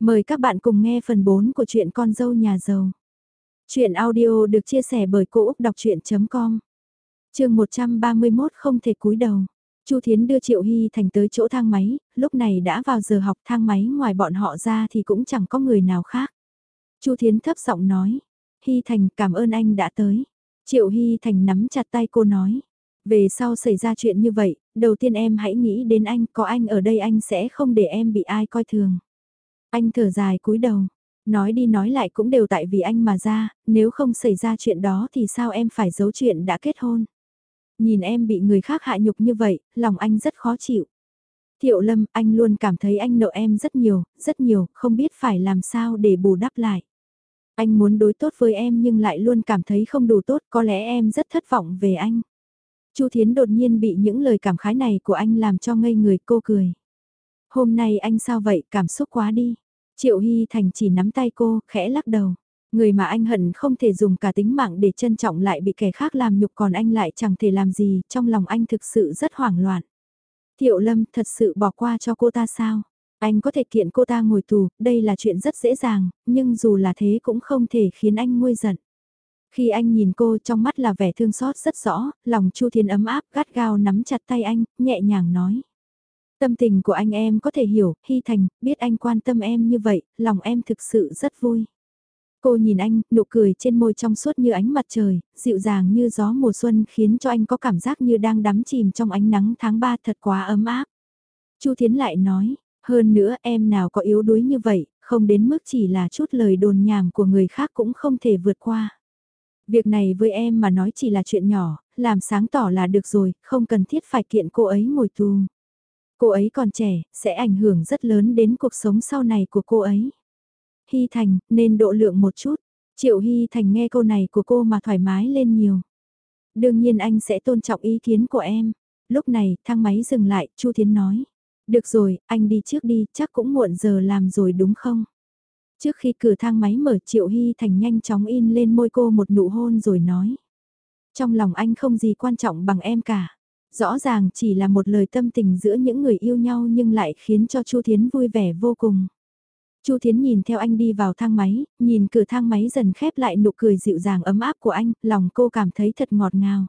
Mời các bạn cùng nghe phần 4 của truyện Con dâu nhà giàu. Chuyện audio được chia sẻ bởi Cô Úc Đọc Chuyện.com Trường 131 không thể cúi đầu. Chu Thiến đưa Triệu Hy Thành tới chỗ thang máy, lúc này đã vào giờ học thang máy ngoài bọn họ ra thì cũng chẳng có người nào khác. Chu Thiến thấp giọng nói, Hy Thành cảm ơn anh đã tới. Triệu Hy Thành nắm chặt tay cô nói, về sau xảy ra chuyện như vậy, đầu tiên em hãy nghĩ đến anh, có anh ở đây anh sẽ không để em bị ai coi thường. Anh thở dài cúi đầu, nói đi nói lại cũng đều tại vì anh mà ra, nếu không xảy ra chuyện đó thì sao em phải giấu chuyện đã kết hôn. Nhìn em bị người khác hạ nhục như vậy, lòng anh rất khó chịu. Thiệu Lâm, anh luôn cảm thấy anh nợ em rất nhiều, rất nhiều, không biết phải làm sao để bù đắp lại. Anh muốn đối tốt với em nhưng lại luôn cảm thấy không đủ tốt, có lẽ em rất thất vọng về anh. Chu Thiến đột nhiên bị những lời cảm khái này của anh làm cho ngây người cô cười. Hôm nay anh sao vậy, cảm xúc quá đi. Triệu Hy Thành chỉ nắm tay cô, khẽ lắc đầu. Người mà anh hận không thể dùng cả tính mạng để trân trọng lại bị kẻ khác làm nhục còn anh lại chẳng thể làm gì, trong lòng anh thực sự rất hoảng loạn. Thiệu Lâm thật sự bỏ qua cho cô ta sao? Anh có thể kiện cô ta ngồi tù, đây là chuyện rất dễ dàng, nhưng dù là thế cũng không thể khiến anh nguôi giận. Khi anh nhìn cô trong mắt là vẻ thương xót rất rõ, lòng Chu Thiên ấm áp gắt gao nắm chặt tay anh, nhẹ nhàng nói. Tâm tình của anh em có thể hiểu, Hy Thành, biết anh quan tâm em như vậy, lòng em thực sự rất vui. Cô nhìn anh, nụ cười trên môi trong suốt như ánh mặt trời, dịu dàng như gió mùa xuân khiến cho anh có cảm giác như đang đắm chìm trong ánh nắng tháng 3 thật quá ấm áp. Chu Thiến lại nói, hơn nữa em nào có yếu đuối như vậy, không đến mức chỉ là chút lời đồn nhảm của người khác cũng không thể vượt qua. Việc này với em mà nói chỉ là chuyện nhỏ, làm sáng tỏ là được rồi, không cần thiết phải kiện cô ấy ngồi tù. Cô ấy còn trẻ, sẽ ảnh hưởng rất lớn đến cuộc sống sau này của cô ấy. Hy Thành, nên độ lượng một chút. Triệu Hy Thành nghe câu này của cô mà thoải mái lên nhiều. Đương nhiên anh sẽ tôn trọng ý kiến của em. Lúc này, thang máy dừng lại, Chu Thiến nói. Được rồi, anh đi trước đi, chắc cũng muộn giờ làm rồi đúng không? Trước khi cửa thang máy mở Triệu Hy Thành nhanh chóng in lên môi cô một nụ hôn rồi nói. Trong lòng anh không gì quan trọng bằng em cả. Rõ ràng chỉ là một lời tâm tình giữa những người yêu nhau nhưng lại khiến cho Chu Thiến vui vẻ vô cùng. Chu Thiến nhìn theo anh đi vào thang máy, nhìn cửa thang máy dần khép lại nụ cười dịu dàng ấm áp của anh, lòng cô cảm thấy thật ngọt ngào.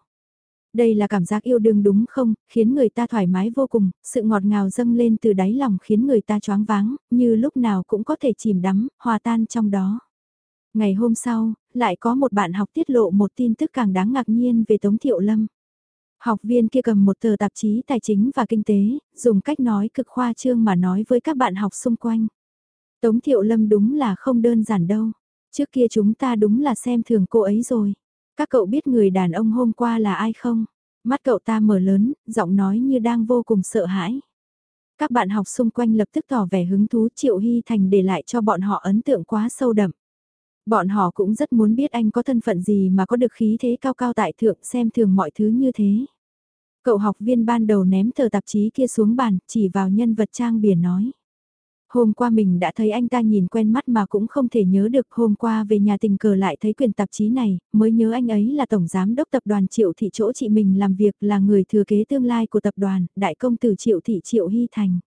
Đây là cảm giác yêu đương đúng không, khiến người ta thoải mái vô cùng, sự ngọt ngào dâng lên từ đáy lòng khiến người ta choáng váng, như lúc nào cũng có thể chìm đắm, hòa tan trong đó. Ngày hôm sau, lại có một bạn học tiết lộ một tin tức càng đáng ngạc nhiên về Tống Thiệu Lâm. Học viên kia cầm một tờ tạp chí tài chính và kinh tế, dùng cách nói cực khoa trương mà nói với các bạn học xung quanh. Tống Thiệu Lâm đúng là không đơn giản đâu. Trước kia chúng ta đúng là xem thường cô ấy rồi. Các cậu biết người đàn ông hôm qua là ai không? Mắt cậu ta mở lớn, giọng nói như đang vô cùng sợ hãi. Các bạn học xung quanh lập tức tỏ vẻ hứng thú Triệu Hy Thành để lại cho bọn họ ấn tượng quá sâu đậm. Bọn họ cũng rất muốn biết anh có thân phận gì mà có được khí thế cao cao tại thượng xem thường mọi thứ như thế. Cậu học viên ban đầu ném tờ tạp chí kia xuống bàn, chỉ vào nhân vật trang biển nói. Hôm qua mình đã thấy anh ta nhìn quen mắt mà cũng không thể nhớ được hôm qua về nhà tình cờ lại thấy quyền tạp chí này, mới nhớ anh ấy là tổng giám đốc tập đoàn Triệu Thị chỗ chị mình làm việc là người thừa kế tương lai của tập đoàn, đại công tử Triệu Thị Triệu Hy Thành.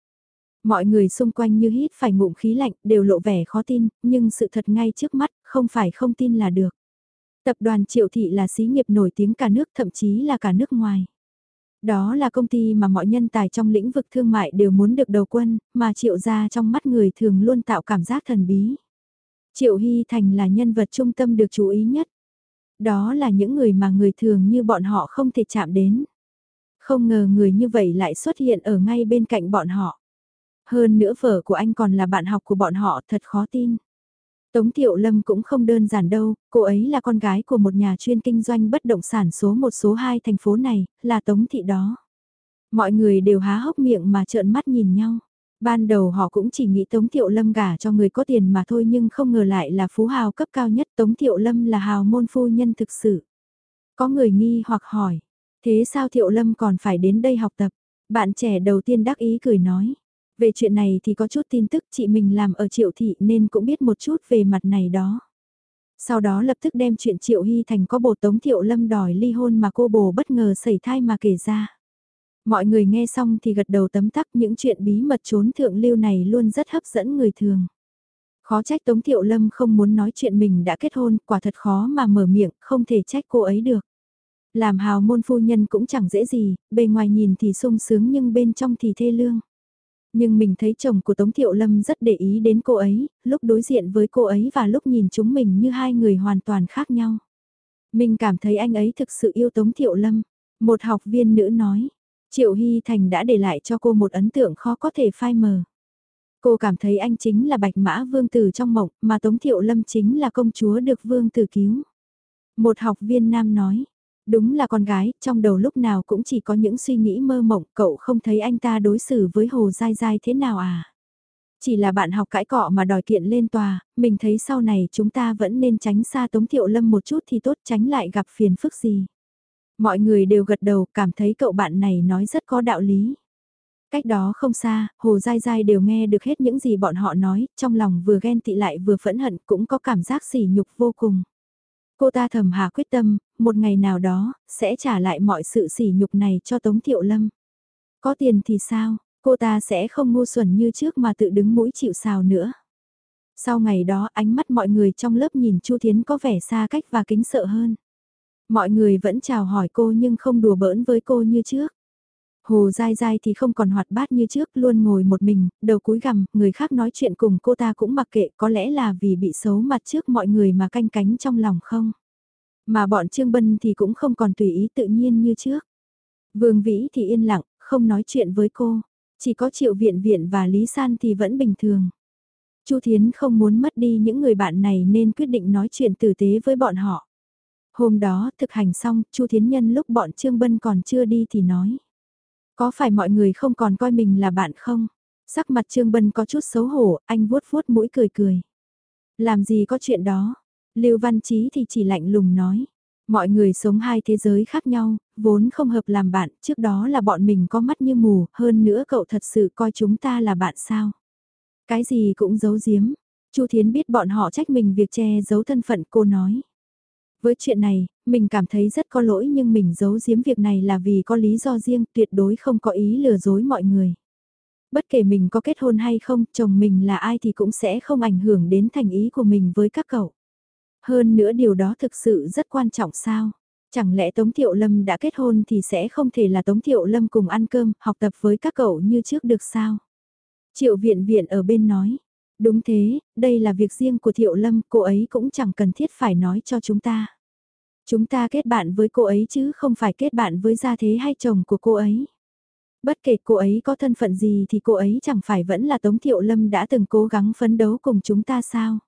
Mọi người xung quanh như hít phải ngụm khí lạnh đều lộ vẻ khó tin, nhưng sự thật ngay trước mắt, không phải không tin là được. Tập đoàn Triệu Thị là xí nghiệp nổi tiếng cả nước thậm chí là cả nước ngoài. Đó là công ty mà mọi nhân tài trong lĩnh vực thương mại đều muốn được đầu quân, mà Triệu gia trong mắt người thường luôn tạo cảm giác thần bí. Triệu Hy Thành là nhân vật trung tâm được chú ý nhất. Đó là những người mà người thường như bọn họ không thể chạm đến. Không ngờ người như vậy lại xuất hiện ở ngay bên cạnh bọn họ. Hơn nữa vợ của anh còn là bạn học của bọn họ thật khó tin. Tống Thiệu Lâm cũng không đơn giản đâu, cô ấy là con gái của một nhà chuyên kinh doanh bất động sản số một số 2 thành phố này, là Tống Thị đó. Mọi người đều há hốc miệng mà trợn mắt nhìn nhau. Ban đầu họ cũng chỉ nghĩ Tống Thiệu Lâm gả cho người có tiền mà thôi nhưng không ngờ lại là phú hào cấp cao nhất Tống Thiệu Lâm là hào môn phu nhân thực sự. Có người nghi hoặc hỏi, thế sao Thiệu Lâm còn phải đến đây học tập? Bạn trẻ đầu tiên đắc ý cười nói, về chuyện này thì có chút tin tức chị mình làm ở Triệu Thị nên cũng biết một chút về mặt này đó. Sau đó lập tức đem chuyện Triệu Hy Thành có bồ tống Thiệu Lâm đòi ly hôn mà cô bồ bất ngờ xảy thai mà kể ra. Mọi người nghe xong thì gật đầu tấm tắc những chuyện bí mật trốn thượng lưu này luôn rất hấp dẫn người thường. Khó trách Tống Thiệu Lâm không muốn nói chuyện mình đã kết hôn, quả thật khó mà mở miệng, không thể trách cô ấy được. Làm hào môn phu nhân cũng chẳng dễ gì, bề ngoài nhìn thì sung sướng nhưng bên trong thì thê lương. Nhưng mình thấy chồng của Tống Thiệu Lâm rất để ý đến cô ấy, lúc đối diện với cô ấy và lúc nhìn chúng mình như hai người hoàn toàn khác nhau. Mình cảm thấy anh ấy thực sự yêu Tống Thiệu Lâm. Một học viên nữ nói, Triệu Hy Thành đã để lại cho cô một ấn tượng khó có thể phai mờ. Cô cảm thấy anh chính là bạch mã vương tử trong mộng, mà Tống Thiệu Lâm chính là công chúa được vương tử cứu. Một học viên nam nói, đúng là con gái, trong đầu lúc nào cũng chỉ có những suy nghĩ mơ mộng, cậu không thấy anh ta đối xử với Hồ Giai Giai thế nào à? Chỉ là bạn học cãi cọ mà đòi kiện lên tòa, mình thấy sau này chúng ta vẫn nên tránh xa Tống Thiệu Lâm một chút thì tốt tránh lại gặp phiền phức gì. Mọi người đều gật đầu cảm thấy cậu bạn này nói rất có đạo lý. Cách đó không xa, Hồ Giai Giai đều nghe được hết những gì bọn họ nói, trong lòng vừa ghen tị lại vừa phẫn hận cũng có cảm giác sỉ nhục vô cùng. Cô ta thầm hà quyết tâm, một ngày nào đó, sẽ trả lại mọi sự sỉ nhục này cho Tống Thiệu Lâm. Có tiền thì sao, cô ta sẽ không ngu xuẩn như trước mà tự đứng mũi chịu sào nữa. Sau ngày đó ánh mắt mọi người trong lớp nhìn Chu Thiến có vẻ xa cách và kính sợ hơn. Mọi người vẫn chào hỏi cô nhưng không đùa bỡn với cô như trước. Hồ dai dai thì không còn hoạt bát như trước, luôn ngồi một mình, đầu cúi gằm, người khác nói chuyện cùng cô ta cũng mặc kệ, có lẽ là vì bị xấu mặt trước mọi người mà canh cánh trong lòng không. Mà bọn Trương Bân thì cũng không còn tùy ý tự nhiên như trước. Vương Vĩ thì yên lặng, không nói chuyện với cô, chỉ có Triệu Viện Viện và Lý San thì vẫn bình thường. Chu Thiến không muốn mất đi những người bạn này nên quyết định nói chuyện tử tế với bọn họ. Hôm đó, thực hành xong, Chu Thiến Nhân lúc bọn Trương Bân còn chưa đi thì nói. Có phải mọi người không còn coi mình là bạn không? Sắc mặt Trương Bân có chút xấu hổ, anh vuốt vuốt mũi cười cười. Làm gì có chuyện đó? Lưu Văn Chí thì chỉ lạnh lùng nói. Mọi người sống hai thế giới khác nhau, vốn không hợp làm bạn, trước đó là bọn mình có mắt như mù, hơn nữa cậu thật sự coi chúng ta là bạn sao? Cái gì cũng giấu giếm. Chu Thiến biết bọn họ trách mình việc che giấu thân phận cô nói. Với chuyện này, mình cảm thấy rất có lỗi nhưng mình giấu giếm việc này là vì có lý do riêng tuyệt đối không có ý lừa dối mọi người. Bất kể mình có kết hôn hay không, chồng mình là ai thì cũng sẽ không ảnh hưởng đến thành ý của mình với các cậu. Hơn nữa điều đó thực sự rất quan trọng sao? Chẳng lẽ Tống Thiệu Lâm đã kết hôn thì sẽ không thể là Tống Thiệu Lâm cùng ăn cơm, học tập với các cậu như trước được sao? Triệu viện viện ở bên nói. Đúng thế, đây là việc riêng của Thiệu Lâm, cô ấy cũng chẳng cần thiết phải nói cho chúng ta. Chúng ta kết bạn với cô ấy chứ không phải kết bạn với gia thế hay chồng của cô ấy. Bất kể cô ấy có thân phận gì thì cô ấy chẳng phải vẫn là Tống Thiệu Lâm đã từng cố gắng phấn đấu cùng chúng ta sao?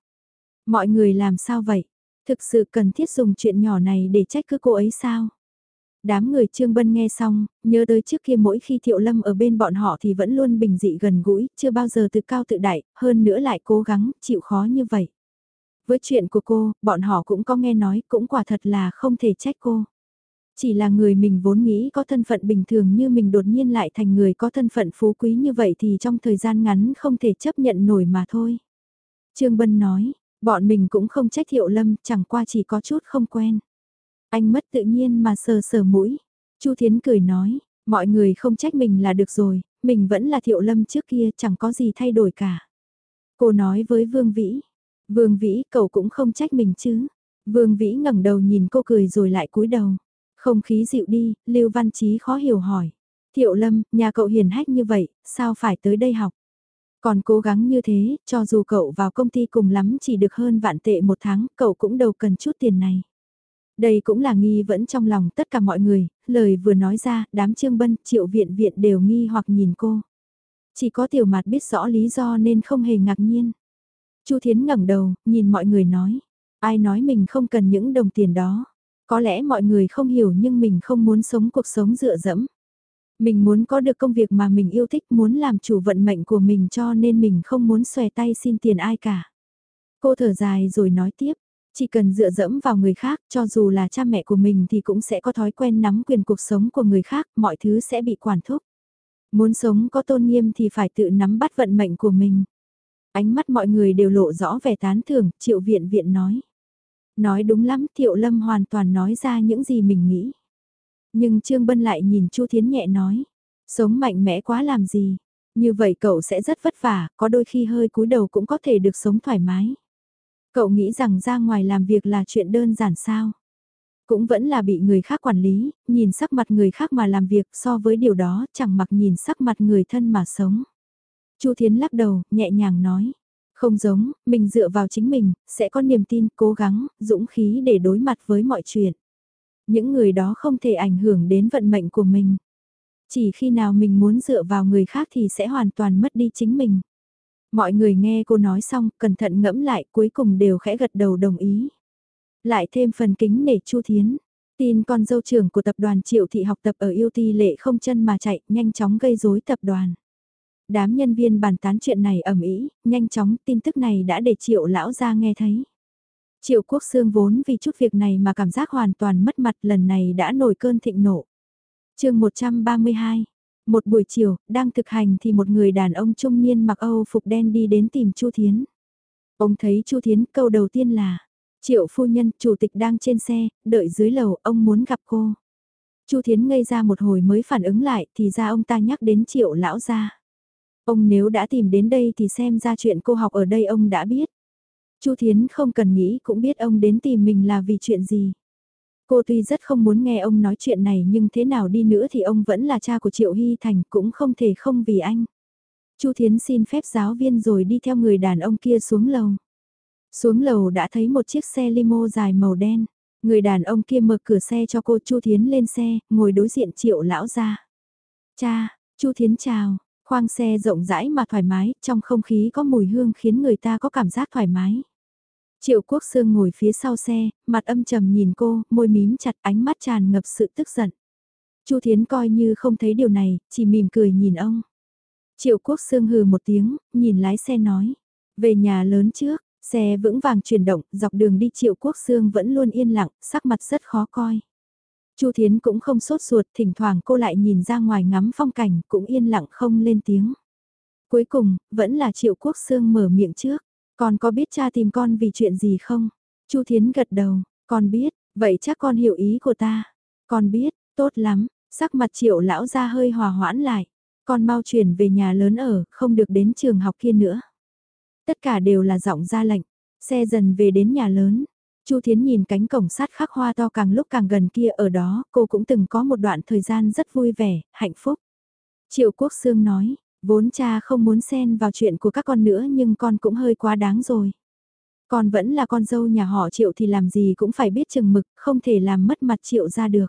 Mọi người làm sao vậy? Thực sự cần thiết dùng chuyện nhỏ này để trách cứ cô ấy sao? Đám người Trương Bân nghe xong, nhớ tới trước kia mỗi khi Thiệu Lâm ở bên bọn họ thì vẫn luôn bình dị gần gũi, chưa bao giờ tự cao tự đại, hơn nữa lại cố gắng, chịu khó như vậy. Với chuyện của cô, bọn họ cũng có nghe nói, cũng quả thật là không thể trách cô. Chỉ là người mình vốn nghĩ có thân phận bình thường như mình đột nhiên lại thành người có thân phận phú quý như vậy thì trong thời gian ngắn không thể chấp nhận nổi mà thôi. Trương Bân nói, bọn mình cũng không trách Thiệu Lâm, chẳng qua chỉ có chút không quen. Anh mất tự nhiên mà sờ sờ mũi. Chu Thiến cười nói, mọi người không trách mình là được rồi, mình vẫn là Thiệu Lâm trước kia chẳng có gì thay đổi cả. Cô nói với Vương Vĩ, Vương Vĩ cậu cũng không trách mình chứ. Vương Vĩ ngẩng đầu nhìn cô cười rồi lại cúi đầu. Không khí dịu đi, Lưu Văn Chí khó hiểu hỏi. Thiệu Lâm, nhà cậu hiền hách như vậy, sao phải tới đây học? Còn cố gắng như thế, cho dù cậu vào công ty cùng lắm chỉ được hơn vạn tệ một tháng, cậu cũng đâu cần chút tiền này. Đây cũng là nghi vẫn trong lòng tất cả mọi người, lời vừa nói ra, đám trương bân, triệu viện viện đều nghi hoặc nhìn cô. Chỉ có tiểu mặt biết rõ lý do nên không hề ngạc nhiên. Chu Thiến ngẩng đầu, nhìn mọi người nói, ai nói mình không cần những đồng tiền đó. Có lẽ mọi người không hiểu nhưng mình không muốn sống cuộc sống dựa dẫm. Mình muốn có được công việc mà mình yêu thích, muốn làm chủ vận mệnh của mình cho nên mình không muốn xòe tay xin tiền ai cả. Cô thở dài rồi nói tiếp, chỉ cần dựa dẫm vào người khác, cho dù là cha mẹ của mình thì cũng sẽ có thói quen nắm quyền cuộc sống của người khác, mọi thứ sẽ bị quản thúc. Muốn sống có tôn nghiêm thì phải tự nắm bắt vận mệnh của mình. Ánh mắt mọi người đều lộ rõ vẻ tán thưởng, triệu viện viện nói. Nói đúng lắm, Thiệu Lâm hoàn toàn nói ra những gì mình nghĩ. Nhưng Trương Bân lại nhìn Chu Thiến nhẹ nói, sống mạnh mẽ quá làm gì, Như vậy cậu sẽ rất vất vả, có đôi khi hơi cúi đầu cũng có thể được sống thoải mái. Cậu nghĩ rằng ra ngoài làm việc là chuyện đơn giản sao? Cũng vẫn là bị người khác quản lý, nhìn sắc mặt người khác mà làm việc so với điều đó chẳng mặc nhìn sắc mặt người thân mà sống. Chu Thiến lắc đầu, nhẹ nhàng nói. Không giống, mình dựa vào chính mình, sẽ có niềm tin, cố gắng, dũng khí để đối mặt với mọi chuyện. Những người đó không thể ảnh hưởng đến vận mệnh của mình. Chỉ khi nào mình muốn dựa vào người khác thì sẽ hoàn toàn mất đi chính mình. Mọi người nghe cô nói xong, cẩn thận ngẫm lại, cuối cùng đều khẽ gật đầu đồng ý. Lại thêm phần kính nể Chu Thiến. Tin con dâu trưởng của tập đoàn Triệu Thị học tập ở yêu ti lệ không chân mà chạy, nhanh chóng gây rối tập đoàn. Đám nhân viên bàn tán chuyện này ẩm ý, nhanh chóng tin tức này đã để Triệu lão ra nghe thấy. Triệu Quốc Sương vốn vì chút việc này mà cảm giác hoàn toàn mất mặt lần này đã nổi cơn thịnh nộ. chương 132 một buổi chiều, đang thực hành thì một người đàn ông trung niên mặc Âu phục đen đi đến tìm Chu Thiến. Ông thấy Chu Thiến câu đầu tiên là Triệu phu nhân, chủ tịch đang trên xe, đợi dưới lầu, ông muốn gặp cô. Chu Thiến ngây ra một hồi mới phản ứng lại, thì ra ông ta nhắc đến Triệu lão gia. Ông nếu đã tìm đến đây thì xem ra chuyện cô học ở đây ông đã biết. Chu Thiến không cần nghĩ cũng biết ông đến tìm mình là vì chuyện gì. Cô tuy rất không muốn nghe ông nói chuyện này nhưng thế nào đi nữa thì ông vẫn là cha của Triệu Hy Thành cũng không thể không vì anh. Chu Thiến xin phép giáo viên rồi đi theo người đàn ông kia xuống lầu. Xuống lầu đã thấy một chiếc xe limo dài màu đen. Người đàn ông kia mở cửa xe cho cô Chu Thiến lên xe, ngồi đối diện triệu lão ra. Cha, Chu Thiến chào, khoang xe rộng rãi mà thoải mái, trong không khí có mùi hương khiến người ta có cảm giác thoải mái. Triệu Quốc Sương ngồi phía sau xe, mặt âm trầm nhìn cô, môi mím chặt ánh mắt tràn ngập sự tức giận. Chu Thiến coi như không thấy điều này, chỉ mỉm cười nhìn ông. Triệu Quốc Sương hừ một tiếng, nhìn lái xe nói. Về nhà lớn trước, Xe vững vàng chuyển động, dọc đường đi Triệu Quốc Sương vẫn luôn yên lặng, sắc mặt rất khó coi. Chu Thiến cũng không sốt ruột, thỉnh thoảng cô lại nhìn ra ngoài ngắm phong cảnh, cũng yên lặng không lên tiếng. Cuối cùng, vẫn là Triệu Quốc Sương mở miệng trước. Con có biết cha tìm con vì chuyện gì không? Chu Thiến gật đầu, con biết, vậy chắc con hiểu ý của ta. Con biết, tốt lắm, sắc mặt Triệu lão ra hơi hòa hoãn lại. Con mau chuyển về nhà lớn ở, không được đến trường học kia nữa. Tất cả đều là giọng ra lệnh. Xe dần về đến nhà lớn. Chu Thiến nhìn cánh cổng sắt khắc hoa to càng lúc càng gần kia ở đó, cô cũng từng có một đoạn thời gian rất vui vẻ, hạnh phúc. Triệu Quốc Sương nói, vốn cha không muốn xen vào chuyện của các con nữa nhưng con cũng hơi quá đáng rồi. Con vẫn là con dâu nhà họ Triệu thì làm gì cũng phải biết chừng mực, không thể làm mất mặt Triệu ra được.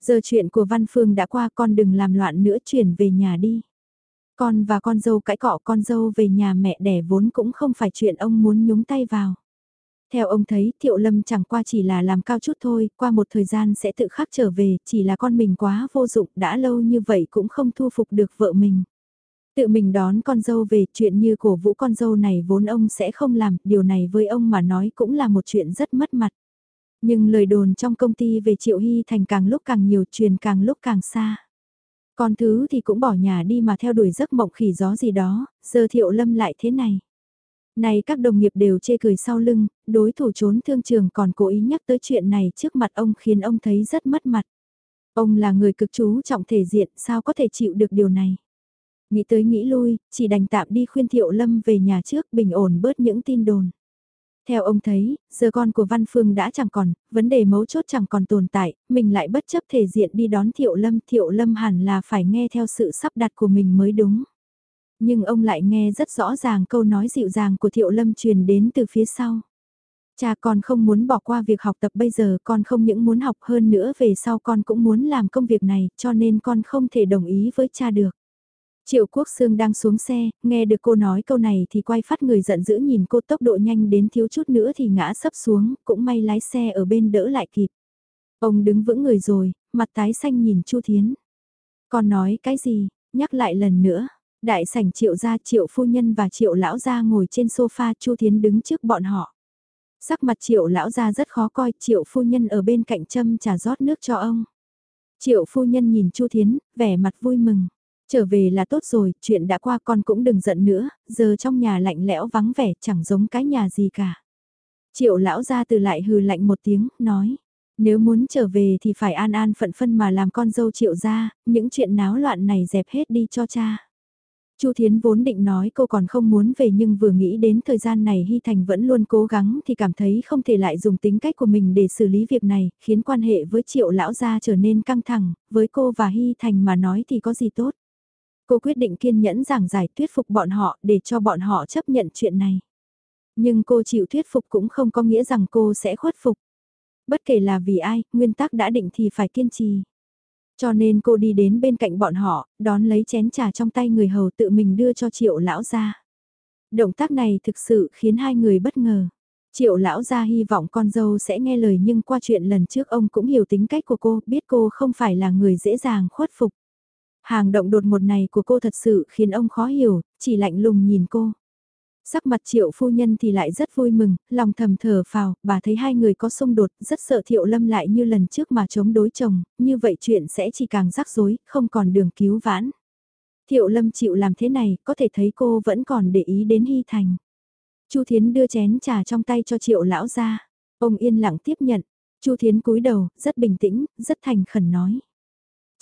Giờ chuyện của Văn Phương đã qua con đừng làm loạn nữa chuyển về nhà đi. Con và con dâu cãi cọ con dâu về nhà mẹ đẻ vốn cũng không phải chuyện ông muốn nhúng tay vào. Theo ông thấy, Thiệu Lâm chẳng qua chỉ là làm cao chút thôi, qua một thời gian sẽ tự khắc trở về, chỉ là con mình quá vô dụng, đã lâu như vậy cũng không thu phục được vợ mình. Tự mình đón con dâu về, chuyện như cổ vũ con dâu này vốn ông sẽ không làm, điều này với ông mà nói cũng là một chuyện rất mất mặt. Nhưng lời đồn trong công ty về Triệu Hy Thành càng lúc càng nhiều, truyền càng lúc càng xa. Con thứ thì cũng bỏ nhà đi mà theo đuổi giấc mộng khỉ gió gì đó, giờ thiệu lâm lại thế này. Này các đồng nghiệp đều chê cười sau lưng, đối thủ trốn thương trường còn cố ý nhắc tới chuyện này trước mặt ông khiến ông thấy rất mất mặt. Ông là người cực chú trọng thể diện, sao có thể chịu được điều này? Nghĩ tới nghĩ lui, chỉ đành tạm đi khuyên Thiệu Lâm về nhà trước bình ổn bớt những tin đồn. Theo ông thấy, giờ con của Văn Phương đã chẳng còn, vấn đề mấu chốt chẳng còn tồn tại, mình lại bất chấp thể diện đi đón Thiệu Lâm. Thiệu Lâm hẳn là phải nghe theo sự sắp đặt của mình mới đúng. Nhưng ông lại nghe rất rõ ràng câu nói dịu dàng của Thiệu Lâm truyền đến từ phía sau. Cha con không muốn bỏ qua việc học tập bây giờ con không những muốn học hơn nữa về sau con cũng muốn làm công việc này cho nên con không thể đồng ý với cha được. Triệu Quốc Sương đang xuống xe, nghe được cô nói câu này thì quay phát người giận dữ nhìn cô tốc độ nhanh đến thiếu chút nữa thì ngã sấp xuống, cũng may lái xe ở bên đỡ lại kịp. Ông đứng vững người rồi, mặt tái xanh nhìn Chu Thiến. Còn nói cái gì, nhắc lại lần nữa. Đại sảnh triệu gia triệu phu nhân và triệu lão gia ngồi trên sofa Chu Thiến đứng trước bọn họ. Sắc mặt triệu lão gia rất khó coi, triệu phu nhân ở bên cạnh châm trà rót nước cho ông. Triệu phu nhân nhìn Chu Thiến, vẻ mặt vui mừng. Trở về là tốt rồi, chuyện đã qua con cũng đừng giận nữa, giờ trong nhà lạnh lẽo vắng vẻ chẳng giống cái nhà gì cả. Triệu lão ra từ lại hừ lạnh một tiếng, nói, nếu muốn trở về thì phải an an phận phân mà làm con dâu triệu ra, những chuyện náo loạn này dẹp hết đi cho cha. Chu Thiến vốn định nói cô còn không muốn về nhưng vừa nghĩ đến thời gian này Hy Thành vẫn luôn cố gắng thì cảm thấy không thể lại dùng tính cách của mình để xử lý việc này, khiến quan hệ với triệu lão gia trở nên căng thẳng, với cô và Hy Thành mà nói thì có gì tốt. Cô quyết định kiên nhẫn giảng giải thuyết phục bọn họ để cho bọn họ chấp nhận chuyện này. Nhưng cô chịu thuyết phục cũng không có nghĩa rằng cô sẽ khuất phục. Bất kể là vì ai, nguyên tắc đã định thì phải kiên trì. Cho nên cô đi đến bên cạnh bọn họ, đón lấy chén trà trong tay người hầu tự mình đưa cho triệu lão ra. Động tác này thực sự khiến hai người bất ngờ. Triệu lão ra hy vọng con dâu sẽ nghe lời nhưng qua chuyện lần trước ông cũng hiểu tính cách của cô, biết cô không phải là người dễ dàng khuất phục. Hàng động đột một này của cô thật sự khiến ông khó hiểu, chỉ lạnh lùng nhìn cô. Sắc mặt triệu phu nhân thì lại rất vui mừng, lòng thầm thở phào, bà thấy hai người có xung đột, rất sợ thiệu lâm lại như lần trước mà chống đối chồng, như vậy chuyện sẽ chỉ càng rắc rối, không còn đường cứu vãn. Thiệu lâm chịu làm thế này, có thể thấy cô vẫn còn để ý đến hy thành. Chu Thiến đưa chén trà trong tay cho triệu lão ra. Ông yên lặng tiếp nhận. Chu Thiến cúi đầu, rất bình tĩnh, rất thành khẩn nói.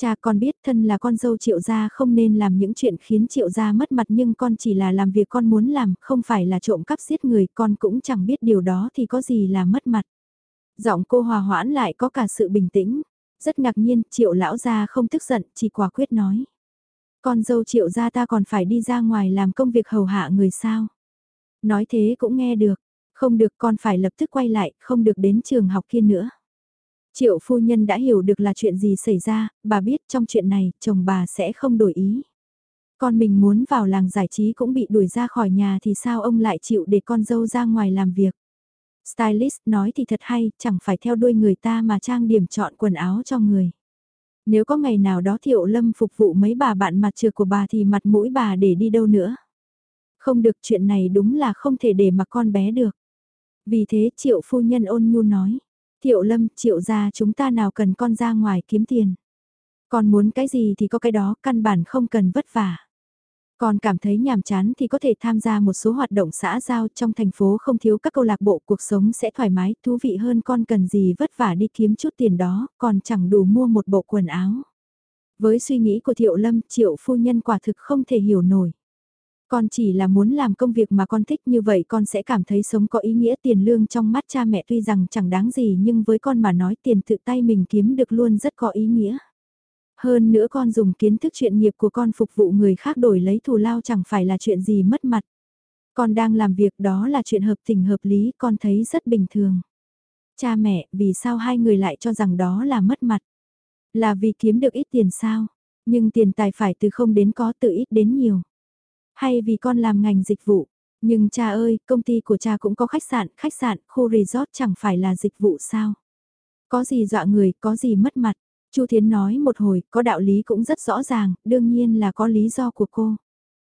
Cha con biết thân là con dâu triệu gia không nên làm những chuyện khiến triệu gia mất mặt nhưng con chỉ là làm việc con muốn làm, không phải là trộm cắp giết người, con cũng chẳng biết điều đó thì có gì là mất mặt. Giọng cô hòa hoãn lại có cả sự bình tĩnh, rất ngạc nhiên, triệu lão gia không tức giận, chỉ quả quyết nói. Con dâu triệu gia ta còn phải đi ra ngoài làm công việc hầu hạ người sao. Nói thế cũng nghe được, không được con phải lập tức quay lại, không được đến trường học kia nữa. Triệu phu nhân đã hiểu được là chuyện gì xảy ra, bà biết trong chuyện này chồng bà sẽ không đổi ý. Con mình muốn vào làng giải trí cũng bị đuổi ra khỏi nhà thì sao ông lại chịu để con dâu ra ngoài làm việc. Stylist nói thì thật hay, chẳng phải theo đuôi người ta mà trang điểm chọn quần áo cho người. Nếu có ngày nào đó Thiệu Lâm phục vụ mấy bà bạn mặt trược của bà thì mặt mũi bà để đi đâu nữa. Không được chuyện này đúng là không thể để mà con bé được. Vì thế Triệu phu nhân ôn nhu nói. Thiệu lâm, triệu gia chúng ta nào cần con ra ngoài kiếm tiền. Con muốn cái gì thì có cái đó, căn bản không cần vất vả. Còn cảm thấy nhàm chán thì có thể tham gia một số hoạt động xã giao trong thành phố không thiếu các câu lạc bộ cuộc sống sẽ thoải mái, thú vị hơn con cần gì vất vả đi kiếm chút tiền đó, còn chẳng đủ mua một bộ quần áo. Với suy nghĩ của Thiệu Lâm, Triệu phu nhân quả thực không thể hiểu nổi. Con chỉ là muốn làm công việc mà con thích như vậy con sẽ cảm thấy sống có ý nghĩa tiền lương trong mắt cha mẹ tuy rằng chẳng đáng gì nhưng với con mà nói tiền tự tay mình kiếm được luôn rất có ý nghĩa. Hơn nữa con dùng kiến thức chuyện nghiệp của con phục vụ người khác đổi lấy thù lao chẳng phải là chuyện gì mất mặt. Con đang làm việc đó là chuyện hợp tình hợp lý con thấy rất bình thường. Cha mẹ, vì sao hai người lại cho rằng đó là mất mặt? Là vì kiếm được ít tiền sao? Nhưng tiền tài phải từ không đến có từ ít đến nhiều. Hay vì con làm ngành dịch vụ? Nhưng cha ơi, công ty của cha cũng có khách sạn, khách sạn, khu resort chẳng phải là dịch vụ sao? Có gì dọa người, có gì mất mặt? Chu Thiến nói một hồi, có đạo lý cũng rất rõ ràng, đương nhiên là có lý do của cô.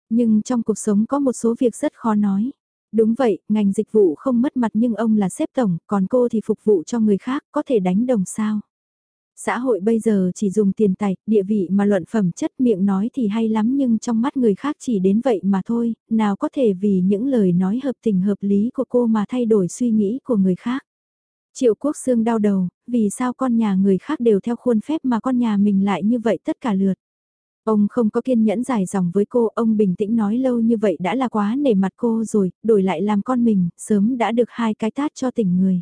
Nhưng trong cuộc sống có một số việc rất khó nói. Đúng vậy, ngành dịch vụ không mất mặt nhưng ông là sếp tổng, còn cô thì phục vụ cho người khác, có thể đánh đồng sao? Xã hội bây giờ chỉ dùng tiền tài, địa vị mà luận phẩm chất miệng nói thì hay lắm nhưng trong mắt người khác chỉ đến vậy mà thôi, nào có thể vì những lời nói hợp tình hợp lý của cô mà thay đổi suy nghĩ của người khác. Triệu Quốc Sương đau đầu, vì sao con nhà người khác đều theo khuôn phép mà con nhà mình lại như vậy tất cả lượt. Ông không có kiên nhẫn dài dòng với cô, ông bình tĩnh nói lâu như vậy đã là quá nể mặt cô rồi, đổi lại làm con mình, sớm đã được hai cái tát cho tỉnh người.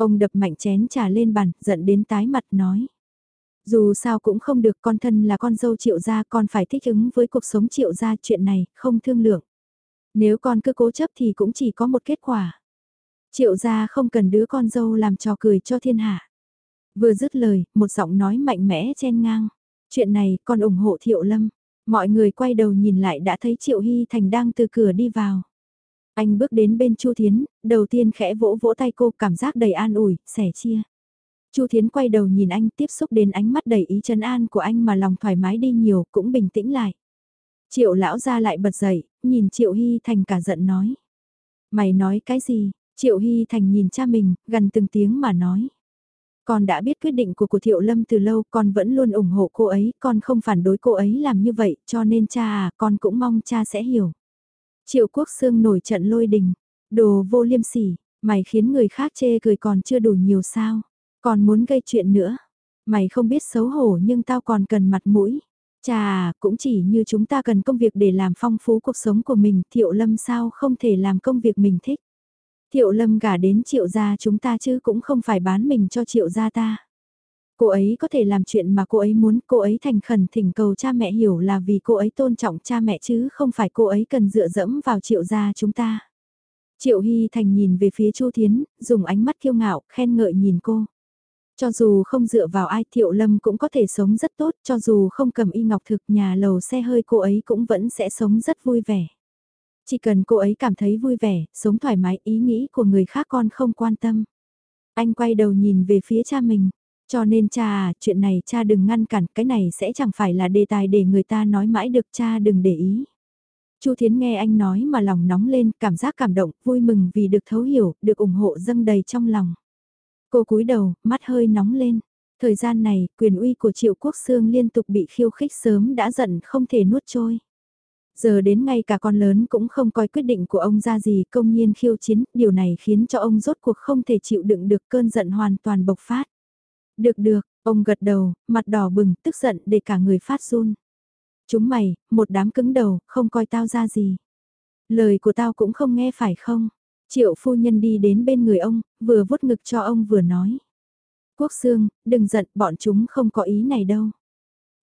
Ông đập mạnh chén trà lên bàn, giận đến tái mặt nói. Dù sao cũng không được con thân là con dâu triệu gia con phải thích ứng với cuộc sống triệu gia chuyện này, không thương lượng. Nếu con cứ cố chấp thì cũng chỉ có một kết quả. Triệu gia không cần đứa con dâu làm trò cười cho thiên hạ. Vừa dứt lời, một giọng nói mạnh mẽ chen ngang. Chuyện này con ủng hộ Thiệu Lâm. Mọi người quay đầu nhìn lại đã thấy Triệu Hy Thành đang từ cửa đi vào. Anh bước đến bên Chu Thiến, đầu tiên khẽ vỗ vỗ tay cô cảm giác đầy an ủi, sẻ chia. Chu Thiến quay đầu nhìn anh tiếp xúc đến ánh mắt đầy ý chân an của anh mà lòng thoải mái đi nhiều cũng bình tĩnh lại. Triệu lão ra lại bật dậy, nhìn Triệu Hy Thành cả giận nói. Mày nói cái gì? Triệu Hy Thành nhìn cha mình, gần từng tiếng mà nói. Con đã biết quyết định của của Thiệu Lâm từ lâu, con vẫn luôn ủng hộ cô ấy, con không phản đối cô ấy làm như vậy, cho nên cha à, con cũng mong cha sẽ hiểu. Triệu Quốc Sương nổi trận lôi đình, đồ vô liêm sỉ, mày khiến người khác chê cười còn chưa đủ nhiều sao, còn muốn gây chuyện nữa. Mày không biết xấu hổ nhưng tao còn cần mặt mũi. Chà, cũng chỉ như chúng ta cần công việc để làm phong phú cuộc sống của mình, Thiệu Lâm sao không thể làm công việc mình thích. Thiệu Lâm gả đến Triệu gia chúng ta chứ cũng không phải bán mình cho Triệu gia ta. Cô ấy có thể làm chuyện mà cô ấy muốn, cô ấy thành khẩn thỉnh cầu cha mẹ hiểu là vì cô ấy tôn trọng cha mẹ chứ không phải cô ấy cần dựa dẫm vào Triệu gia chúng ta. Triệu Hy Thành nhìn về phía Chu Thiến, dùng ánh mắt kiêu ngạo, khen ngợi nhìn cô. Cho dù không dựa vào ai Thiệu Lâm cũng có thể sống rất tốt, cho dù không cầm y ngọc thực nhà lầu xe hơi cô ấy cũng vẫn sẽ sống rất vui vẻ. Chỉ cần cô ấy cảm thấy vui vẻ, sống thoải mái ý nghĩ của người khác con không quan tâm. Anh quay đầu nhìn về phía cha mình. Cho nên cha à, chuyện này cha đừng ngăn cản, cái này sẽ chẳng phải là đề tài để người ta nói mãi được cha đừng để ý. Chu Thiến nghe anh nói mà lòng nóng lên, cảm giác cảm động, vui mừng vì được thấu hiểu, được ủng hộ dâng đầy trong lòng. Cô cúi đầu, mắt hơi nóng lên. Thời gian này, quyền uy của Triệu Quốc Sương liên tục bị khiêu khích sớm đã giận không thể nuốt trôi. Giờ đến ngay cả con lớn cũng không coi quyết định của ông ra gì công nhiên khiêu chiến, điều này khiến cho ông rốt cuộc không thể chịu đựng được cơn giận hoàn toàn bộc phát. Được được, ông gật đầu, mặt đỏ bừng, tức giận để cả người phát run. Chúng mày, một đám cứng đầu, không coi tao ra gì. Lời của tao cũng không nghe phải không? Triệu phu nhân đi đến bên người ông, vừa vuốt ngực cho ông vừa nói. Quốc Sương, đừng giận, bọn chúng không có ý này đâu.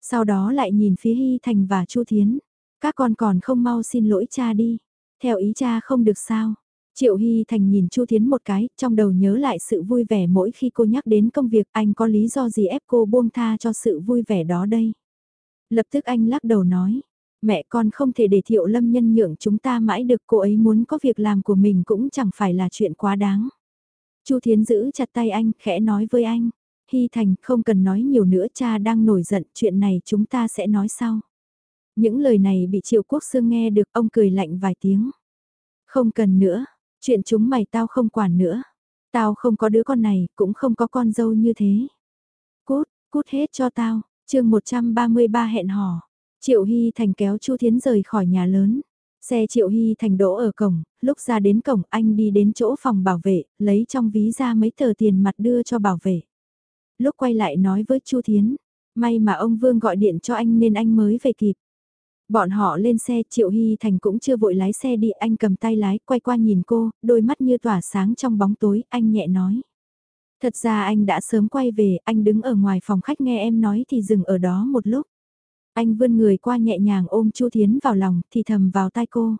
Sau đó lại nhìn phía Hy Thành và Chu Thiến. Các con còn không mau xin lỗi cha đi. Theo ý cha không được sao. Triệu Hy Thành nhìn Chu Thiến một cái, trong đầu nhớ lại sự vui vẻ mỗi khi cô nhắc đến công việc anh có lý do gì ép cô buông tha cho sự vui vẻ đó đây. Lập tức anh lắc đầu nói, mẹ con không thể để thiệu lâm nhân nhượng chúng ta mãi được cô ấy muốn có việc làm của mình cũng chẳng phải là chuyện quá đáng. Chu Thiến giữ chặt tay anh, khẽ nói với anh, Hy Thành không cần nói nhiều nữa cha đang nổi giận, chuyện này chúng ta sẽ nói sau. Những lời này bị Triệu Quốc Sương nghe được ông cười lạnh vài tiếng. Không cần nữa, chuyện chúng mày tao không quản nữa. Tao không có đứa con này, cũng không có con dâu như thế. Cút, cút hết cho tao, chương 133 hẹn hò. Triệu Hy Thành kéo Chu Thiến rời khỏi nhà lớn. Xe Triệu Hy Thành đỗ ở cổng, lúc ra đến cổng anh đi đến chỗ phòng bảo vệ, lấy trong ví ra mấy tờ tiền mặt đưa cho bảo vệ. Lúc quay lại nói với Chu Thiến, may mà ông Vương gọi điện cho anh nên anh mới về kịp. Bọn họ lên xe Triệu Hy Thành cũng chưa vội lái xe đi anh cầm tay lái quay qua nhìn cô, đôi mắt như tỏa sáng trong bóng tối, anh nhẹ nói. Thật ra anh đã sớm quay về, anh đứng ở ngoài phòng khách nghe em nói thì dừng ở đó một lúc. Anh vươn người qua nhẹ nhàng ôm Chu Thiến vào lòng, thì thầm vào tai cô.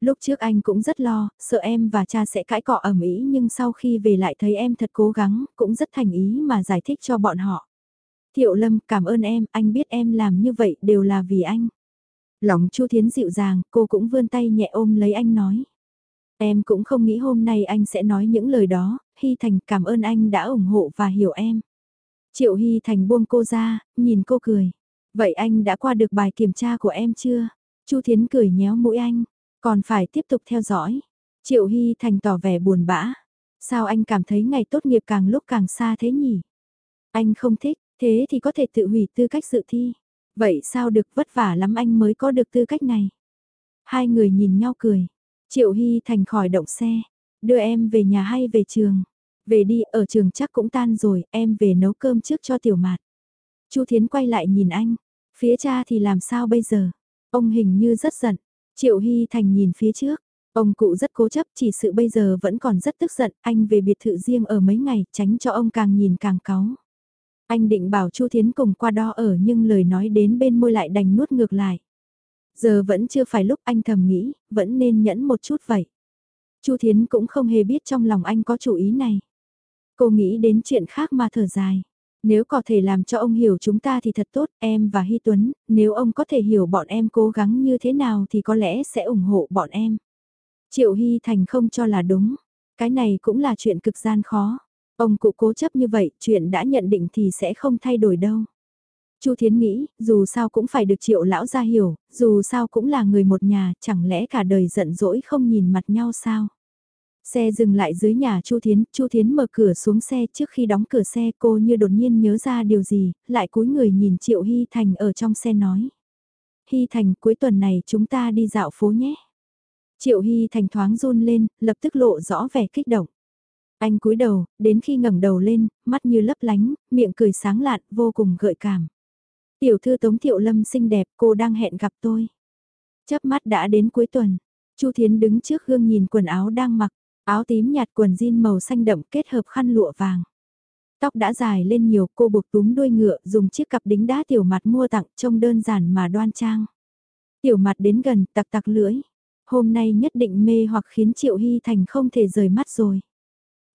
Lúc trước anh cũng rất lo, sợ em và cha sẽ cãi cọ ẩm ý nhưng sau khi về lại thấy em thật cố gắng, cũng rất thành ý mà giải thích cho bọn họ. Thiệu Lâm, cảm ơn em, anh biết em làm như vậy đều là vì anh. Lòng Chu Thiến dịu dàng, cô cũng vươn tay nhẹ ôm lấy anh nói. Em cũng không nghĩ hôm nay anh sẽ nói những lời đó, Hy Thành cảm ơn anh đã ủng hộ và hiểu em. Triệu Hy Thành buông cô ra, nhìn cô cười. Vậy anh đã qua được bài kiểm tra của em chưa? Chu Thiến cười nhéo mũi anh, còn phải tiếp tục theo dõi. Triệu Hy Thành tỏ vẻ buồn bã. Sao anh cảm thấy ngày tốt nghiệp càng lúc càng xa thế nhỉ? Anh không thích, thế thì có thể tự hủy tư cách dự thi. Vậy sao được vất vả lắm anh mới có được tư cách này? Hai người nhìn nhau cười. Triệu Hy Thành khỏi động xe. Đưa em về nhà hay về trường? Về đi, ở trường chắc cũng tan rồi, em về nấu cơm trước cho tiểu mạt. Chu Thiến quay lại nhìn anh. Phía cha thì làm sao bây giờ? Ông hình như rất giận. Triệu Hy Thành nhìn phía trước. Ông cụ rất cố chấp chỉ sự bây giờ vẫn còn rất tức giận. Anh về biệt thự riêng ở mấy ngày tránh cho ông càng nhìn càng cáu. Anh định bảo Chu Thiến cùng qua đo ở nhưng lời nói đến bên môi lại đành nuốt ngược lại. Giờ vẫn chưa phải lúc anh thầm nghĩ, vẫn nên nhẫn một chút vậy. Chu Thiến cũng không hề biết trong lòng anh có chủ ý này. Cô nghĩ đến chuyện khác mà thở dài. Nếu có thể làm cho ông hiểu chúng ta thì thật tốt, em và Hy Tuấn, nếu ông có thể hiểu bọn em cố gắng như thế nào thì có lẽ sẽ ủng hộ bọn em. Triệu Hy Thành không cho là đúng, cái này cũng là chuyện cực gian khó. Ông cụ cố chấp như vậy, chuyện đã nhận định thì sẽ không thay đổi đâu. Chu Thiến nghĩ, dù sao cũng phải được triệu lão gia hiểu, dù sao cũng là người một nhà, chẳng lẽ cả đời giận dỗi không nhìn mặt nhau sao? Xe dừng lại dưới nhà Chu Thiến, Chu Thiến mở cửa xuống xe trước khi đóng cửa xe cô như đột nhiên nhớ ra điều gì, lại cúi người nhìn Triệu Hy Thành ở trong xe nói. Hy Thành cuối tuần này chúng ta đi dạo phố nhé. Triệu Hy Thành thoáng run lên, lập tức lộ rõ vẻ kích động. Anh cúi đầu, đến khi ngẩng đầu lên, mắt như lấp lánh, miệng cười sáng lạn, vô cùng gợi cảm. Tiểu thư Tống Thiệu Lâm xinh đẹp, cô đang hẹn gặp tôi. Chớp mắt đã đến cuối tuần, Chu Thiến đứng trước gương nhìn quần áo đang mặc, áo tím nhạt quần jean màu xanh đậm kết hợp khăn lụa vàng. Tóc đã dài lên nhiều, cô buộc túm đuôi ngựa, dùng chiếc cặp đính đá tiểu mặt mua tặng, trông đơn giản mà đoan trang. Tiểu mặt đến gần, tặc tặc lưỡi. Hôm nay nhất định mê hoặc khiến Triệu Hy Thành không thể rời mắt rồi.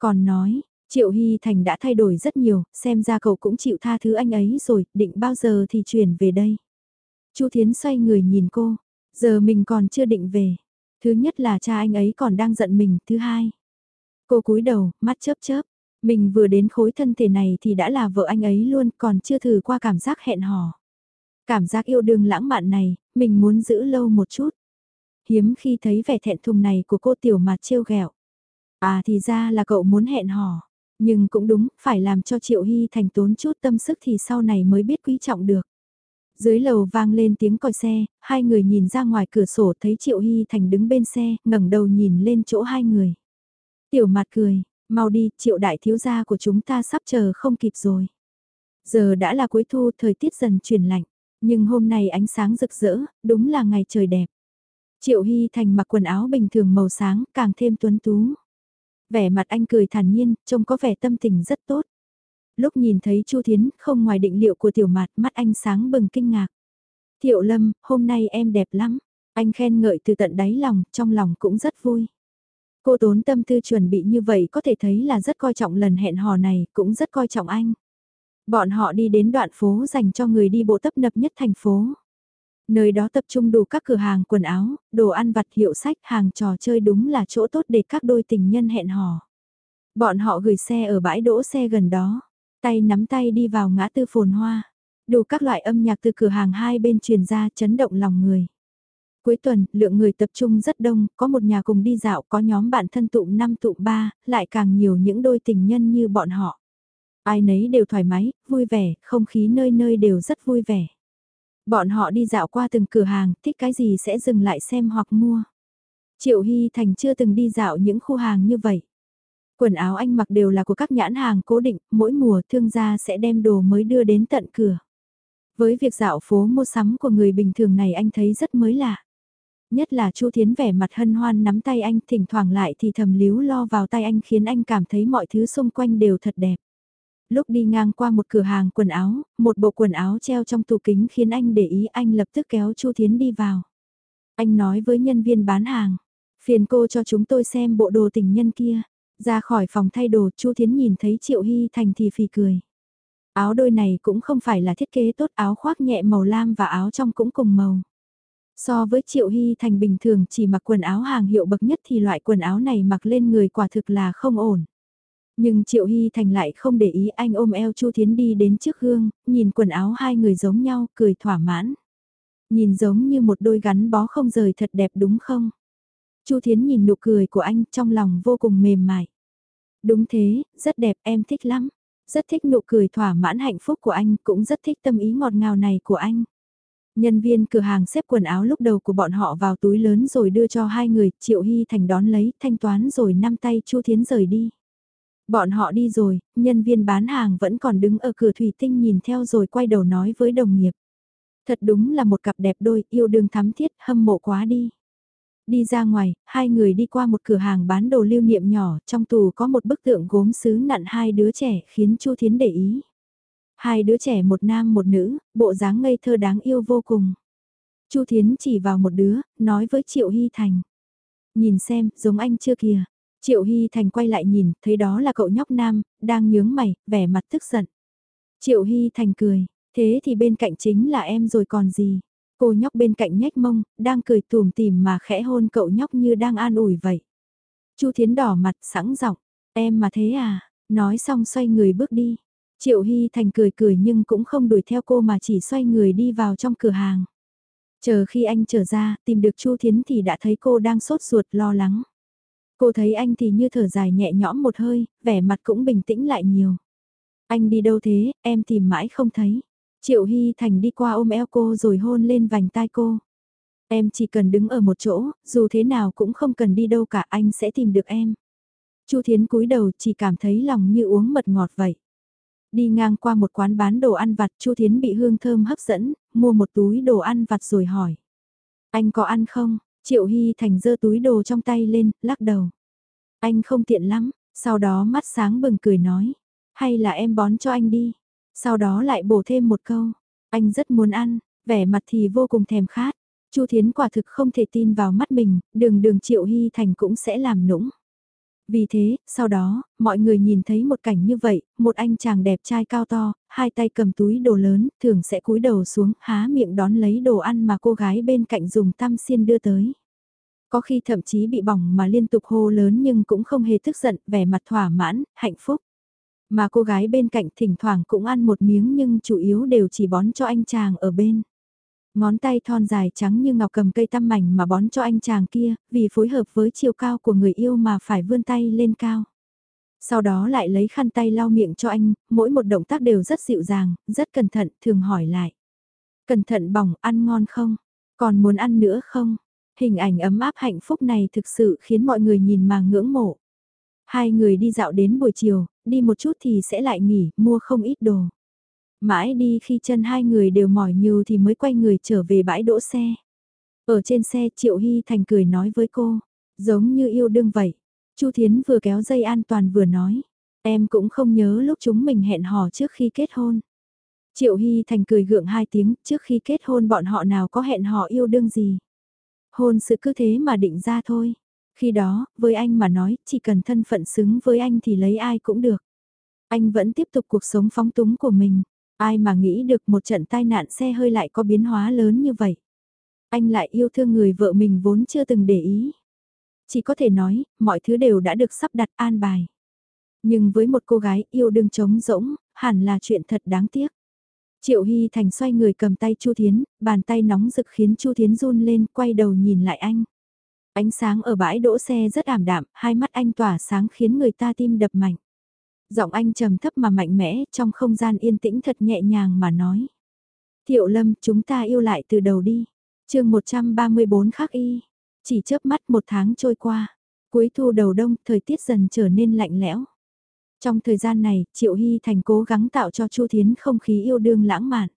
Còn nói, Triệu Hy Thành đã thay đổi rất nhiều, xem ra cậu cũng chịu tha thứ anh ấy rồi, định bao giờ thì chuyển về đây. Chu Thiến xoay người nhìn cô, giờ mình còn chưa định về. Thứ nhất là cha anh ấy còn đang giận mình, thứ hai. Cô cúi đầu, mắt chớp chớp, mình vừa đến khối thân thể này thì đã là vợ anh ấy luôn, còn chưa thử qua cảm giác hẹn hò. Cảm giác yêu đương lãng mạn này, mình muốn giữ lâu một chút. Hiếm khi thấy vẻ thẹn thùng này của cô tiểu mặt trêu ghẹo. À thì ra là cậu muốn hẹn hò. Nhưng cũng đúng, phải làm cho Triệu Hy Thành tốn chút tâm sức thì sau này mới biết quý trọng được. Dưới lầu vang lên tiếng còi xe, hai người nhìn ra ngoài cửa sổ thấy Triệu Hy Thành đứng bên xe, ngẩng đầu nhìn lên chỗ hai người. Tiểu mặt cười, mau đi, Triệu đại thiếu gia của chúng ta sắp chờ không kịp rồi. Giờ đã là cuối thu, thời tiết dần chuyển lạnh, nhưng hôm nay ánh sáng rực rỡ, đúng là ngày trời đẹp. Triệu Hy Thành mặc quần áo bình thường màu sáng, càng thêm tuấn tú. Vẻ mặt anh cười thản nhiên, trông có vẻ tâm tình rất tốt. Lúc nhìn thấy Chu Thiến, không ngoài định liệu của tiểu mặt, mắt anh sáng bừng kinh ngạc. Thiệu Lâm, hôm nay em đẹp lắm. Anh khen ngợi từ tận đáy lòng, trong lòng cũng rất vui. Cô tốn tâm tư chuẩn bị như vậy có thể thấy là rất coi trọng lần hẹn hò này, cũng rất coi trọng anh. Bọn họ đi đến đoạn phố dành cho người đi bộ tấp nập nhất thành phố. Nơi đó tập trung đủ các cửa hàng quần áo, đồ ăn vặt hiệu sách, hàng trò chơi đúng là chỗ tốt để các đôi tình nhân hẹn hò. Bọn họ gửi xe ở bãi đỗ xe gần đó, tay nắm tay đi vào ngã tư phồn hoa. Đủ các loại âm nhạc từ cửa hàng hai bên truyền ra chấn động lòng người. Cuối tuần, lượng người tập trung rất đông, có một nhà cùng đi dạo, có nhóm bạn thân tụ 5 tụ 3, lại càng nhiều những đôi tình nhân như bọn họ. Ai nấy đều thoải mái, vui vẻ, không khí nơi nơi đều rất vui vẻ. Bọn họ đi dạo qua từng cửa hàng, thích cái gì sẽ dừng lại xem hoặc mua. Triệu Hy Thành chưa từng đi dạo những khu hàng như vậy. Quần áo anh mặc đều là của các nhãn hàng cố định, mỗi mùa thương gia sẽ đem đồ mới đưa đến tận cửa. Với việc dạo phố mua sắm của người bình thường này anh thấy rất mới lạ. Nhất là Chu Thiến vẻ mặt hân hoan nắm tay anh thỉnh thoảng lại thì thầm líu lo vào tay anh khiến anh cảm thấy mọi thứ xung quanh đều thật đẹp lúc đi ngang qua một cửa hàng quần áo, một bộ quần áo treo trong tủ kính khiến anh để ý anh lập tức kéo Chu Thiến đi vào. Anh nói với nhân viên bán hàng, phiền cô cho chúng tôi xem bộ đồ tình nhân kia. Ra khỏi phòng thay đồ Chu Thiến nhìn thấy Triệu Hy Thành thì phì cười. Áo đôi này cũng không phải là thiết kế tốt áo khoác nhẹ màu lam và áo trong cũng cùng màu. So với Triệu Hy Thành bình thường chỉ mặc quần áo hàng hiệu bậc nhất thì loại quần áo này mặc lên người quả thực là không ổn. Nhưng Triệu Hy Thành lại không để ý anh ôm eo Chu Thiến đi đến trước gương, nhìn quần áo hai người giống nhau, cười thỏa mãn. Nhìn giống như một đôi gắn bó không rời thật đẹp đúng không? Chu Thiến nhìn nụ cười của anh trong lòng vô cùng mềm mại. Đúng thế, rất đẹp em thích lắm. Rất thích nụ cười thỏa mãn hạnh phúc của anh, cũng rất thích tâm ý ngọt ngào này của anh. Nhân viên cửa hàng xếp quần áo lúc đầu của bọn họ vào túi lớn rồi đưa cho hai người, Triệu Hy Thành đón lấy, thanh toán rồi năm tay Chu Thiến rời đi. Bọn họ đi rồi, nhân viên bán hàng vẫn còn đứng ở cửa thủy tinh nhìn theo rồi quay đầu nói với đồng nghiệp. Thật đúng là một cặp đẹp đôi, yêu đương thắm thiết, hâm mộ quá đi. Đi ra ngoài, hai người đi qua một cửa hàng bán đồ lưu niệm nhỏ, trong tù có một bức tượng gốm sứ nặn hai đứa trẻ khiến Chu Thiến để ý. Hai đứa trẻ một nam một nữ, bộ dáng ngây thơ đáng yêu vô cùng. Chu Thiến chỉ vào một đứa, nói với Triệu Hy Thành. Nhìn xem, giống anh chưa kìa. Triệu Hy Thành quay lại nhìn, thấy đó là cậu nhóc nam, đang nhướng mày, vẻ mặt tức giận. Triệu Hy Thành cười, thế thì bên cạnh chính là em rồi còn gì. Cô nhóc bên cạnh nhếch mông, đang cười tùm tìm mà khẽ hôn cậu nhóc như đang an ủi vậy. Chu Thiến đỏ mặt sẵn giọng, em mà thế à, nói xong xoay người bước đi. Triệu Hy Thành cười cười nhưng cũng không đuổi theo cô mà chỉ xoay người đi vào trong cửa hàng. Chờ khi anh trở ra, tìm được Chu Thiến thì đã thấy cô đang sốt ruột lo lắng. Cô thấy anh thì như thở dài nhẹ nhõm một hơi, vẻ mặt cũng bình tĩnh lại nhiều. Anh đi đâu thế, em tìm mãi không thấy. Triệu Hy Thành đi qua ôm eo cô rồi hôn lên vành tai cô. Em chỉ cần đứng ở một chỗ, dù thế nào cũng không cần đi đâu cả anh sẽ tìm được em. Chu Thiến cúi đầu chỉ cảm thấy lòng như uống mật ngọt vậy. Đi ngang qua một quán bán đồ ăn vặt, Chu Thiến bị hương thơm hấp dẫn, mua một túi đồ ăn vặt rồi hỏi. Anh có ăn không? Triệu Hy Thành giơ túi đồ trong tay lên, lắc đầu. Anh không tiện lắm, sau đó mắt sáng bừng cười nói. Hay là em bón cho anh đi. Sau đó lại bổ thêm một câu. Anh rất muốn ăn, vẻ mặt thì vô cùng thèm khát. Chu Thiến quả thực không thể tin vào mắt mình, đường đường Triệu Hy Thành cũng sẽ làm nũng. Vì thế, sau đó, mọi người nhìn thấy một cảnh như vậy, một anh chàng đẹp trai cao to, hai tay cầm túi đồ lớn, thường sẽ cúi đầu xuống, há miệng đón lấy đồ ăn mà cô gái bên cạnh dùng tăm xiên đưa tới. Có khi thậm chí bị bỏng mà liên tục hô lớn nhưng cũng không hề tức giận, vẻ mặt thỏa mãn, hạnh phúc. Mà cô gái bên cạnh thỉnh thoảng cũng ăn một miếng nhưng chủ yếu đều chỉ bón cho anh chàng ở bên. Ngón tay thon dài trắng như ngọc cầm cây tăm mảnh mà bón cho anh chàng kia, vì phối hợp với chiều cao của người yêu mà phải vươn tay lên cao. Sau đó lại lấy khăn tay lau miệng cho anh, mỗi một động tác đều rất dịu dàng, rất cẩn thận, thường hỏi lại. Cẩn thận bỏng, ăn ngon không? Còn muốn ăn nữa không? Hình ảnh ấm áp hạnh phúc này thực sự khiến mọi người nhìn mà ngưỡng mộ. Hai người đi dạo đến buổi chiều, đi một chút thì sẽ lại nghỉ, mua không ít đồ. Mãi đi khi chân hai người đều mỏi nhiều thì mới quay người trở về bãi đỗ xe. Ở trên xe Triệu Hy Thành cười nói với cô, giống như yêu đương vậy. Chu Thiến vừa kéo dây an toàn vừa nói, em cũng không nhớ lúc chúng mình hẹn hò trước khi kết hôn. Triệu Hy Thành cười gượng hai tiếng, trước khi kết hôn bọn họ nào có hẹn hò yêu đương gì. Hôn sự cứ thế mà định ra thôi. Khi đó, với anh mà nói, chỉ cần thân phận xứng với anh thì lấy ai cũng được. Anh vẫn tiếp tục cuộc sống phóng túng của mình. Ai mà nghĩ được một trận tai nạn xe hơi lại có biến hóa lớn như vậy. Anh lại yêu thương người vợ mình vốn chưa từng để ý. Chỉ có thể nói, mọi thứ đều đã được sắp đặt an bài. Nhưng với một cô gái yêu đương trống rỗng, hẳn là chuyện thật đáng tiếc. Triệu Hy Thành xoay người cầm tay Chu Thiến, bàn tay nóng rực khiến Chu Thiến run lên, quay đầu nhìn lại anh. Ánh sáng ở bãi đỗ xe rất ảm đạm, hai mắt anh tỏa sáng khiến người ta tim đập mạnh. Giọng anh trầm thấp mà mạnh mẽ, trong không gian yên tĩnh thật nhẹ nhàng mà nói. Thiệu Lâm, chúng ta yêu lại từ đầu đi. chương 134 khắc y. Chỉ chớp mắt một tháng trôi qua. Cuối thu đầu đông, thời tiết dần trở nên lạnh lẽo. Trong thời gian này, Triệu Hy Thành cố gắng tạo cho Chu Thiến không khí yêu đương lãng mạn.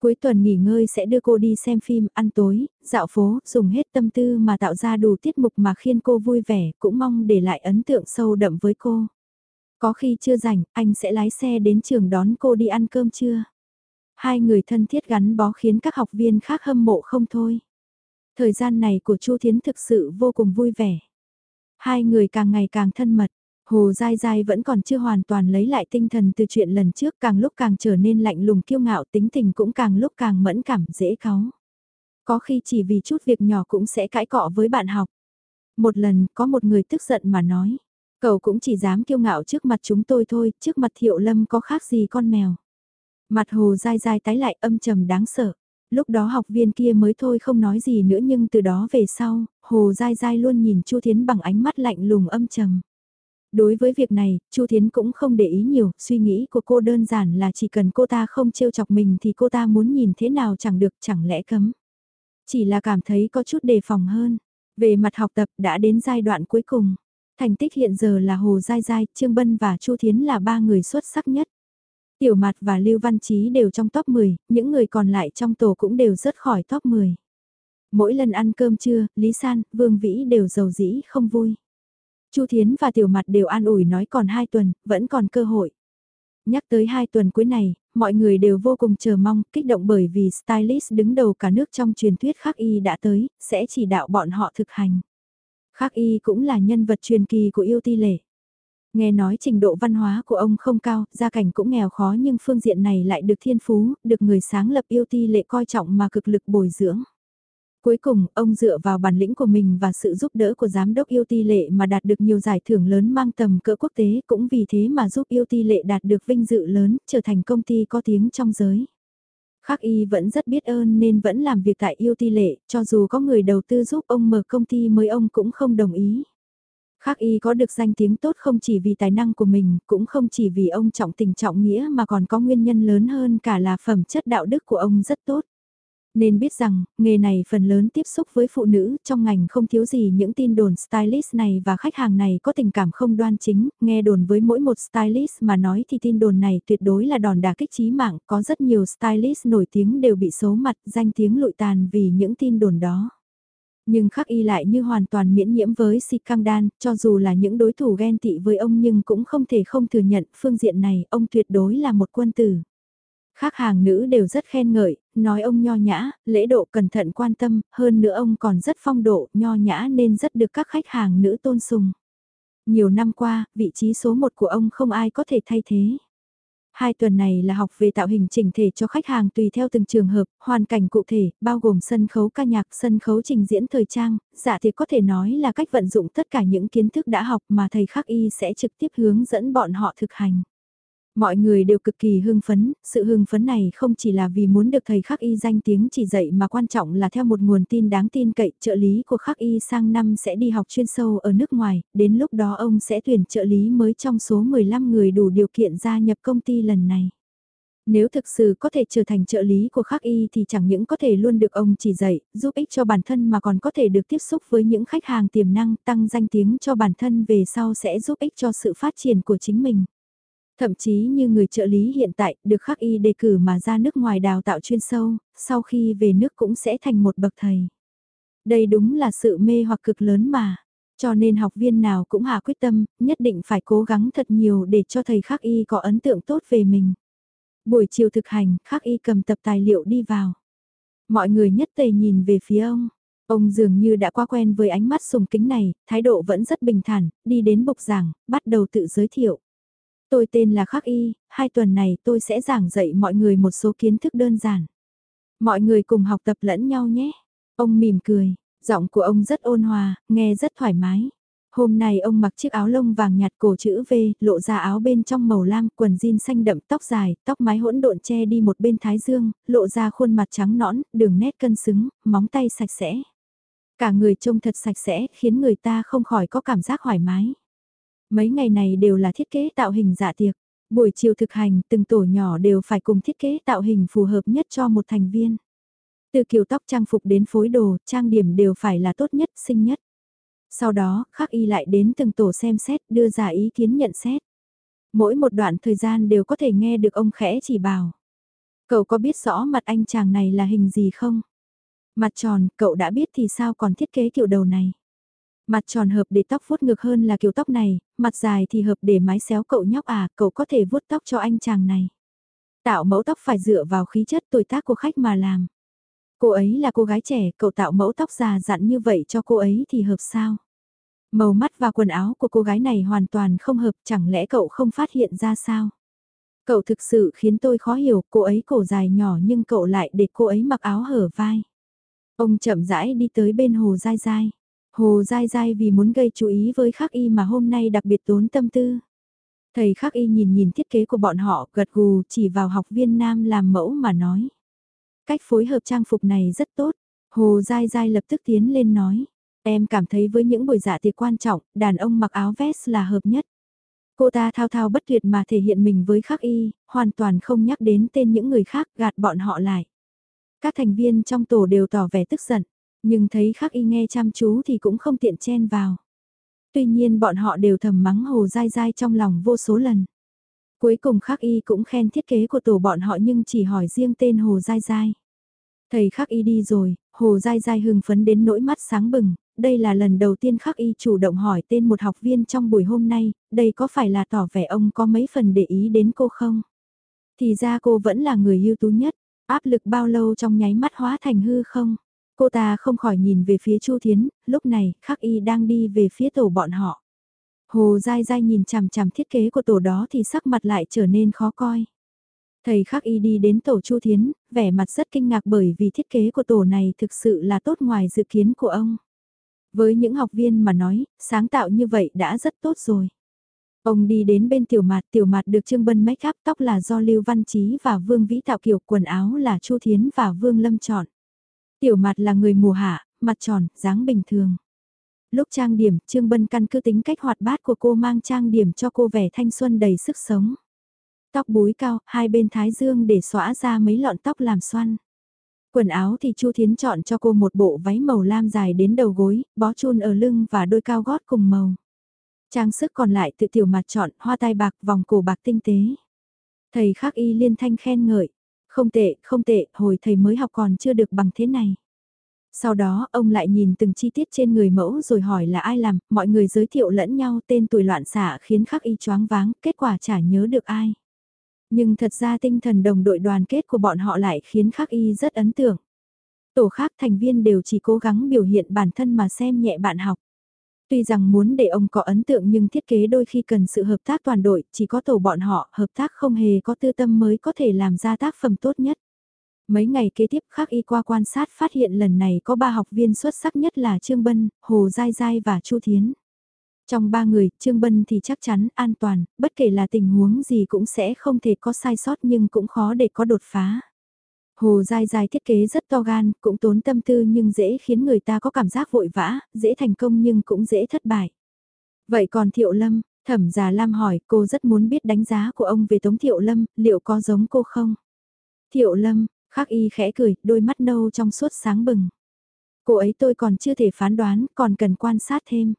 Cuối tuần nghỉ ngơi sẽ đưa cô đi xem phim, ăn tối, dạo phố, dùng hết tâm tư mà tạo ra đủ tiết mục mà khiến cô vui vẻ, cũng mong để lại ấn tượng sâu đậm với cô. Có khi chưa rảnh, anh sẽ lái xe đến trường đón cô đi ăn cơm trưa. Hai người thân thiết gắn bó khiến các học viên khác hâm mộ không thôi. Thời gian này của Chu Thiến thực sự vô cùng vui vẻ. Hai người càng ngày càng thân mật. Hồ Giai Giai vẫn còn chưa hoàn toàn lấy lại tinh thần từ chuyện lần trước càng lúc càng trở nên lạnh lùng kiêu ngạo tính tình cũng càng lúc càng mẫn cảm dễ cáu. Có khi chỉ vì chút việc nhỏ cũng sẽ cãi cọ với bạn học. Một lần có một người tức giận mà nói, cậu cũng chỉ dám kiêu ngạo trước mặt chúng tôi thôi, trước mặt thiệu lâm có khác gì con mèo. Mặt hồ dai dai tái lại âm trầm đáng sợ. Lúc đó học viên kia mới thôi không nói gì nữa nhưng từ đó về sau, hồ dai dai luôn nhìn Chu Thiến bằng ánh mắt lạnh lùng âm trầm. Đối với việc này, Chu Thiến cũng không để ý nhiều, suy nghĩ của cô đơn giản là chỉ cần cô ta không trêu chọc mình thì cô ta muốn nhìn thế nào chẳng được chẳng lẽ cấm. Chỉ là cảm thấy có chút đề phòng hơn. Về mặt học tập đã đến giai đoạn cuối cùng. Thành tích hiện giờ là Hồ Giai Giai, Trương Bân và Chu Thiến là ba người xuất sắc nhất. Tiểu Mạt và Lưu Văn Chí đều trong top 10, những người còn lại trong tổ cũng đều rớt khỏi top 10. Mỗi lần ăn cơm trưa, Lý San, Vương Vĩ đều giàu dĩ không vui. Chu Thiến và Tiểu Mặt đều an ủi nói còn 2 tuần, vẫn còn cơ hội. Nhắc tới 2 tuần cuối này, mọi người đều vô cùng chờ mong, kích động bởi vì stylist đứng đầu cả nước trong truyền thuyết khắc y đã tới, sẽ chỉ đạo bọn họ thực hành khác y cũng là nhân vật truyền kỳ của yêu ti lệ. Nghe nói trình độ văn hóa của ông không cao, gia cảnh cũng nghèo khó nhưng phương diện này lại được thiên phú, được người sáng lập yêu ti lệ coi trọng mà cực lực bồi dưỡng. Cuối cùng, ông dựa vào bản lĩnh của mình và sự giúp đỡ của giám đốc yêu ti lệ mà đạt được nhiều giải thưởng lớn mang tầm cỡ quốc tế cũng vì thế mà giúp yêu ti lệ đạt được vinh dự lớn, trở thành công ty có tiếng trong giới. Khắc y vẫn rất biết ơn nên vẫn làm việc tại yêu ti lệ, cho dù có người đầu tư giúp ông mở công ty mới ông cũng không đồng ý. Khắc y có được danh tiếng tốt không chỉ vì tài năng của mình, cũng không chỉ vì ông trọng tình trọng nghĩa mà còn có nguyên nhân lớn hơn cả là phẩm chất đạo đức của ông rất tốt. Nên biết rằng, nghề này phần lớn tiếp xúc với phụ nữ, trong ngành không thiếu gì những tin đồn stylist này và khách hàng này có tình cảm không đoan chính, nghe đồn với mỗi một stylist mà nói thì tin đồn này tuyệt đối là đòn đà kích trí mạng, có rất nhiều stylist nổi tiếng đều bị xấu mặt, danh tiếng lụi tàn vì những tin đồn đó. Nhưng khắc y lại như hoàn toàn miễn nhiễm với si căng đan, cho dù là những đối thủ ghen tị với ông nhưng cũng không thể không thừa nhận phương diện này, ông tuyệt đối là một quân tử. Khác hàng nữ đều rất khen ngợi, nói ông nho nhã, lễ độ cẩn thận quan tâm, hơn nữa ông còn rất phong độ, nho nhã nên rất được các khách hàng nữ tôn sùng. Nhiều năm qua, vị trí số một của ông không ai có thể thay thế. Hai tuần này là học về tạo hình chỉnh thể cho khách hàng tùy theo từng trường hợp, hoàn cảnh cụ thể, bao gồm sân khấu ca nhạc, sân khấu trình diễn thời trang, dạ thì có thể nói là cách vận dụng tất cả những kiến thức đã học mà thầy khắc y sẽ trực tiếp hướng dẫn bọn họ thực hành. Mọi người đều cực kỳ hưng phấn, sự hưng phấn này không chỉ là vì muốn được thầy khắc y danh tiếng chỉ dạy mà quan trọng là theo một nguồn tin đáng tin cậy, trợ lý của khắc y sang năm sẽ đi học chuyên sâu ở nước ngoài, đến lúc đó ông sẽ tuyển trợ lý mới trong số 15 người đủ điều kiện gia nhập công ty lần này. Nếu thực sự có thể trở thành trợ lý của khắc y thì chẳng những có thể luôn được ông chỉ dạy, giúp ích cho bản thân mà còn có thể được tiếp xúc với những khách hàng tiềm năng tăng danh tiếng cho bản thân về sau sẽ giúp ích cho sự phát triển của chính mình. Thậm chí như người trợ lý hiện tại được khắc y đề cử mà ra nước ngoài đào tạo chuyên sâu, sau khi về nước cũng sẽ thành một bậc thầy. Đây đúng là sự mê hoặc cực lớn mà. Cho nên học viên nào cũng hạ quyết tâm, nhất định phải cố gắng thật nhiều để cho thầy khắc y có ấn tượng tốt về mình. Buổi chiều thực hành, khắc y cầm tập tài liệu đi vào. Mọi người nhất tề nhìn về phía ông. Ông dường như đã quá quen với ánh mắt sùng kính này, thái độ vẫn rất bình thản, đi đến bục giảng, bắt đầu tự giới thiệu. Tôi tên là Khắc Y, hai tuần này tôi sẽ giảng dạy mọi người một số kiến thức đơn giản. Mọi người cùng học tập lẫn nhau nhé. Ông mỉm cười, giọng của ông rất ôn hòa, nghe rất thoải mái. Hôm nay ông mặc chiếc áo lông vàng nhạt cổ chữ V, lộ ra áo bên trong màu lam, quần jean xanh đậm, tóc dài, tóc mái hỗn độn che đi một bên thái dương, lộ ra khuôn mặt trắng nõn, đường nét cân xứng, móng tay sạch sẽ. Cả người trông thật sạch sẽ, khiến người ta không khỏi có cảm giác thoải mái. Mấy ngày này đều là thiết kế tạo hình dạ tiệc. Buổi chiều thực hành, từng tổ nhỏ đều phải cùng thiết kế tạo hình phù hợp nhất cho một thành viên. Từ kiểu tóc trang phục đến phối đồ, trang điểm đều phải là tốt nhất, xinh nhất. Sau đó, khắc y lại đến từng tổ xem xét, đưa ra ý kiến nhận xét. Mỗi một đoạn thời gian đều có thể nghe được ông khẽ chỉ bảo. Cậu có biết rõ mặt anh chàng này là hình gì không? Mặt tròn, cậu đã biết thì sao còn thiết kế kiểu đầu này? Mặt tròn hợp để tóc vuốt ngược hơn là kiểu tóc này, mặt dài thì hợp để mái xéo cậu nhóc à, cậu có thể vuốt tóc cho anh chàng này. Tạo mẫu tóc phải dựa vào khí chất tuổi tác của khách mà làm. Cô ấy là cô gái trẻ, cậu tạo mẫu tóc già dặn như vậy cho cô ấy thì hợp sao? Màu mắt và quần áo của cô gái này hoàn toàn không hợp, chẳng lẽ cậu không phát hiện ra sao? Cậu thực sự khiến tôi khó hiểu, cô ấy cổ dài nhỏ nhưng cậu lại để cô ấy mặc áo hở vai. Ông chậm rãi đi tới bên hồ dai dai. Hồ dai dai vì muốn gây chú ý với khắc y mà hôm nay đặc biệt tốn tâm tư. Thầy khắc y nhìn nhìn thiết kế của bọn họ gật gù chỉ vào học viên nam làm mẫu mà nói. Cách phối hợp trang phục này rất tốt. Hồ dai dai lập tức tiến lên nói. Em cảm thấy với những buổi dạ tiệc quan trọng, đàn ông mặc áo vest là hợp nhất. Cô ta thao thao bất tuyệt mà thể hiện mình với khắc y, hoàn toàn không nhắc đến tên những người khác gạt bọn họ lại. Các thành viên trong tổ đều tỏ vẻ tức giận. Nhưng thấy khắc y nghe chăm chú thì cũng không tiện chen vào. Tuy nhiên bọn họ đều thầm mắng hồ dai dai trong lòng vô số lần. Cuối cùng khắc y cũng khen thiết kế của tổ bọn họ nhưng chỉ hỏi riêng tên hồ dai dai. Thầy khắc y đi rồi, hồ dai dai hưng phấn đến nỗi mắt sáng bừng, đây là lần đầu tiên khắc y chủ động hỏi tên một học viên trong buổi hôm nay, đây có phải là tỏ vẻ ông có mấy phần để ý đến cô không? Thì ra cô vẫn là người ưu tú nhất, áp lực bao lâu trong nháy mắt hóa thành hư không? Cô ta không khỏi nhìn về phía Chu Thiến, lúc này, Khắc Y đang đi về phía tổ bọn họ. Hồ dai dai nhìn chằm chằm thiết kế của tổ đó thì sắc mặt lại trở nên khó coi. Thầy Khắc Y đi đến tổ Chu Thiến, vẻ mặt rất kinh ngạc bởi vì thiết kế của tổ này thực sự là tốt ngoài dự kiến của ông. Với những học viên mà nói, sáng tạo như vậy đã rất tốt rồi. Ông đi đến bên tiểu mạt, tiểu mạt được trưng bân make up tóc là do Lưu Văn Chí và Vương Vĩ tạo kiểu quần áo là Chu Thiến và Vương Lâm chọn. Tiểu mặt là người mùa hạ, mặt tròn, dáng bình thường. Lúc trang điểm, Trương Bân căn cứ tính cách hoạt bát của cô mang trang điểm cho cô vẻ thanh xuân đầy sức sống. Tóc búi cao, hai bên thái dương để xóa ra mấy lọn tóc làm xoăn. Quần áo thì Chu Thiến chọn cho cô một bộ váy màu lam dài đến đầu gối, bó chun ở lưng và đôi cao gót cùng màu. Trang sức còn lại tự tiểu mặt chọn hoa tai bạc vòng cổ bạc tinh tế. Thầy khắc y liên thanh khen ngợi. Không tệ, không tệ, hồi thầy mới học còn chưa được bằng thế này. Sau đó, ông lại nhìn từng chi tiết trên người mẫu rồi hỏi là ai làm, mọi người giới thiệu lẫn nhau tên tuổi loạn xạ khiến khắc y choáng váng, kết quả chả nhớ được ai. Nhưng thật ra tinh thần đồng đội đoàn kết của bọn họ lại khiến khắc y rất ấn tượng. Tổ khác thành viên đều chỉ cố gắng biểu hiện bản thân mà xem nhẹ bạn học. Tuy rằng muốn để ông có ấn tượng nhưng thiết kế đôi khi cần sự hợp tác toàn đội, chỉ có tổ bọn họ hợp tác không hề có tư tâm mới có thể làm ra tác phẩm tốt nhất. Mấy ngày kế tiếp khác y qua quan sát phát hiện lần này có ba học viên xuất sắc nhất là Trương Bân, Hồ Giai Giai và Chu Thiến. Trong ba người, Trương Bân thì chắc chắn an toàn, bất kể là tình huống gì cũng sẽ không thể có sai sót nhưng cũng khó để có đột phá. Hồ dai dai thiết kế rất to gan, cũng tốn tâm tư nhưng dễ khiến người ta có cảm giác vội vã, dễ thành công nhưng cũng dễ thất bại. Vậy còn Thiệu Lâm, Thẩm Già Lam hỏi cô rất muốn biết đánh giá của ông về Tống Thiệu Lâm, liệu có giống cô không? Thiệu Lâm, khắc y khẽ cười, đôi mắt nâu trong suốt sáng bừng. Cô ấy tôi còn chưa thể phán đoán, còn cần quan sát thêm.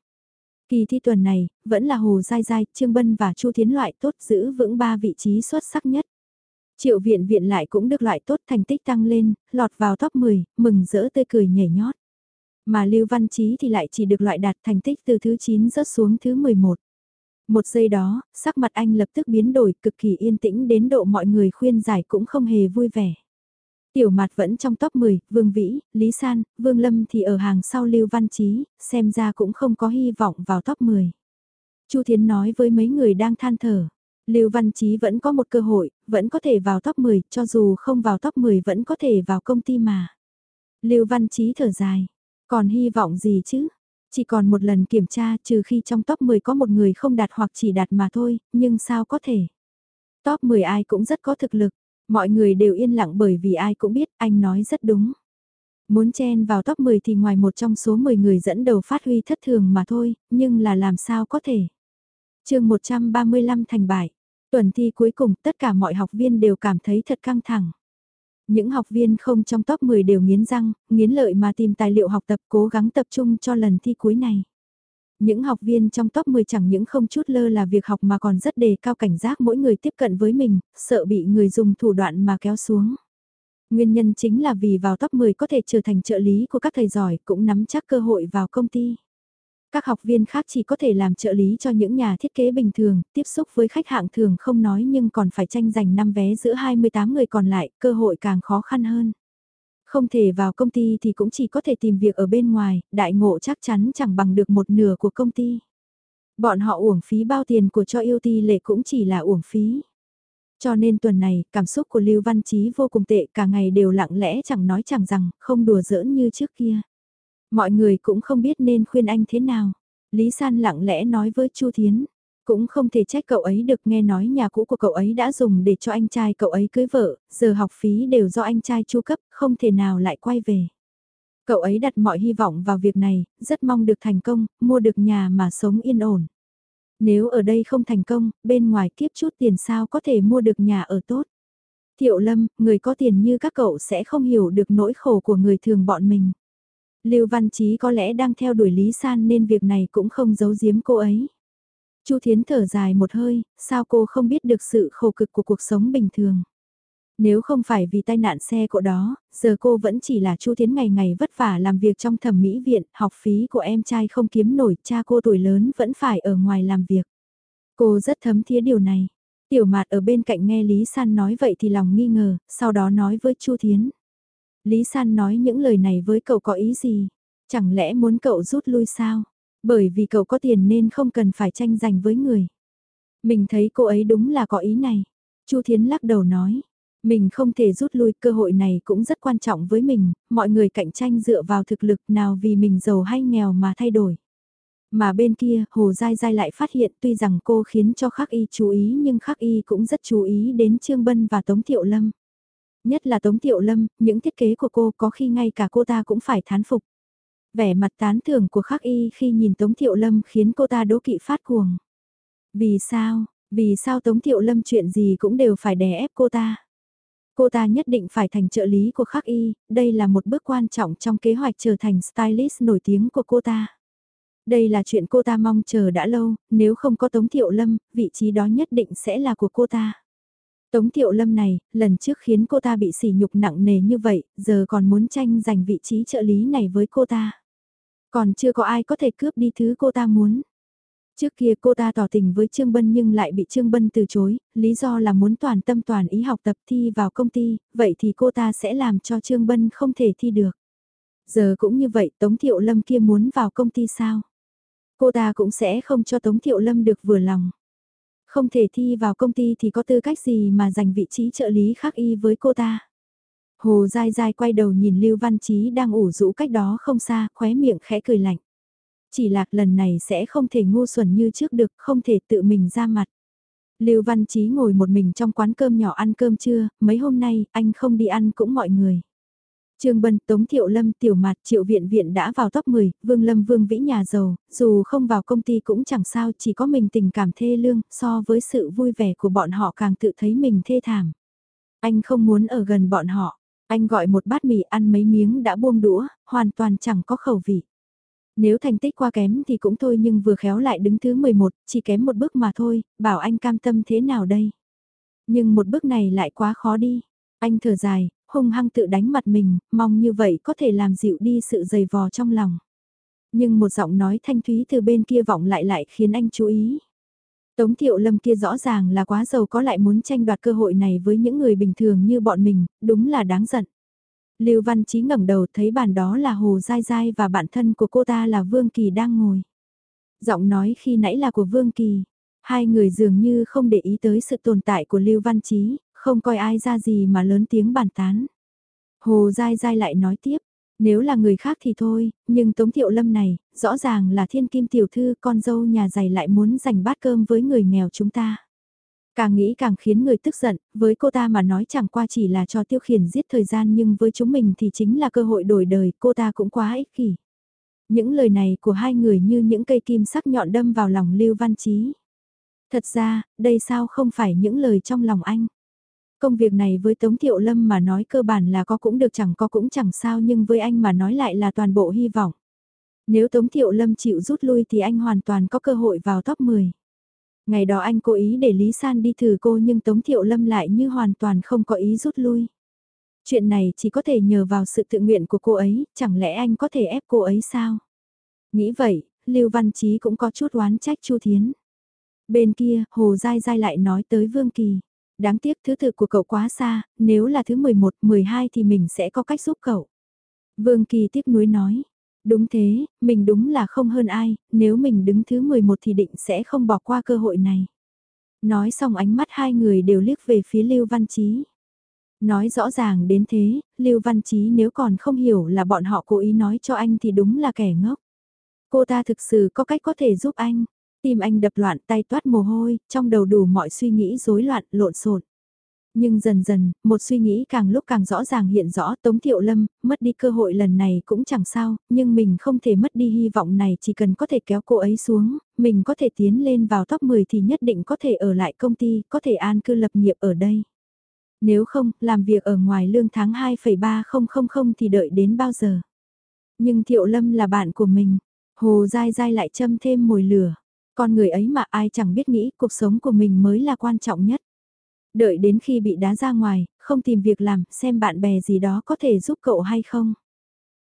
Kỳ thi tuần này, vẫn là Hồ Giai Giai, Trương Bân và Chu Thiến loại tốt giữ vững ba vị trí xuất sắc nhất. Triệu viện viện lại cũng được loại tốt thành tích tăng lên, lọt vào top 10, mừng rỡ tươi cười nhảy nhót. Mà Lưu Văn Chí thì lại chỉ được loại đạt thành tích từ thứ 9 rớt xuống thứ 11. Một giây đó, sắc mặt anh lập tức biến đổi cực kỳ yên tĩnh đến độ mọi người khuyên giải cũng không hề vui vẻ. Tiểu mặt vẫn trong top 10, Vương Vĩ, Lý San, Vương Lâm thì ở hàng sau Lưu Văn Chí, xem ra cũng không có hy vọng vào top 10. Chu Thiến nói với mấy người đang than thở. Lưu Văn Chí vẫn có một cơ hội, vẫn có thể vào top 10, cho dù không vào top 10 vẫn có thể vào công ty mà. Lưu Văn Chí thở dài, còn hy vọng gì chứ? Chỉ còn một lần kiểm tra trừ khi trong top 10 có một người không đạt hoặc chỉ đạt mà thôi, nhưng sao có thể? Top 10 ai cũng rất có thực lực, mọi người đều yên lặng bởi vì ai cũng biết anh nói rất đúng. Muốn chen vào top 10 thì ngoài một trong số 10 người dẫn đầu phát huy thất thường mà thôi, nhưng là làm sao có thể? chương 135 thành bại. Tuần thi cuối cùng tất cả mọi học viên đều cảm thấy thật căng thẳng. Những học viên không trong top 10 đều nghiến răng, nghiến lợi mà tìm tài liệu học tập cố gắng tập trung cho lần thi cuối này. Những học viên trong top 10 chẳng những không chút lơ là việc học mà còn rất đề cao cảnh giác mỗi người tiếp cận với mình, sợ bị người dùng thủ đoạn mà kéo xuống. Nguyên nhân chính là vì vào top 10 có thể trở thành trợ lý của các thầy giỏi cũng nắm chắc cơ hội vào công ty. Các học viên khác chỉ có thể làm trợ lý cho những nhà thiết kế bình thường, tiếp xúc với khách hạng thường không nói nhưng còn phải tranh giành 5 vé giữa 28 người còn lại, cơ hội càng khó khăn hơn. Không thể vào công ty thì cũng chỉ có thể tìm việc ở bên ngoài, đại ngộ chắc chắn chẳng bằng được một nửa của công ty. Bọn họ uổng phí bao tiền của cho yêu ti lệ cũng chỉ là uổng phí. Cho nên tuần này, cảm xúc của Lưu Văn Chí vô cùng tệ, cả ngày đều lặng lẽ chẳng nói chẳng rằng, không đùa giỡn như trước kia. Mọi người cũng không biết nên khuyên anh thế nào. Lý San lặng lẽ nói với Chu Thiến. Cũng không thể trách cậu ấy được nghe nói nhà cũ của cậu ấy đã dùng để cho anh trai cậu ấy cưới vợ, giờ học phí đều do anh trai chu cấp, không thể nào lại quay về. Cậu ấy đặt mọi hy vọng vào việc này, rất mong được thành công, mua được nhà mà sống yên ổn. Nếu ở đây không thành công, bên ngoài kiếp chút tiền sao có thể mua được nhà ở tốt. Thiệu Lâm, người có tiền như các cậu sẽ không hiểu được nỗi khổ của người thường bọn mình. Lưu Văn Chí có lẽ đang theo đuổi Lý San nên việc này cũng không giấu giếm cô ấy. Chu Thiến thở dài một hơi, sao cô không biết được sự khổ cực của cuộc sống bình thường. Nếu không phải vì tai nạn xe cộ đó, giờ cô vẫn chỉ là Chu Thiến ngày ngày vất vả làm việc trong thẩm mỹ viện, học phí của em trai không kiếm nổi, cha cô tuổi lớn vẫn phải ở ngoài làm việc. Cô rất thấm thía điều này. Tiểu mạt ở bên cạnh nghe Lý San nói vậy thì lòng nghi ngờ, sau đó nói với Chu Thiến. Lý San nói những lời này với cậu có ý gì? Chẳng lẽ muốn cậu rút lui sao? Bởi vì cậu có tiền nên không cần phải tranh giành với người. Mình thấy cô ấy đúng là có ý này. Chu Thiến lắc đầu nói. Mình không thể rút lui cơ hội này cũng rất quan trọng với mình, mọi người cạnh tranh dựa vào thực lực nào vì mình giàu hay nghèo mà thay đổi. Mà bên kia, Hồ Giai Giai lại phát hiện tuy rằng cô khiến cho Khắc Y chú ý nhưng Khắc Y cũng rất chú ý đến Trương Bân và Tống Thiệu Lâm. Nhất là Tống tiểu Lâm, những thiết kế của cô có khi ngay cả cô ta cũng phải thán phục. Vẻ mặt tán thưởng của Khắc Y khi nhìn Tống tiểu Lâm khiến cô ta đố kỵ phát cuồng. Vì sao, vì sao Tống tiểu Lâm chuyện gì cũng đều phải đè ép cô ta? Cô ta nhất định phải thành trợ lý của khắc y, đây là một bước quan trọng trong kế hoạch trở thành stylist nổi tiếng của cô ta. Đây là chuyện cô ta mong chờ đã lâu, nếu không có Tống Thiệu Lâm, vị trí đó nhất định sẽ là của cô ta. Tống Thiệu Lâm này, lần trước khiến cô ta bị sỉ nhục nặng nề như vậy, giờ còn muốn tranh giành vị trí trợ lý này với cô ta. Còn chưa có ai có thể cướp đi thứ cô ta muốn. Trước kia cô ta tỏ tình với Trương Bân nhưng lại bị Trương Bân từ chối, lý do là muốn toàn tâm toàn ý học tập thi vào công ty, vậy thì cô ta sẽ làm cho Trương Bân không thể thi được. Giờ cũng như vậy Tống Thiệu Lâm kia muốn vào công ty sao? Cô ta cũng sẽ không cho Tống Thiệu Lâm được vừa lòng. Không thể thi vào công ty thì có tư cách gì mà giành vị trí trợ lý khác y với cô ta. Hồ dai dai quay đầu nhìn Lưu Văn Chí đang ủ rũ cách đó không xa, khóe miệng khẽ cười lạnh. Chỉ lạc lần này sẽ không thể ngu xuẩn như trước được, không thể tự mình ra mặt. Lưu Văn Chí ngồi một mình trong quán cơm nhỏ ăn cơm trưa, mấy hôm nay anh không đi ăn cũng mọi người. Trương Bân, Tống Thiệu Lâm, Tiểu Mạt, Triệu Viện Viện đã vào top 10, Vương Lâm Vương Vĩ nhà giàu, dù không vào công ty cũng chẳng sao, chỉ có mình tình cảm thê lương, so với sự vui vẻ của bọn họ càng tự thấy mình thê thảm. Anh không muốn ở gần bọn họ, anh gọi một bát mì ăn mấy miếng đã buông đũa, hoàn toàn chẳng có khẩu vị. Nếu thành tích qua kém thì cũng thôi nhưng vừa khéo lại đứng thứ 11, chỉ kém một bước mà thôi, bảo anh cam tâm thế nào đây? Nhưng một bước này lại quá khó đi. Anh thở dài, hung hăng tự đánh mặt mình, mong như vậy có thể làm dịu đi sự dày vò trong lòng. Nhưng một giọng nói thanh thúy từ bên kia vọng lại lại khiến anh chú ý. Tống thiệu lâm kia rõ ràng là quá giàu có lại muốn tranh đoạt cơ hội này với những người bình thường như bọn mình, đúng là đáng giận. Lưu Văn Chí ngẩng đầu thấy bàn đó là Hồ Giai Giai và bạn thân của cô ta là Vương Kỳ đang ngồi. Giọng nói khi nãy là của Vương Kỳ. Hai người dường như không để ý tới sự tồn tại của Lưu Văn Chí, không coi ai ra gì mà lớn tiếng bàn tán. Hồ Giai Giai lại nói tiếp, nếu là người khác thì thôi, nhưng Tống Thiệu Lâm này, rõ ràng là thiên kim tiểu thư con dâu nhà giày lại muốn giành bát cơm với người nghèo chúng ta. Càng nghĩ càng khiến người tức giận, với cô ta mà nói chẳng qua chỉ là cho tiêu khiển giết thời gian nhưng với chúng mình thì chính là cơ hội đổi đời, cô ta cũng quá ích kỷ. Những lời này của hai người như những cây kim sắc nhọn đâm vào lòng Lưu Văn Chí. Thật ra, đây sao không phải những lời trong lòng anh. Công việc này với Tống Thiệu Lâm mà nói cơ bản là có cũng được chẳng có cũng chẳng sao nhưng với anh mà nói lại là toàn bộ hy vọng. Nếu Tống Thiệu Lâm chịu rút lui thì anh hoàn toàn có cơ hội vào top 10. Ngày đó anh cố ý để Lý San đi thử cô nhưng Tống Thiệu Lâm lại như hoàn toàn không có ý rút lui. Chuyện này chỉ có thể nhờ vào sự tự nguyện của cô ấy, chẳng lẽ anh có thể ép cô ấy sao? Nghĩ vậy, Lưu Văn Chí cũng có chút oán trách Chu Thiến. Bên kia, Hồ Giai Giai lại nói tới Vương Kỳ. Đáng tiếc thứ tự của cậu quá xa, nếu là thứ 11, 12 thì mình sẽ có cách giúp cậu. Vương Kỳ tiếc nuối nói. Đúng thế, mình đúng là không hơn ai, nếu mình đứng thứ 11 thì định sẽ không bỏ qua cơ hội này. Nói xong ánh mắt hai người đều liếc về phía Lưu Văn Chí. Nói rõ ràng đến thế, Lưu Văn Chí nếu còn không hiểu là bọn họ cố ý nói cho anh thì đúng là kẻ ngốc. Cô ta thực sự có cách có thể giúp anh. Tim anh đập loạn tay toát mồ hôi, trong đầu đủ mọi suy nghĩ rối loạn, lộn xộn. Nhưng dần dần, một suy nghĩ càng lúc càng rõ ràng hiện rõ Tống Thiệu Lâm, mất đi cơ hội lần này cũng chẳng sao, nhưng mình không thể mất đi hy vọng này chỉ cần có thể kéo cô ấy xuống, mình có thể tiến lên vào top 10 thì nhất định có thể ở lại công ty, có thể an cư lập nghiệp ở đây. Nếu không, làm việc ở ngoài lương tháng 2,3000 thì đợi đến bao giờ. Nhưng Thiệu Lâm là bạn của mình, Hồ dai dai lại châm thêm mồi lửa. Con người ấy mà ai chẳng biết nghĩ cuộc sống của mình mới là quan trọng nhất. Đợi đến khi bị đá ra ngoài, không tìm việc làm, xem bạn bè gì đó có thể giúp cậu hay không.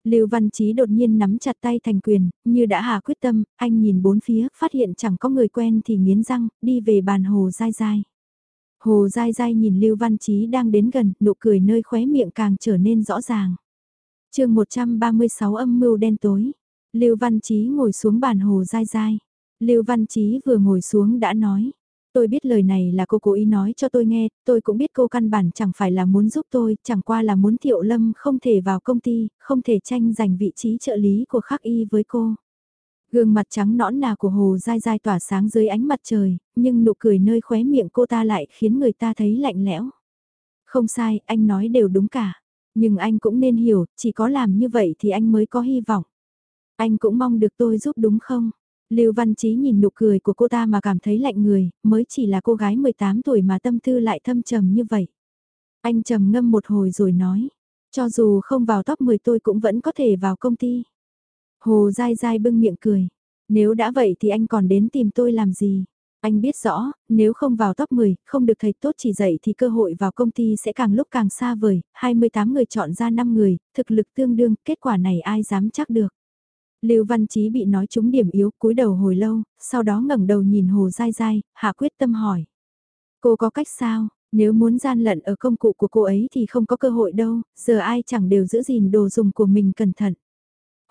Lưu Văn Chí đột nhiên nắm chặt tay thành quyền, như đã hà quyết tâm, anh nhìn bốn phía, phát hiện chẳng có người quen thì nghiến răng, đi về bàn hồ dai dai. Hồ dai dai nhìn Lưu Văn Chí đang đến gần, nụ cười nơi khóe miệng càng trở nên rõ ràng. chương 136 âm mưu đen tối. Lưu Văn Chí ngồi xuống bàn hồ dai dai. Lưu Văn Chí vừa ngồi xuống đã nói. Tôi biết lời này là cô cố ý nói cho tôi nghe, tôi cũng biết cô căn bản chẳng phải là muốn giúp tôi, chẳng qua là muốn Thiệu Lâm không thể vào công ty, không thể tranh giành vị trí trợ lý của Khắc Y với cô. Gương mặt trắng nõn nà của Hồ dai dai tỏa sáng dưới ánh mặt trời, nhưng nụ cười nơi khóe miệng cô ta lại khiến người ta thấy lạnh lẽo. Không sai, anh nói đều đúng cả. Nhưng anh cũng nên hiểu, chỉ có làm như vậy thì anh mới có hy vọng. Anh cũng mong được tôi giúp đúng không? Lưu Văn Chí nhìn nụ cười của cô ta mà cảm thấy lạnh người, mới chỉ là cô gái 18 tuổi mà tâm tư lại thâm trầm như vậy. Anh trầm ngâm một hồi rồi nói, cho dù không vào top 10 tôi cũng vẫn có thể vào công ty. Hồ dai dai bưng miệng cười, nếu đã vậy thì anh còn đến tìm tôi làm gì? Anh biết rõ, nếu không vào top 10, không được thầy tốt chỉ dạy thì cơ hội vào công ty sẽ càng lúc càng xa vời, 28 người chọn ra 5 người, thực lực tương đương, kết quả này ai dám chắc được. Lưu Văn Chí bị nói trúng điểm yếu, cúi đầu hồi lâu, sau đó ngẩng đầu nhìn Hồ Gai Gai, hạ quyết tâm hỏi. Cô có cách sao, nếu muốn gian lận ở công cụ của cô ấy thì không có cơ hội đâu, giờ ai chẳng đều giữ gìn đồ dùng của mình cẩn thận.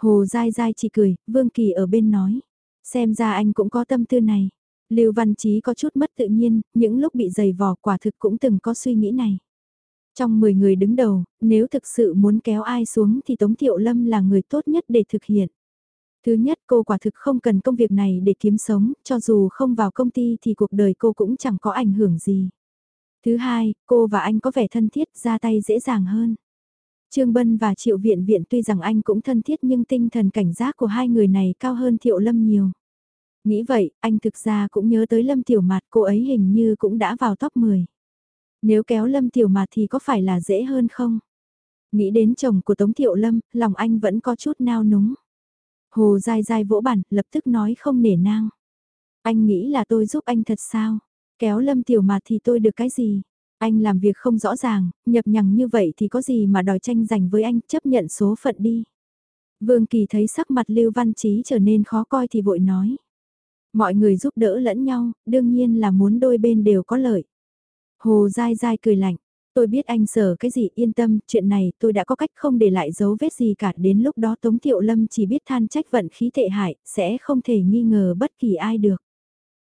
Hồ Gai Gai chỉ cười, Vương Kỳ ở bên nói. Xem ra anh cũng có tâm tư này. Lưu Văn Chí có chút mất tự nhiên, những lúc bị dày vò quả thực cũng từng có suy nghĩ này. Trong 10 người đứng đầu, nếu thực sự muốn kéo ai xuống thì Tống Thiệu Lâm là người tốt nhất để thực hiện. Thứ nhất cô quả thực không cần công việc này để kiếm sống, cho dù không vào công ty thì cuộc đời cô cũng chẳng có ảnh hưởng gì. Thứ hai, cô và anh có vẻ thân thiết, ra tay dễ dàng hơn. Trương Bân và Triệu Viện Viện tuy rằng anh cũng thân thiết nhưng tinh thần cảnh giác của hai người này cao hơn Thiệu Lâm nhiều. Nghĩ vậy, anh thực ra cũng nhớ tới Lâm Tiểu Mạt cô ấy hình như cũng đã vào top 10. Nếu kéo Lâm Tiểu Mạt thì có phải là dễ hơn không? Nghĩ đến chồng của Tống Thiệu Lâm, lòng anh vẫn có chút nao núng. Hồ dai dai vỗ bản, lập tức nói không nể nang. Anh nghĩ là tôi giúp anh thật sao? Kéo Lâm Tiểu Mạt thì tôi được cái gì? Anh làm việc không rõ ràng, nhập nhằng như vậy thì có gì mà đòi tranh giành với anh, chấp nhận số phận đi. Vương Kỳ thấy sắc mặt Lưu Văn Chí trở nên khó coi thì vội nói. Mọi người giúp đỡ lẫn nhau, đương nhiên là muốn đôi bên đều có lợi. Hồ dai dai cười lạnh, tôi biết anh sợ cái gì yên tâm, chuyện này tôi đã có cách không để lại dấu vết gì cả. Đến lúc đó Tống Thiệu Lâm chỉ biết than trách vận khí tệ hại, sẽ không thể nghi ngờ bất kỳ ai được.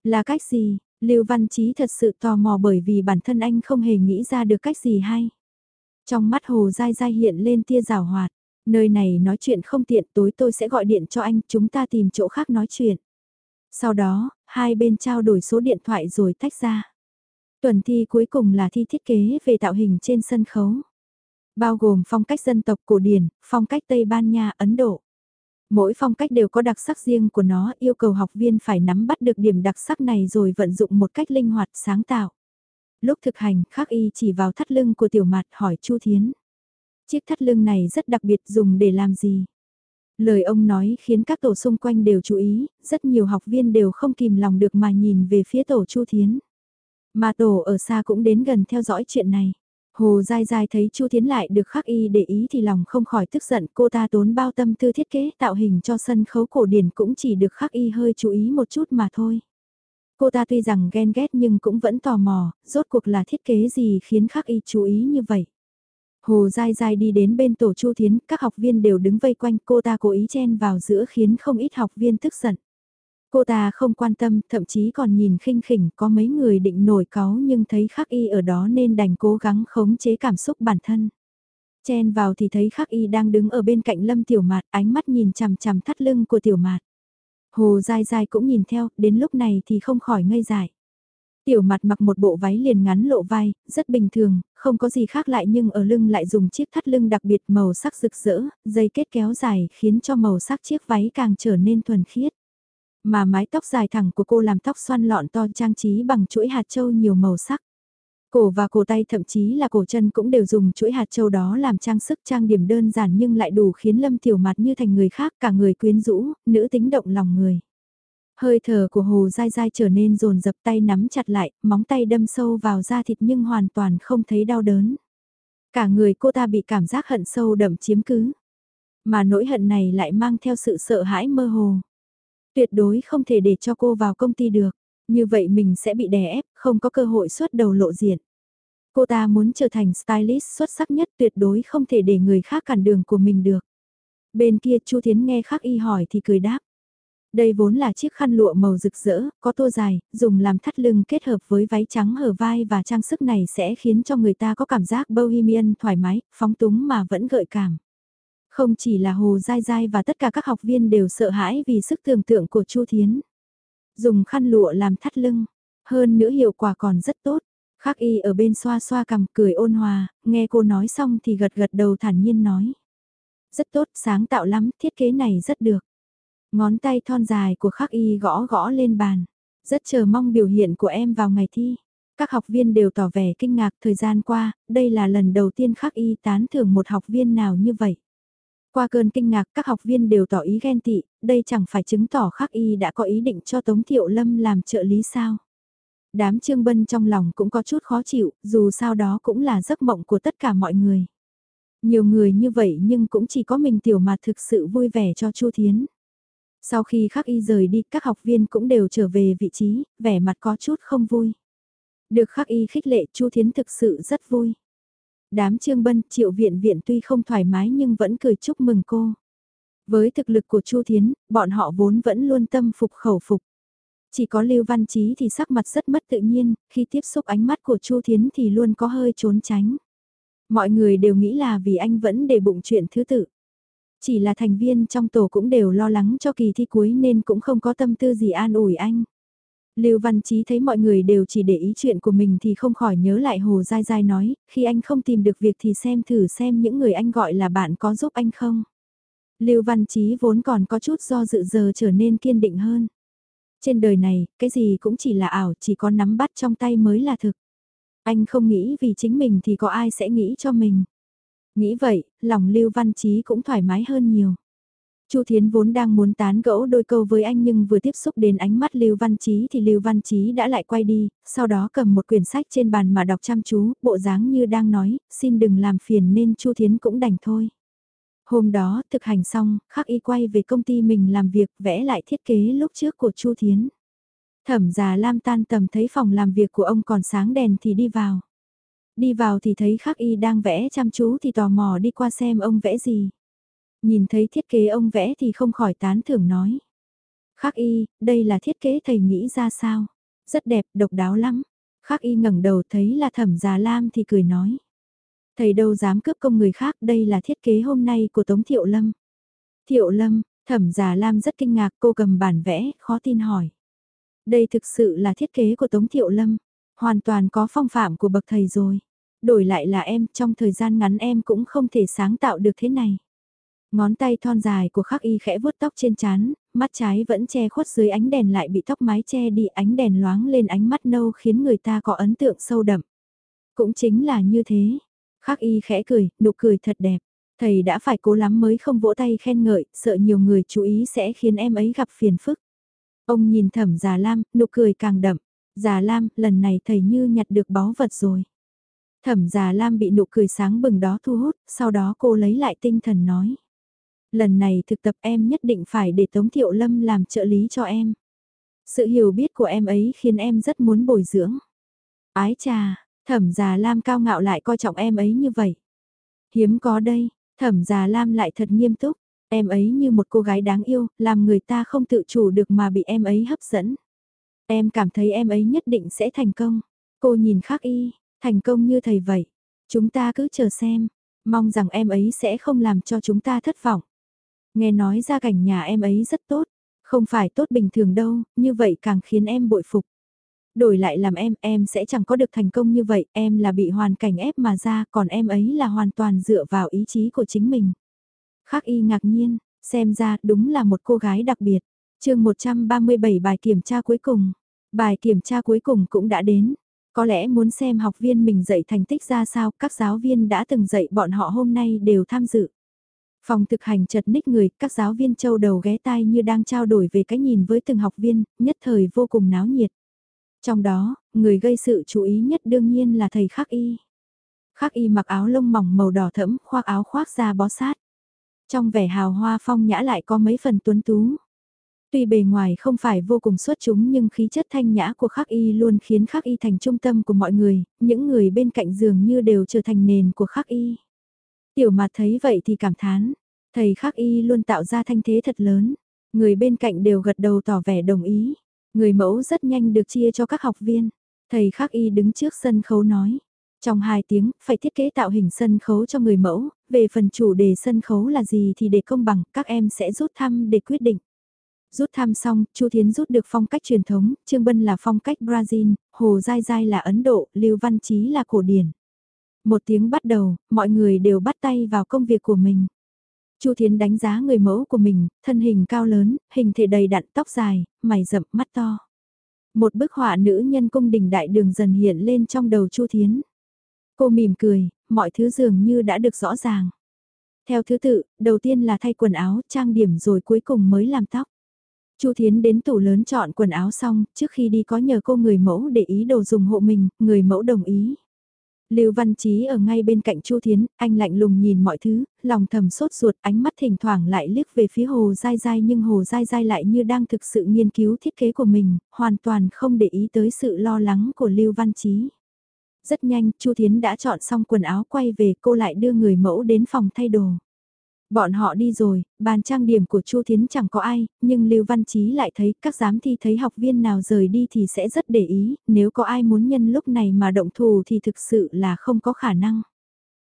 Là cách gì? Lưu Văn Chí thật sự tò mò bởi vì bản thân anh không hề nghĩ ra được cách gì hay. Trong mắt Hồ dai dai hiện lên tia rào hoạt, nơi này nói chuyện không tiện tối tôi sẽ gọi điện cho anh, chúng ta tìm chỗ khác nói chuyện. Sau đó, hai bên trao đổi số điện thoại rồi tách ra. Tuần thi cuối cùng là thi thiết kế về tạo hình trên sân khấu. Bao gồm phong cách dân tộc cổ điển, phong cách Tây Ban Nha, Ấn Độ. Mỗi phong cách đều có đặc sắc riêng của nó, yêu cầu học viên phải nắm bắt được điểm đặc sắc này rồi vận dụng một cách linh hoạt, sáng tạo. Lúc thực hành, khắc y chỉ vào thắt lưng của tiểu mặt hỏi Chu Thiến. Chiếc thắt lưng này rất đặc biệt dùng để làm gì? Lời ông nói khiến các tổ xung quanh đều chú ý, rất nhiều học viên đều không kìm lòng được mà nhìn về phía tổ Chu Thiến. Mà tổ ở xa cũng đến gần theo dõi chuyện này. Hồ dai dai thấy Chu Thiến lại được khắc y để ý thì lòng không khỏi tức giận cô ta tốn bao tâm tư thiết kế tạo hình cho sân khấu cổ điển cũng chỉ được khắc y hơi chú ý một chút mà thôi. Cô ta tuy rằng ghen ghét nhưng cũng vẫn tò mò, rốt cuộc là thiết kế gì khiến khắc y chú ý như vậy. Hồ dai dai đi đến bên tổ Chu Thiến, các học viên đều đứng vây quanh cô ta cố ý chen vào giữa khiến không ít học viên tức giận. Cô ta không quan tâm, thậm chí còn nhìn khinh khỉnh có mấy người định nổi cáu nhưng thấy khắc y ở đó nên đành cố gắng khống chế cảm xúc bản thân. Chen vào thì thấy khắc y đang đứng ở bên cạnh lâm tiểu mạt, ánh mắt nhìn chằm chằm thắt lưng của tiểu mạt. Hồ dai dai cũng nhìn theo, đến lúc này thì không khỏi ngây dại. Tiểu mặt mặc một bộ váy liền ngắn lộ vai, rất bình thường, không có gì khác lại nhưng ở lưng lại dùng chiếc thắt lưng đặc biệt màu sắc rực rỡ, dây kết kéo dài khiến cho màu sắc chiếc váy càng trở nên thuần khiết. Mà mái tóc dài thẳng của cô làm tóc xoăn lọn to trang trí bằng chuỗi hạt châu nhiều màu sắc. Cổ và cổ tay thậm chí là cổ chân cũng đều dùng chuỗi hạt châu đó làm trang sức trang điểm đơn giản nhưng lại đủ khiến Lâm Tiểu Mặt như thành người khác cả người quyến rũ, nữ tính động lòng người. Hơi thở của hồ dai dai trở nên rồn dập tay nắm chặt lại, móng tay đâm sâu vào da thịt nhưng hoàn toàn không thấy đau đớn. Cả người cô ta bị cảm giác hận sâu đậm chiếm cứ. Mà nỗi hận này lại mang theo sự sợ hãi mơ hồ. Tuyệt đối không thể để cho cô vào công ty được. Như vậy mình sẽ bị đè ép, không có cơ hội xuất đầu lộ diện. Cô ta muốn trở thành stylist xuất sắc nhất tuyệt đối không thể để người khác cản đường của mình được. Bên kia Chu Thiến nghe khắc y hỏi thì cười đáp. Đây vốn là chiếc khăn lụa màu rực rỡ, có tô dài, dùng làm thắt lưng kết hợp với váy trắng hở vai và trang sức này sẽ khiến cho người ta có cảm giác bohemian thoải mái, phóng túng mà vẫn gợi cảm. Không chỉ là Hồ Giai Giai và tất cả các học viên đều sợ hãi vì sức tưởng tượng của Chu Thiến. Dùng khăn lụa làm thắt lưng, hơn nữa hiệu quả còn rất tốt. Khắc y ở bên xoa xoa cằm cười ôn hòa, nghe cô nói xong thì gật gật đầu thản nhiên nói. Rất tốt, sáng tạo lắm, thiết kế này rất được. Ngón tay thon dài của khắc y gõ gõ lên bàn. Rất chờ mong biểu hiện của em vào ngày thi. Các học viên đều tỏ vẻ kinh ngạc thời gian qua, đây là lần đầu tiên khắc y tán thưởng một học viên nào như vậy. Qua cơn kinh ngạc các học viên đều tỏ ý ghen tị, đây chẳng phải chứng tỏ khắc y đã có ý định cho Tống Thiệu Lâm làm trợ lý sao. Đám Trương Bân trong lòng cũng có chút khó chịu, dù sao đó cũng là giấc mộng của tất cả mọi người. Nhiều người như vậy nhưng cũng chỉ có mình tiểu mà thực sự vui vẻ cho Chu Thiến. Sau khi khắc y rời đi các học viên cũng đều trở về vị trí, vẻ mặt có chút không vui. Được khắc y khích lệ Chu Thiến thực sự rất vui. Đám Trương Bân triệu viện viện tuy không thoải mái nhưng vẫn cười chúc mừng cô. Với thực lực của Chu Thiến, bọn họ vốn vẫn luôn tâm phục khẩu phục. Chỉ có Lưu Văn Chí thì sắc mặt rất mất tự nhiên, khi tiếp xúc ánh mắt của Chu Thiến thì luôn có hơi trốn tránh. Mọi người đều nghĩ là vì anh vẫn để bụng chuyện thứ tự. Chỉ là thành viên trong tổ cũng đều lo lắng cho kỳ thi cuối nên cũng không có tâm tư gì an ủi anh. Lưu Văn Chí thấy mọi người đều chỉ để ý chuyện của mình thì không khỏi nhớ lại Hồ Giai Giai nói, khi anh không tìm được việc thì xem thử xem những người anh gọi là bạn có giúp anh không. Lưu Văn Chí vốn còn có chút do dự giờ trở nên kiên định hơn. Trên đời này, cái gì cũng chỉ là ảo, chỉ có nắm bắt trong tay mới là thực. Anh không nghĩ vì chính mình thì có ai sẽ nghĩ cho mình. Nghĩ vậy, lòng Lưu Văn Chí cũng thoải mái hơn nhiều. Chu Thiến vốn đang muốn tán gẫu đôi câu với anh nhưng vừa tiếp xúc đến ánh mắt Lưu Văn Chí thì Lưu Văn Chí đã lại quay đi, sau đó cầm một quyển sách trên bàn mà đọc chăm chú, bộ dáng như đang nói, xin đừng làm phiền nên Chu Thiến cũng đành thôi. Hôm đó, thực hành xong, khắc y quay về công ty mình làm việc vẽ lại thiết kế lúc trước của Chu Thiến. Thẩm già Lam tan tầm thấy phòng làm việc của ông còn sáng đèn thì đi vào. Đi vào thì thấy khắc y đang vẽ chăm chú thì tò mò đi qua xem ông vẽ gì. Nhìn thấy thiết kế ông vẽ thì không khỏi tán thưởng nói. Khắc y, đây là thiết kế thầy nghĩ ra sao? Rất đẹp, độc đáo lắm. Khắc y ngẩng đầu thấy là thẩm già Lam thì cười nói. Thầy đâu dám cướp công người khác, đây là thiết kế hôm nay của Tống Thiệu Lâm. Thiệu Lâm, thẩm già Lam rất kinh ngạc cô cầm bản vẽ, khó tin hỏi. Đây thực sự là thiết kế của Tống Thiệu Lâm, hoàn toàn có phong phạm của bậc thầy rồi. Đổi lại là em, trong thời gian ngắn em cũng không thể sáng tạo được thế này. Ngón tay thon dài của khắc y khẽ vuốt tóc trên trán, mắt trái vẫn che khuất dưới ánh đèn lại bị tóc mái che đi ánh đèn loáng lên ánh mắt nâu khiến người ta có ấn tượng sâu đậm. Cũng chính là như thế. Khắc y khẽ cười, nụ cười thật đẹp. Thầy đã phải cố lắm mới không vỗ tay khen ngợi, sợ nhiều người chú ý sẽ khiến em ấy gặp phiền phức. Ông nhìn thẩm già Lam, nụ cười càng đậm. Già Lam, lần này thầy như nhặt được báu vật rồi. Thẩm già Lam bị nụ cười sáng bừng đó thu hút, sau đó cô lấy lại tinh thần nói lần này thực tập em nhất định phải để Tống Thiệu Lâm làm trợ lý cho em. Sự hiểu biết của em ấy khiến em rất muốn bồi dưỡng. Ái trà, thẩm già Lam cao ngạo lại coi trọng em ấy như vậy. Hiếm có đây, thẩm già Lam lại thật nghiêm túc, em ấy như một cô gái đáng yêu, làm người ta không tự chủ được mà bị em ấy hấp dẫn. Em cảm thấy em ấy nhất định sẽ thành công. Cô nhìn khác y, thành công như thầy vậy. Chúng ta cứ chờ xem, mong rằng em ấy sẽ không làm cho chúng ta thất vọng. Nghe nói ra cảnh nhà em ấy rất tốt, không phải tốt bình thường đâu, như vậy càng khiến em bội phục. Đổi lại làm em, em sẽ chẳng có được thành công như vậy, em là bị hoàn cảnh ép mà ra, còn em ấy là hoàn toàn dựa vào ý chí của chính mình. Khác y ngạc nhiên, xem ra đúng là một cô gái đặc biệt. chương 137 bài kiểm tra cuối cùng. Bài kiểm tra cuối cùng cũng đã đến. Có lẽ muốn xem học viên mình dạy thành tích ra sao, các giáo viên đã từng dạy bọn họ hôm nay đều tham dự. Phòng thực hành chật ních người, các giáo viên châu đầu ghé tai như đang trao đổi về cái nhìn với từng học viên, nhất thời vô cùng náo nhiệt. Trong đó, người gây sự chú ý nhất đương nhiên là thầy Khắc Y. Khắc Y mặc áo lông mỏng màu đỏ thẫm, khoác áo khoác da bó sát. Trong vẻ hào hoa phong nhã lại có mấy phần tuấn tú. Tuy bề ngoài không phải vô cùng xuất chúng nhưng khí chất thanh nhã của Khắc Y luôn khiến Khắc Y thành trung tâm của mọi người, những người bên cạnh dường như đều trở thành nền của Khắc Y. Tiểu mặt thấy vậy thì cảm thán, thầy khắc y luôn tạo ra thanh thế thật lớn, người bên cạnh đều gật đầu tỏ vẻ đồng ý, người mẫu rất nhanh được chia cho các học viên, thầy khắc y đứng trước sân khấu nói. Trong hai tiếng, phải thiết kế tạo hình sân khấu cho người mẫu, về phần chủ đề sân khấu là gì thì để công bằng, các em sẽ rút thăm để quyết định. Rút thăm xong, Chu Thiến rút được phong cách truyền thống, Trương Bân là phong cách Brazil, Hồ Giai Giai là Ấn Độ, Lưu Văn Chí là cổ điển. Một tiếng bắt đầu, mọi người đều bắt tay vào công việc của mình. Chu Thiến đánh giá người mẫu của mình, thân hình cao lớn, hình thể đầy đặn tóc dài, mày rậm mắt to. Một bức họa nữ nhân cung đình đại đường dần hiện lên trong đầu Chu Thiến. Cô mỉm cười, mọi thứ dường như đã được rõ ràng. Theo thứ tự, đầu tiên là thay quần áo, trang điểm rồi cuối cùng mới làm tóc. Chu Thiến đến tủ lớn chọn quần áo xong, trước khi đi có nhờ cô người mẫu để ý đồ dùng hộ mình, người mẫu đồng ý. Lưu Văn Chí ở ngay bên cạnh Chu Thiến, anh lạnh lùng nhìn mọi thứ, lòng thầm sốt ruột, ánh mắt thỉnh thoảng lại liếc về phía Hồ Giai Giai nhưng Hồ Giai Giai lại như đang thực sự nghiên cứu thiết kế của mình, hoàn toàn không để ý tới sự lo lắng của Lưu Văn Chí. Rất nhanh, Chu Thiến đã chọn xong quần áo quay về cô lại đưa người mẫu đến phòng thay đồ. Bọn họ đi rồi, bàn trang điểm của Chu Thiến chẳng có ai, nhưng Lưu Văn Chí lại thấy các giám thi thấy học viên nào rời đi thì sẽ rất để ý, nếu có ai muốn nhân lúc này mà động thù thì thực sự là không có khả năng.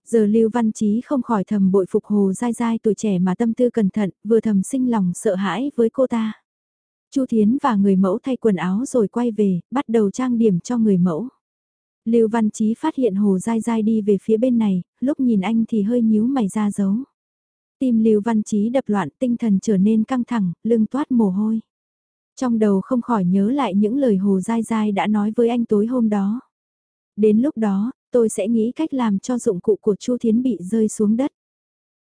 Giờ Lưu Văn Chí không khỏi thầm bội phục Hồ dai dai tuổi trẻ mà tâm tư cẩn thận, vừa thầm sinh lòng sợ hãi với cô ta. Chu Thiến và người mẫu thay quần áo rồi quay về, bắt đầu trang điểm cho người mẫu. Lưu Văn Chí phát hiện Hồ dai dai đi về phía bên này, lúc nhìn anh thì hơi nhíu mày ra dấu. Tim Lưu Văn Chí đập loạn tinh thần trở nên căng thẳng, lưng toát mồ hôi. Trong đầu không khỏi nhớ lại những lời Hồ Giai Giai đã nói với anh tối hôm đó. Đến lúc đó, tôi sẽ nghĩ cách làm cho dụng cụ của Chu Thiến bị rơi xuống đất.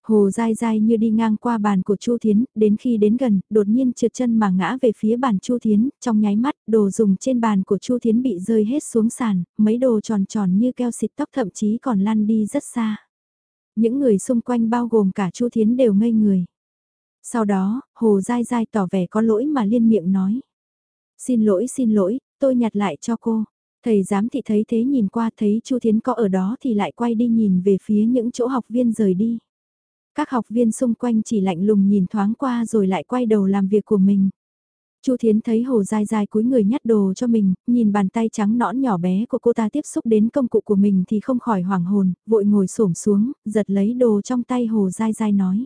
Hồ dai dai như đi ngang qua bàn của Chu Thiến, đến khi đến gần, đột nhiên trượt chân mà ngã về phía bàn Chu Thiến, trong nháy mắt, đồ dùng trên bàn của Chu Thiến bị rơi hết xuống sàn, mấy đồ tròn tròn như keo xịt tóc thậm chí còn lăn đi rất xa. Những người xung quanh bao gồm cả Chu Thiến đều ngây người. Sau đó, Hồ dai dai tỏ vẻ có lỗi mà liên miệng nói. Xin lỗi xin lỗi, tôi nhặt lại cho cô. Thầy giám thị thấy thế nhìn qua thấy Chu Thiến có ở đó thì lại quay đi nhìn về phía những chỗ học viên rời đi. Các học viên xung quanh chỉ lạnh lùng nhìn thoáng qua rồi lại quay đầu làm việc của mình. Chu Thiến thấy Hồ dài dài cúi người nhắc đồ cho mình, nhìn bàn tay trắng nõn nhỏ bé của cô ta tiếp xúc đến công cụ của mình thì không khỏi hoảng hồn, vội ngồi xổm xuống, giật lấy đồ trong tay Hồ dài dài nói.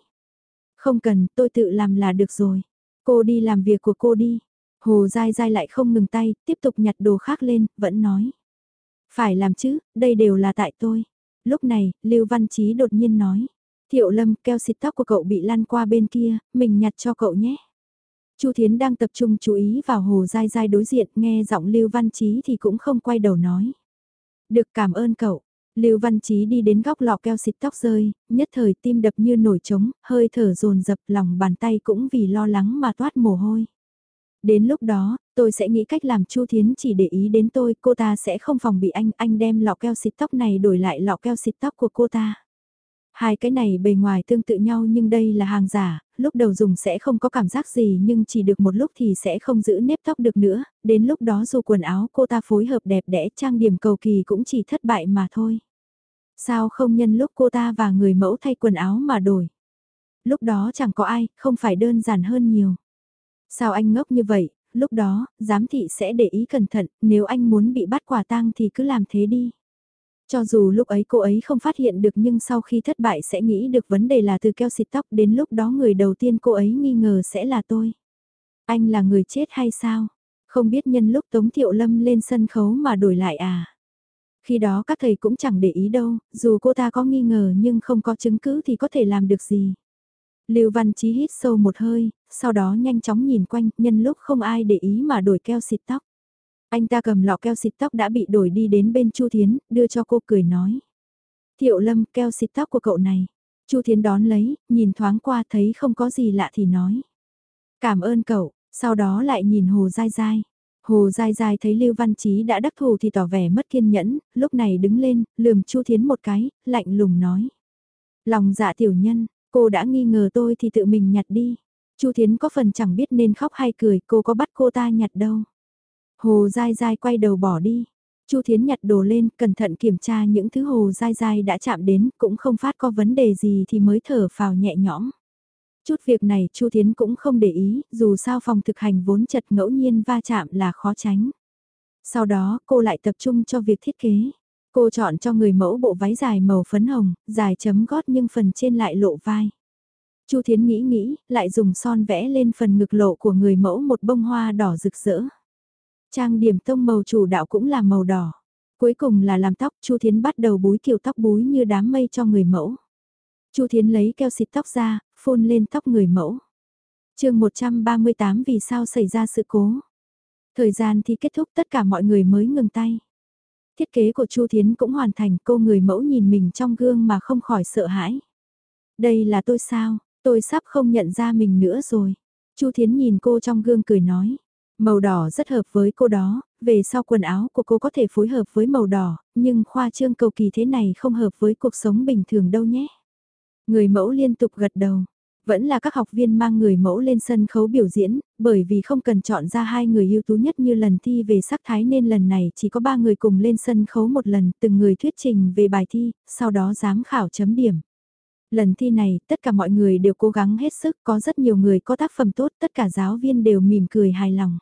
Không cần, tôi tự làm là được rồi. Cô đi làm việc của cô đi. Hồ dài dài lại không ngừng tay, tiếp tục nhặt đồ khác lên, vẫn nói. Phải làm chứ, đây đều là tại tôi. Lúc này, Lưu Văn Chí đột nhiên nói. Thiệu Lâm, keo xịt tóc của cậu bị lăn qua bên kia, mình nhặt cho cậu nhé. Chu Thiến đang tập trung chú ý vào Hồ Giai Giai đối diện, nghe giọng Lưu Văn Chí thì cũng không quay đầu nói. Được cảm ơn cậu. Lưu Văn Chí đi đến góc lọ keo xịt tóc rơi, nhất thời tim đập như nổi trống, hơi thở dồn dập lòng bàn tay cũng vì lo lắng mà toát mồ hôi. Đến lúc đó, tôi sẽ nghĩ cách làm Chu Thiến chỉ để ý đến tôi, cô ta sẽ không phòng bị anh, anh đem lọ keo xịt tóc này đổi lại lọ keo xịt tóc của cô ta. Hai cái này bề ngoài tương tự nhau nhưng đây là hàng giả, lúc đầu dùng sẽ không có cảm giác gì nhưng chỉ được một lúc thì sẽ không giữ nếp tóc được nữa, đến lúc đó dù quần áo cô ta phối hợp đẹp đẽ trang điểm cầu kỳ cũng chỉ thất bại mà thôi. Sao không nhân lúc cô ta và người mẫu thay quần áo mà đổi? Lúc đó chẳng có ai, không phải đơn giản hơn nhiều. Sao anh ngốc như vậy, lúc đó, giám thị sẽ để ý cẩn thận, nếu anh muốn bị bắt quả tang thì cứ làm thế đi. Cho dù lúc ấy cô ấy không phát hiện được nhưng sau khi thất bại sẽ nghĩ được vấn đề là từ keo xịt tóc đến lúc đó người đầu tiên cô ấy nghi ngờ sẽ là tôi. Anh là người chết hay sao? Không biết nhân lúc Tống Thiệu Lâm lên sân khấu mà đổi lại à? Khi đó các thầy cũng chẳng để ý đâu, dù cô ta có nghi ngờ nhưng không có chứng cứ thì có thể làm được gì. Lưu Văn Chí hít sâu một hơi, sau đó nhanh chóng nhìn quanh, nhân lúc không ai để ý mà đổi keo xịt tóc. Anh ta cầm lọ keo xịt tóc đã bị đổi đi đến bên Chu Thiến, đưa cho cô cười nói. Thiệu Lâm, keo xịt tóc của cậu này. Chu Thiến đón lấy, nhìn thoáng qua thấy không có gì lạ thì nói. Cảm ơn cậu, sau đó lại nhìn Hồ Giai Giai. Hồ Giai Giai thấy Lưu Văn Chí đã đắc thù thì tỏ vẻ mất kiên nhẫn, lúc này đứng lên, lườm Chu Thiến một cái, lạnh lùng nói. Lòng dạ tiểu nhân, cô đã nghi ngờ tôi thì tự mình nhặt đi. Chu Thiến có phần chẳng biết nên khóc hay cười, cô có bắt cô ta nhặt đâu. Hồ dai dai quay đầu bỏ đi. Chu Thiến nhặt đồ lên, cẩn thận kiểm tra những thứ Hồ dai dai đã chạm đến, cũng không phát có vấn đề gì thì mới thở phào nhẹ nhõm. Chút việc này Chu Thiến cũng không để ý, dù sao phòng thực hành vốn chật ngẫu nhiên va chạm là khó tránh. Sau đó, cô lại tập trung cho việc thiết kế. Cô chọn cho người mẫu bộ váy dài màu phấn hồng, dài chấm gót nhưng phần trên lại lộ vai. Chu Thiến nghĩ nghĩ, lại dùng son vẽ lên phần ngực lộ của người mẫu một bông hoa đỏ rực rỡ. Trang điểm tông màu chủ đạo cũng là màu đỏ. Cuối cùng là làm tóc, Chu Thiến bắt đầu búi kiểu tóc búi như đám mây cho người mẫu. Chu Thiến lấy keo xịt tóc ra, phun lên tóc người mẫu. chương 138 vì sao xảy ra sự cố. Thời gian thì kết thúc tất cả mọi người mới ngừng tay. Thiết kế của Chu Thiến cũng hoàn thành, cô người mẫu nhìn mình trong gương mà không khỏi sợ hãi. Đây là tôi sao, tôi sắp không nhận ra mình nữa rồi. Chu Thiến nhìn cô trong gương cười nói, màu đỏ rất hợp với cô đó, về sau quần áo của cô có thể phối hợp với màu đỏ, nhưng khoa trương cầu kỳ thế này không hợp với cuộc sống bình thường đâu nhé. Người mẫu liên tục gật đầu. Vẫn là các học viên mang người mẫu lên sân khấu biểu diễn, bởi vì không cần chọn ra hai người ưu tú nhất như lần thi về sắc thái nên lần này chỉ có ba người cùng lên sân khấu một lần, từng người thuyết trình về bài thi, sau đó giám khảo chấm điểm. Lần thi này, tất cả mọi người đều cố gắng hết sức, có rất nhiều người có tác phẩm tốt, tất cả giáo viên đều mỉm cười hài lòng.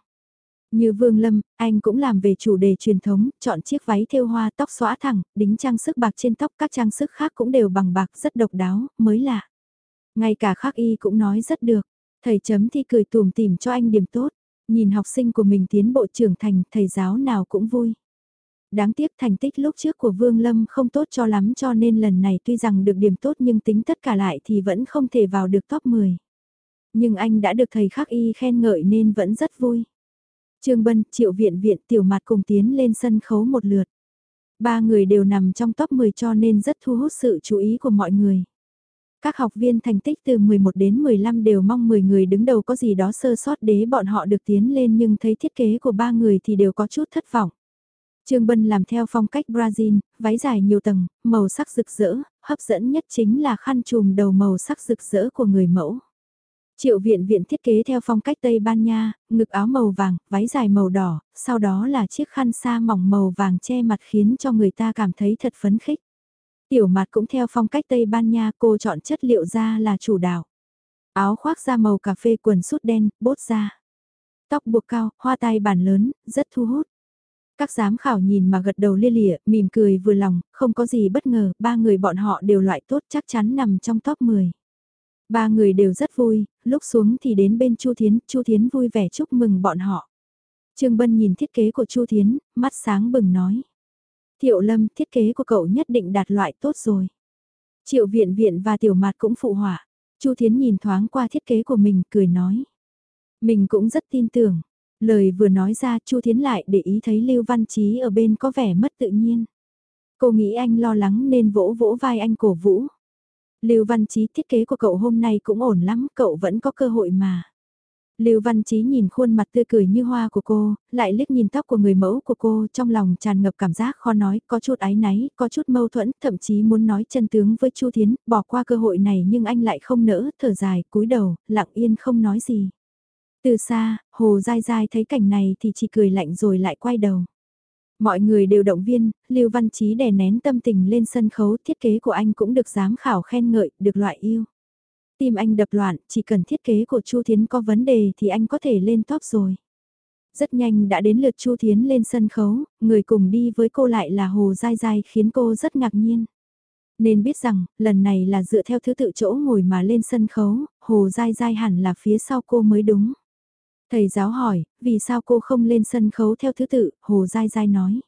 Như Vương Lâm, anh cũng làm về chủ đề truyền thống, chọn chiếc váy thêu hoa tóc xõa thẳng, đính trang sức bạc trên tóc, các trang sức khác cũng đều bằng bạc rất độc đáo, mới lạ. Ngay cả khắc y cũng nói rất được, thầy chấm thi cười tùm tìm cho anh điểm tốt, nhìn học sinh của mình tiến bộ trưởng thành, thầy giáo nào cũng vui. Đáng tiếc thành tích lúc trước của Vương Lâm không tốt cho lắm cho nên lần này tuy rằng được điểm tốt nhưng tính tất cả lại thì vẫn không thể vào được top 10. Nhưng anh đã được thầy khắc y khen ngợi nên vẫn rất vui. Trương Bân, Triệu Viện Viện tiểu mặt cùng tiến lên sân khấu một lượt. Ba người đều nằm trong top 10 cho nên rất thu hút sự chú ý của mọi người. Các học viên thành tích từ 11 đến 15 đều mong 10 người đứng đầu có gì đó sơ sót để bọn họ được tiến lên nhưng thấy thiết kế của ba người thì đều có chút thất vọng. Trương Bân làm theo phong cách Brazil, váy dài nhiều tầng, màu sắc rực rỡ, hấp dẫn nhất chính là khăn trùm đầu màu sắc rực rỡ của người mẫu. Triệu viện viện thiết kế theo phong cách Tây Ban Nha, ngực áo màu vàng, váy dài màu đỏ, sau đó là chiếc khăn sa mỏng màu vàng che mặt khiến cho người ta cảm thấy thật phấn khích. Tiểu mặt cũng theo phong cách Tây Ban Nha cô chọn chất liệu da là chủ đạo. Áo khoác da màu cà phê quần sút đen, bốt da. Tóc buộc cao, hoa tai bản lớn, rất thu hút. Các giám khảo nhìn mà gật đầu lia lịa, mỉm cười vừa lòng, không có gì bất ngờ, ba người bọn họ đều loại tốt chắc chắn nằm trong top 10. Ba người đều rất vui, lúc xuống thì đến bên Chu Thiến, Chu Thiến vui vẻ chúc mừng bọn họ. Trương Bân nhìn thiết kế của Chu Thiến, mắt sáng bừng nói. Thiệu Lâm, thiết kế của cậu nhất định đạt loại tốt rồi. Triệu Viện Viện và Tiểu Mạt cũng phụ họa. Chu Thiến nhìn thoáng qua thiết kế của mình, cười nói. Mình cũng rất tin tưởng. Lời vừa nói ra Chu Thiến lại để ý thấy Lưu Văn Chí ở bên có vẻ mất tự nhiên. Cô nghĩ anh lo lắng nên vỗ vỗ vai anh cổ vũ. Lưu Văn Chí thiết kế của cậu hôm nay cũng ổn lắm, cậu vẫn có cơ hội mà. Lưu Văn Chí nhìn khuôn mặt tươi cười như hoa của cô, lại liếc nhìn tóc của người mẫu của cô, trong lòng tràn ngập cảm giác khó nói, có chút ái náy, có chút mâu thuẫn, thậm chí muốn nói chân tướng với Chu Thiến, bỏ qua cơ hội này nhưng anh lại không nỡ, thở dài, cúi đầu, lặng yên không nói gì. Từ xa, Hồ Giai Giai thấy cảnh này thì chỉ cười lạnh rồi lại quay đầu. Mọi người đều động viên, Lưu Văn Chí đè nén tâm tình lên sân khấu, thiết kế của anh cũng được giám khảo khen ngợi, được loại yêu. Tim anh đập loạn, chỉ cần thiết kế của Chu Thiến có vấn đề thì anh có thể lên top rồi. Rất nhanh đã đến lượt Chu Thiến lên sân khấu, người cùng đi với cô lại là Hồ Giai Giai khiến cô rất ngạc nhiên. Nên biết rằng, lần này là dựa theo thứ tự chỗ ngồi mà lên sân khấu, Hồ Giai Giai hẳn là phía sau cô mới đúng. Thầy giáo hỏi, vì sao cô không lên sân khấu theo thứ tự, Hồ Giai Giai nói.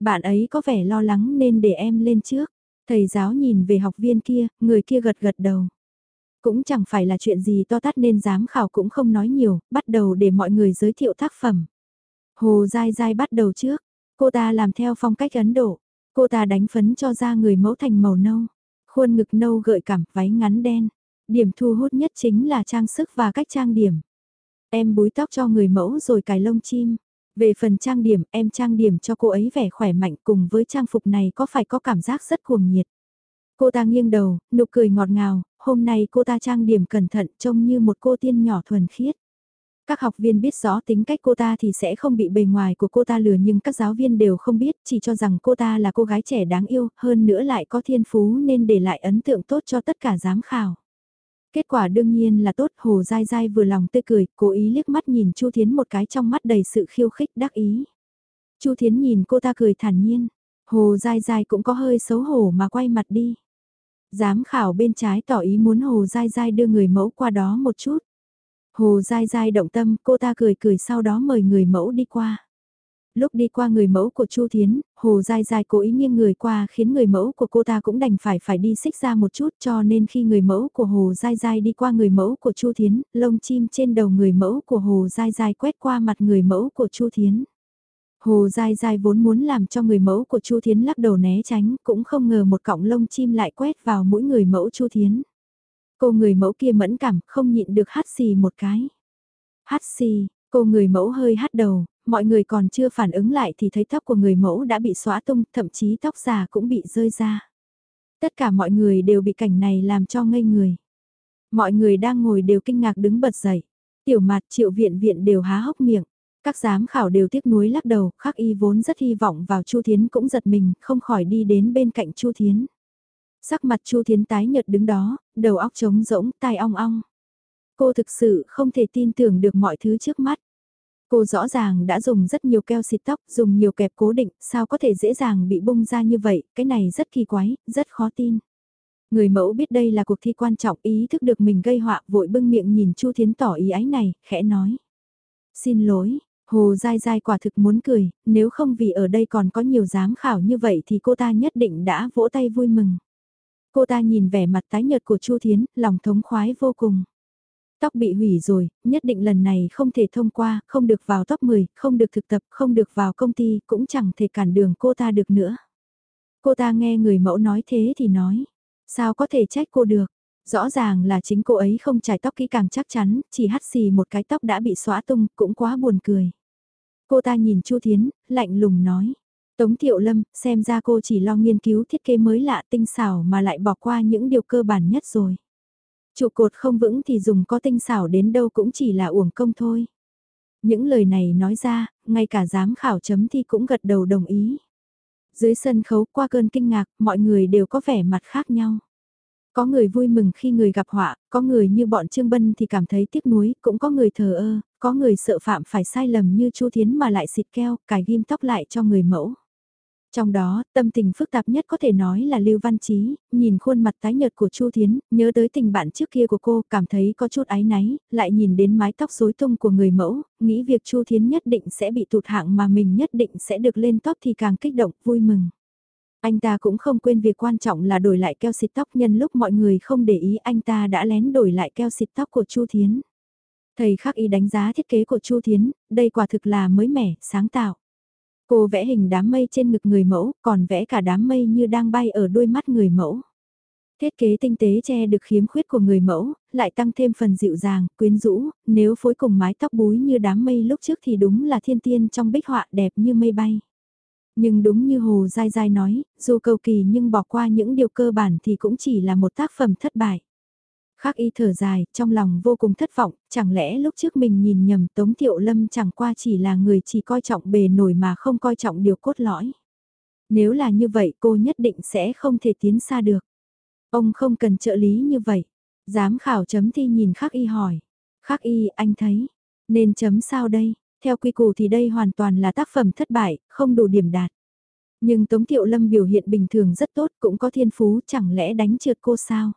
Bạn ấy có vẻ lo lắng nên để em lên trước. Thầy giáo nhìn về học viên kia, người kia gật gật đầu. Cũng chẳng phải là chuyện gì to tát nên giám khảo cũng không nói nhiều, bắt đầu để mọi người giới thiệu tác phẩm. Hồ Giai Giai bắt đầu trước, cô ta làm theo phong cách Ấn Độ, cô ta đánh phấn cho ra người mẫu thành màu nâu, khuôn ngực nâu gợi cảm váy ngắn đen. Điểm thu hút nhất chính là trang sức và cách trang điểm. Em búi tóc cho người mẫu rồi cài lông chim. Về phần trang điểm, em trang điểm cho cô ấy vẻ khỏe mạnh cùng với trang phục này có phải có cảm giác rất cuồng nhiệt. Cô ta nghiêng đầu, nụ cười ngọt ngào, hôm nay cô ta trang điểm cẩn thận trông như một cô tiên nhỏ thuần khiết. Các học viên biết rõ tính cách cô ta thì sẽ không bị bề ngoài của cô ta lừa nhưng các giáo viên đều không biết, chỉ cho rằng cô ta là cô gái trẻ đáng yêu, hơn nữa lại có thiên phú nên để lại ấn tượng tốt cho tất cả giám khảo. Kết quả đương nhiên là tốt, Hồ Giai Giai vừa lòng tươi cười, cố ý liếc mắt nhìn Chu Thiến một cái trong mắt đầy sự khiêu khích đắc ý. Chu Thiến nhìn cô ta cười thản nhiên, Hồ Giai Giai cũng có hơi xấu hổ mà quay mặt đi. Giám khảo bên trái tỏ ý muốn Hồ Giai Giai đưa người mẫu qua đó một chút. Hồ Giai Giai động tâm, cô ta cười cười sau đó mời người mẫu đi qua. Lúc đi qua người mẫu của Chu Thiến, Hồ Giai Giai cố ý nghiêng người qua khiến người mẫu của cô ta cũng đành phải phải đi xích ra một chút cho nên khi người mẫu của Hồ Giai Giai đi qua người mẫu của Chu Thiến, lông chim trên đầu người mẫu của Hồ Giai Giai quét qua mặt người mẫu của Chu Thiến. Hồ Giai Giai vốn muốn làm cho người mẫu của Chu Thiến lắc đầu né tránh, cũng không ngờ một cọng lông chim lại quét vào mũi người mẫu Chu Thiến. Cô người mẫu kia mẫn cảm, không nhịn được hát xì một cái. Hát xì, cô người mẫu hơi hát đầu, mọi người còn chưa phản ứng lại thì thấy tóc của người mẫu đã bị xóa tung, thậm chí tóc già cũng bị rơi ra. Tất cả mọi người đều bị cảnh này làm cho ngây người. Mọi người đang ngồi đều kinh ngạc đứng bật dậy. Tiểu mặt triệu viện viện đều há hốc miệng. Các giám khảo đều tiếc nuối lắc đầu, khắc y vốn rất hy vọng vào Chu Thiến cũng giật mình, không khỏi đi đến bên cạnh Chu Thiến. Sắc mặt Chu Thiến tái nhợt đứng đó, đầu óc trống rỗng, tai ong ong. Cô thực sự không thể tin tưởng được mọi thứ trước mắt. Cô rõ ràng đã dùng rất nhiều keo xịt tóc, dùng nhiều kẹp cố định, sao có thể dễ dàng bị bung ra như vậy, cái này rất kỳ quái, rất khó tin. Người mẫu biết đây là cuộc thi quan trọng, ý thức được mình gây họa, vội bưng miệng nhìn Chu Thiến tỏ ý ái này, khẽ nói. Xin lỗi, Hồ dai dai quả thực muốn cười, nếu không vì ở đây còn có nhiều giám khảo như vậy thì cô ta nhất định đã vỗ tay vui mừng. Cô ta nhìn vẻ mặt tái nhợt của Chu Thiến, lòng thống khoái vô cùng. Tóc bị hủy rồi, nhất định lần này không thể thông qua, không được vào top 10, không được thực tập, không được vào công ty, cũng chẳng thể cản đường cô ta được nữa. Cô ta nghe người mẫu nói thế thì nói, sao có thể trách cô được, Rõ ràng là chính cô ấy không trải tóc kỹ càng chắc chắn, chỉ hắt xì một cái tóc đã bị xóa tung, cũng quá buồn cười. Cô ta nhìn Chu Thiến, lạnh lùng nói. Tống Thiệu Lâm, xem ra cô chỉ lo nghiên cứu thiết kế mới lạ tinh xảo mà lại bỏ qua những điều cơ bản nhất rồi. Trụ cột không vững thì dùng có tinh xảo đến đâu cũng chỉ là uổng công thôi. Những lời này nói ra, ngay cả giám khảo chấm thi cũng gật đầu đồng ý. Dưới sân khấu qua cơn kinh ngạc, mọi người đều có vẻ mặt khác nhau. Có người vui mừng khi người gặp họa, có người như bọn Trương Bân thì cảm thấy tiếc nuối, cũng có người thờ ơ, có người sợ phạm phải sai lầm như Chu Thiến mà lại xịt keo, cài ghim tóc lại cho người mẫu. Trong đó, tâm tình phức tạp nhất có thể nói là Lưu Văn Chí, nhìn khuôn mặt tái nhợt của Chu Thiến, nhớ tới tình bạn trước kia của cô, cảm thấy có chút áy náy, lại nhìn đến mái tóc rối tung của người mẫu, nghĩ việc Chu Thiến nhất định sẽ bị tụt hạng mà mình nhất định sẽ được lên top thì càng kích động, vui mừng. Anh ta cũng không quên việc quan trọng là đổi lại keo xịt tóc nhân lúc mọi người không để ý anh ta đã lén đổi lại keo xịt tóc của Chu Thiến. Thầy khắc ý đánh giá thiết kế của Chu Thiến, đây quả thực là mới mẻ, sáng tạo. Cô vẽ hình đám mây trên ngực người mẫu, còn vẽ cả đám mây như đang bay ở đôi mắt người mẫu. Thiết kế tinh tế che được khiếm khuyết của người mẫu, lại tăng thêm phần dịu dàng, quyến rũ, nếu phối cùng mái tóc búi như đám mây lúc trước thì đúng là thiên tiên trong bích họa đẹp như mây bay. Nhưng đúng như Hồ Giai Giai nói, dù cầu kỳ nhưng bỏ qua những điều cơ bản thì cũng chỉ là một tác phẩm thất bại. Khắc y thở dài, trong lòng vô cùng thất vọng, chẳng lẽ lúc trước mình nhìn nhầm Tống Thiệu Lâm chẳng qua chỉ là người chỉ coi trọng bề nổi mà không coi trọng điều cốt lõi. Nếu là như vậy cô nhất định sẽ không thể tiến xa được. Ông không cần trợ lý như vậy. Giám khảo chấm thi nhìn khắc y hỏi. Khắc y, anh thấy, nên chấm sao đây? Theo quy củ thì đây hoàn toàn là tác phẩm thất bại, không đủ điểm đạt. Nhưng Tống Thiệu Lâm biểu hiện bình thường rất tốt, cũng có thiên phú, chẳng lẽ đánh trượt cô sao?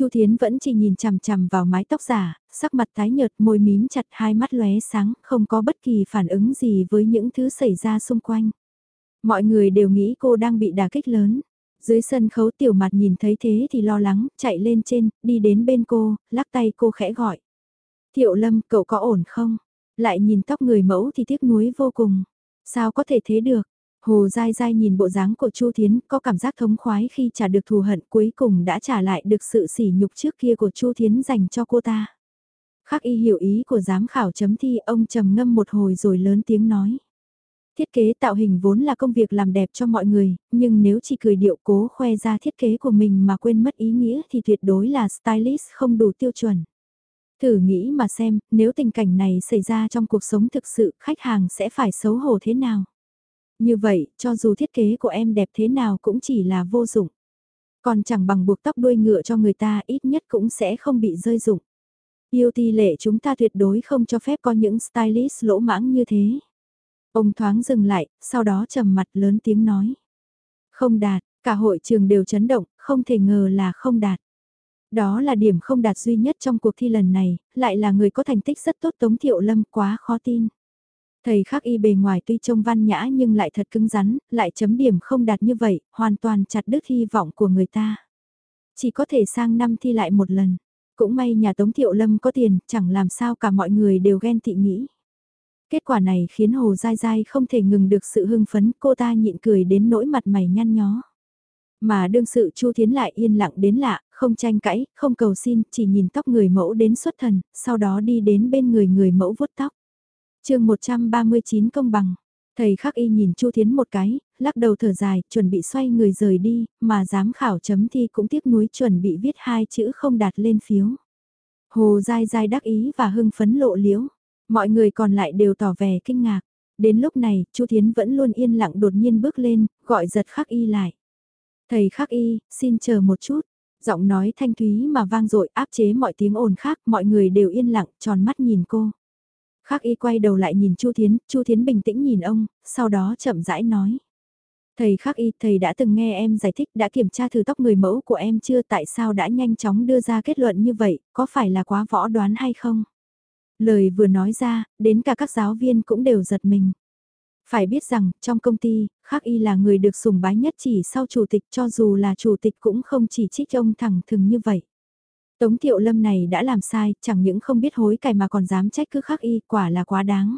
Chu Thiến vẫn chỉ nhìn chằm chằm vào mái tóc giả, sắc mặt tái nhợt, môi mím chặt, hai mắt lóe sáng, không có bất kỳ phản ứng gì với những thứ xảy ra xung quanh. Mọi người đều nghĩ cô đang bị đả kích lớn. Dưới sân khấu tiểu mặt nhìn thấy thế thì lo lắng, chạy lên trên, đi đến bên cô, lắc tay cô khẽ gọi. Thiệu Lâm, cậu có ổn không? Lại nhìn tóc người mẫu thì tiếc nuối vô cùng. Sao có thể thế được? Hồ dai dai nhìn bộ dáng của Chu Thiến có cảm giác thống khoái khi trả được thù hận cuối cùng đã trả lại được sự sỉ nhục trước kia của Chu Thiến dành cho cô ta. Khắc y hiểu ý của giám khảo chấm thi ông trầm ngâm một hồi rồi lớn tiếng nói. Thiết kế tạo hình vốn là công việc làm đẹp cho mọi người, nhưng nếu chỉ cười điệu cố khoe ra thiết kế của mình mà quên mất ý nghĩa thì tuyệt đối là stylist không đủ tiêu chuẩn. Thử nghĩ mà xem, nếu tình cảnh này xảy ra trong cuộc sống thực sự, khách hàng sẽ phải xấu hổ thế nào? Như vậy, cho dù thiết kế của em đẹp thế nào cũng chỉ là vô dụng. Còn chẳng bằng buộc tóc đuôi ngựa cho người ta ít nhất cũng sẽ không bị rơi dụng. Yêu ti lệ chúng ta tuyệt đối không cho phép có những stylist lỗ mãng như thế. Ông thoáng dừng lại, sau đó trầm mặt lớn tiếng nói. Không đạt, cả hội trường đều chấn động, không thể ngờ là không đạt. Đó là điểm không đạt duy nhất trong cuộc thi lần này, lại là người có thành tích rất tốt Tống Thiệu Lâm quá khó tin. Thầy khắc y bề ngoài tuy trông văn nhã nhưng lại thật cứng rắn, lại chấm điểm không đạt như vậy, hoàn toàn chặt đứt hy vọng của người ta. Chỉ có thể sang năm thi lại một lần. Cũng may nhà Tống Thiệu Lâm có tiền, chẳng làm sao cả mọi người đều ghen tị nghĩ. Kết quả này khiến Hồ Giai Giai không thể ngừng được sự hưng phấn, cô ta nhịn cười đến nỗi mặt mày nhăn nhó. Mà đương sự Chu Thiến lại yên lặng đến lạ, không tranh cãi, không cầu xin, chỉ nhìn tóc người mẫu đến xuất thần, sau đó đi đến bên người người mẫu vuốt tóc chương 139 công bằng, thầy khắc y nhìn Chu Thiến một cái, lắc đầu thở dài, chuẩn bị xoay người rời đi, mà giám khảo chấm thi cũng tiếc nuối chuẩn bị viết hai chữ không đạt lên phiếu. Hồ dai dai đắc ý và hưng phấn lộ liễu, mọi người còn lại đều tỏ vẻ kinh ngạc. Đến lúc này, Chu Thiến vẫn luôn yên lặng đột nhiên bước lên, gọi giật khắc y lại. Thầy khắc y, xin chờ một chút. Giọng nói thanh thúy mà vang dội áp chế mọi tiếng ồn khác, mọi người đều yên lặng, tròn mắt nhìn cô. Khác y quay đầu lại nhìn Chu Thiến, Chu Thiến bình tĩnh nhìn ông, sau đó chậm rãi nói. Thầy khắc y, thầy đã từng nghe em giải thích đã kiểm tra thử tóc người mẫu của em chưa tại sao đã nhanh chóng đưa ra kết luận như vậy, có phải là quá võ đoán hay không? Lời vừa nói ra, đến cả các giáo viên cũng đều giật mình. Phải biết rằng, trong công ty, Khắc Y là người được sùng bái nhất chỉ sau chủ tịch cho dù là chủ tịch cũng không chỉ trích ông thẳng thừng như vậy. Tống Thiệu Lâm này đã làm sai, chẳng những không biết hối cải mà còn dám trách cứ Khắc Y, quả là quá đáng.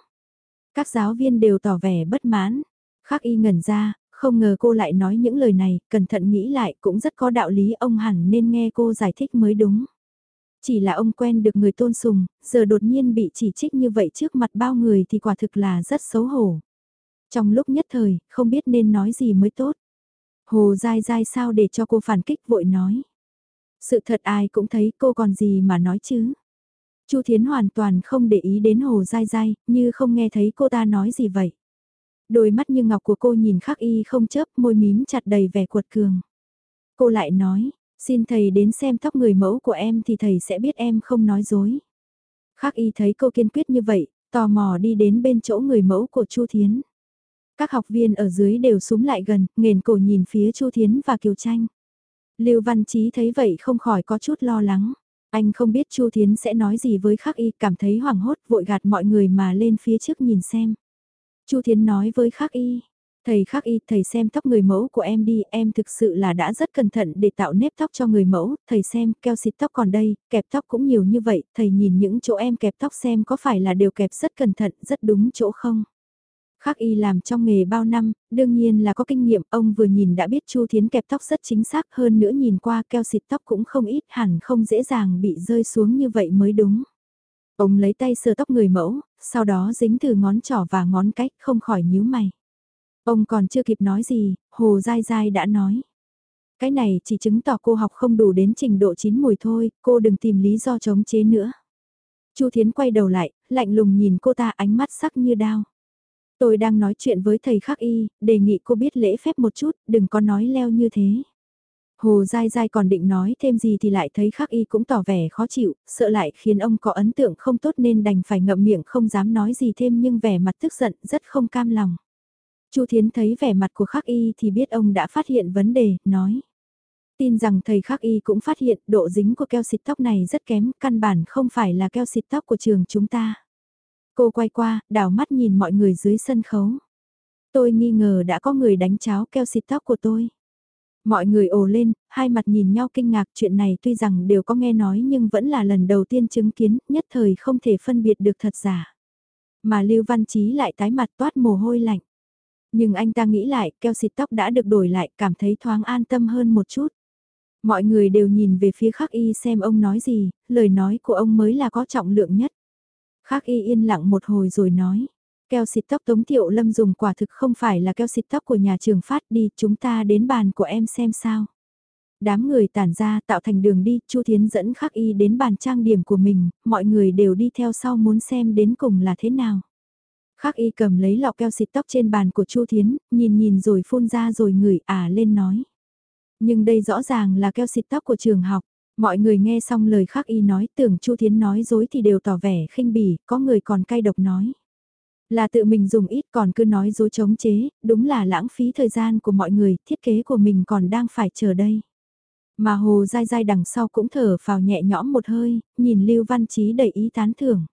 Các giáo viên đều tỏ vẻ bất mãn. Khắc Y ngẩn ra, không ngờ cô lại nói những lời này, cẩn thận nghĩ lại cũng rất có đạo lý ông hẳn nên nghe cô giải thích mới đúng. Chỉ là ông quen được người tôn sùng, giờ đột nhiên bị chỉ trích như vậy trước mặt bao người thì quả thực là rất xấu hổ. Trong lúc nhất thời, không biết nên nói gì mới tốt. Hồ dai dai sao để cho cô phản kích vội nói. Sự thật ai cũng thấy cô còn gì mà nói chứ. Chu Thiến hoàn toàn không để ý đến Hồ Dai Dai, như không nghe thấy cô ta nói gì vậy. Đôi mắt như ngọc của cô nhìn khắc y không chớp, môi mím chặt đầy vẻ cuột cường. Cô lại nói, xin thầy đến xem tóc người mẫu của em thì thầy sẽ biết em không nói dối. Khắc y thấy cô kiên quyết như vậy, tò mò đi đến bên chỗ người mẫu của Chu Thiến. Các học viên ở dưới đều súng lại gần, nghền cổ nhìn phía Chu Thiến và Kiều Tranh. Lưu Văn Chí thấy vậy không khỏi có chút lo lắng. Anh không biết Chu Thiến sẽ nói gì với Khắc Y, cảm thấy hoảng hốt vội gạt mọi người mà lên phía trước nhìn xem. Chu Thiến nói với Khắc Y, thầy Khắc Y, thầy xem tóc người mẫu của em đi, em thực sự là đã rất cẩn thận để tạo nếp tóc cho người mẫu, thầy xem, keo xịt tóc còn đây, kẹp tóc cũng nhiều như vậy, thầy nhìn những chỗ em kẹp tóc xem có phải là đều kẹp rất cẩn thận, rất đúng chỗ không? Khác y làm trong nghề bao năm, đương nhiên là có kinh nghiệm, ông vừa nhìn đã biết Chu Thiến kẹp tóc rất chính xác hơn nữa nhìn qua keo xịt tóc cũng không ít hẳn không dễ dàng bị rơi xuống như vậy mới đúng. Ông lấy tay sờ tóc người mẫu, sau đó dính từ ngón trỏ và ngón cách không khỏi nhíu mày. Ông còn chưa kịp nói gì, Hồ Giai Giai đã nói. Cái này chỉ chứng tỏ cô học không đủ đến trình độ chín mùi thôi, cô đừng tìm lý do chống chế nữa. Chu Thiến quay đầu lại, lạnh lùng nhìn cô ta ánh mắt sắc như đao. Tôi đang nói chuyện với thầy khắc y, đề nghị cô biết lễ phép một chút, đừng có nói leo như thế. Hồ dai dai còn định nói thêm gì thì lại thấy khắc y cũng tỏ vẻ khó chịu, sợ lại khiến ông có ấn tượng không tốt nên đành phải ngậm miệng không dám nói gì thêm nhưng vẻ mặt tức giận rất không cam lòng. Chu Thiến thấy vẻ mặt của khắc y thì biết ông đã phát hiện vấn đề, nói. Tin rằng thầy khắc y cũng phát hiện độ dính của keo xịt tóc này rất kém, căn bản không phải là keo xịt tóc của trường chúng ta. Cô quay qua, đảo mắt nhìn mọi người dưới sân khấu. Tôi nghi ngờ đã có người đánh cháo keo xịt tóc của tôi. Mọi người ồ lên, hai mặt nhìn nhau kinh ngạc chuyện này tuy rằng đều có nghe nói nhưng vẫn là lần đầu tiên chứng kiến, nhất thời không thể phân biệt được thật giả. Mà Lưu Văn Chí lại tái mặt toát mồ hôi lạnh. Nhưng anh ta nghĩ lại, keo xịt tóc đã được đổi lại, cảm thấy thoáng an tâm hơn một chút. Mọi người đều nhìn về phía khắc y xem ông nói gì, lời nói của ông mới là có trọng lượng nhất. Khác y yên lặng một hồi rồi nói. Keo xịt tóc Tống Thiệu Lâm dùng quả thực không phải là keo xịt tóc của nhà trường phát đi, chúng ta đến bàn của em xem sao. Đám người tản ra tạo thành đường đi, Chu Thiến dẫn Khắc Y đến bàn trang điểm của mình, mọi người đều đi theo sau muốn xem đến cùng là thế nào. Khắc Y cầm lấy lọ keo xịt tóc trên bàn của Chu Thiến, nhìn nhìn rồi phun ra rồi ngửi à lên nói. Nhưng đây rõ ràng là keo xịt tóc của trường học. Mọi người nghe xong lời khác y nói tưởng Chu Thiến nói dối thì đều tỏ vẻ khinh bỉ, có người còn cay độc nói. Là tự mình dùng ít còn cứ nói dối chống chế, đúng là lãng phí thời gian của mọi người, thiết kế của mình còn đang phải chờ đây. Mà hồ dai dai đằng sau cũng thở vào nhẹ nhõm một hơi, nhìn Lưu Văn Chí đầy ý tán thưởng.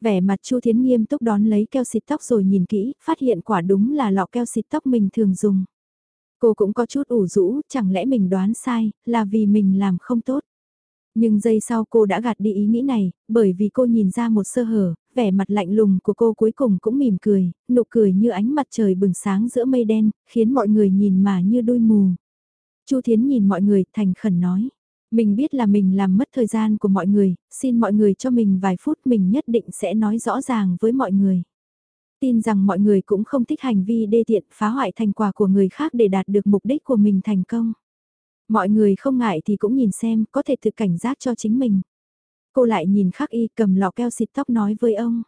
Vẻ mặt Chu Thiến nghiêm túc đón lấy keo xịt tóc rồi nhìn kỹ, phát hiện quả đúng là lọ keo xịt tóc mình thường dùng. Cô cũng có chút ủ rũ, chẳng lẽ mình đoán sai, là vì mình làm không tốt. Nhưng giây sau cô đã gạt đi ý nghĩ này, bởi vì cô nhìn ra một sơ hở, vẻ mặt lạnh lùng của cô cuối cùng cũng mỉm cười, nụ cười như ánh mặt trời bừng sáng giữa mây đen, khiến mọi người nhìn mà như đôi mù. Chu Thiến nhìn mọi người, thành khẩn nói. Mình biết là mình làm mất thời gian của mọi người, xin mọi người cho mình vài phút mình nhất định sẽ nói rõ ràng với mọi người. Tin rằng mọi người cũng không thích hành vi đê tiện phá hoại thành quả của người khác để đạt được mục đích của mình thành công. Mọi người không ngại thì cũng nhìn xem có thể tự cảnh giác cho chính mình. Cô lại nhìn khắc y cầm lọ keo xịt tóc nói với ông.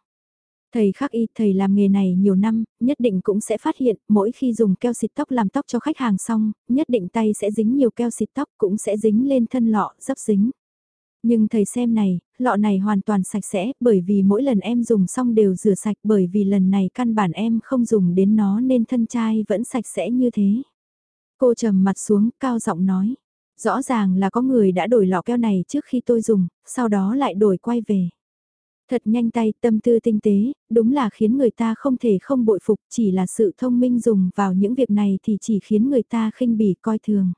Thầy khắc y, thầy làm nghề này nhiều năm, nhất định cũng sẽ phát hiện, mỗi khi dùng keo xịt tóc làm tóc cho khách hàng xong, nhất định tay sẽ dính nhiều keo xịt tóc cũng sẽ dính lên thân lọ, dấp dính. Nhưng thầy xem này, lọ này hoàn toàn sạch sẽ, bởi vì mỗi lần em dùng xong đều rửa sạch bởi vì lần này căn bản em không dùng đến nó nên thân chai vẫn sạch sẽ như thế. Cô trầm mặt xuống, cao giọng nói. Rõ ràng là có người đã đổi lọ keo này trước khi tôi dùng, sau đó lại đổi quay về. Thật nhanh tay, tâm tư tinh tế, đúng là khiến người ta không thể không bội phục, chỉ là sự thông minh dùng vào những việc này thì chỉ khiến người ta khinh bỉ coi thường.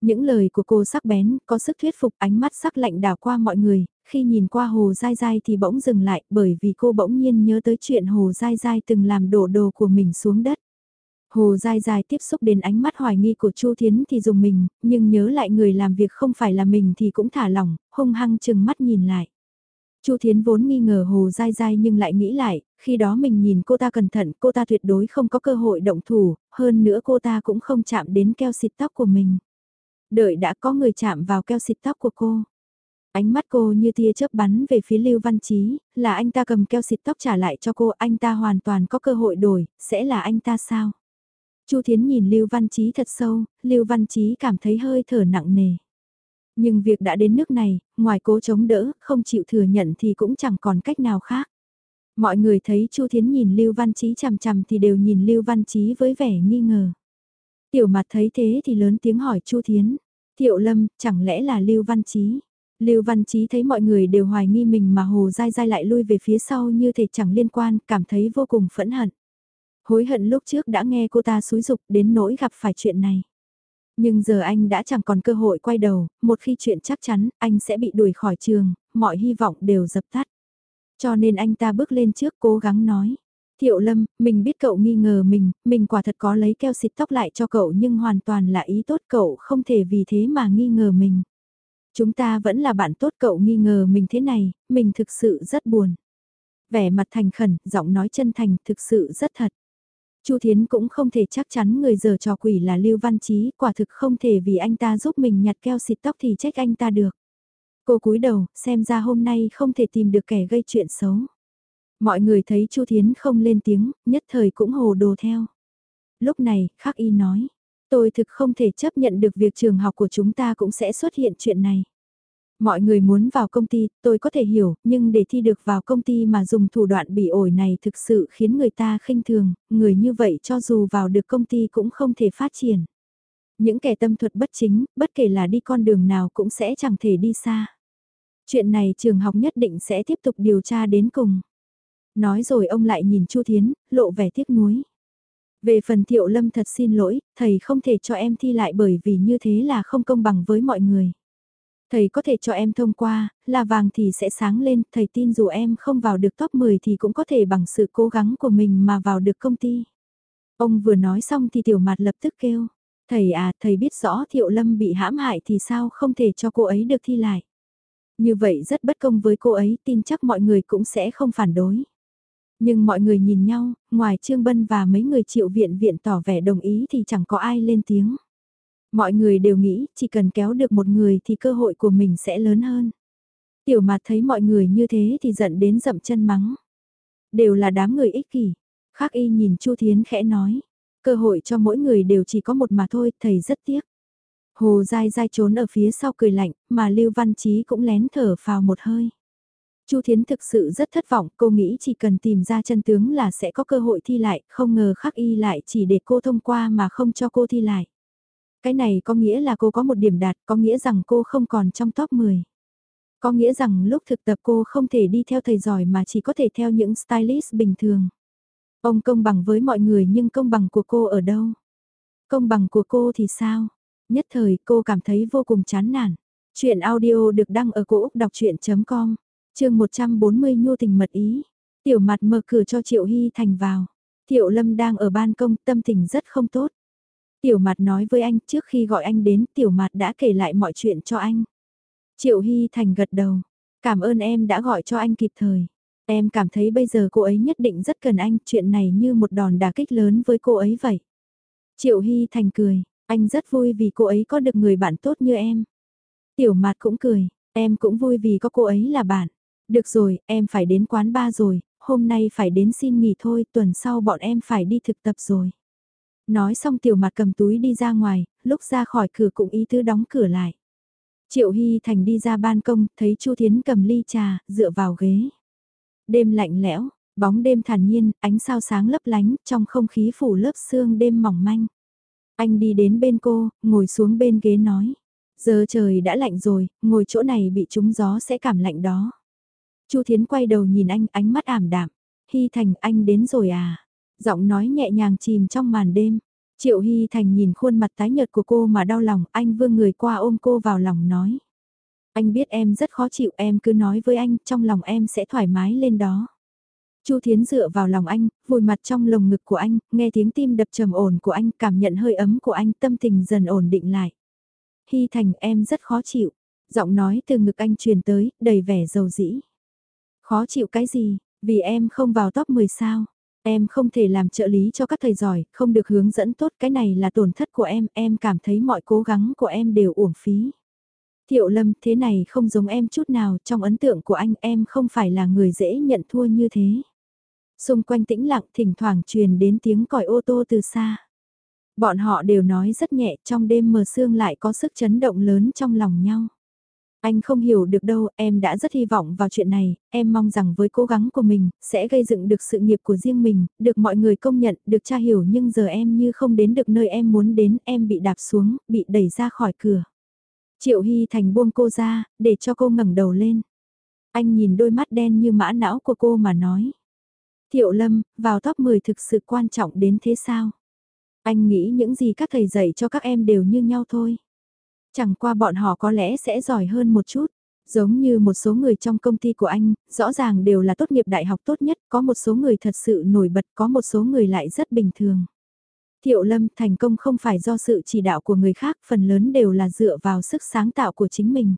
Những lời của cô sắc bén, có sức thuyết phục ánh mắt sắc lạnh đảo qua mọi người, khi nhìn qua Hồ Dai Dai thì bỗng dừng lại bởi vì cô bỗng nhiên nhớ tới chuyện Hồ Dai Dai từng làm đổ đồ của mình xuống đất. Hồ Dai Dai tiếp xúc đến ánh mắt hoài nghi của Chu Thiến thì dùng mình, nhưng nhớ lại người làm việc không phải là mình thì cũng thả lỏng, hung hăng chừng mắt nhìn lại. Chu Thiến vốn nghi ngờ Hồ Dai Dai nhưng lại nghĩ lại, khi đó mình nhìn cô ta cẩn thận, cô ta tuyệt đối không có cơ hội động thủ, hơn nữa cô ta cũng không chạm đến keo xịt tóc của mình. Đợi đã có người chạm vào keo xịt tóc của cô. Ánh mắt cô như tia chớp bắn về phía Lưu Văn Chí, là anh ta cầm keo xịt tóc trả lại cho cô, anh ta hoàn toàn có cơ hội đổi, sẽ là anh ta sao? Chu Thiến nhìn Lưu Văn Chí thật sâu, Lưu Văn Chí cảm thấy hơi thở nặng nề. Nhưng việc đã đến nước này, ngoài cố chống đỡ, không chịu thừa nhận thì cũng chẳng còn cách nào khác. Mọi người thấy Chu Thiến nhìn Lưu Văn Chí chằm chằm thì đều nhìn Lưu Văn Chí với vẻ nghi ngờ. Tiểu mặt thấy thế thì lớn tiếng hỏi Chu Thiến. Thiệu Lâm, chẳng lẽ là Lưu Văn Chí? Lưu Văn Chí thấy mọi người đều hoài nghi mình mà Hồ Dai Dai lại lui về phía sau như thể chẳng liên quan, cảm thấy vô cùng phẫn hận. Hối hận lúc trước đã nghe cô ta xúi dục đến nỗi gặp phải chuyện này. Nhưng giờ anh đã chẳng còn cơ hội quay đầu, một khi chuyện chắc chắn, anh sẽ bị đuổi khỏi trường, mọi hy vọng đều dập tắt. Cho nên anh ta bước lên trước cố gắng nói. Thiệu Lâm, mình biết cậu nghi ngờ mình, mình quả thật có lấy keo xịt tóc lại cho cậu nhưng hoàn toàn là ý tốt cậu không thể vì thế mà nghi ngờ mình. Chúng ta vẫn là bạn tốt cậu nghi ngờ mình thế này, mình thực sự rất buồn. Vẻ mặt thành khẩn, giọng nói chân thành thực sự rất thật. Chu Thiến cũng không thể chắc chắn người giờ trò quỷ là Lưu Văn Chí, quả thực không thể vì anh ta giúp mình nhặt keo xịt tóc thì trách anh ta được. Cô cúi đầu, xem ra hôm nay không thể tìm được kẻ gây chuyện xấu. Mọi người thấy Chu Thiến không lên tiếng, nhất thời cũng hồ đồ theo. Lúc này, Khắc Y nói, tôi thực không thể chấp nhận được việc trường học của chúng ta cũng sẽ xuất hiện chuyện này. Mọi người muốn vào công ty, tôi có thể hiểu, nhưng để thi được vào công ty mà dùng thủ đoạn bị ổi này thực sự khiến người ta khinh thường, người như vậy cho dù vào được công ty cũng không thể phát triển. Những kẻ tâm thuật bất chính, bất kể là đi con đường nào cũng sẽ chẳng thể đi xa. Chuyện này trường học nhất định sẽ tiếp tục điều tra đến cùng. Nói rồi ông lại nhìn Chu Thiến, lộ vẻ tiếc nuối. Về phần Thiệu Lâm thật xin lỗi, thầy không thể cho em thi lại bởi vì như thế là không công bằng với mọi người. Thầy có thể cho em thông qua, là vàng thì sẽ sáng lên, thầy tin dù em không vào được top 10 thì cũng có thể bằng sự cố gắng của mình mà vào được công ty. Ông vừa nói xong thì tiểu mặt lập tức kêu, thầy à, thầy biết rõ Thiệu Lâm bị hãm hại thì sao không thể cho cô ấy được thi lại. Như vậy rất bất công với cô ấy, tin chắc mọi người cũng sẽ không phản đối. Nhưng mọi người nhìn nhau, ngoài Trương Bân và mấy người triệu viện viện tỏ vẻ đồng ý thì chẳng có ai lên tiếng. Mọi người đều nghĩ chỉ cần kéo được một người thì cơ hội của mình sẽ lớn hơn. Tiểu mặt thấy mọi người như thế thì giận đến dậm chân mắng. Đều là đám người ích kỷ. Khác y nhìn Chu Thiến khẽ nói. Cơ hội cho mỗi người đều chỉ có một mà thôi, thầy rất tiếc. Hồ dai dai trốn ở phía sau cười lạnh, mà Lưu Văn Chí cũng lén thở vào một hơi. Chu Thiến thực sự rất thất vọng, cô nghĩ chỉ cần tìm ra chân tướng là sẽ có cơ hội thi lại, không ngờ khắc y lại chỉ để cô thông qua mà không cho cô thi lại. Cái này có nghĩa là cô có một điểm đạt, có nghĩa rằng cô không còn trong top 10. Có nghĩa rằng lúc thực tập cô không thể đi theo thầy giỏi mà chỉ có thể theo những stylist bình thường. Ông công bằng với mọi người nhưng công bằng của cô ở đâu? Công bằng của cô thì sao? Nhất thời cô cảm thấy vô cùng chán nản. Chuyện audio được đăng ở cổ Úc đọc chuyện.com, chương 140 nhu tình mật ý. Tiểu mặt mở cửa cho Triệu Hy Thành vào. Tiểu Lâm đang ở ban công tâm tình rất không tốt. Tiểu mặt nói với anh trước khi gọi anh đến tiểu mặt đã kể lại mọi chuyện cho anh. Triệu Hy Thành gật đầu. Cảm ơn em đã gọi cho anh kịp thời. Em cảm thấy bây giờ cô ấy nhất định rất cần anh, chuyện này như một đòn đả kích lớn với cô ấy vậy. Triệu Hy Thành cười, anh rất vui vì cô ấy có được người bạn tốt như em. Tiểu mặt cũng cười, em cũng vui vì có cô ấy là bạn. Được rồi, em phải đến quán ba rồi, hôm nay phải đến xin nghỉ thôi, tuần sau bọn em phải đi thực tập rồi. Nói xong tiểu mặt cầm túi đi ra ngoài, lúc ra khỏi cửa cũng ý tứ đóng cửa lại. Triệu Hy Thành đi ra ban công, thấy Chu Thiến cầm ly trà, dựa vào ghế. Đêm lạnh lẽo, bóng đêm thản nhiên, ánh sao sáng lấp lánh, trong không khí phủ lớp sương đêm mỏng manh. Anh đi đến bên cô, ngồi xuống bên ghế nói. Giờ trời đã lạnh rồi, ngồi chỗ này bị trúng gió sẽ cảm lạnh đó. Chu Thiến quay đầu nhìn anh, ánh mắt ảm đạm. Hy Thành, anh đến rồi à? Giọng nói nhẹ nhàng chìm trong màn đêm. Triệu Hy Thành nhìn khuôn mặt tái nhợt của cô mà đau lòng, anh vương người qua ôm cô vào lòng nói. Anh biết em rất khó chịu, em cứ nói với anh, trong lòng em sẽ thoải mái lên đó. Chu Thiến dựa vào lòng anh, vùi mặt trong lồng ngực của anh, nghe tiếng tim đập trầm ổn của anh, cảm nhận hơi ấm của anh, tâm tình dần ổn định lại. Hy Thành em rất khó chịu, giọng nói từ ngực anh truyền tới, đầy vẻ dầu dĩ. Khó chịu cái gì, vì em không vào top 10 sao. Em không thể làm trợ lý cho các thầy giỏi, không được hướng dẫn tốt, cái này là tổn thất của em, em cảm thấy mọi cố gắng của em đều uổng phí. Thiệu Lâm, thế này không giống em chút nào, trong ấn tượng của anh em không phải là người dễ nhận thua như thế. Xung quanh tĩnh lặng thỉnh thoảng truyền đến tiếng còi ô tô từ xa. Bọn họ đều nói rất nhẹ trong đêm mờ sương lại có sức chấn động lớn trong lòng nhau. Anh không hiểu được đâu, em đã rất hy vọng vào chuyện này, em mong rằng với cố gắng của mình, sẽ gây dựng được sự nghiệp của riêng mình, được mọi người công nhận, được cha hiểu nhưng giờ em như không đến được nơi em muốn đến, em bị đạp xuống, bị đẩy ra khỏi cửa. Triệu Hy Thành buông cô ra, để cho cô ngẩng đầu lên. Anh nhìn đôi mắt đen như mã não của cô mà nói. Thiệu Lâm, vào top 10 thực sự quan trọng đến thế sao? Anh nghĩ những gì các thầy dạy cho các em đều như nhau thôi. Chẳng qua bọn họ có lẽ sẽ giỏi hơn một chút. Giống như một số người trong công ty của anh, rõ ràng đều là tốt nghiệp đại học tốt nhất, có một số người thật sự nổi bật, có một số người lại rất bình thường. Thiệu Lâm thành công không phải do sự chỉ đạo của người khác, phần lớn đều là dựa vào sức sáng tạo của chính mình.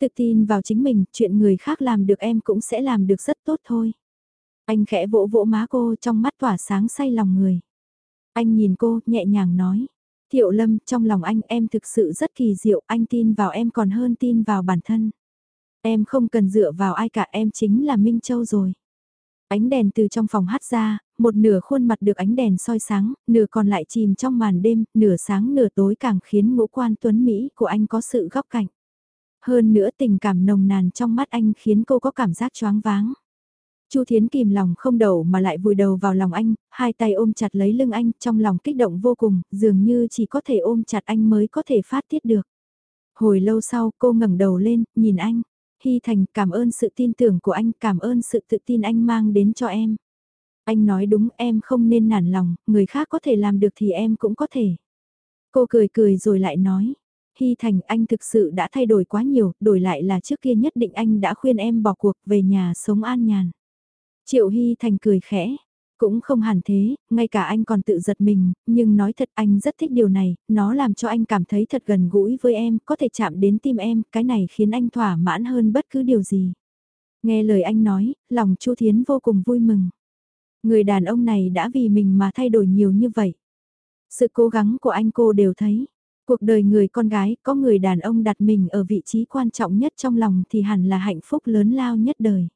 Tự tin vào chính mình, chuyện người khác làm được em cũng sẽ làm được rất tốt thôi. Anh khẽ vỗ vỗ má cô trong mắt tỏa sáng say lòng người. Anh nhìn cô, nhẹ nhàng nói. Thiệu Lâm, trong lòng anh em thực sự rất kỳ diệu, anh tin vào em còn hơn tin vào bản thân. Em không cần dựa vào ai cả, em chính là Minh Châu rồi. Ánh đèn từ trong phòng hát ra, một nửa khuôn mặt được ánh đèn soi sáng, nửa còn lại chìm trong màn đêm, nửa sáng nửa tối càng khiến ngũ quan tuấn Mỹ của anh có sự góc cạnh. Hơn nữa tình cảm nồng nàn trong mắt anh khiến cô có cảm giác choáng váng. Chu Thiến kìm lòng không đầu mà lại vùi đầu vào lòng anh, hai tay ôm chặt lấy lưng anh, trong lòng kích động vô cùng, dường như chỉ có thể ôm chặt anh mới có thể phát tiết được. Hồi lâu sau, cô ngẩng đầu lên, nhìn anh. Hy Thành, cảm ơn sự tin tưởng của anh, cảm ơn sự tự tin anh mang đến cho em. Anh nói đúng, em không nên nản lòng, người khác có thể làm được thì em cũng có thể. Cô cười cười rồi lại nói. Hy Thành anh thực sự đã thay đổi quá nhiều, đổi lại là trước kia nhất định anh đã khuyên em bỏ cuộc về nhà sống an nhàn. Triệu Hy Thành cười khẽ. Cũng không hẳn thế, ngay cả anh còn tự giật mình, nhưng nói thật anh rất thích điều này, nó làm cho anh cảm thấy thật gần gũi với em, có thể chạm đến tim em, cái này khiến anh thỏa mãn hơn bất cứ điều gì. Nghe lời anh nói, lòng Chu Thiến vô cùng vui mừng. Người đàn ông này đã vì mình mà thay đổi nhiều như vậy. Sự cố gắng của anh cô đều thấy. Cuộc đời người con gái có người đàn ông đặt mình ở vị trí quan trọng nhất trong lòng thì hẳn là hạnh phúc lớn lao nhất đời.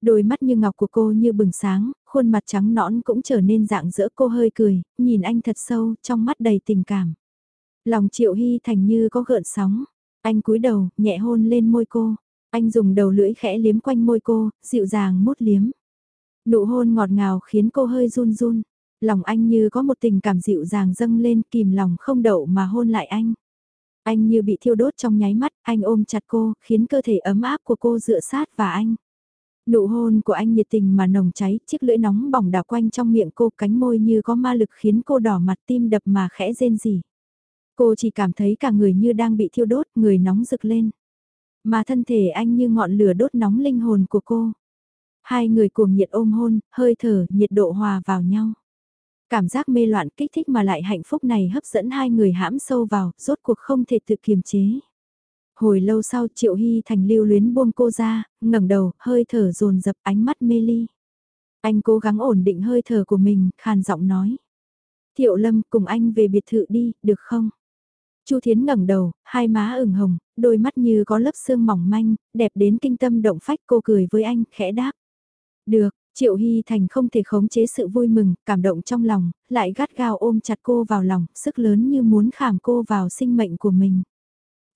Đôi mắt như ngọc của cô như bừng sáng, khuôn mặt trắng nõn cũng trở nên dạng dỡ cô hơi cười, nhìn anh thật sâu, trong mắt đầy tình cảm. Lòng triệu hy thành như có gợn sóng. Anh cúi đầu, nhẹ hôn lên môi cô. Anh dùng đầu lưỡi khẽ liếm quanh môi cô, dịu dàng mút liếm. Nụ hôn ngọt ngào khiến cô hơi run run. Lòng anh như có một tình cảm dịu dàng dâng lên kìm lòng không đậu mà hôn lại anh. Anh như bị thiêu đốt trong nháy mắt, anh ôm chặt cô, khiến cơ thể ấm áp của cô dựa sát vào anh. Nụ hôn của anh nhiệt tình mà nồng cháy, chiếc lưỡi nóng bỏng đảo quanh trong miệng cô cánh môi như có ma lực khiến cô đỏ mặt tim đập mà khẽ rên rỉ. Cô chỉ cảm thấy cả người như đang bị thiêu đốt, người nóng rực lên. Mà thân thể anh như ngọn lửa đốt nóng linh hồn của cô. Hai người cuồng nhiệt ôm hôn, hơi thở, nhiệt độ hòa vào nhau. Cảm giác mê loạn kích thích mà lại hạnh phúc này hấp dẫn hai người hãm sâu vào, rốt cuộc không thể tự kiềm chế. Hồi lâu sau Triệu Hy Thành lưu luyến buông cô ra, ngẩng đầu, hơi thở dồn dập ánh mắt mê ly. Anh cố gắng ổn định hơi thở của mình, khàn giọng nói. Thiệu Lâm cùng anh về biệt thự đi, được không? Chu Thiến ngẩng đầu, hai má ửng hồng, đôi mắt như có lớp sương mỏng manh, đẹp đến kinh tâm động phách cô cười với anh, khẽ đáp. Được, Triệu Hy Thành không thể khống chế sự vui mừng, cảm động trong lòng, lại gắt gao ôm chặt cô vào lòng, sức lớn như muốn khảm cô vào sinh mệnh của mình.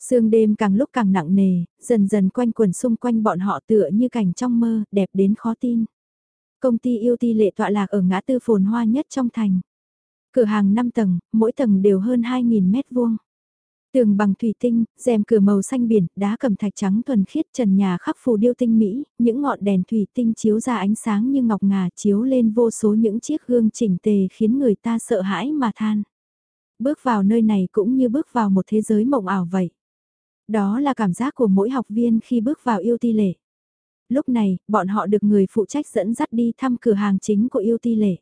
Sương đêm càng lúc càng nặng nề, dần dần quanh quần xung quanh bọn họ tựa như cảnh trong mơ, đẹp đến khó tin. Công ty yêu ti lệ tọa lạc ở ngã tư phồn hoa nhất trong thành. Cửa hàng 5 tầng, mỗi tầng đều hơn 2.000 mét vuông. Tường bằng thủy tinh, rèm cửa màu xanh biển, đá cẩm thạch trắng thuần khiết trần nhà khắc phù điêu tinh mỹ, những ngọn đèn thủy tinh chiếu ra ánh sáng như ngọc ngà chiếu lên vô số những chiếc gương chỉnh tề khiến người ta sợ hãi mà than. Bước vào nơi này cũng như bước vào một thế giới mộng ảo vậy. Đó là cảm giác của mỗi học viên khi bước vào yêu ti lệ. Lúc này, bọn họ được người phụ trách dẫn dắt đi thăm cửa hàng chính của yêu ti lệ.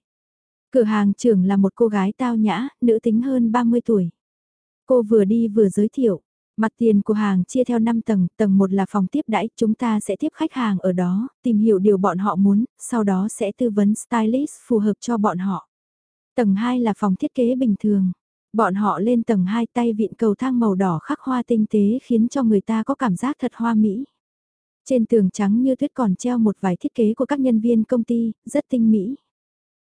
Cửa hàng trưởng là một cô gái tao nhã, nữ tính hơn 30 tuổi. Cô vừa đi vừa giới thiệu. Mặt tiền của hàng chia theo 5 tầng, tầng 1 là phòng tiếp đãi, chúng ta sẽ tiếp khách hàng ở đó, tìm hiểu điều bọn họ muốn, sau đó sẽ tư vấn stylist phù hợp cho bọn họ. Tầng 2 là phòng thiết kế bình thường. Bọn họ lên tầng hai tay vịn cầu thang màu đỏ khắc hoa tinh tế khiến cho người ta có cảm giác thật hoa mỹ. Trên tường trắng như tuyết còn treo một vài thiết kế của các nhân viên công ty, rất tinh mỹ.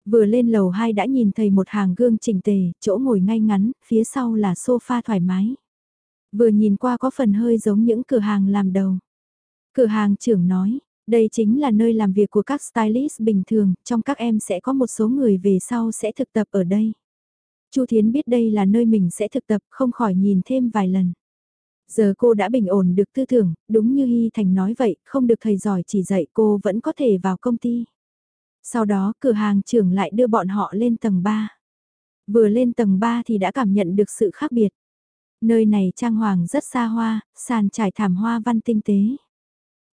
Vừa lên lầu 2 đã nhìn thấy một hàng gương chỉnh tề, chỗ ngồi ngay ngắn, phía sau là sofa thoải mái. Vừa nhìn qua có phần hơi giống những cửa hàng làm đầu. Cửa hàng trưởng nói, đây chính là nơi làm việc của các stylist bình thường, trong các em sẽ có một số người về sau sẽ thực tập ở đây. Chu Thiến biết đây là nơi mình sẽ thực tập, không khỏi nhìn thêm vài lần. Giờ cô đã bình ổn được tư tưởng, đúng như Hy Thành nói vậy, không được thầy giỏi chỉ dạy cô vẫn có thể vào công ty. Sau đó cửa hàng trưởng lại đưa bọn họ lên tầng 3. Vừa lên tầng 3 thì đã cảm nhận được sự khác biệt. Nơi này trang hoàng rất xa hoa, sàn trải thảm hoa văn tinh tế.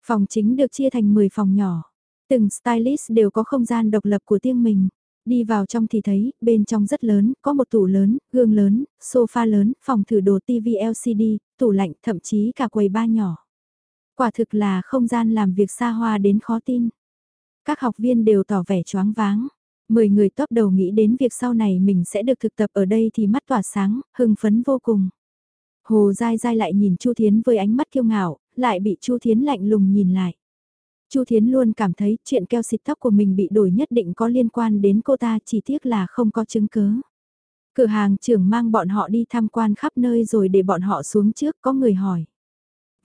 Phòng chính được chia thành 10 phòng nhỏ. Từng stylist đều có không gian độc lập của riêng mình. Đi vào trong thì thấy, bên trong rất lớn, có một tủ lớn, gương lớn, sofa lớn, phòng thử đồ TV LCD, tủ lạnh, thậm chí cả quầy ba nhỏ. Quả thực là không gian làm việc xa hoa đến khó tin. Các học viên đều tỏ vẻ choáng váng. Mười người top đầu nghĩ đến việc sau này mình sẽ được thực tập ở đây thì mắt tỏa sáng, hưng phấn vô cùng. Hồ dai dai lại nhìn Chu Thiến với ánh mắt kiêu ngạo, lại bị Chu Thiến lạnh lùng nhìn lại. Chu Thiến luôn cảm thấy chuyện keo xịt tóc của mình bị đổi nhất định có liên quan đến cô ta chỉ tiếc là không có chứng cứ. Cửa hàng trưởng mang bọn họ đi tham quan khắp nơi rồi để bọn họ xuống trước có người hỏi.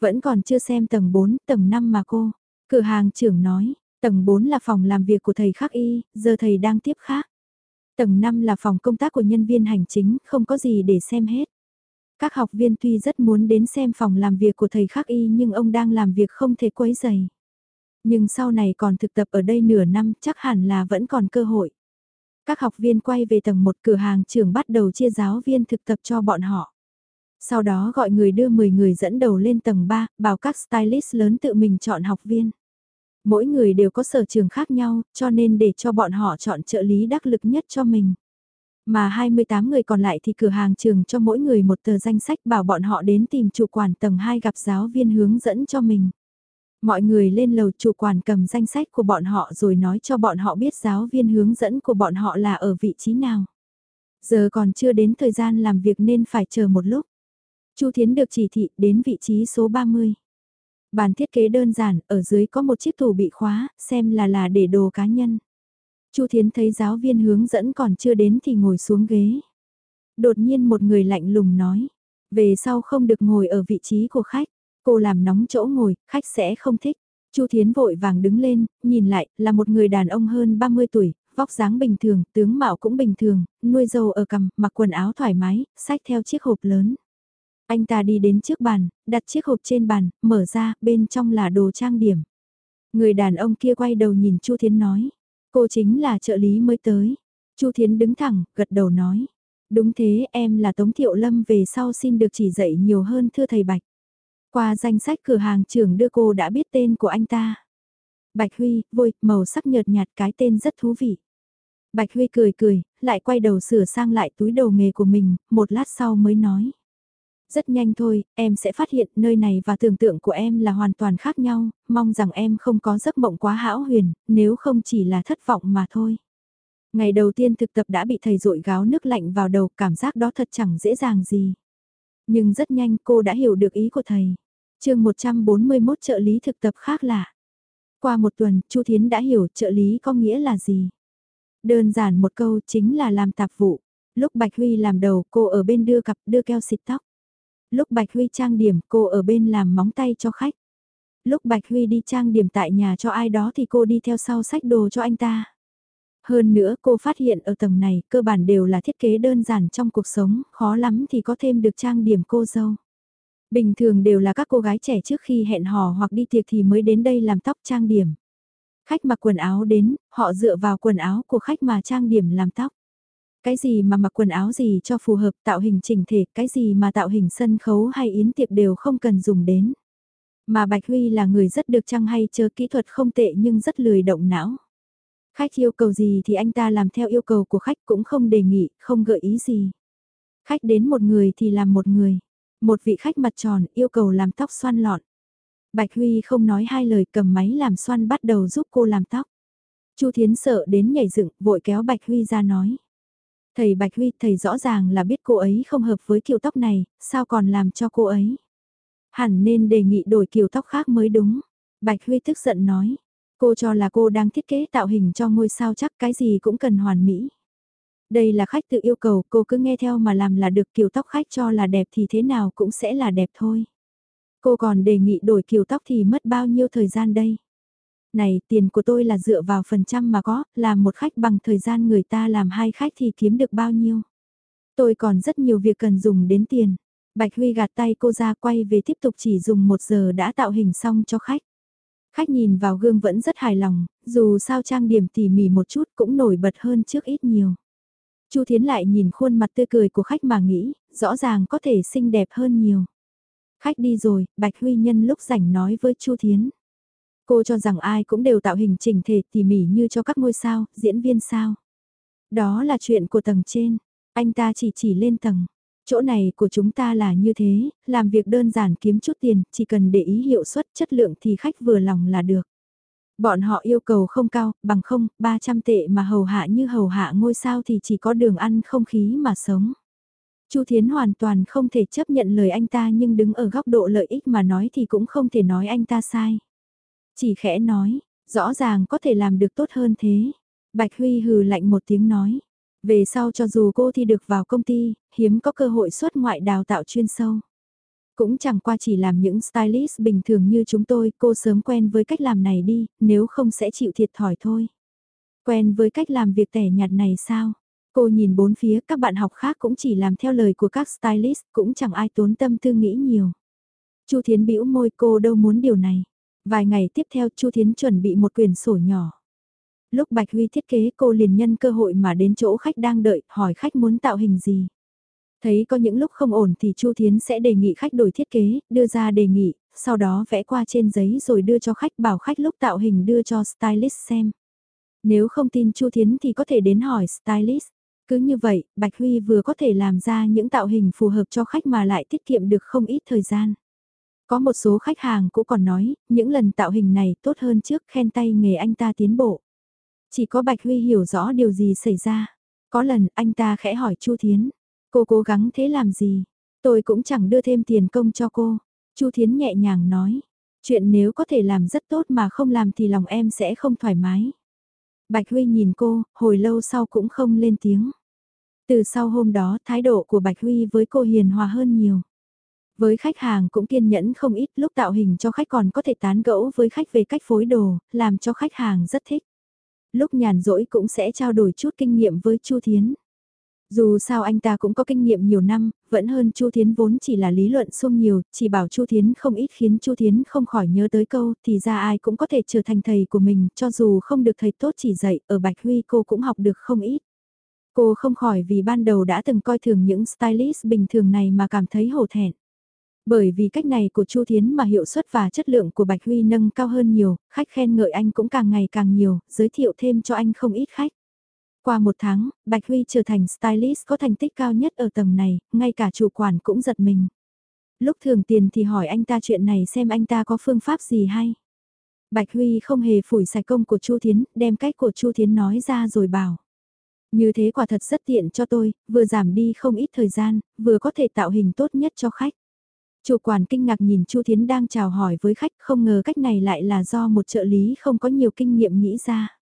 Vẫn còn chưa xem tầng 4, tầng 5 mà cô. Cửa hàng trưởng nói, tầng 4 là phòng làm việc của thầy khắc y, giờ thầy đang tiếp khác. Tầng 5 là phòng công tác của nhân viên hành chính, không có gì để xem hết. Các học viên tuy rất muốn đến xem phòng làm việc của thầy khắc y nhưng ông đang làm việc không thể quấy dày. Nhưng sau này còn thực tập ở đây nửa năm chắc hẳn là vẫn còn cơ hội. Các học viên quay về tầng một cửa hàng trường bắt đầu chia giáo viên thực tập cho bọn họ. Sau đó gọi người đưa 10 người dẫn đầu lên tầng 3, bảo các stylist lớn tự mình chọn học viên. Mỗi người đều có sở trường khác nhau, cho nên để cho bọn họ chọn trợ lý đắc lực nhất cho mình. Mà 28 người còn lại thì cửa hàng trường cho mỗi người một tờ danh sách bảo bọn họ đến tìm chủ quản tầng 2 gặp giáo viên hướng dẫn cho mình. Mọi người lên lầu chủ quản cầm danh sách của bọn họ rồi nói cho bọn họ biết giáo viên hướng dẫn của bọn họ là ở vị trí nào. Giờ còn chưa đến thời gian làm việc nên phải chờ một lúc. Chu Thiến được chỉ thị đến vị trí số 30. Bàn thiết kế đơn giản, ở dưới có một chiếc tủ bị khóa, xem là là để đồ cá nhân. Chu Thiến thấy giáo viên hướng dẫn còn chưa đến thì ngồi xuống ghế. Đột nhiên một người lạnh lùng nói, về sau không được ngồi ở vị trí của khách. Cô làm nóng chỗ ngồi, khách sẽ không thích. Chu Thiến vội vàng đứng lên, nhìn lại, là một người đàn ông hơn 30 tuổi, vóc dáng bình thường, tướng mạo cũng bình thường, nuôi dâu ở cằm, mặc quần áo thoải mái, sách theo chiếc hộp lớn. Anh ta đi đến trước bàn, đặt chiếc hộp trên bàn, mở ra, bên trong là đồ trang điểm. Người đàn ông kia quay đầu nhìn Chu Thiến nói, cô chính là trợ lý mới tới. Chu Thiến đứng thẳng, gật đầu nói, đúng thế em là Tống Thiệu Lâm về sau xin được chỉ dạy nhiều hơn thưa thầy Bạch. Qua danh sách cửa hàng trưởng đưa cô đã biết tên của anh ta. Bạch Huy, vôi, màu sắc nhợt nhạt cái tên rất thú vị. Bạch Huy cười cười, lại quay đầu sửa sang lại túi đầu nghề của mình, một lát sau mới nói. Rất nhanh thôi, em sẽ phát hiện nơi này và tưởng tượng của em là hoàn toàn khác nhau, mong rằng em không có giấc mộng quá hão huyền, nếu không chỉ là thất vọng mà thôi. Ngày đầu tiên thực tập đã bị thầy rội gáo nước lạnh vào đầu, cảm giác đó thật chẳng dễ dàng gì. Nhưng rất nhanh cô đã hiểu được ý của thầy. chương 141 trợ lý thực tập khác lạ. Qua một tuần, Chu Thiến đã hiểu trợ lý có nghĩa là gì. Đơn giản một câu chính là làm tạp vụ. Lúc Bạch Huy làm đầu, cô ở bên đưa cặp đưa keo xịt tóc. Lúc Bạch Huy trang điểm, cô ở bên làm móng tay cho khách. Lúc Bạch Huy đi trang điểm tại nhà cho ai đó thì cô đi theo sau sách đồ cho anh ta. Hơn nữa cô phát hiện ở tầng này cơ bản đều là thiết kế đơn giản trong cuộc sống, khó lắm thì có thêm được trang điểm cô dâu. Bình thường đều là các cô gái trẻ trước khi hẹn hò hoặc đi tiệc thì mới đến đây làm tóc trang điểm. Khách mặc quần áo đến, họ dựa vào quần áo của khách mà trang điểm làm tóc. Cái gì mà mặc quần áo gì cho phù hợp tạo hình chỉnh thể, cái gì mà tạo hình sân khấu hay yến tiệc đều không cần dùng đến. Mà Bạch Huy là người rất được trang hay chờ kỹ thuật không tệ nhưng rất lười động não. Khách yêu cầu gì thì anh ta làm theo yêu cầu của khách cũng không đề nghị, không gợi ý gì. Khách đến một người thì làm một người. Một vị khách mặt tròn yêu cầu làm tóc xoăn lọn. Bạch Huy không nói hai lời cầm máy làm xoăn bắt đầu giúp cô làm tóc. Chu Thiến sợ đến nhảy dựng, vội kéo Bạch Huy ra nói. Thầy Bạch Huy, thầy rõ ràng là biết cô ấy không hợp với kiểu tóc này, sao còn làm cho cô ấy? Hẳn nên đề nghị đổi kiểu tóc khác mới đúng. Bạch Huy tức giận nói. Cô cho là cô đang thiết kế tạo hình cho ngôi sao chắc cái gì cũng cần hoàn mỹ. Đây là khách tự yêu cầu, cô cứ nghe theo mà làm là được kiểu tóc khách cho là đẹp thì thế nào cũng sẽ là đẹp thôi. Cô còn đề nghị đổi kiểu tóc thì mất bao nhiêu thời gian đây? Này, tiền của tôi là dựa vào phần trăm mà có, làm một khách bằng thời gian người ta làm hai khách thì kiếm được bao nhiêu? Tôi còn rất nhiều việc cần dùng đến tiền. Bạch Huy gạt tay cô ra quay về tiếp tục chỉ dùng một giờ đã tạo hình xong cho khách. Khách nhìn vào gương vẫn rất hài lòng, dù sao trang điểm tỉ mỉ một chút cũng nổi bật hơn trước ít nhiều. Chu Thiến lại nhìn khuôn mặt tươi cười của khách mà nghĩ, rõ ràng có thể xinh đẹp hơn nhiều. Khách đi rồi, Bạch Huy Nhân lúc rảnh nói với Chu Thiến. Cô cho rằng ai cũng đều tạo hình chỉnh thể tỉ mỉ như cho các ngôi sao, diễn viên sao. Đó là chuyện của tầng trên, anh ta chỉ chỉ lên tầng. Chỗ này của chúng ta là như thế, làm việc đơn giản kiếm chút tiền, chỉ cần để ý hiệu suất chất lượng thì khách vừa lòng là được. Bọn họ yêu cầu không cao, bằng không, 300 tệ mà hầu hạ như hầu hạ ngôi sao thì chỉ có đường ăn không khí mà sống. Chu Thiến hoàn toàn không thể chấp nhận lời anh ta nhưng đứng ở góc độ lợi ích mà nói thì cũng không thể nói anh ta sai. Chỉ khẽ nói, rõ ràng có thể làm được tốt hơn thế. Bạch Huy hừ lạnh một tiếng nói. Về sau cho dù cô thi được vào công ty, hiếm có cơ hội xuất ngoại đào tạo chuyên sâu. Cũng chẳng qua chỉ làm những stylist bình thường như chúng tôi, cô sớm quen với cách làm này đi, nếu không sẽ chịu thiệt thòi thôi. Quen với cách làm việc tẻ nhạt này sao? Cô nhìn bốn phía các bạn học khác cũng chỉ làm theo lời của các stylist, cũng chẳng ai tốn tâm tư nghĩ nhiều. Chu Thiến bĩu môi cô đâu muốn điều này. Vài ngày tiếp theo Chu Thiến chuẩn bị một quyển sổ nhỏ. Lúc Bạch Huy thiết kế cô liền nhân cơ hội mà đến chỗ khách đang đợi, hỏi khách muốn tạo hình gì. Thấy có những lúc không ổn thì Chu Thiến sẽ đề nghị khách đổi thiết kế, đưa ra đề nghị, sau đó vẽ qua trên giấy rồi đưa cho khách bảo khách lúc tạo hình đưa cho stylist xem. Nếu không tin Chu Thiến thì có thể đến hỏi stylist. Cứ như vậy, Bạch Huy vừa có thể làm ra những tạo hình phù hợp cho khách mà lại tiết kiệm được không ít thời gian. Có một số khách hàng cũng còn nói, những lần tạo hình này tốt hơn trước khen tay nghề anh ta tiến bộ. Chỉ có Bạch Huy hiểu rõ điều gì xảy ra. Có lần anh ta khẽ hỏi Chu Thiến, cô cố gắng thế làm gì? Tôi cũng chẳng đưa thêm tiền công cho cô. Chu Thiến nhẹ nhàng nói, chuyện nếu có thể làm rất tốt mà không làm thì lòng em sẽ không thoải mái. Bạch Huy nhìn cô, hồi lâu sau cũng không lên tiếng. Từ sau hôm đó thái độ của Bạch Huy với cô hiền hòa hơn nhiều. Với khách hàng cũng kiên nhẫn không ít lúc tạo hình cho khách còn có thể tán gẫu với khách về cách phối đồ, làm cho khách hàng rất thích. Lúc nhàn rỗi cũng sẽ trao đổi chút kinh nghiệm với Chu Thiến. Dù sao anh ta cũng có kinh nghiệm nhiều năm, vẫn hơn Chu Thiến vốn chỉ là lý luận xung nhiều, chỉ bảo Chu Thiến không ít khiến Chu Thiến không khỏi nhớ tới câu, thì ra ai cũng có thể trở thành thầy của mình, cho dù không được thầy tốt chỉ dạy, ở Bạch Huy cô cũng học được không ít. Cô không khỏi vì ban đầu đã từng coi thường những stylist bình thường này mà cảm thấy hổ thẹn. Bởi vì cách này của Chu Thiến mà hiệu suất và chất lượng của Bạch Huy nâng cao hơn nhiều, khách khen ngợi anh cũng càng ngày càng nhiều, giới thiệu thêm cho anh không ít khách. Qua một tháng, Bạch Huy trở thành stylist có thành tích cao nhất ở tầng này, ngay cả chủ quản cũng giật mình. Lúc thường tiền thì hỏi anh ta chuyện này xem anh ta có phương pháp gì hay. Bạch Huy không hề phủi sạch công của Chu Thiến, đem cách của Chu Thiến nói ra rồi bảo. Như thế quả thật rất tiện cho tôi, vừa giảm đi không ít thời gian, vừa có thể tạo hình tốt nhất cho khách. Chủ quản kinh ngạc nhìn Chu Thiến đang chào hỏi với khách không ngờ cách này lại là do một trợ lý không có nhiều kinh nghiệm nghĩ ra.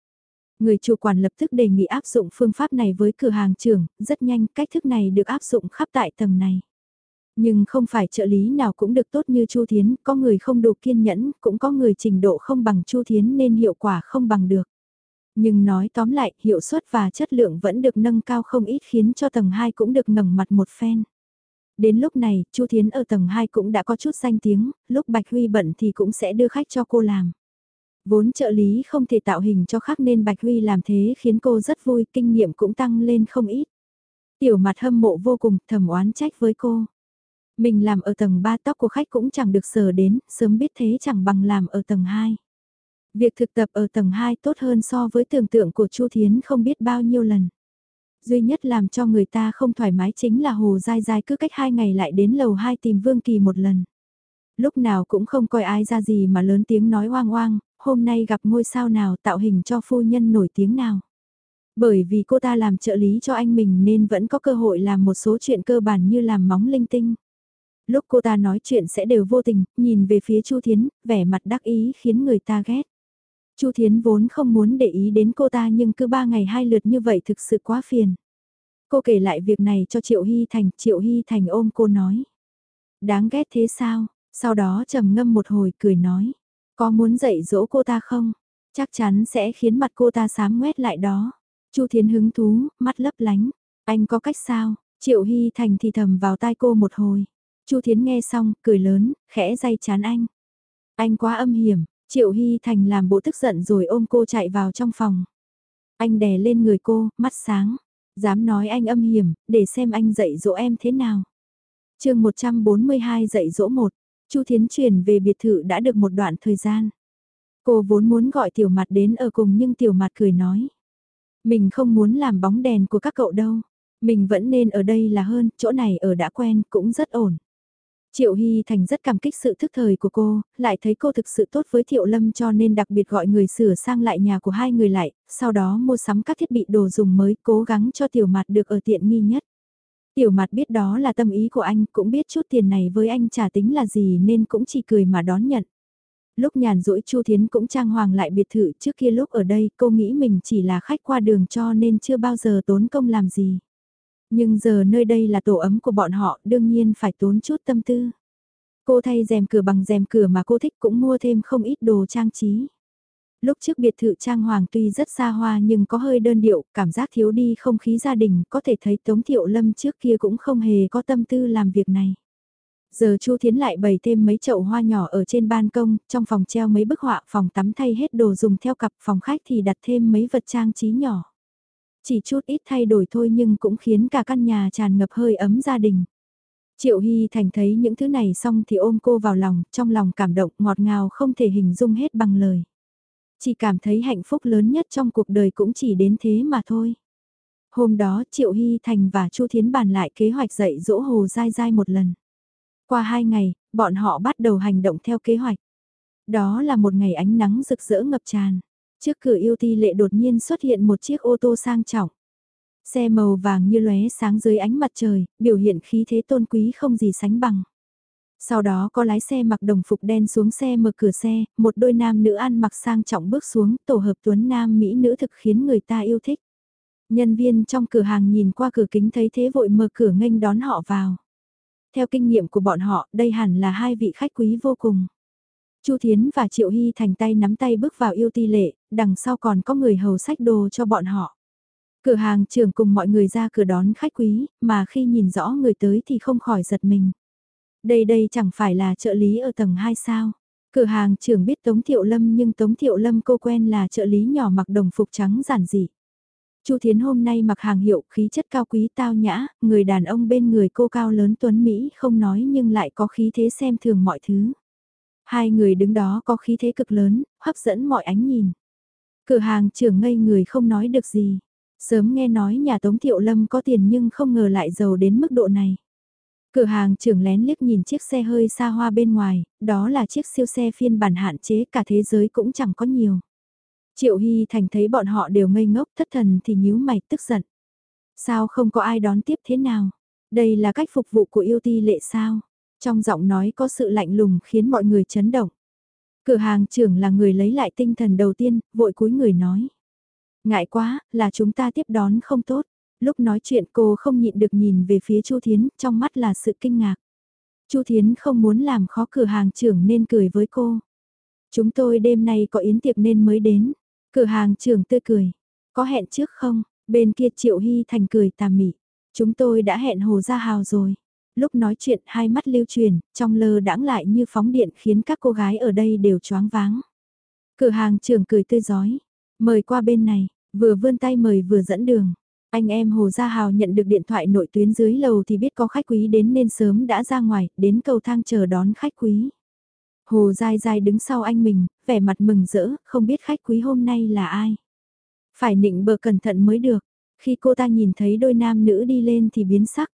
Người chủ quản lập tức đề nghị áp dụng phương pháp này với cửa hàng trưởng, rất nhanh cách thức này được áp dụng khắp tại tầng này. Nhưng không phải trợ lý nào cũng được tốt như Chu Thiến, có người không đủ kiên nhẫn, cũng có người trình độ không bằng Chu Thiến nên hiệu quả không bằng được. Nhưng nói tóm lại, hiệu suất và chất lượng vẫn được nâng cao không ít khiến cho tầng 2 cũng được ngẩng mặt một phen. Đến lúc này, Chu Thiến ở tầng 2 cũng đã có chút danh tiếng, lúc Bạch Huy bận thì cũng sẽ đưa khách cho cô làm. Vốn trợ lý không thể tạo hình cho khác nên Bạch Huy làm thế khiến cô rất vui, kinh nghiệm cũng tăng lên không ít. Tiểu mặt hâm mộ vô cùng, thầm oán trách với cô. Mình làm ở tầng 3 tóc của khách cũng chẳng được sờ đến, sớm biết thế chẳng bằng làm ở tầng 2. Việc thực tập ở tầng 2 tốt hơn so với tưởng tượng của Chu Thiến không biết bao nhiêu lần. Duy nhất làm cho người ta không thoải mái chính là Hồ Dai Dai cứ cách hai ngày lại đến lầu 2 tìm Vương Kỳ một lần. Lúc nào cũng không coi ai ra gì mà lớn tiếng nói oang oang, hôm nay gặp ngôi sao nào tạo hình cho phu nhân nổi tiếng nào. Bởi vì cô ta làm trợ lý cho anh mình nên vẫn có cơ hội làm một số chuyện cơ bản như làm móng linh tinh. Lúc cô ta nói chuyện sẽ đều vô tình, nhìn về phía Chu Thiến, vẻ mặt đắc ý khiến người ta ghét. Chu Thiến vốn không muốn để ý đến cô ta nhưng cứ ba ngày hai lượt như vậy thực sự quá phiền. Cô kể lại việc này cho Triệu Hy Thành, Triệu Hy Thành ôm cô nói. Đáng ghét thế sao? Sau đó trầm ngâm một hồi cười nói. Có muốn dạy dỗ cô ta không? Chắc chắn sẽ khiến mặt cô ta sám ngoét lại đó. Chu Thiến hứng thú, mắt lấp lánh. Anh có cách sao? Triệu Hy Thành thì thầm vào tai cô một hồi. Chu Thiến nghe xong, cười lớn, khẽ day chán anh. Anh quá âm hiểm, Triệu Hy Thành làm bộ tức giận rồi ôm cô chạy vào trong phòng. Anh đè lên người cô, mắt sáng. Dám nói anh âm hiểm, để xem anh dạy dỗ em thế nào. chương 142 dạy dỗ một. Chu Thiến chuyển về biệt thự đã được một đoạn thời gian. Cô vốn muốn gọi tiểu mặt đến ở cùng nhưng tiểu mặt cười nói. Mình không muốn làm bóng đèn của các cậu đâu. Mình vẫn nên ở đây là hơn, chỗ này ở đã quen cũng rất ổn. Triệu Hy Thành rất cảm kích sự thức thời của cô, lại thấy cô thực sự tốt với Thiệu Lâm cho nên đặc biệt gọi người sửa sang lại nhà của hai người lại, sau đó mua sắm các thiết bị đồ dùng mới cố gắng cho Tiểu Mạt được ở tiện nghi nhất. Tiểu Mạt biết đó là tâm ý của anh, cũng biết chút tiền này với anh trả tính là gì nên cũng chỉ cười mà đón nhận. Lúc nhàn rỗi Chu Thiến cũng trang hoàng lại biệt thự trước kia lúc ở đây cô nghĩ mình chỉ là khách qua đường cho nên chưa bao giờ tốn công làm gì. Nhưng giờ nơi đây là tổ ấm của bọn họ, đương nhiên phải tốn chút tâm tư. Cô thay rèm cửa bằng rèm cửa mà cô thích cũng mua thêm không ít đồ trang trí. Lúc trước biệt thự trang hoàng tuy rất xa hoa nhưng có hơi đơn điệu, cảm giác thiếu đi không khí gia đình, có thể thấy Tống Thiệu Lâm trước kia cũng không hề có tâm tư làm việc này. Giờ Chu Thiến lại bày thêm mấy chậu hoa nhỏ ở trên ban công, trong phòng treo mấy bức họa, phòng tắm thay hết đồ dùng theo cặp, phòng khách thì đặt thêm mấy vật trang trí nhỏ. Chỉ chút ít thay đổi thôi nhưng cũng khiến cả căn nhà tràn ngập hơi ấm gia đình. Triệu Hy Thành thấy những thứ này xong thì ôm cô vào lòng, trong lòng cảm động ngọt ngào không thể hình dung hết bằng lời. Chỉ cảm thấy hạnh phúc lớn nhất trong cuộc đời cũng chỉ đến thế mà thôi. Hôm đó Triệu Hy Thành và Chu Thiến bàn lại kế hoạch dạy dỗ Hồ Dai Dai một lần. Qua hai ngày, bọn họ bắt đầu hành động theo kế hoạch. Đó là một ngày ánh nắng rực rỡ ngập tràn. Trước cửa yêu ti lệ đột nhiên xuất hiện một chiếc ô tô sang trọng. Xe màu vàng như lóe sáng dưới ánh mặt trời, biểu hiện khí thế tôn quý không gì sánh bằng. Sau đó có lái xe mặc đồng phục đen xuống xe mở cửa xe, một đôi nam nữ ăn mặc sang trọng bước xuống, tổ hợp tuấn nam mỹ nữ thực khiến người ta yêu thích. Nhân viên trong cửa hàng nhìn qua cửa kính thấy thế vội mở cửa nghênh đón họ vào. Theo kinh nghiệm của bọn họ, đây hẳn là hai vị khách quý vô cùng. Chu Thiến và Triệu Hy thành tay nắm tay bước vào yêu ti lệ, đằng sau còn có người hầu sách đồ cho bọn họ. Cửa hàng trưởng cùng mọi người ra cửa đón khách quý, mà khi nhìn rõ người tới thì không khỏi giật mình. Đây đây chẳng phải là trợ lý ở tầng 2 sao. Cửa hàng trưởng biết Tống Thiệu Lâm nhưng Tống Thiệu Lâm cô quen là trợ lý nhỏ mặc đồng phục trắng giản dị. Chu Thiến hôm nay mặc hàng hiệu khí chất cao quý tao nhã, người đàn ông bên người cô cao lớn tuấn Mỹ không nói nhưng lại có khí thế xem thường mọi thứ. Hai người đứng đó có khí thế cực lớn, hấp dẫn mọi ánh nhìn. Cửa hàng trưởng ngây người không nói được gì. Sớm nghe nói nhà Tống Thiệu Lâm có tiền nhưng không ngờ lại giàu đến mức độ này. Cửa hàng trưởng lén liếc nhìn chiếc xe hơi xa hoa bên ngoài, đó là chiếc siêu xe phiên bản hạn chế cả thế giới cũng chẳng có nhiều. Triệu Hy Thành thấy bọn họ đều ngây ngốc thất thần thì nhíu mày tức giận. Sao không có ai đón tiếp thế nào? Đây là cách phục vụ của yêu ti lệ sao? Trong giọng nói có sự lạnh lùng khiến mọi người chấn động. Cửa hàng trưởng là người lấy lại tinh thần đầu tiên, vội cúi người nói. Ngại quá, là chúng ta tiếp đón không tốt. Lúc nói chuyện cô không nhịn được nhìn về phía Chu Thiến, trong mắt là sự kinh ngạc. Chu Thiến không muốn làm khó cửa hàng trưởng nên cười với cô. Chúng tôi đêm nay có yến tiệc nên mới đến. Cửa hàng trưởng tươi cười. Có hẹn trước không? Bên kia Triệu Hy Thành cười tà mị. Chúng tôi đã hẹn Hồ Gia Hào rồi. Lúc nói chuyện hai mắt lưu truyền, trong lơ đãng lại như phóng điện khiến các cô gái ở đây đều choáng váng. Cửa hàng trưởng cười tươi giói. Mời qua bên này, vừa vươn tay mời vừa dẫn đường. Anh em Hồ Gia Hào nhận được điện thoại nội tuyến dưới lầu thì biết có khách quý đến nên sớm đã ra ngoài, đến cầu thang chờ đón khách quý. Hồ dai dai đứng sau anh mình, vẻ mặt mừng rỡ, không biết khách quý hôm nay là ai. Phải nịnh bờ cẩn thận mới được, khi cô ta nhìn thấy đôi nam nữ đi lên thì biến sắc.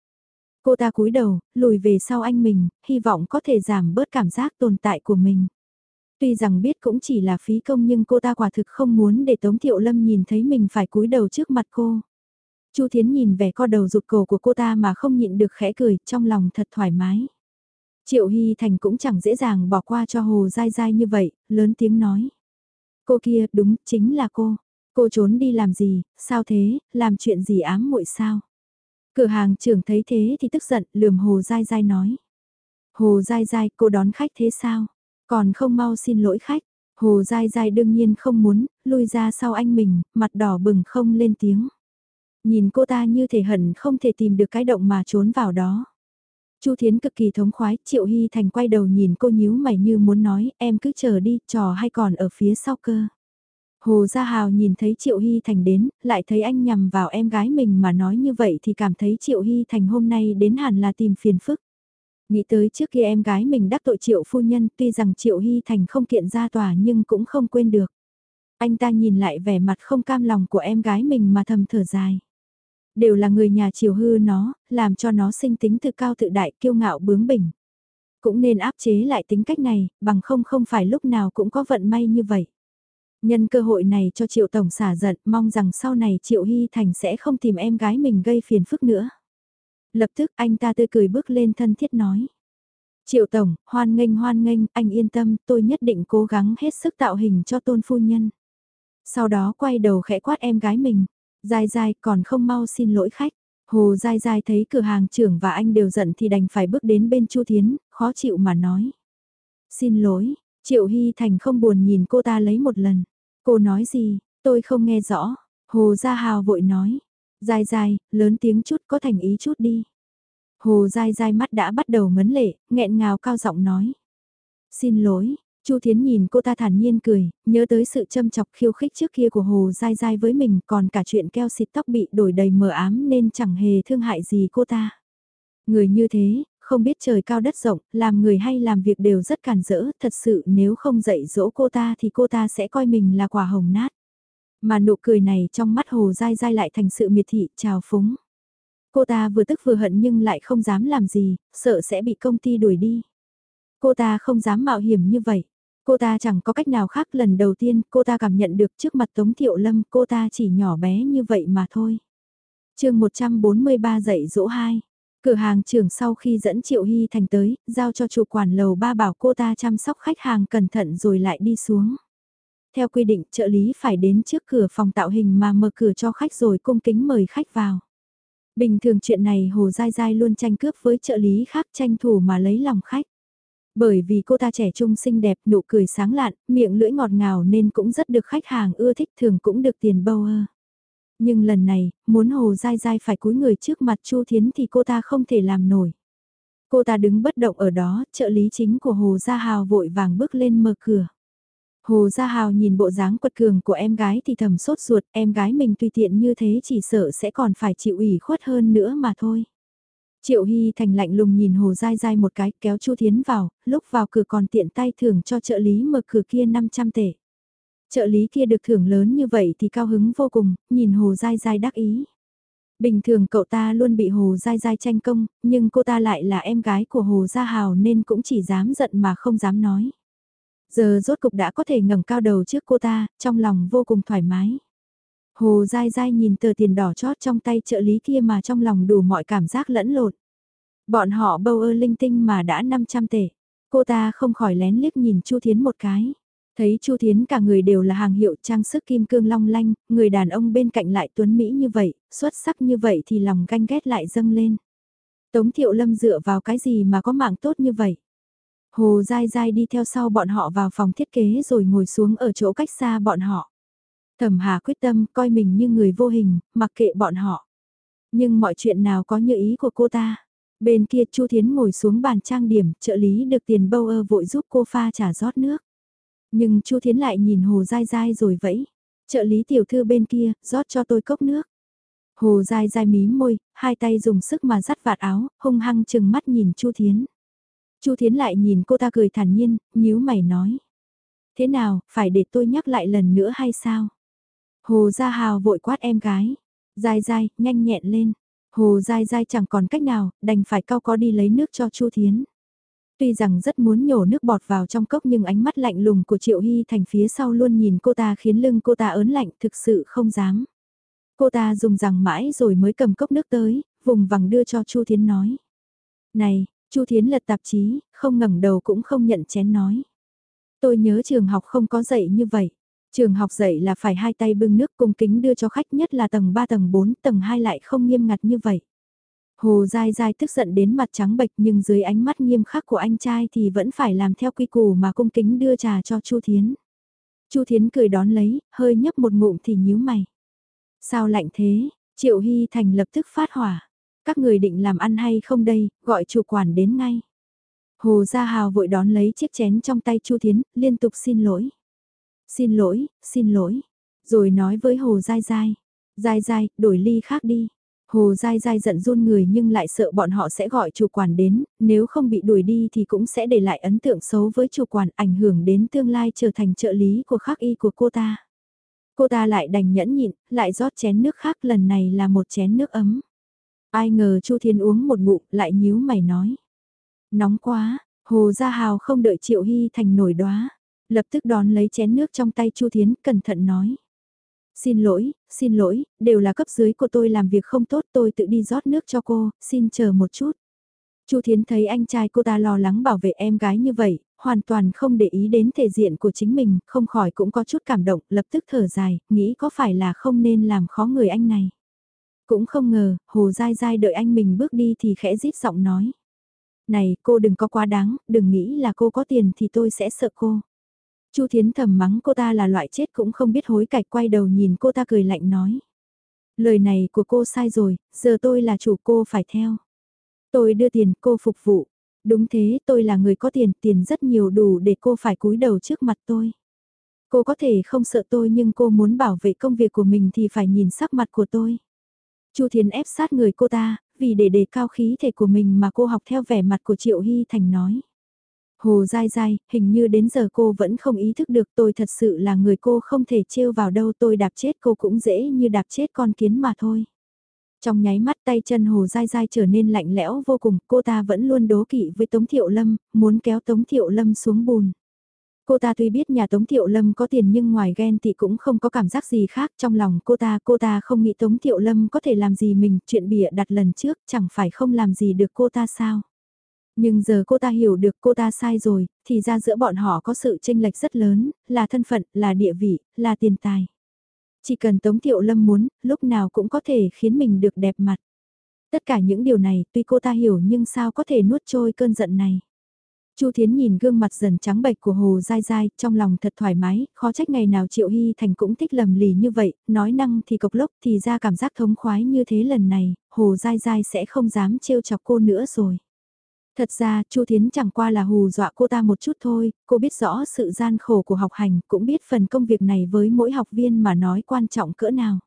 Cô ta cúi đầu, lùi về sau anh mình, hy vọng có thể giảm bớt cảm giác tồn tại của mình. Tuy rằng biết cũng chỉ là phí công nhưng cô ta quả thực không muốn để Tống Thiệu Lâm nhìn thấy mình phải cúi đầu trước mặt cô. Chu Thiến nhìn vẻ co đầu rụt cổ của cô ta mà không nhịn được khẽ cười, trong lòng thật thoải mái. Triệu Hy Thành cũng chẳng dễ dàng bỏ qua cho Hồ Dai Dai như vậy, lớn tiếng nói. Cô kia, đúng, chính là cô. Cô trốn đi làm gì, sao thế, làm chuyện gì ám muội sao? Cửa hàng trưởng thấy thế thì tức giận, lườm Hồ Dai Dai nói. Hồ Dai Dai, cô đón khách thế sao? Còn không mau xin lỗi khách. Hồ Dai Dai đương nhiên không muốn, lui ra sau anh mình, mặt đỏ bừng không lên tiếng. Nhìn cô ta như thể hận không thể tìm được cái động mà trốn vào đó. Chu Thiến cực kỳ thống khoái, Triệu Hy Thành quay đầu nhìn cô nhíu mày như muốn nói, em cứ chờ đi, trò hay còn ở phía sau cơ. Hồ Gia Hào nhìn thấy Triệu Hy Thành đến, lại thấy anh nhằm vào em gái mình mà nói như vậy thì cảm thấy Triệu Hy Thành hôm nay đến hẳn là tìm phiền phức. Nghĩ tới trước kia em gái mình đắc tội Triệu phu nhân tuy rằng Triệu Hy Thành không kiện ra tòa nhưng cũng không quên được. Anh ta nhìn lại vẻ mặt không cam lòng của em gái mình mà thầm thở dài đều là người nhà Triều hư nó, làm cho nó sinh tính tự cao tự đại kiêu ngạo bướng bỉnh. Cũng nên áp chế lại tính cách này, bằng không không phải lúc nào cũng có vận may như vậy. Nhân cơ hội này cho Triệu Tổng xả giận, mong rằng sau này Triệu Hy Thành sẽ không tìm em gái mình gây phiền phức nữa. Lập tức anh ta tươi cười bước lên thân thiết nói. Triệu Tổng, hoan nghênh hoan nghênh, anh yên tâm, tôi nhất định cố gắng hết sức tạo hình cho tôn phu nhân. Sau đó quay đầu khẽ quát em gái mình. Dài dài còn không mau xin lỗi khách. Hồ dai dai thấy cửa hàng trưởng và anh đều giận thì đành phải bước đến bên Chu Thiến, khó chịu mà nói. Xin lỗi, Triệu Hy Thành không buồn nhìn cô ta lấy một lần. Cô nói gì, tôi không nghe rõ. Hồ Gia Hào vội nói. Dài dài, lớn tiếng chút có thành ý chút đi. Hồ dai dai mắt đã bắt đầu ngấn lệ, nghẹn ngào cao giọng nói. Xin lỗi, Chu Thiến nhìn cô ta thản nhiên cười, nhớ tới sự châm chọc khiêu khích trước kia của Hồ dai dai với mình còn cả chuyện keo xịt tóc bị đổi đầy mờ ám nên chẳng hề thương hại gì cô ta. Người như thế, không biết trời cao đất rộng, làm người hay làm việc đều rất cản rỡ, thật sự nếu không dạy dỗ cô ta thì cô ta sẽ coi mình là quả hồng nát. Mà nụ cười này trong mắt Hồ dai dai lại thành sự miệt thị, trào phúng. Cô ta vừa tức vừa hận nhưng lại không dám làm gì, sợ sẽ bị công ty đuổi đi. Cô ta không dám mạo hiểm như vậy. Cô ta chẳng có cách nào khác lần đầu tiên cô ta cảm nhận được trước mặt Tống Thiệu Lâm cô ta chỉ nhỏ bé như vậy mà thôi. chương 143 dạy dỗ 2. Cửa hàng trưởng sau khi dẫn Triệu Hy Thành tới, giao cho chủ quản lầu ba bảo cô ta chăm sóc khách hàng cẩn thận rồi lại đi xuống. Theo quy định trợ lý phải đến trước cửa phòng tạo hình mà mở cửa cho khách rồi cung kính mời khách vào. Bình thường chuyện này Hồ Giai Giai luôn tranh cướp với trợ lý khác tranh thủ mà lấy lòng khách. Bởi vì cô ta trẻ trung xinh đẹp, nụ cười sáng lạn, miệng lưỡi ngọt ngào nên cũng rất được khách hàng ưa thích thường cũng được tiền bâu ơ. Nhưng lần này, muốn Hồ Giai Giai phải cúi người trước mặt Chu Thiến thì cô ta không thể làm nổi. Cô ta đứng bất động ở đó, trợ lý chính của Hồ Gia Hào vội vàng bước lên mở cửa. Hồ Gia Hào nhìn bộ dáng quật cường của em gái thì thầm sốt ruột, em gái mình tùy tiện như thế chỉ sợ sẽ còn phải chịu ủy khuất hơn nữa mà thôi. Triệu Hy Thành lạnh lùng nhìn Hồ Giai Giai một cái kéo Chu Thiến vào, lúc vào cửa còn tiện tay thưởng cho trợ lý mở cửa kia 500 tệ. Trợ lý kia được thưởng lớn như vậy thì cao hứng vô cùng, nhìn Hồ Giai Giai đắc ý. Bình thường cậu ta luôn bị Hồ Giai Giai tranh công, nhưng cô ta lại là em gái của Hồ Gia Hào nên cũng chỉ dám giận mà không dám nói. Giờ rốt cục đã có thể ngẩng cao đầu trước cô ta, trong lòng vô cùng thoải mái. Hồ giai giai nhìn tờ tiền đỏ chót trong tay trợ lý kia mà trong lòng đủ mọi cảm giác lẫn lộn. Bọn họ bâu ơ linh tinh mà đã 500 tệ. Cô ta không khỏi lén liếc nhìn Chu Thiến một cái. Thấy Chu Thiến cả người đều là hàng hiệu trang sức kim cương long lanh, người đàn ông bên cạnh lại tuấn Mỹ như vậy, xuất sắc như vậy thì lòng ganh ghét lại dâng lên. Tống Thiệu Lâm dựa vào cái gì mà có mạng tốt như vậy? Hồ dai dai đi theo sau bọn họ vào phòng thiết kế rồi ngồi xuống ở chỗ cách xa bọn họ. Thẩm Hà quyết tâm coi mình như người vô hình, mặc kệ bọn họ. Nhưng mọi chuyện nào có như ý của cô ta. Bên kia Chu Thiến ngồi xuống bàn trang điểm, trợ lý được tiền bâu ơ vội giúp cô pha trà rót nước. Nhưng Chu Thiến lại nhìn Hồ dai dai rồi vẫy. Trợ lý tiểu thư bên kia, rót cho tôi cốc nước. Hồ dai dai mí môi, hai tay dùng sức mà dắt vạt áo, hung hăng chừng mắt nhìn Chu Thiến. Chu Thiến lại nhìn cô ta cười thản nhiên, nhíu mày nói. Thế nào, phải để tôi nhắc lại lần nữa hay sao? Hồ Gia Hào vội quát em gái. dai dai nhanh nhẹn lên. Hồ dai dai chẳng còn cách nào, đành phải cao có đi lấy nước cho Chu Thiến. Tuy rằng rất muốn nhổ nước bọt vào trong cốc nhưng ánh mắt lạnh lùng của Triệu Hy Thành phía sau luôn nhìn cô ta khiến lưng cô ta ớn lạnh thực sự không dám. Cô ta dùng rằng mãi rồi mới cầm cốc nước tới, vùng vằng đưa cho Chu Thiến nói. Này, Chu Thiến lật tạp chí, không ngẩng đầu cũng không nhận chén nói. Tôi nhớ trường học không có dạy như vậy. Trường học dạy là phải hai tay bưng nước cung kính đưa cho khách nhất là tầng 3 tầng 4, tầng 2 lại không nghiêm ngặt như vậy. Hồ dai dai tức giận đến mặt trắng bệch nhưng dưới ánh mắt nghiêm khắc của anh trai thì vẫn phải làm theo quy củ mà cung kính đưa trà cho Chu Thiến. Chu Thiến cười đón lấy, hơi nhấp một ngụm thì nhíu mày. Sao lạnh thế? Triệu Hy Thành lập tức phát hỏa. Các người định làm ăn hay không đây, gọi chủ quản đến ngay. Hồ Gia Hào vội đón lấy chiếc chén trong tay Chu Thiến, liên tục xin lỗi. Xin lỗi, xin lỗi. Rồi nói với Hồ Giai Giai. Giai Giai, đổi ly khác đi. Hồ Giai Giai giận run người nhưng lại sợ bọn họ sẽ gọi chủ quản đến, nếu không bị đuổi đi thì cũng sẽ để lại ấn tượng xấu với chủ quản ảnh hưởng đến tương lai trở thành trợ lý của khắc y của cô ta. Cô ta lại đành nhẫn nhịn, lại rót chén nước khác lần này là một chén nước ấm. Ai ngờ Chu Thiên uống một ngụm lại nhíu mày nói. Nóng quá, Hồ Gia Hào không đợi Triệu Hy Thành nổi đóa, lập tức đón lấy chén nước trong tay Chu Thiến, cẩn thận nói. Xin lỗi, xin lỗi, đều là cấp dưới của tôi làm việc không tốt tôi tự đi rót nước cho cô, xin chờ một chút. Chu Thiến thấy anh trai cô ta lo lắng bảo vệ em gái như vậy, hoàn toàn không để ý đến thể diện của chính mình, không khỏi cũng có chút cảm động, lập tức thở dài, nghĩ có phải là không nên làm khó người anh này. Cũng không ngờ, Hồ Giai Giai đợi anh mình bước đi thì khẽ rít giọng nói. Này, cô đừng có quá đáng, đừng nghĩ là cô có tiền thì tôi sẽ sợ cô. Chu Thiến thầm mắng cô ta là loại chết cũng không biết hối cải quay đầu nhìn cô ta cười lạnh nói. Lời này của cô sai rồi, giờ tôi là chủ cô phải theo. Tôi đưa tiền cô phục vụ. Đúng thế, tôi là người có tiền, tiền rất nhiều đủ để cô phải cúi đầu trước mặt tôi. Cô có thể không sợ tôi nhưng cô muốn bảo vệ công việc của mình thì phải nhìn sắc mặt của tôi. Chu Thiến ép sát người cô ta, vì để đề cao khí thể của mình mà cô học theo vẻ mặt của Triệu Hy Thành nói. Hồ dai dai, hình như đến giờ cô vẫn không ý thức được tôi thật sự là người cô không thể trêu vào đâu tôi đạp chết cô cũng dễ như đạp chết con kiến mà thôi. Trong nháy mắt tay chân Hồ dai dai trở nên lạnh lẽo vô cùng, cô ta vẫn luôn đố kỵ với Tống Thiệu Lâm, muốn kéo Tống Thiệu Lâm xuống bùn. Cô ta tuy biết nhà Tống Thiệu Lâm có tiền nhưng ngoài ghen thì cũng không có cảm giác gì khác trong lòng cô ta. Cô ta không nghĩ Tống Thiệu Lâm có thể làm gì mình, chuyện bịa đặt lần trước chẳng phải không làm gì được cô ta sao. Nhưng giờ cô ta hiểu được cô ta sai rồi, thì ra giữa bọn họ có sự tranh lệch rất lớn, là thân phận, là địa vị, là tiền tài. Chỉ cần Tống Thiệu Lâm muốn, lúc nào cũng có thể khiến mình được đẹp mặt. Tất cả những điều này tuy cô ta hiểu nhưng sao có thể nuốt trôi cơn giận này. Chu Thiến nhìn gương mặt dần trắng bệch của Hồ Giai Giai, trong lòng thật thoải mái, khó trách ngày nào Triệu Hy Thành cũng thích lầm lì như vậy, nói năng thì cộc lốc thì ra cảm giác thống khoái như thế lần này, Hồ Giai Giai sẽ không dám trêu chọc cô nữa rồi. Thật ra, Chu Thiến chẳng qua là hù dọa cô ta một chút thôi, cô biết rõ sự gian khổ của học hành, cũng biết phần công việc này với mỗi học viên mà nói quan trọng cỡ nào.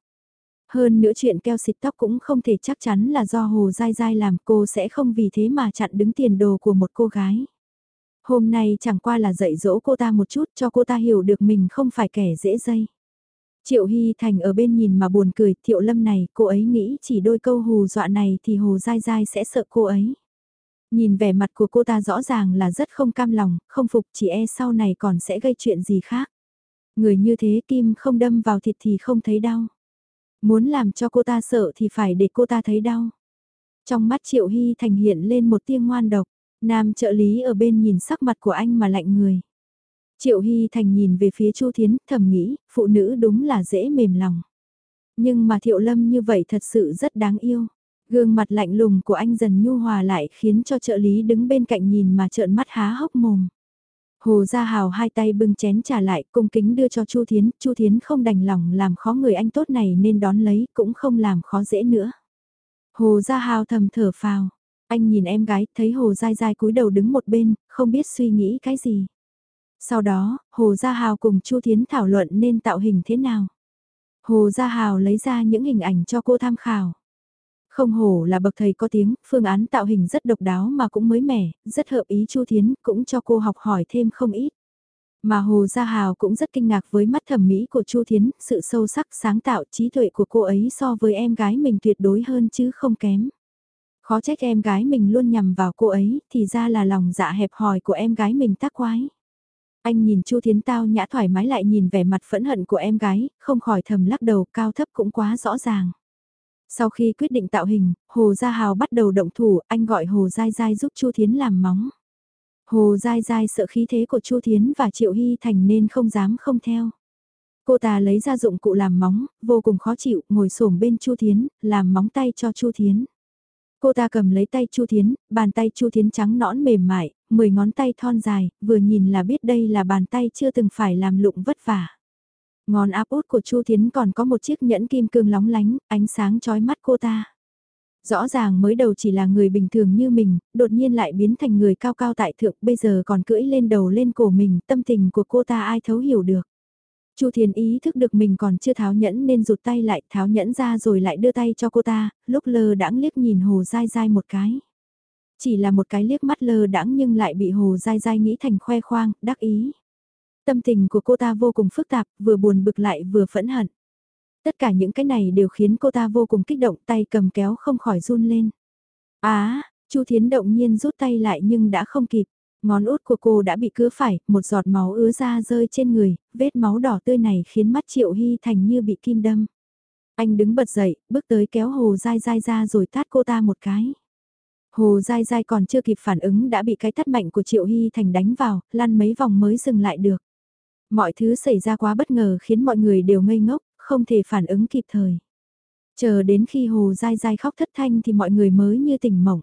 Hơn nữa chuyện keo xịt tóc cũng không thể chắc chắn là do Hồ Giai Giai làm cô sẽ không vì thế mà chặn đứng tiền đồ của một cô gái. Hôm nay chẳng qua là dạy dỗ cô ta một chút cho cô ta hiểu được mình không phải kẻ dễ dây. Triệu Hy Thành ở bên nhìn mà buồn cười, Thiệu Lâm này, cô ấy nghĩ chỉ đôi câu hù dọa này thì Hồ Giai Giai sẽ sợ cô ấy. Nhìn vẻ mặt của cô ta rõ ràng là rất không cam lòng, không phục chỉ e sau này còn sẽ gây chuyện gì khác. Người như thế kim không đâm vào thịt thì không thấy đau. Muốn làm cho cô ta sợ thì phải để cô ta thấy đau. Trong mắt Triệu Hy Thành hiện lên một tia ngoan độc, nam trợ lý ở bên nhìn sắc mặt của anh mà lạnh người. Triệu Hy Thành nhìn về phía Chu Thiến, thầm nghĩ, phụ nữ đúng là dễ mềm lòng. Nhưng mà Thiệu Lâm như vậy thật sự rất đáng yêu. Gương mặt lạnh lùng của anh dần nhu hòa lại khiến cho trợ lý đứng bên cạnh nhìn mà trợn mắt há hốc mồm. Hồ Gia Hào hai tay bưng chén trả lại, cung kính đưa cho Chu Thiến, Chu Thiến không đành lòng làm khó người anh tốt này nên đón lấy, cũng không làm khó dễ nữa. Hồ Gia Hào thầm thở phào, anh nhìn em gái, thấy Hồ Giai Giai cúi đầu đứng một bên, không biết suy nghĩ cái gì. Sau đó, Hồ Gia Hào cùng Chu Thiến thảo luận nên tạo hình thế nào. Hồ Gia Hào lấy ra những hình ảnh cho cô tham khảo. Không hổ là bậc thầy có tiếng, phương án tạo hình rất độc đáo mà cũng mới mẻ, rất hợp ý Chu Thiến, cũng cho cô học hỏi thêm không ít. Mà Hồ Gia Hào cũng rất kinh ngạc với mắt thẩm mỹ của Chu Thiến, sự sâu sắc sáng tạo trí tuệ của cô ấy so với em gái mình tuyệt đối hơn chứ không kém. Khó trách em gái mình luôn nhằm vào cô ấy, thì ra là lòng dạ hẹp hòi của em gái mình tác quái. Anh nhìn Chu Thiến tao nhã thoải mái lại nhìn vẻ mặt phẫn hận của em gái, không khỏi thầm lắc đầu cao thấp cũng quá rõ ràng. Sau khi quyết định tạo hình, Hồ Gia Hào bắt đầu động thủ, anh gọi Hồ Giai Giai giúp Chu Thiến làm móng. Hồ Giai Giai sợ khí thế của Chu Thiến và Triệu Hy Thành nên không dám không theo. Cô ta lấy ra dụng cụ làm móng, vô cùng khó chịu, ngồi xổm bên Chu Thiến, làm móng tay cho Chu Thiến. Cô ta cầm lấy tay Chu Thiến, bàn tay Chu Thiến trắng nõn mềm mại, mười ngón tay thon dài, vừa nhìn là biết đây là bàn tay chưa từng phải làm lụng vất vả. Ngón áp út của Chu Thiến còn có một chiếc nhẫn kim cương lóng lánh, ánh sáng chói mắt cô ta. Rõ ràng mới đầu chỉ là người bình thường như mình, đột nhiên lại biến thành người cao cao tại thượng, bây giờ còn cưỡi lên đầu lên cổ mình, tâm tình của cô ta ai thấu hiểu được. Chu Thiến ý thức được mình còn chưa tháo nhẫn nên rụt tay lại, tháo nhẫn ra rồi lại đưa tay cho cô ta, lúc lơ đãng liếc nhìn Hồ Dai Dai một cái. Chỉ là một cái liếc mắt lơ đãng nhưng lại bị Hồ Dai Dai nghĩ thành khoe khoang, đắc ý. Tâm tình của cô ta vô cùng phức tạp, vừa buồn bực lại vừa phẫn hận. Tất cả những cái này đều khiến cô ta vô cùng kích động tay cầm kéo không khỏi run lên. Á, Chu Thiến động nhiên rút tay lại nhưng đã không kịp. Ngón út của cô đã bị cứa phải, một giọt máu ứa ra rơi trên người, vết máu đỏ tươi này khiến mắt Triệu Hy Thành như bị kim đâm. Anh đứng bật dậy, bước tới kéo Hồ Dai Dai ra rồi tát cô ta một cái. Hồ Dai Dai còn chưa kịp phản ứng đã bị cái tát mạnh của Triệu Hy Thành đánh vào, lăn mấy vòng mới dừng lại được. Mọi thứ xảy ra quá bất ngờ khiến mọi người đều ngây ngốc, không thể phản ứng kịp thời. Chờ đến khi Hồ Dai Dai khóc thất thanh thì mọi người mới như tỉnh mộng.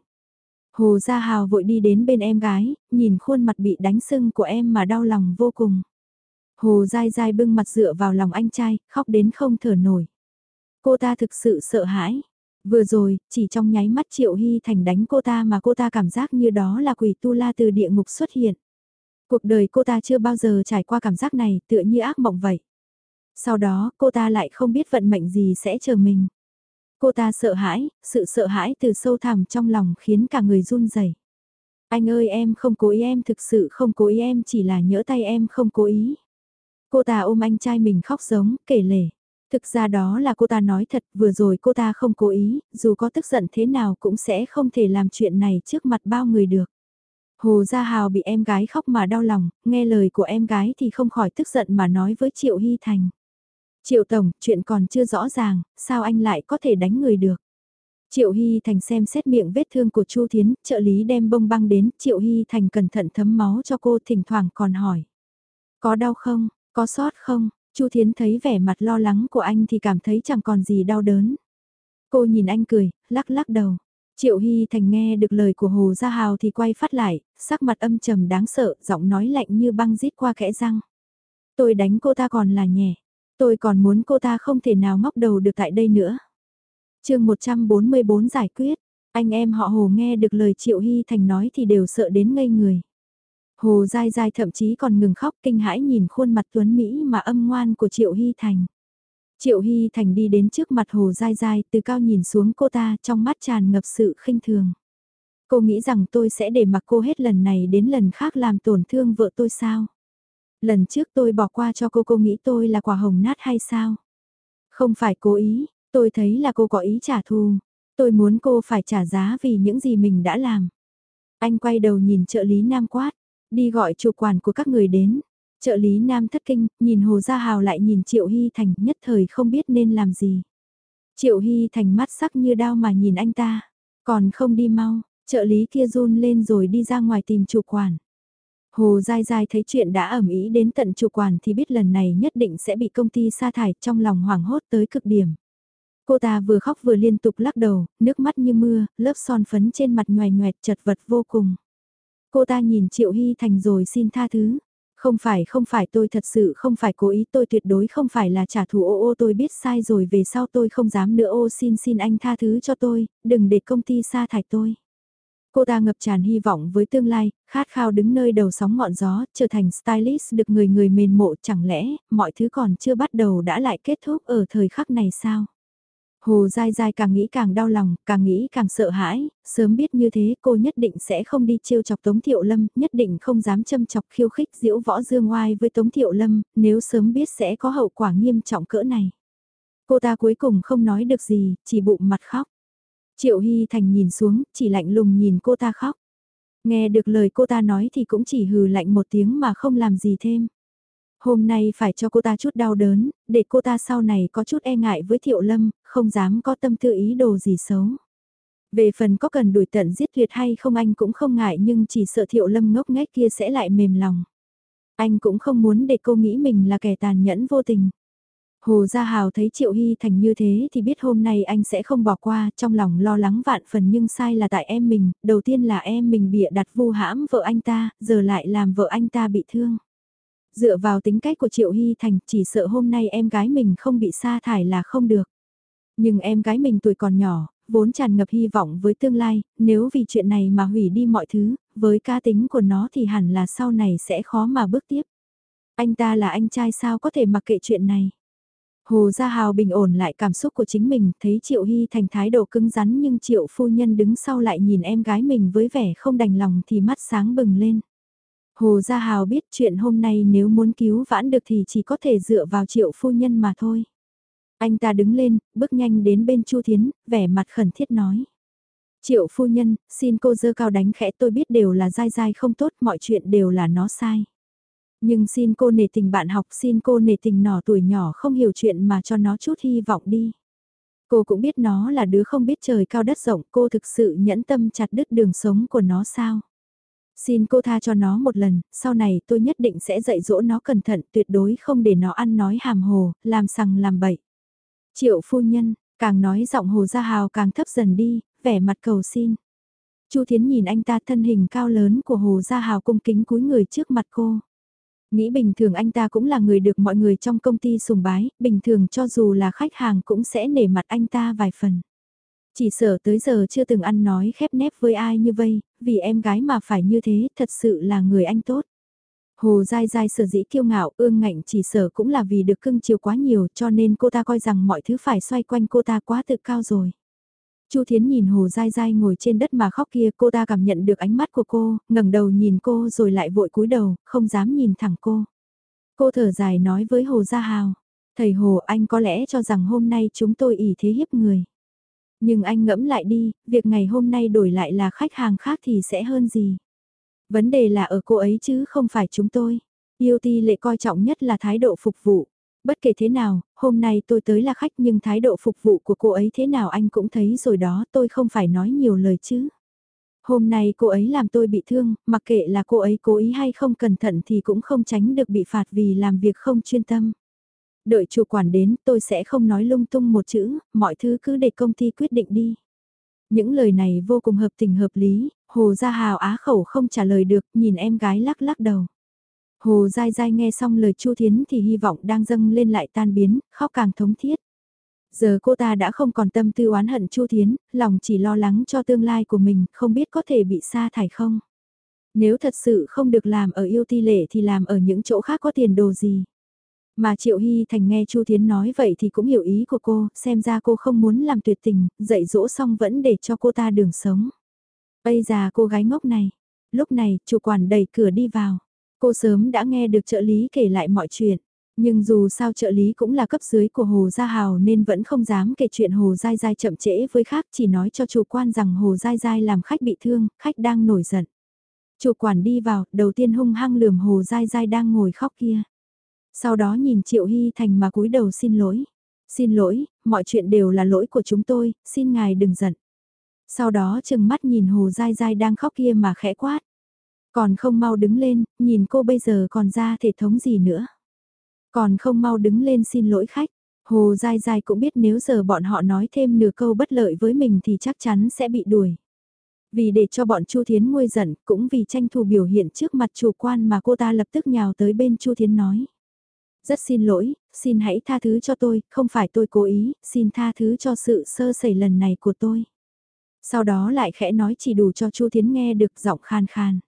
Hồ Gia Hào vội đi đến bên em gái, nhìn khuôn mặt bị đánh sưng của em mà đau lòng vô cùng. Hồ Dai Dai bưng mặt dựa vào lòng anh trai, khóc đến không thở nổi. Cô ta thực sự sợ hãi. Vừa rồi, chỉ trong nháy mắt Triệu Hy Thành đánh cô ta mà cô ta cảm giác như đó là quỷ tu la từ địa ngục xuất hiện. Cuộc đời cô ta chưa bao giờ trải qua cảm giác này tựa như ác mộng vậy. Sau đó cô ta lại không biết vận mệnh gì sẽ chờ mình. Cô ta sợ hãi, sự sợ hãi từ sâu thẳm trong lòng khiến cả người run rẩy. Anh ơi em không cố ý em thực sự không cố ý em chỉ là nhỡ tay em không cố ý. Cô ta ôm anh trai mình khóc giống, kể lể. Thực ra đó là cô ta nói thật, vừa rồi cô ta không cố ý, dù có tức giận thế nào cũng sẽ không thể làm chuyện này trước mặt bao người được. Hồ Gia Hào bị em gái khóc mà đau lòng, nghe lời của em gái thì không khỏi tức giận mà nói với Triệu Hy Thành. Triệu Tổng, chuyện còn chưa rõ ràng, sao anh lại có thể đánh người được? Triệu Hy Thành xem xét miệng vết thương của Chu Thiến, trợ lý đem bông băng đến, Triệu Hy Thành cẩn thận thấm máu cho cô thỉnh thoảng còn hỏi. Có đau không, có sót không? Chu Thiến thấy vẻ mặt lo lắng của anh thì cảm thấy chẳng còn gì đau đớn. Cô nhìn anh cười, lắc lắc đầu. Triệu Hy Thành nghe được lời của Hồ Gia Hào thì quay phát lại, sắc mặt âm trầm đáng sợ, giọng nói lạnh như băng rít qua kẽ răng. Tôi đánh cô ta còn là nhẹ, tôi còn muốn cô ta không thể nào ngóc đầu được tại đây nữa. chương 144 giải quyết, anh em họ Hồ nghe được lời Triệu Hy Thành nói thì đều sợ đến ngây người. Hồ dai dai thậm chí còn ngừng khóc kinh hãi nhìn khuôn mặt tuấn Mỹ mà âm ngoan của Triệu Hy Thành. Triệu Hy Thành đi đến trước mặt Hồ dai dai từ cao nhìn xuống cô ta trong mắt tràn ngập sự khinh thường. Cô nghĩ rằng tôi sẽ để mặc cô hết lần này đến lần khác làm tổn thương vợ tôi sao? Lần trước tôi bỏ qua cho cô cô nghĩ tôi là quả hồng nát hay sao? Không phải cố ý, tôi thấy là cô có ý trả thù. Tôi muốn cô phải trả giá vì những gì mình đã làm. Anh quay đầu nhìn trợ lý Nam quát, đi gọi chủ quản của các người đến. Trợ lý Nam thất kinh, nhìn Hồ Gia Hào lại nhìn Triệu Hy Thành nhất thời không biết nên làm gì. Triệu Hy Thành mắt sắc như đao mà nhìn anh ta, còn không đi mau, trợ lý kia run lên rồi đi ra ngoài tìm chủ quản. Hồ Giai Giai thấy chuyện đã ẩm ý đến tận chủ quản thì biết lần này nhất định sẽ bị công ty sa thải trong lòng hoảng hốt tới cực điểm. Cô ta vừa khóc vừa liên tục lắc đầu, nước mắt như mưa, lớp son phấn trên mặt nhòe nhoẹt chật vật vô cùng. Cô ta nhìn Triệu Hy Thành rồi xin tha thứ. Không phải không phải tôi thật sự không phải cố ý tôi tuyệt đối không phải là trả thù ô ô tôi biết sai rồi về sau tôi không dám nữa ô xin xin anh tha thứ cho tôi, đừng để công ty sa thải tôi. Cô ta ngập tràn hy vọng với tương lai, khát khao đứng nơi đầu sóng ngọn gió, trở thành stylist được người người mền mộ chẳng lẽ, mọi thứ còn chưa bắt đầu đã lại kết thúc ở thời khắc này sao? Hồ dai dai càng nghĩ càng đau lòng, càng nghĩ càng sợ hãi, sớm biết như thế cô nhất định sẽ không đi trêu chọc Tống Thiệu Lâm, nhất định không dám châm chọc khiêu khích diễu võ dương oai với Tống Thiệu Lâm, nếu sớm biết sẽ có hậu quả nghiêm trọng cỡ này. Cô ta cuối cùng không nói được gì, chỉ bụng mặt khóc. Triệu Hy Thành nhìn xuống, chỉ lạnh lùng nhìn cô ta khóc. Nghe được lời cô ta nói thì cũng chỉ hừ lạnh một tiếng mà không làm gì thêm. Hôm nay phải cho cô ta chút đau đớn, để cô ta sau này có chút e ngại với Thiệu Lâm, không dám có tâm tư ý đồ gì xấu. Về phần có cần đuổi tận giết tuyệt hay không anh cũng không ngại nhưng chỉ sợ Thiệu Lâm ngốc nghếch kia sẽ lại mềm lòng. Anh cũng không muốn để cô nghĩ mình là kẻ tàn nhẫn vô tình. Hồ Gia Hào thấy Triệu Hy Thành như thế thì biết hôm nay anh sẽ không bỏ qua, trong lòng lo lắng vạn phần nhưng sai là tại em mình, đầu tiên là em mình bịa đặt vu hãm vợ anh ta, giờ lại làm vợ anh ta bị thương. Dựa vào tính cách của Triệu Hy Thành chỉ sợ hôm nay em gái mình không bị sa thải là không được. Nhưng em gái mình tuổi còn nhỏ, vốn tràn ngập hy vọng với tương lai, nếu vì chuyện này mà hủy đi mọi thứ, với cá tính của nó thì hẳn là sau này sẽ khó mà bước tiếp. Anh ta là anh trai sao có thể mặc kệ chuyện này. Hồ Gia Hào bình ổn lại cảm xúc của chính mình, thấy Triệu Hy thành thái độ cứng rắn nhưng Triệu phu nhân đứng sau lại nhìn em gái mình với vẻ không đành lòng thì mắt sáng bừng lên. Hồ Gia Hào biết chuyện hôm nay nếu muốn cứu vãn được thì chỉ có thể dựa vào Triệu phu nhân mà thôi. Anh ta đứng lên, bước nhanh đến bên Chu Thiến, vẻ mặt khẩn thiết nói. Triệu phu nhân, xin cô dơ cao đánh khẽ tôi biết đều là dai dai không tốt, mọi chuyện đều là nó sai. Nhưng xin cô nể tình bạn học, xin cô nể tình nỏ tuổi nhỏ không hiểu chuyện mà cho nó chút hy vọng đi. Cô cũng biết nó là đứa không biết trời cao đất rộng, cô thực sự nhẫn tâm chặt đứt đường sống của nó sao? Xin cô tha cho nó một lần, sau này tôi nhất định sẽ dạy dỗ nó cẩn thận, tuyệt đối không để nó ăn nói hàm hồ, làm sằng làm bậy. Triệu phu nhân, càng nói giọng hồ gia hào càng thấp dần đi, vẻ mặt cầu xin. Chu Thiến nhìn anh ta thân hình cao lớn của hồ gia hào cung kính cúi người trước mặt cô. Nghĩ bình thường anh ta cũng là người được mọi người trong công ty sùng bái, bình thường cho dù là khách hàng cũng sẽ nể mặt anh ta vài phần. Chỉ sở tới giờ chưa từng ăn nói khép nép với ai như vây, vì em gái mà phải như thế, thật sự là người anh tốt. Hồ dai dai sở dĩ kiêu ngạo, ương ngạnh chỉ sở cũng là vì được cưng chiều quá nhiều cho nên cô ta coi rằng mọi thứ phải xoay quanh cô ta quá tự cao rồi. Chu Thiến nhìn Hồ Dai Dai ngồi trên đất mà khóc kia, cô ta cảm nhận được ánh mắt của cô, ngẩng đầu nhìn cô rồi lại vội cúi đầu, không dám nhìn thẳng cô. Cô thở dài nói với Hồ Gia Hào, thầy Hồ anh có lẽ cho rằng hôm nay chúng tôi ỉ thế hiếp người. Nhưng anh ngẫm lại đi, việc ngày hôm nay đổi lại là khách hàng khác thì sẽ hơn gì. Vấn đề là ở cô ấy chứ không phải chúng tôi. Yêu ti lệ coi trọng nhất là thái độ phục vụ. Bất kể thế nào, hôm nay tôi tới là khách nhưng thái độ phục vụ của cô ấy thế nào anh cũng thấy rồi đó, tôi không phải nói nhiều lời chứ. Hôm nay cô ấy làm tôi bị thương, mặc kệ là cô ấy cố ý hay không cẩn thận thì cũng không tránh được bị phạt vì làm việc không chuyên tâm. Đợi chủ quản đến tôi sẽ không nói lung tung một chữ, mọi thứ cứ để công ty quyết định đi. Những lời này vô cùng hợp tình hợp lý, Hồ Gia Hào á khẩu không trả lời được, nhìn em gái lắc lắc đầu. Hồ Giai Giai nghe xong lời Chu Thiến thì hy vọng đang dâng lên lại tan biến, khóc càng thống thiết. Giờ cô ta đã không còn tâm tư oán hận Chu Thiến, lòng chỉ lo lắng cho tương lai của mình, không biết có thể bị sa thải không. Nếu thật sự không được làm ở yêu ti lệ thì làm ở những chỗ khác có tiền đồ gì. Mà Triệu Hy Thành nghe Chu Thiến nói vậy thì cũng hiểu ý của cô, xem ra cô không muốn làm tuyệt tình, dạy dỗ xong vẫn để cho cô ta đường sống. Bây giờ cô gái ngốc này, lúc này chủ quản đẩy cửa đi vào. Cô sớm đã nghe được trợ lý kể lại mọi chuyện. Nhưng dù sao trợ lý cũng là cấp dưới của Hồ Gia Hào nên vẫn không dám kể chuyện Hồ Giai Giai chậm trễ với khác chỉ nói cho chủ quan rằng Hồ Giai Giai làm khách bị thương, khách đang nổi giận. Chủ quản đi vào, đầu tiên hung hăng lườm Hồ Giai Giai đang ngồi khóc kia. Sau đó nhìn Triệu Hy Thành mà cúi đầu xin lỗi. Xin lỗi, mọi chuyện đều là lỗi của chúng tôi, xin ngài đừng giận. Sau đó chừng mắt nhìn Hồ Giai Giai đang khóc kia mà khẽ quát. Còn không mau đứng lên, nhìn cô bây giờ còn ra thể thống gì nữa. Còn không mau đứng lên xin lỗi khách. Hồ Giai Giai cũng biết nếu giờ bọn họ nói thêm nửa câu bất lợi với mình thì chắc chắn sẽ bị đuổi. Vì để cho bọn Chu Thiến nguôi giận, cũng vì tranh thủ biểu hiện trước mặt chủ quan mà cô ta lập tức nhào tới bên Chu Thiến nói. Rất xin lỗi, xin hãy tha thứ cho tôi, không phải tôi cố ý, xin tha thứ cho sự sơ sẩy lần này của tôi. Sau đó lại khẽ nói chỉ đủ cho Chu Thiến nghe được giọng khan khan.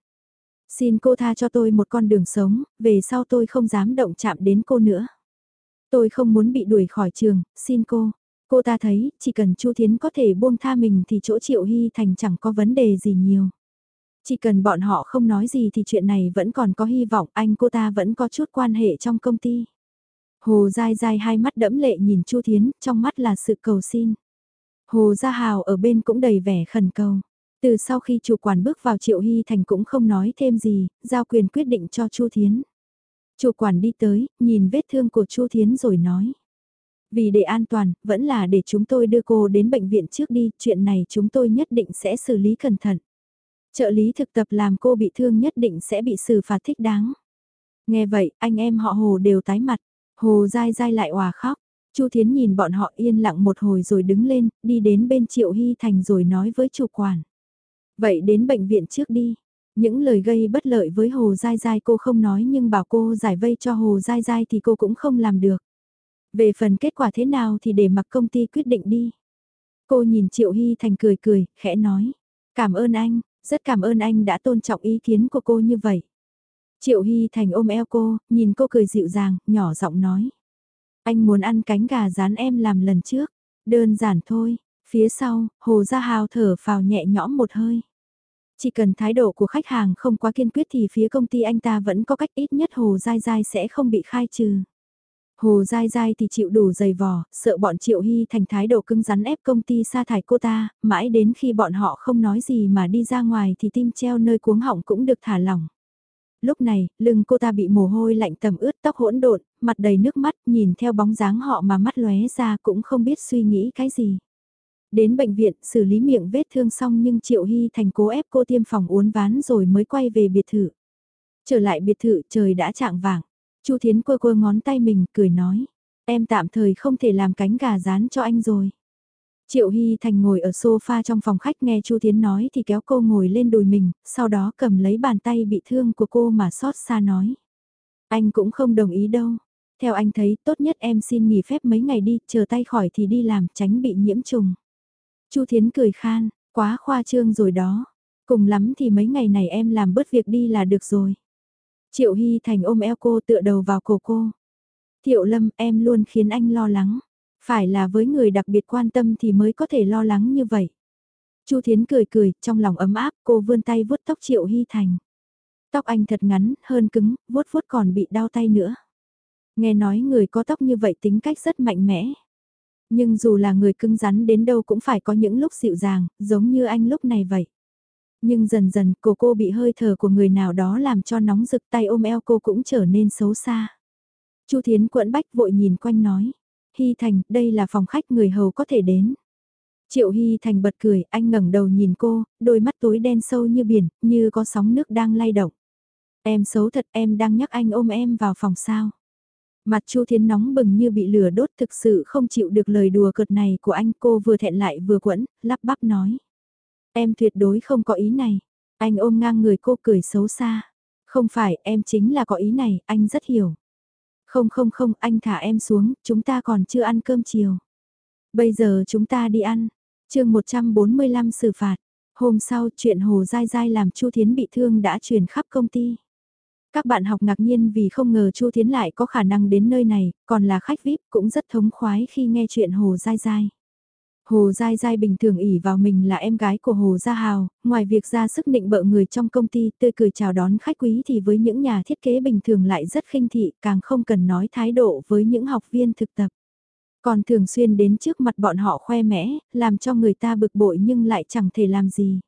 Xin cô tha cho tôi một con đường sống, về sau tôi không dám động chạm đến cô nữa. Tôi không muốn bị đuổi khỏi trường, xin cô. Cô ta thấy, chỉ cần Chu Thiến có thể buông tha mình thì chỗ Triệu Hy Thành chẳng có vấn đề gì nhiều. Chỉ cần bọn họ không nói gì thì chuyện này vẫn còn có hy vọng anh cô ta vẫn có chút quan hệ trong công ty. Hồ dai dai hai mắt đẫm lệ nhìn Chu Thiến, trong mắt là sự cầu xin. Hồ Gia Hào ở bên cũng đầy vẻ khẩn cầu. Từ sau khi chủ quản bước vào Triệu Hy Thành cũng không nói thêm gì, giao quyền quyết định cho Chu Thiến. Chủ quản đi tới, nhìn vết thương của Chu Thiến rồi nói. Vì để an toàn, vẫn là để chúng tôi đưa cô đến bệnh viện trước đi, chuyện này chúng tôi nhất định sẽ xử lý cẩn thận. Trợ lý thực tập làm cô bị thương nhất định sẽ bị xử phạt thích đáng. Nghe vậy, anh em họ Hồ đều tái mặt. Hồ dai dai lại hòa khóc. Chu Thiến nhìn bọn họ yên lặng một hồi rồi đứng lên, đi đến bên Triệu Hy Thành rồi nói với chủ quản. Vậy đến bệnh viện trước đi. Những lời gây bất lợi với Hồ Giai Giai cô không nói nhưng bảo cô giải vây cho Hồ Giai Giai thì cô cũng không làm được. Về phần kết quả thế nào thì để mặc công ty quyết định đi. Cô nhìn Triệu Hy Thành cười cười, khẽ nói. Cảm ơn anh, rất cảm ơn anh đã tôn trọng ý kiến của cô như vậy. Triệu Hy Thành ôm eo cô, nhìn cô cười dịu dàng, nhỏ giọng nói. Anh muốn ăn cánh gà rán em làm lần trước. Đơn giản thôi, phía sau, Hồ Gia Hào thở phào nhẹ nhõm một hơi. Chỉ cần thái độ của khách hàng không quá kiên quyết thì phía công ty anh ta vẫn có cách ít nhất Hồ Giai Giai sẽ không bị khai trừ. Hồ dai dai thì chịu đủ dày vò, sợ bọn Triệu Hy thành thái độ cứng rắn ép công ty sa thải cô ta, mãi đến khi bọn họ không nói gì mà đi ra ngoài thì tim treo nơi cuống họng cũng được thả lỏng. Lúc này, lưng cô ta bị mồ hôi lạnh tầm ướt tóc hỗn độn, mặt đầy nước mắt, nhìn theo bóng dáng họ mà mắt lóe ra cũng không biết suy nghĩ cái gì. Đến bệnh viện xử lý miệng vết thương xong nhưng Triệu Hy thành cố ép cô tiêm phòng uốn ván rồi mới quay về biệt thự. Trở lại biệt thự trời đã trạng vàng. Chu Thiến quơ quơ ngón tay mình cười nói. Em tạm thời không thể làm cánh gà rán cho anh rồi. Triệu Hy Thành ngồi ở sofa trong phòng khách nghe Chu Thiến nói thì kéo cô ngồi lên đùi mình, sau đó cầm lấy bàn tay bị thương của cô mà xót xa nói. Anh cũng không đồng ý đâu. Theo anh thấy tốt nhất em xin nghỉ phép mấy ngày đi, chờ tay khỏi thì đi làm tránh bị nhiễm trùng. Chu Thiến cười khan, quá khoa trương rồi đó. Cùng lắm thì mấy ngày này em làm bớt việc đi là được rồi. Triệu Hy Thành ôm eo cô tựa đầu vào cổ cô. Thiệu Lâm em luôn khiến anh lo lắng. Phải là với người đặc biệt quan tâm thì mới có thể lo lắng như vậy. Chu Thiến cười cười, trong lòng ấm áp, cô vươn tay vuốt tóc Triệu Hy Thành. Tóc anh thật ngắn, hơn cứng, vuốt vuốt còn bị đau tay nữa. Nghe nói người có tóc như vậy tính cách rất mạnh mẽ. Nhưng dù là người cứng rắn đến đâu cũng phải có những lúc dịu dàng, giống như anh lúc này vậy. Nhưng dần dần cô cô bị hơi thở của người nào đó làm cho nóng rực tay ôm eo cô cũng trở nên xấu xa. Chu Thiến quẫn bách vội nhìn quanh nói. Hy Thành, đây là phòng khách người hầu có thể đến. Triệu Hy Thành bật cười, anh ngẩng đầu nhìn cô, đôi mắt tối đen sâu như biển, như có sóng nước đang lay động. Em xấu thật, em đang nhắc anh ôm em vào phòng sao. Mặt Chu Thiến nóng bừng như bị lửa đốt thực sự không chịu được lời đùa cợt này của anh cô vừa thẹn lại vừa quẫn, lắp bắp nói. Em tuyệt đối không có ý này. Anh ôm ngang người cô cười xấu xa. Không phải, em chính là có ý này, anh rất hiểu. Không không không, anh thả em xuống, chúng ta còn chưa ăn cơm chiều. Bây giờ chúng ta đi ăn. chương 145 xử phạt. Hôm sau chuyện Hồ Giai Giai làm Chu Thiến bị thương đã truyền khắp công ty. Các bạn học ngạc nhiên vì không ngờ Chu Thiến lại có khả năng đến nơi này, còn là khách VIP cũng rất thống khoái khi nghe chuyện Hồ Giai Giai. Hồ Giai Giai bình thường ỉ vào mình là em gái của Hồ Gia Hào, ngoài việc ra sức định bợ người trong công ty tươi cười chào đón khách quý thì với những nhà thiết kế bình thường lại rất khinh thị, càng không cần nói thái độ với những học viên thực tập. Còn thường xuyên đến trước mặt bọn họ khoe mẽ, làm cho người ta bực bội nhưng lại chẳng thể làm gì.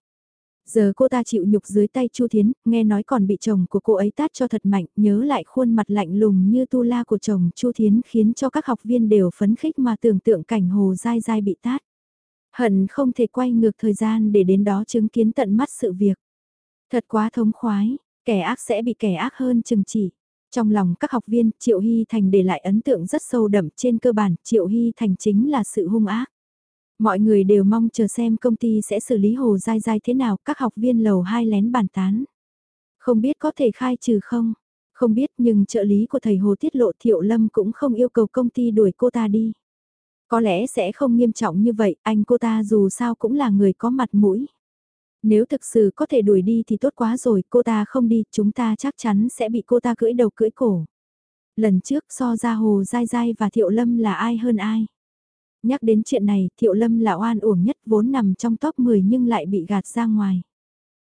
Giờ cô ta chịu nhục dưới tay Chu Thiến, nghe nói còn bị chồng của cô ấy tát cho thật mạnh, nhớ lại khuôn mặt lạnh lùng như tu la của chồng Chu Thiến khiến cho các học viên đều phấn khích mà tưởng tượng cảnh hồ dai dai bị tát. Hận không thể quay ngược thời gian để đến đó chứng kiến tận mắt sự việc. Thật quá thống khoái, kẻ ác sẽ bị kẻ ác hơn chừng chỉ. Trong lòng các học viên, Triệu Hy Thành để lại ấn tượng rất sâu đậm trên cơ bản, Triệu Hy Thành chính là sự hung ác. Mọi người đều mong chờ xem công ty sẽ xử lý hồ dai dai thế nào, các học viên lầu hai lén bàn tán. Không biết có thể khai trừ không? Không biết nhưng trợ lý của thầy Hồ tiết lộ Thiệu Lâm cũng không yêu cầu công ty đuổi cô ta đi. Có lẽ sẽ không nghiêm trọng như vậy, anh cô ta dù sao cũng là người có mặt mũi. Nếu thực sự có thể đuổi đi thì tốt quá rồi, cô ta không đi, chúng ta chắc chắn sẽ bị cô ta cưỡi đầu cưỡi cổ. Lần trước so ra Hồ Giai Giai và Thiệu Lâm là ai hơn ai. Nhắc đến chuyện này, Thiệu Lâm là oan uổng nhất vốn nằm trong top 10 nhưng lại bị gạt ra ngoài.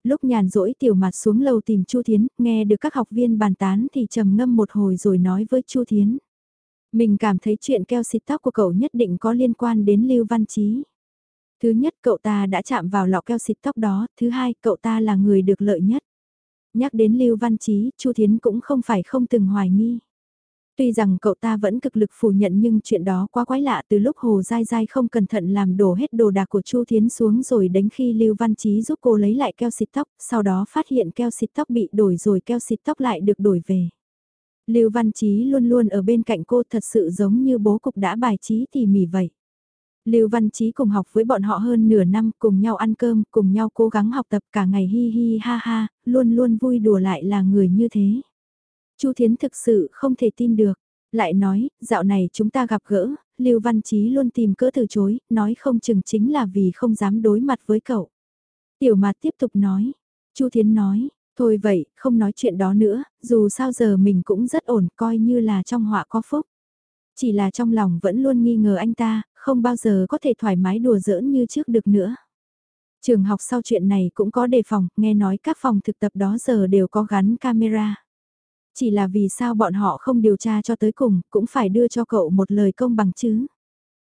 Lúc nhàn rỗi tiểu mặt xuống lầu tìm Chu Thiến, nghe được các học viên bàn tán thì trầm ngâm một hồi rồi nói với Chu Thiến. Mình cảm thấy chuyện keo xịt tóc của cậu nhất định có liên quan đến Lưu Văn Chí. Thứ nhất cậu ta đã chạm vào lọ keo xịt tóc đó, thứ hai cậu ta là người được lợi nhất. Nhắc đến Lưu Văn Chí, Chu Thiến cũng không phải không từng hoài nghi. Tuy rằng cậu ta vẫn cực lực phủ nhận nhưng chuyện đó quá quái lạ từ lúc Hồ Giai Giai không cẩn thận làm đổ hết đồ đạc của Chu Thiến xuống rồi đến khi Lưu Văn Chí giúp cô lấy lại keo xịt tóc, sau đó phát hiện keo xịt tóc bị đổi rồi keo xịt tóc lại được đổi về. Lưu Văn Chí luôn luôn ở bên cạnh cô thật sự giống như bố cục đã bài trí tỉ mỉ vậy. Lưu Văn Chí cùng học với bọn họ hơn nửa năm, cùng nhau ăn cơm, cùng nhau cố gắng học tập cả ngày hi hi ha ha, luôn luôn vui đùa lại là người như thế. Chu Thiến thực sự không thể tin được, lại nói, dạo này chúng ta gặp gỡ, Lưu Văn Chí luôn tìm cỡ từ chối, nói không chừng chính là vì không dám đối mặt với cậu. Tiểu Mạt tiếp tục nói, Chu Thiến nói, thôi vậy, không nói chuyện đó nữa, dù sao giờ mình cũng rất ổn, coi như là trong họa có phúc. Chỉ là trong lòng vẫn luôn nghi ngờ anh ta, không bao giờ có thể thoải mái đùa giỡn như trước được nữa. Trường học sau chuyện này cũng có đề phòng, nghe nói các phòng thực tập đó giờ đều có gắn camera. Chỉ là vì sao bọn họ không điều tra cho tới cùng, cũng phải đưa cho cậu một lời công bằng chứ.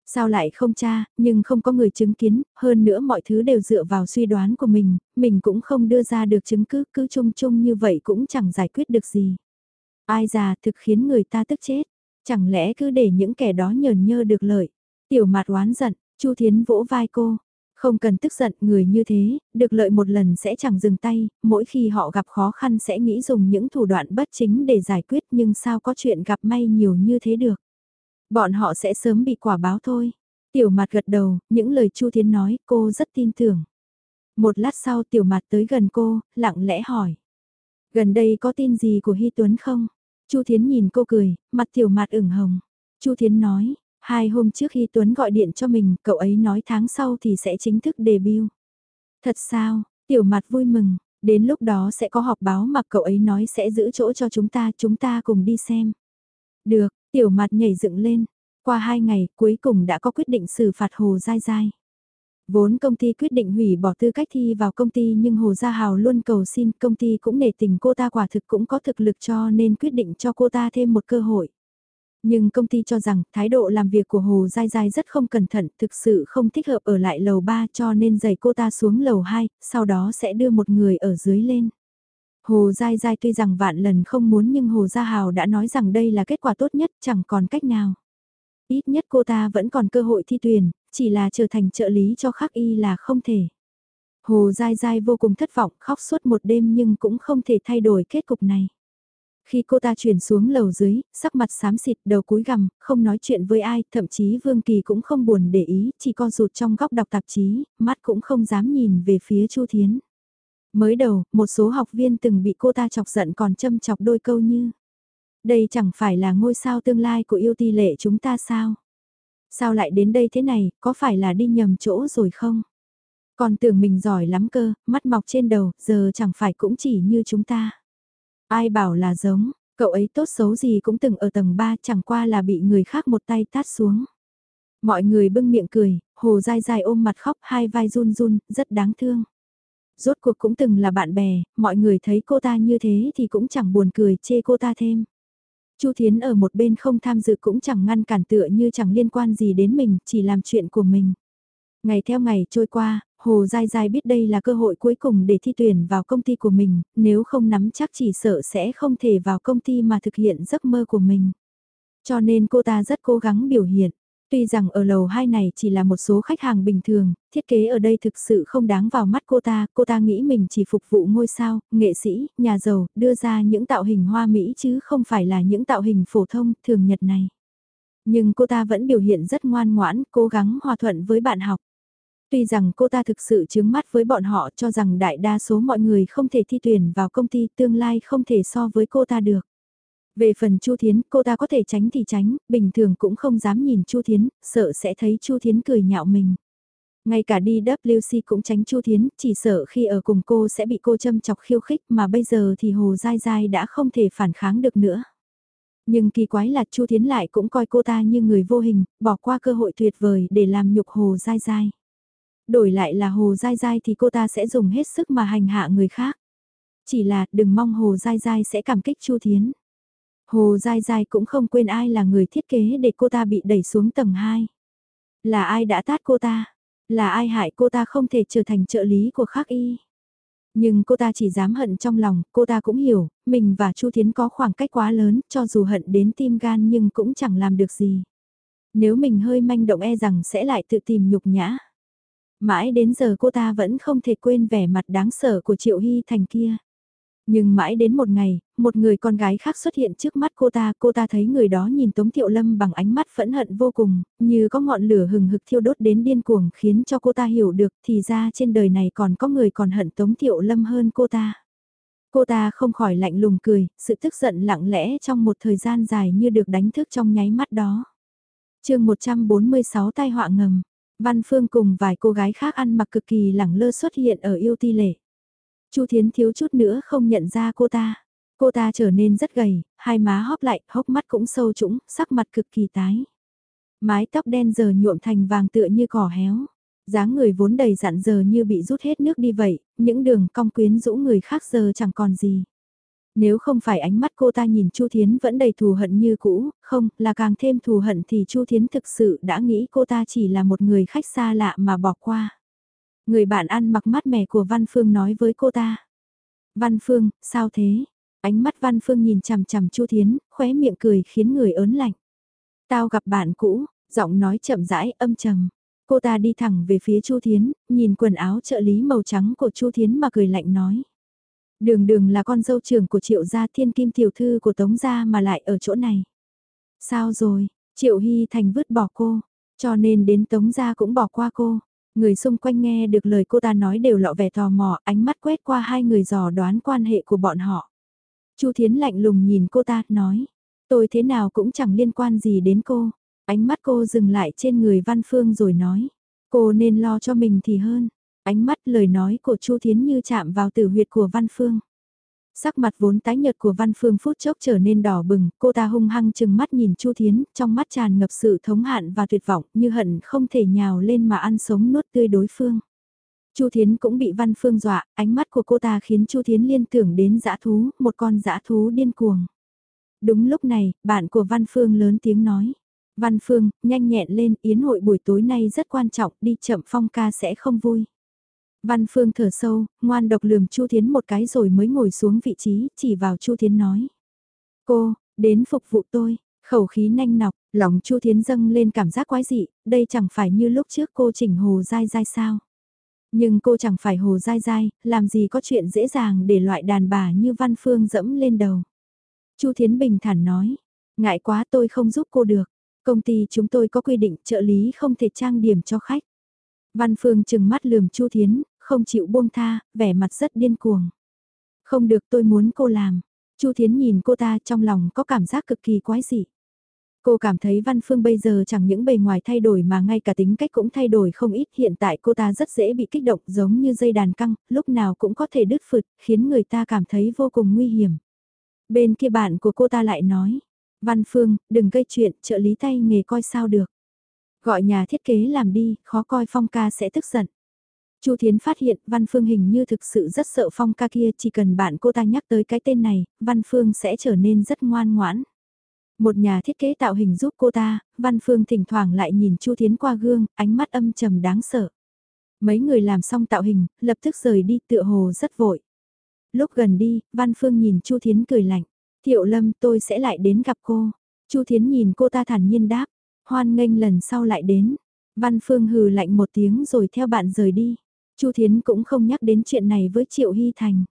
Sao lại không cha nhưng không có người chứng kiến, hơn nữa mọi thứ đều dựa vào suy đoán của mình, mình cũng không đưa ra được chứng cứ, cứ chung chung như vậy cũng chẳng giải quyết được gì. Ai già thực khiến người ta tức chết, chẳng lẽ cứ để những kẻ đó nhờn nhơ được lợi. Tiểu mạt oán giận, Chu Thiến vỗ vai cô, không cần tức giận, người như thế, được lợi một lần sẽ chẳng dừng tay, mỗi khi họ gặp khó khăn sẽ nghĩ dùng những thủ đoạn bất chính để giải quyết nhưng sao có chuyện gặp may nhiều như thế được. Bọn họ sẽ sớm bị quả báo thôi. Tiểu mặt gật đầu, những lời Chu Thiến nói cô rất tin tưởng. Một lát sau tiểu mặt tới gần cô, lặng lẽ hỏi. Gần đây có tin gì của Hy Tuấn không? Chu Thiến nhìn cô cười, mặt tiểu mặt ửng hồng. Chu Thiến nói, Hai hôm trước Hy Tuấn gọi điện cho mình, cậu ấy nói tháng sau thì sẽ chính thức debut. Thật sao, tiểu mặt vui mừng, đến lúc đó sẽ có họp báo mà cậu ấy nói sẽ giữ chỗ cho chúng ta, chúng ta cùng đi xem. Được, tiểu mặt nhảy dựng lên, qua hai ngày cuối cùng đã có quyết định xử phạt Hồ Giai Giai. Vốn công ty quyết định hủy bỏ tư cách thi vào công ty nhưng Hồ Gia Hào luôn cầu xin công ty cũng nể tình cô ta quả thực cũng có thực lực cho nên quyết định cho cô ta thêm một cơ hội. Nhưng công ty cho rằng thái độ làm việc của Hồ Giai Giai rất không cẩn thận, thực sự không thích hợp ở lại lầu 3 cho nên giày cô ta xuống lầu 2, sau đó sẽ đưa một người ở dưới lên. Hồ Giai Giai tuy rằng vạn lần không muốn nhưng Hồ Gia Hào đã nói rằng đây là kết quả tốt nhất chẳng còn cách nào. Ít nhất cô ta vẫn còn cơ hội thi tuyển, chỉ là trở thành trợ lý cho khắc y là không thể. Hồ Giai Giai vô cùng thất vọng khóc suốt một đêm nhưng cũng không thể thay đổi kết cục này. Khi cô ta chuyển xuống lầu dưới, sắc mặt xám xịt đầu cúi gằm, không nói chuyện với ai, thậm chí Vương Kỳ cũng không buồn để ý, chỉ co rụt trong góc đọc tạp chí, mắt cũng không dám nhìn về phía Chu Thiến. Mới đầu, một số học viên từng bị cô ta chọc giận còn châm chọc đôi câu như Đây chẳng phải là ngôi sao tương lai của yêu ti lệ chúng ta sao? Sao lại đến đây thế này, có phải là đi nhầm chỗ rồi không? Còn tưởng mình giỏi lắm cơ, mắt mọc trên đầu, giờ chẳng phải cũng chỉ như chúng ta. Ai bảo là giống, cậu ấy tốt xấu gì cũng từng ở tầng 3 chẳng qua là bị người khác một tay tát xuống. Mọi người bưng miệng cười, hồ dai dai ôm mặt khóc hai vai run run, rất đáng thương. Rốt cuộc cũng từng là bạn bè, mọi người thấy cô ta như thế thì cũng chẳng buồn cười chê cô ta thêm. Chu Thiến ở một bên không tham dự cũng chẳng ngăn cản tựa như chẳng liên quan gì đến mình, chỉ làm chuyện của mình. Ngày theo ngày trôi qua, Hồ Giai Giai biết đây là cơ hội cuối cùng để thi tuyển vào công ty của mình, nếu không nắm chắc chỉ sợ sẽ không thể vào công ty mà thực hiện giấc mơ của mình. Cho nên cô ta rất cố gắng biểu hiện. Tuy rằng ở lầu 2 này chỉ là một số khách hàng bình thường, thiết kế ở đây thực sự không đáng vào mắt cô ta, cô ta nghĩ mình chỉ phục vụ ngôi sao, nghệ sĩ, nhà giàu, đưa ra những tạo hình hoa mỹ chứ không phải là những tạo hình phổ thông, thường nhật này. Nhưng cô ta vẫn biểu hiện rất ngoan ngoãn, cố gắng hòa thuận với bạn học. Tuy rằng cô ta thực sự chướng mắt với bọn họ cho rằng đại đa số mọi người không thể thi tuyển vào công ty tương lai không thể so với cô ta được. Về phần Chu Thiến, cô ta có thể tránh thì tránh, bình thường cũng không dám nhìn Chu Thiến, sợ sẽ thấy Chu Thiến cười nhạo mình. Ngay cả đi WC cũng tránh Chu Thiến, chỉ sợ khi ở cùng cô sẽ bị cô châm chọc khiêu khích mà bây giờ thì Hồ Giai Giai đã không thể phản kháng được nữa. Nhưng kỳ quái là Chu Thiến lại cũng coi cô ta như người vô hình, bỏ qua cơ hội tuyệt vời để làm nhục Hồ Giai Giai. Đổi lại là Hồ Giai Giai thì cô ta sẽ dùng hết sức mà hành hạ người khác. Chỉ là đừng mong Hồ Giai Giai sẽ cảm kích Chu Thiến. Hồ Giai Giai cũng không quên ai là người thiết kế để cô ta bị đẩy xuống tầng 2. Là ai đã tát cô ta? Là ai hại cô ta không thể trở thành trợ lý của khắc y? Nhưng cô ta chỉ dám hận trong lòng, cô ta cũng hiểu, mình và Chu Thiến có khoảng cách quá lớn, cho dù hận đến tim gan nhưng cũng chẳng làm được gì. Nếu mình hơi manh động e rằng sẽ lại tự tìm nhục nhã. Mãi đến giờ cô ta vẫn không thể quên vẻ mặt đáng sợ của Triệu Hy Thành kia. Nhưng mãi đến một ngày, một người con gái khác xuất hiện trước mắt cô ta, cô ta thấy người đó nhìn Tống Thiệu Lâm bằng ánh mắt phẫn hận vô cùng, như có ngọn lửa hừng hực thiêu đốt đến điên cuồng khiến cho cô ta hiểu được thì ra trên đời này còn có người còn hận Tống Thiệu Lâm hơn cô ta. Cô ta không khỏi lạnh lùng cười, sự tức giận lặng lẽ trong một thời gian dài như được đánh thức trong nháy mắt đó. chương 146 tai họa ngầm, Văn Phương cùng vài cô gái khác ăn mặc cực kỳ lẳng lơ xuất hiện ở yêu ti lệ. Chu Thiến thiếu chút nữa không nhận ra cô ta. Cô ta trở nên rất gầy, hai má hóp lại, hốc mắt cũng sâu trũng, sắc mặt cực kỳ tái. Mái tóc đen giờ nhuộm thành vàng tựa như cỏ héo. dáng người vốn đầy dặn giờ như bị rút hết nước đi vậy, những đường cong quyến rũ người khác giờ chẳng còn gì. Nếu không phải ánh mắt cô ta nhìn Chu Thiến vẫn đầy thù hận như cũ, không, là càng thêm thù hận thì Chu Thiến thực sự đã nghĩ cô ta chỉ là một người khách xa lạ mà bỏ qua. Người bạn ăn mặc mát mẻ của Văn Phương nói với cô ta. Văn Phương, sao thế? Ánh mắt Văn Phương nhìn chằm chằm Chu Thiến, khóe miệng cười khiến người ớn lạnh. Tao gặp bạn cũ, giọng nói chậm rãi, âm trầm. Cô ta đi thẳng về phía Chu Thiến, nhìn quần áo trợ lý màu trắng của Chu Thiến mà cười lạnh nói. Đường đường là con dâu trưởng của triệu gia thiên kim tiểu thư của Tống gia mà lại ở chỗ này. Sao rồi, triệu hy thành vứt bỏ cô, cho nên đến Tống gia cũng bỏ qua cô. Người xung quanh nghe được lời cô ta nói đều lọ vẻ tò mò, ánh mắt quét qua hai người dò đoán quan hệ của bọn họ. Chu Thiến lạnh lùng nhìn cô ta, nói, tôi thế nào cũng chẳng liên quan gì đến cô. Ánh mắt cô dừng lại trên người Văn Phương rồi nói, cô nên lo cho mình thì hơn. Ánh mắt lời nói của Chu Thiến như chạm vào tử huyệt của Văn Phương. Sắc mặt vốn tái nhợt của Văn Phương phút chốc trở nên đỏ bừng, cô ta hung hăng chừng mắt nhìn Chu Thiến, trong mắt tràn ngập sự thống hạn và tuyệt vọng, như hận không thể nhào lên mà ăn sống nuốt tươi đối phương. Chu Thiến cũng bị Văn Phương dọa, ánh mắt của cô ta khiến Chu Thiến liên tưởng đến dã thú, một con dã thú điên cuồng. Đúng lúc này, bạn của Văn Phương lớn tiếng nói. Văn Phương, nhanh nhẹn lên, yến hội buổi tối nay rất quan trọng, đi chậm phong ca sẽ không vui. Văn Phương thở sâu, ngoan độc lườm Chu Thiến một cái rồi mới ngồi xuống vị trí, chỉ vào Chu Thiến nói. Cô, đến phục vụ tôi, khẩu khí nanh nọc, lòng Chu Thiến dâng lên cảm giác quái dị, đây chẳng phải như lúc trước cô chỉnh hồ dai dai sao. Nhưng cô chẳng phải hồ dai dai, làm gì có chuyện dễ dàng để loại đàn bà như Văn Phương dẫm lên đầu. Chu Thiến bình thản nói, ngại quá tôi không giúp cô được. Công ty chúng tôi có quy định trợ lý không thể trang điểm cho khách. Văn Phương chừng mắt lườm Chu Thiến, không chịu buông tha, vẻ mặt rất điên cuồng. Không được tôi muốn cô làm. Chu Thiến nhìn cô ta trong lòng có cảm giác cực kỳ quái dị. Cô cảm thấy Văn Phương bây giờ chẳng những bề ngoài thay đổi mà ngay cả tính cách cũng thay đổi không ít. Hiện tại cô ta rất dễ bị kích động giống như dây đàn căng, lúc nào cũng có thể đứt phượt, khiến người ta cảm thấy vô cùng nguy hiểm. Bên kia bạn của cô ta lại nói, Văn Phương, đừng gây chuyện, trợ lý tay nghề coi sao được. Gọi nhà thiết kế làm đi, khó coi Phong ca sẽ tức giận. Chu Thiến phát hiện Văn Phương hình như thực sự rất sợ Phong ca kia, chỉ cần bạn cô ta nhắc tới cái tên này, Văn Phương sẽ trở nên rất ngoan ngoãn. Một nhà thiết kế tạo hình giúp cô ta, Văn Phương thỉnh thoảng lại nhìn Chu Thiến qua gương, ánh mắt âm trầm đáng sợ. Mấy người làm xong tạo hình, lập tức rời đi tựa hồ rất vội. Lúc gần đi, Văn Phương nhìn Chu Thiến cười lạnh. Thiệu Lâm tôi sẽ lại đến gặp cô. Chu Thiến nhìn cô ta thản nhiên đáp. Hoan nghênh lần sau lại đến. Văn Phương hừ lạnh một tiếng rồi theo bạn rời đi. Chu Thiến cũng không nhắc đến chuyện này với Triệu Hy Thành.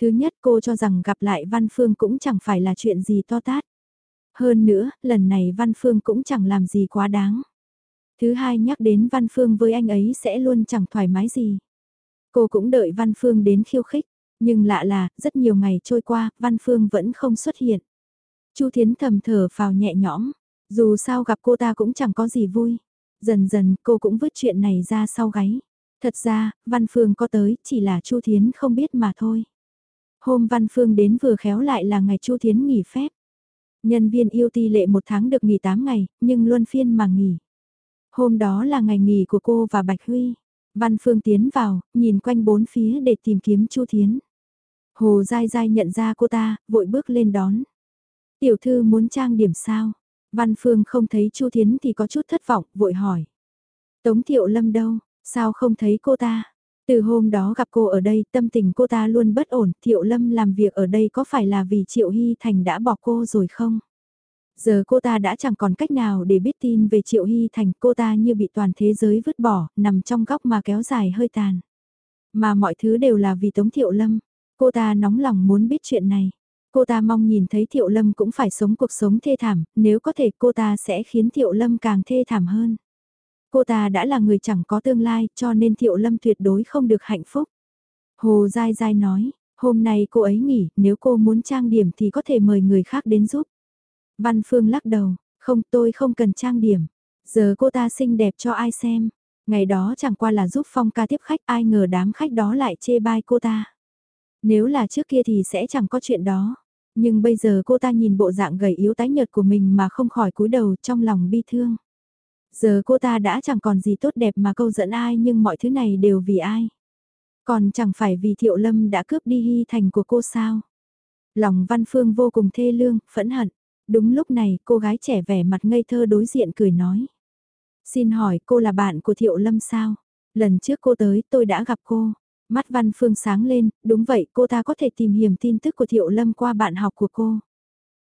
Thứ nhất cô cho rằng gặp lại Văn Phương cũng chẳng phải là chuyện gì to tát. Hơn nữa, lần này Văn Phương cũng chẳng làm gì quá đáng. Thứ hai nhắc đến Văn Phương với anh ấy sẽ luôn chẳng thoải mái gì. Cô cũng đợi Văn Phương đến khiêu khích, nhưng lạ là, rất nhiều ngày trôi qua, Văn Phương vẫn không xuất hiện. Chu Thiến thầm thở phào nhẹ nhõm, dù sao gặp cô ta cũng chẳng có gì vui. Dần dần cô cũng vứt chuyện này ra sau gáy. Thật ra, Văn Phương có tới, chỉ là Chu Thiến không biết mà thôi. Hôm Văn Phương đến vừa khéo lại là ngày Chu Thiến nghỉ phép. Nhân viên yêu ti lệ một tháng được nghỉ 8 ngày, nhưng luân phiên mà nghỉ. Hôm đó là ngày nghỉ của cô và Bạch Huy. Văn Phương tiến vào, nhìn quanh bốn phía để tìm kiếm Chu Thiến. Hồ dai dai nhận ra cô ta, vội bước lên đón. Tiểu thư muốn trang điểm sao? Văn Phương không thấy Chu Thiến thì có chút thất vọng, vội hỏi. Tống Thiệu Lâm đâu, sao không thấy cô ta? Từ hôm đó gặp cô ở đây, tâm tình cô ta luôn bất ổn, Thiệu Lâm làm việc ở đây có phải là vì Triệu Hy Thành đã bỏ cô rồi không? Giờ cô ta đã chẳng còn cách nào để biết tin về Triệu Hy Thành, cô ta như bị toàn thế giới vứt bỏ, nằm trong góc mà kéo dài hơi tàn. Mà mọi thứ đều là vì Tống Thiệu Lâm, cô ta nóng lòng muốn biết chuyện này. Cô ta mong nhìn thấy Thiệu Lâm cũng phải sống cuộc sống thê thảm, nếu có thể cô ta sẽ khiến Thiệu Lâm càng thê thảm hơn. Cô ta đã là người chẳng có tương lai cho nên Thiệu Lâm tuyệt đối không được hạnh phúc. Hồ Giai Giai nói, hôm nay cô ấy nghỉ, nếu cô muốn trang điểm thì có thể mời người khác đến giúp. Văn Phương lắc đầu, không tôi không cần trang điểm. Giờ cô ta xinh đẹp cho ai xem. Ngày đó chẳng qua là giúp Phong ca tiếp khách ai ngờ đám khách đó lại chê bai cô ta. Nếu là trước kia thì sẽ chẳng có chuyện đó. Nhưng bây giờ cô ta nhìn bộ dạng gầy yếu tái nhợt của mình mà không khỏi cúi đầu trong lòng bi thương. Giờ cô ta đã chẳng còn gì tốt đẹp mà câu dẫn ai nhưng mọi thứ này đều vì ai. Còn chẳng phải vì Thiệu Lâm đã cướp đi hy thành của cô sao. Lòng Văn Phương vô cùng thê lương, phẫn hận. Đúng lúc này cô gái trẻ vẻ mặt ngây thơ đối diện cười nói. Xin hỏi cô là bạn của Thiệu Lâm sao? Lần trước cô tới tôi đã gặp cô. Mắt Văn Phương sáng lên, đúng vậy cô ta có thể tìm hiểu tin tức của Thiệu Lâm qua bạn học của cô.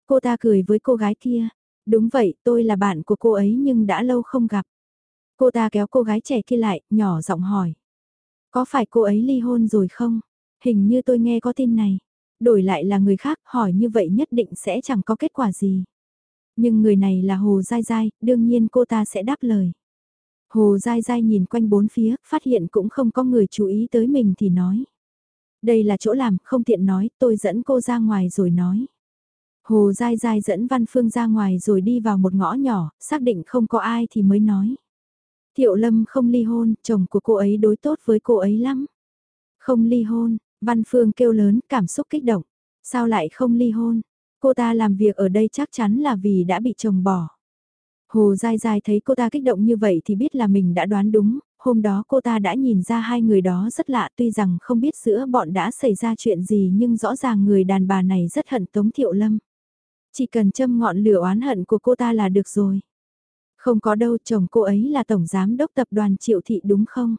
Cô ta cười với cô gái kia. Đúng vậy, tôi là bạn của cô ấy nhưng đã lâu không gặp. Cô ta kéo cô gái trẻ kia lại, nhỏ giọng hỏi. Có phải cô ấy ly hôn rồi không? Hình như tôi nghe có tin này. Đổi lại là người khác hỏi như vậy nhất định sẽ chẳng có kết quả gì. Nhưng người này là Hồ Giai Giai, đương nhiên cô ta sẽ đáp lời. Hồ Giai Giai nhìn quanh bốn phía, phát hiện cũng không có người chú ý tới mình thì nói. Đây là chỗ làm, không tiện nói, tôi dẫn cô ra ngoài rồi nói. Hồ Giai Giai dẫn Văn Phương ra ngoài rồi đi vào một ngõ nhỏ, xác định không có ai thì mới nói. Thiệu Lâm không ly hôn, chồng của cô ấy đối tốt với cô ấy lắm. Không ly hôn, Văn Phương kêu lớn, cảm xúc kích động. Sao lại không ly hôn? Cô ta làm việc ở đây chắc chắn là vì đã bị chồng bỏ. Hồ Giai Giai thấy cô ta kích động như vậy thì biết là mình đã đoán đúng, hôm đó cô ta đã nhìn ra hai người đó rất lạ tuy rằng không biết giữa bọn đã xảy ra chuyện gì nhưng rõ ràng người đàn bà này rất hận Tống Thiệu Lâm. Chỉ cần châm ngọn lửa oán hận của cô ta là được rồi. Không có đâu chồng cô ấy là tổng giám đốc tập đoàn Triệu Thị đúng không?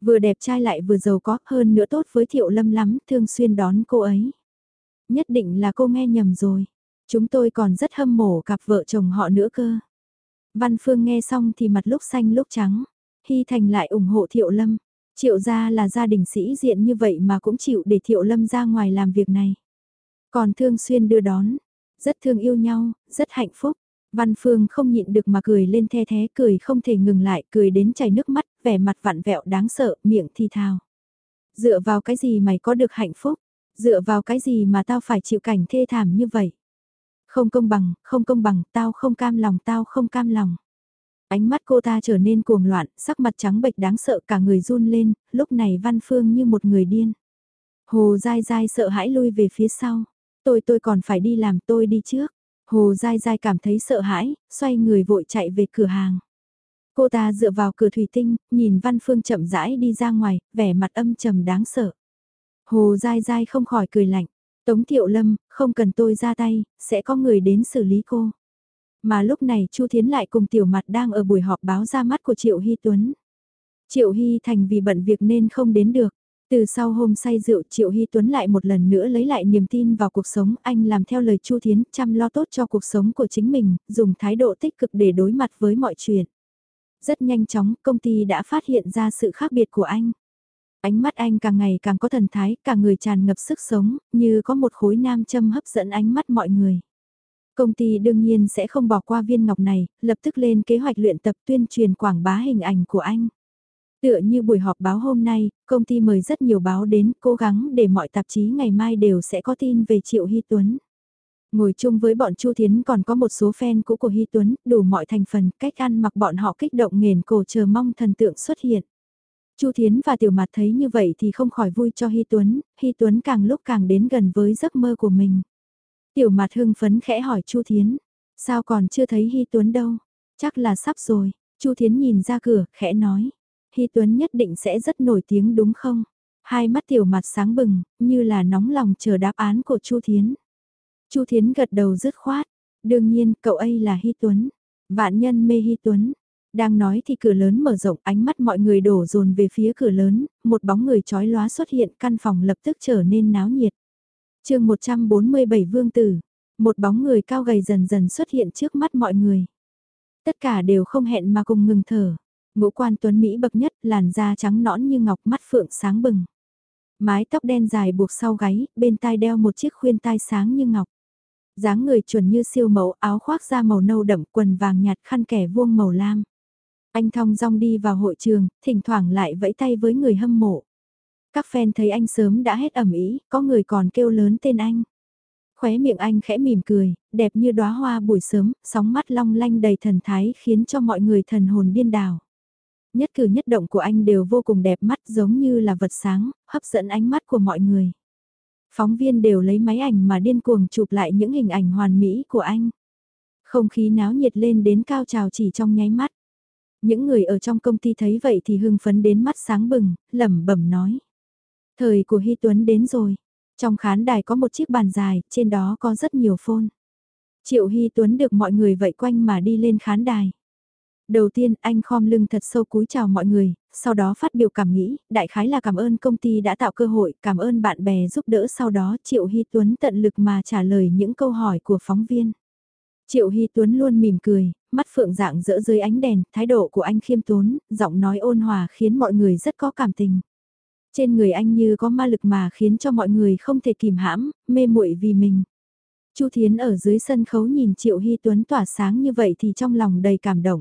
Vừa đẹp trai lại vừa giàu có hơn nữa tốt với Thiệu Lâm lắm thường xuyên đón cô ấy. Nhất định là cô nghe nhầm rồi. Chúng tôi còn rất hâm mộ cặp vợ chồng họ nữa cơ. Văn Phương nghe xong thì mặt lúc xanh lúc trắng. Hy Thành lại ủng hộ Thiệu Lâm. Triệu gia là gia đình sĩ diện như vậy mà cũng chịu để Thiệu Lâm ra ngoài làm việc này. Còn thương xuyên đưa đón, rất thương yêu nhau, rất hạnh phúc. Văn Phương không nhịn được mà cười lên the thế cười không thể ngừng lại, cười đến chảy nước mắt, vẻ mặt vặn vẹo đáng sợ, miệng thi thào. Dựa vào cái gì mày có được hạnh phúc? Dựa vào cái gì mà tao phải chịu cảnh thê thảm như vậy? Không công bằng, không công bằng, tao không cam lòng, tao không cam lòng. Ánh mắt cô ta trở nên cuồng loạn, sắc mặt trắng bệch đáng sợ cả người run lên, lúc này Văn Phương như một người điên. Hồ dai dai sợ hãi lui về phía sau. Tôi tôi còn phải đi làm tôi đi trước. Hồ dai dai cảm thấy sợ hãi, xoay người vội chạy về cửa hàng. Cô ta dựa vào cửa thủy tinh, nhìn Văn Phương chậm rãi đi ra ngoài, vẻ mặt âm trầm đáng sợ. Hồ dai dai không khỏi cười lạnh. Tống Thiệu Lâm, không cần tôi ra tay, sẽ có người đến xử lý cô. Mà lúc này Chu Thiến lại cùng Tiểu Mặt đang ở buổi họp báo ra mắt của Triệu Hy Tuấn. Triệu Hy Thành vì bận việc nên không đến được. Từ sau hôm say rượu Triệu Hy Tuấn lại một lần nữa lấy lại niềm tin vào cuộc sống, anh làm theo lời Chu Thiến, chăm lo tốt cho cuộc sống của chính mình, dùng thái độ tích cực để đối mặt với mọi chuyện. Rất nhanh chóng, công ty đã phát hiện ra sự khác biệt của anh. Ánh mắt anh càng ngày càng có thần thái, cả người tràn ngập sức sống, như có một khối nam châm hấp dẫn ánh mắt mọi người. Công ty đương nhiên sẽ không bỏ qua viên ngọc này, lập tức lên kế hoạch luyện tập tuyên truyền quảng bá hình ảnh của anh. Tựa như buổi họp báo hôm nay, công ty mời rất nhiều báo đến, cố gắng để mọi tạp chí ngày mai đều sẽ có tin về Triệu Hy Tuấn. Ngồi chung với bọn Chu Thiến còn có một số fan cũ của Hy Tuấn, đủ mọi thành phần, cách ăn mặc bọn họ kích động nghền cổ chờ mong thần tượng xuất hiện. Chu Thiến và Tiểu Mạt thấy như vậy thì không khỏi vui cho Hy Tuấn, Hy Tuấn càng lúc càng đến gần với giấc mơ của mình. Tiểu Mạt hưng phấn khẽ hỏi Chu Thiến, sao còn chưa thấy Hy Tuấn đâu? Chắc là sắp rồi. Chu Thiến nhìn ra cửa, khẽ nói, Hy Tuấn nhất định sẽ rất nổi tiếng đúng không? Hai mắt Tiểu mặt sáng bừng, như là nóng lòng chờ đáp án của Chu Thiến. Chu Thiến gật đầu dứt khoát, đương nhiên cậu ấy là Hy Tuấn. Vạn nhân mê Hy Tuấn, đang nói thì cửa lớn mở rộng ánh mắt mọi người đổ dồn về phía cửa lớn, một bóng người chói lóa xuất hiện căn phòng lập tức trở nên náo nhiệt. chương 147 Vương Tử, một bóng người cao gầy dần dần xuất hiện trước mắt mọi người. Tất cả đều không hẹn mà cùng ngừng thở. Ngũ quan tuấn Mỹ bậc nhất, làn da trắng nõn như ngọc mắt phượng sáng bừng. Mái tóc đen dài buộc sau gáy, bên tai đeo một chiếc khuyên tai sáng như ngọc dáng người chuẩn như siêu mẫu áo khoác da màu nâu đậm quần vàng nhạt khăn kẻ vuông màu lam. Anh thong dong đi vào hội trường, thỉnh thoảng lại vẫy tay với người hâm mộ. Các fan thấy anh sớm đã hết ẩm ý, có người còn kêu lớn tên anh. Khóe miệng anh khẽ mỉm cười, đẹp như đóa hoa buổi sớm, sóng mắt long lanh đầy thần thái khiến cho mọi người thần hồn điên đảo. Nhất cử nhất động của anh đều vô cùng đẹp mắt giống như là vật sáng, hấp dẫn ánh mắt của mọi người. Phóng viên đều lấy máy ảnh mà điên cuồng chụp lại những hình ảnh hoàn mỹ của anh. Không khí náo nhiệt lên đến cao trào chỉ trong nháy mắt. Những người ở trong công ty thấy vậy thì hưng phấn đến mắt sáng bừng, lẩm bẩm nói. Thời của Hy Tuấn đến rồi. Trong khán đài có một chiếc bàn dài, trên đó có rất nhiều phone. Triệu Hy Tuấn được mọi người vây quanh mà đi lên khán đài. Đầu tiên anh khom lưng thật sâu cúi chào mọi người, sau đó phát biểu cảm nghĩ, đại khái là cảm ơn công ty đã tạo cơ hội, cảm ơn bạn bè giúp đỡ sau đó Triệu Hy Tuấn tận lực mà trả lời những câu hỏi của phóng viên. Triệu Hy Tuấn luôn mỉm cười, mắt phượng dạng rỡ dưới ánh đèn, thái độ của anh khiêm tốn, giọng nói ôn hòa khiến mọi người rất có cảm tình. Trên người anh như có ma lực mà khiến cho mọi người không thể kìm hãm, mê muội vì mình. Chu Thiến ở dưới sân khấu nhìn Triệu Hy Tuấn tỏa sáng như vậy thì trong lòng đầy cảm động.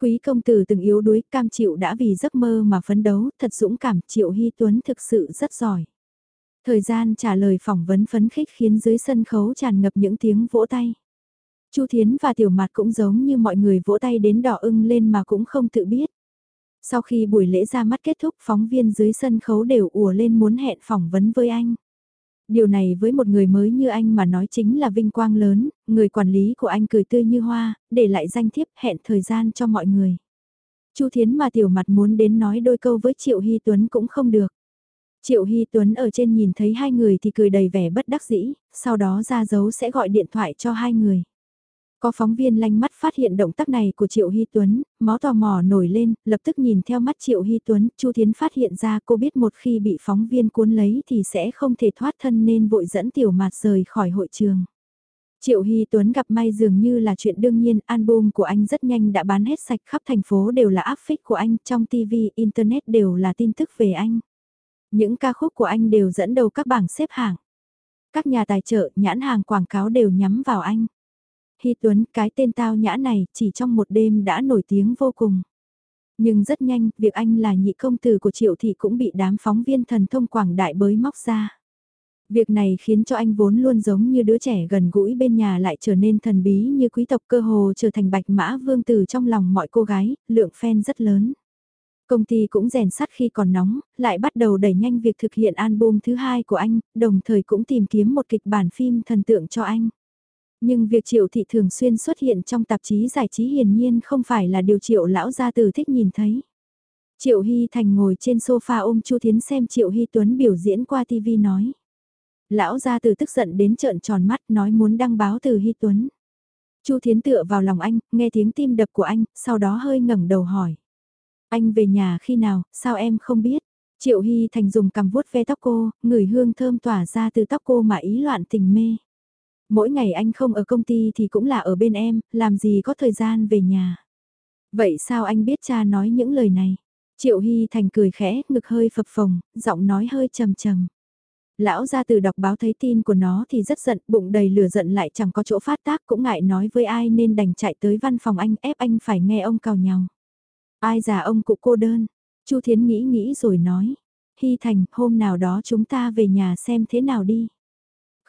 Quý công tử từng yếu đuối, cam chịu đã vì giấc mơ mà phấn đấu, thật dũng cảm, Triệu Hy Tuấn thực sự rất giỏi. Thời gian trả lời phỏng vấn phấn khích khiến dưới sân khấu tràn ngập những tiếng vỗ tay. Chu Thiến và Tiểu Mạt cũng giống như mọi người vỗ tay đến đỏ ưng lên mà cũng không tự biết. Sau khi buổi lễ ra mắt kết thúc phóng viên dưới sân khấu đều ùa lên muốn hẹn phỏng vấn với anh. Điều này với một người mới như anh mà nói chính là vinh quang lớn, người quản lý của anh cười tươi như hoa, để lại danh thiếp hẹn thời gian cho mọi người. Chu Thiến mà tiểu mặt muốn đến nói đôi câu với Triệu Hy Tuấn cũng không được. Triệu Hy Tuấn ở trên nhìn thấy hai người thì cười đầy vẻ bất đắc dĩ, sau đó ra dấu sẽ gọi điện thoại cho hai người. Có phóng viên lanh mắt phát hiện động tác này của Triệu Hy Tuấn, máu tò mò nổi lên, lập tức nhìn theo mắt Triệu Hy Tuấn, Chu Thiến phát hiện ra cô biết một khi bị phóng viên cuốn lấy thì sẽ không thể thoát thân nên vội dẫn Tiểu Mạt rời khỏi hội trường. Triệu Hy Tuấn gặp may dường như là chuyện đương nhiên, album của anh rất nhanh đã bán hết sạch khắp thành phố đều là áp phích của anh, trong TV, Internet đều là tin tức về anh. Những ca khúc của anh đều dẫn đầu các bảng xếp hạng. Các nhà tài trợ, nhãn hàng quảng cáo đều nhắm vào anh. Hy Tuấn, cái tên tao nhã này, chỉ trong một đêm đã nổi tiếng vô cùng. Nhưng rất nhanh, việc anh là nhị công tử của Triệu Thị cũng bị đám phóng viên thần thông quảng đại bới móc ra. Việc này khiến cho anh vốn luôn giống như đứa trẻ gần gũi bên nhà lại trở nên thần bí như quý tộc cơ hồ trở thành bạch mã vương tử trong lòng mọi cô gái, lượng fan rất lớn. Công ty cũng rèn sắt khi còn nóng, lại bắt đầu đẩy nhanh việc thực hiện album thứ hai của anh, đồng thời cũng tìm kiếm một kịch bản phim thần tượng cho anh. Nhưng việc Triệu Thị thường xuyên xuất hiện trong tạp chí giải trí hiển nhiên không phải là điều Triệu lão gia từ thích nhìn thấy. Triệu Hy Thành ngồi trên sofa ôm Chu Thiến xem Triệu Hy Tuấn biểu diễn qua TV nói. Lão gia từ tức giận đến trợn tròn mắt nói muốn đăng báo từ Hy Tuấn. Chu Thiến tựa vào lòng anh, nghe tiếng tim đập của anh, sau đó hơi ngẩng đầu hỏi. Anh về nhà khi nào, sao em không biết? Triệu Hy Thành dùng cầm vuốt ve tóc cô, ngửi hương thơm tỏa ra từ tóc cô mà ý loạn tình mê. Mỗi ngày anh không ở công ty thì cũng là ở bên em, làm gì có thời gian về nhà. Vậy sao anh biết cha nói những lời này? Triệu Hy Thành cười khẽ, ngực hơi phập phồng, giọng nói hơi trầm trầm. Lão ra từ đọc báo thấy tin của nó thì rất giận, bụng đầy lửa giận lại chẳng có chỗ phát tác cũng ngại nói với ai nên đành chạy tới văn phòng anh ép anh phải nghe ông cào nhau. Ai già ông cụ cô đơn? Chu Thiến nghĩ nghĩ rồi nói. Hy Thành, hôm nào đó chúng ta về nhà xem thế nào đi.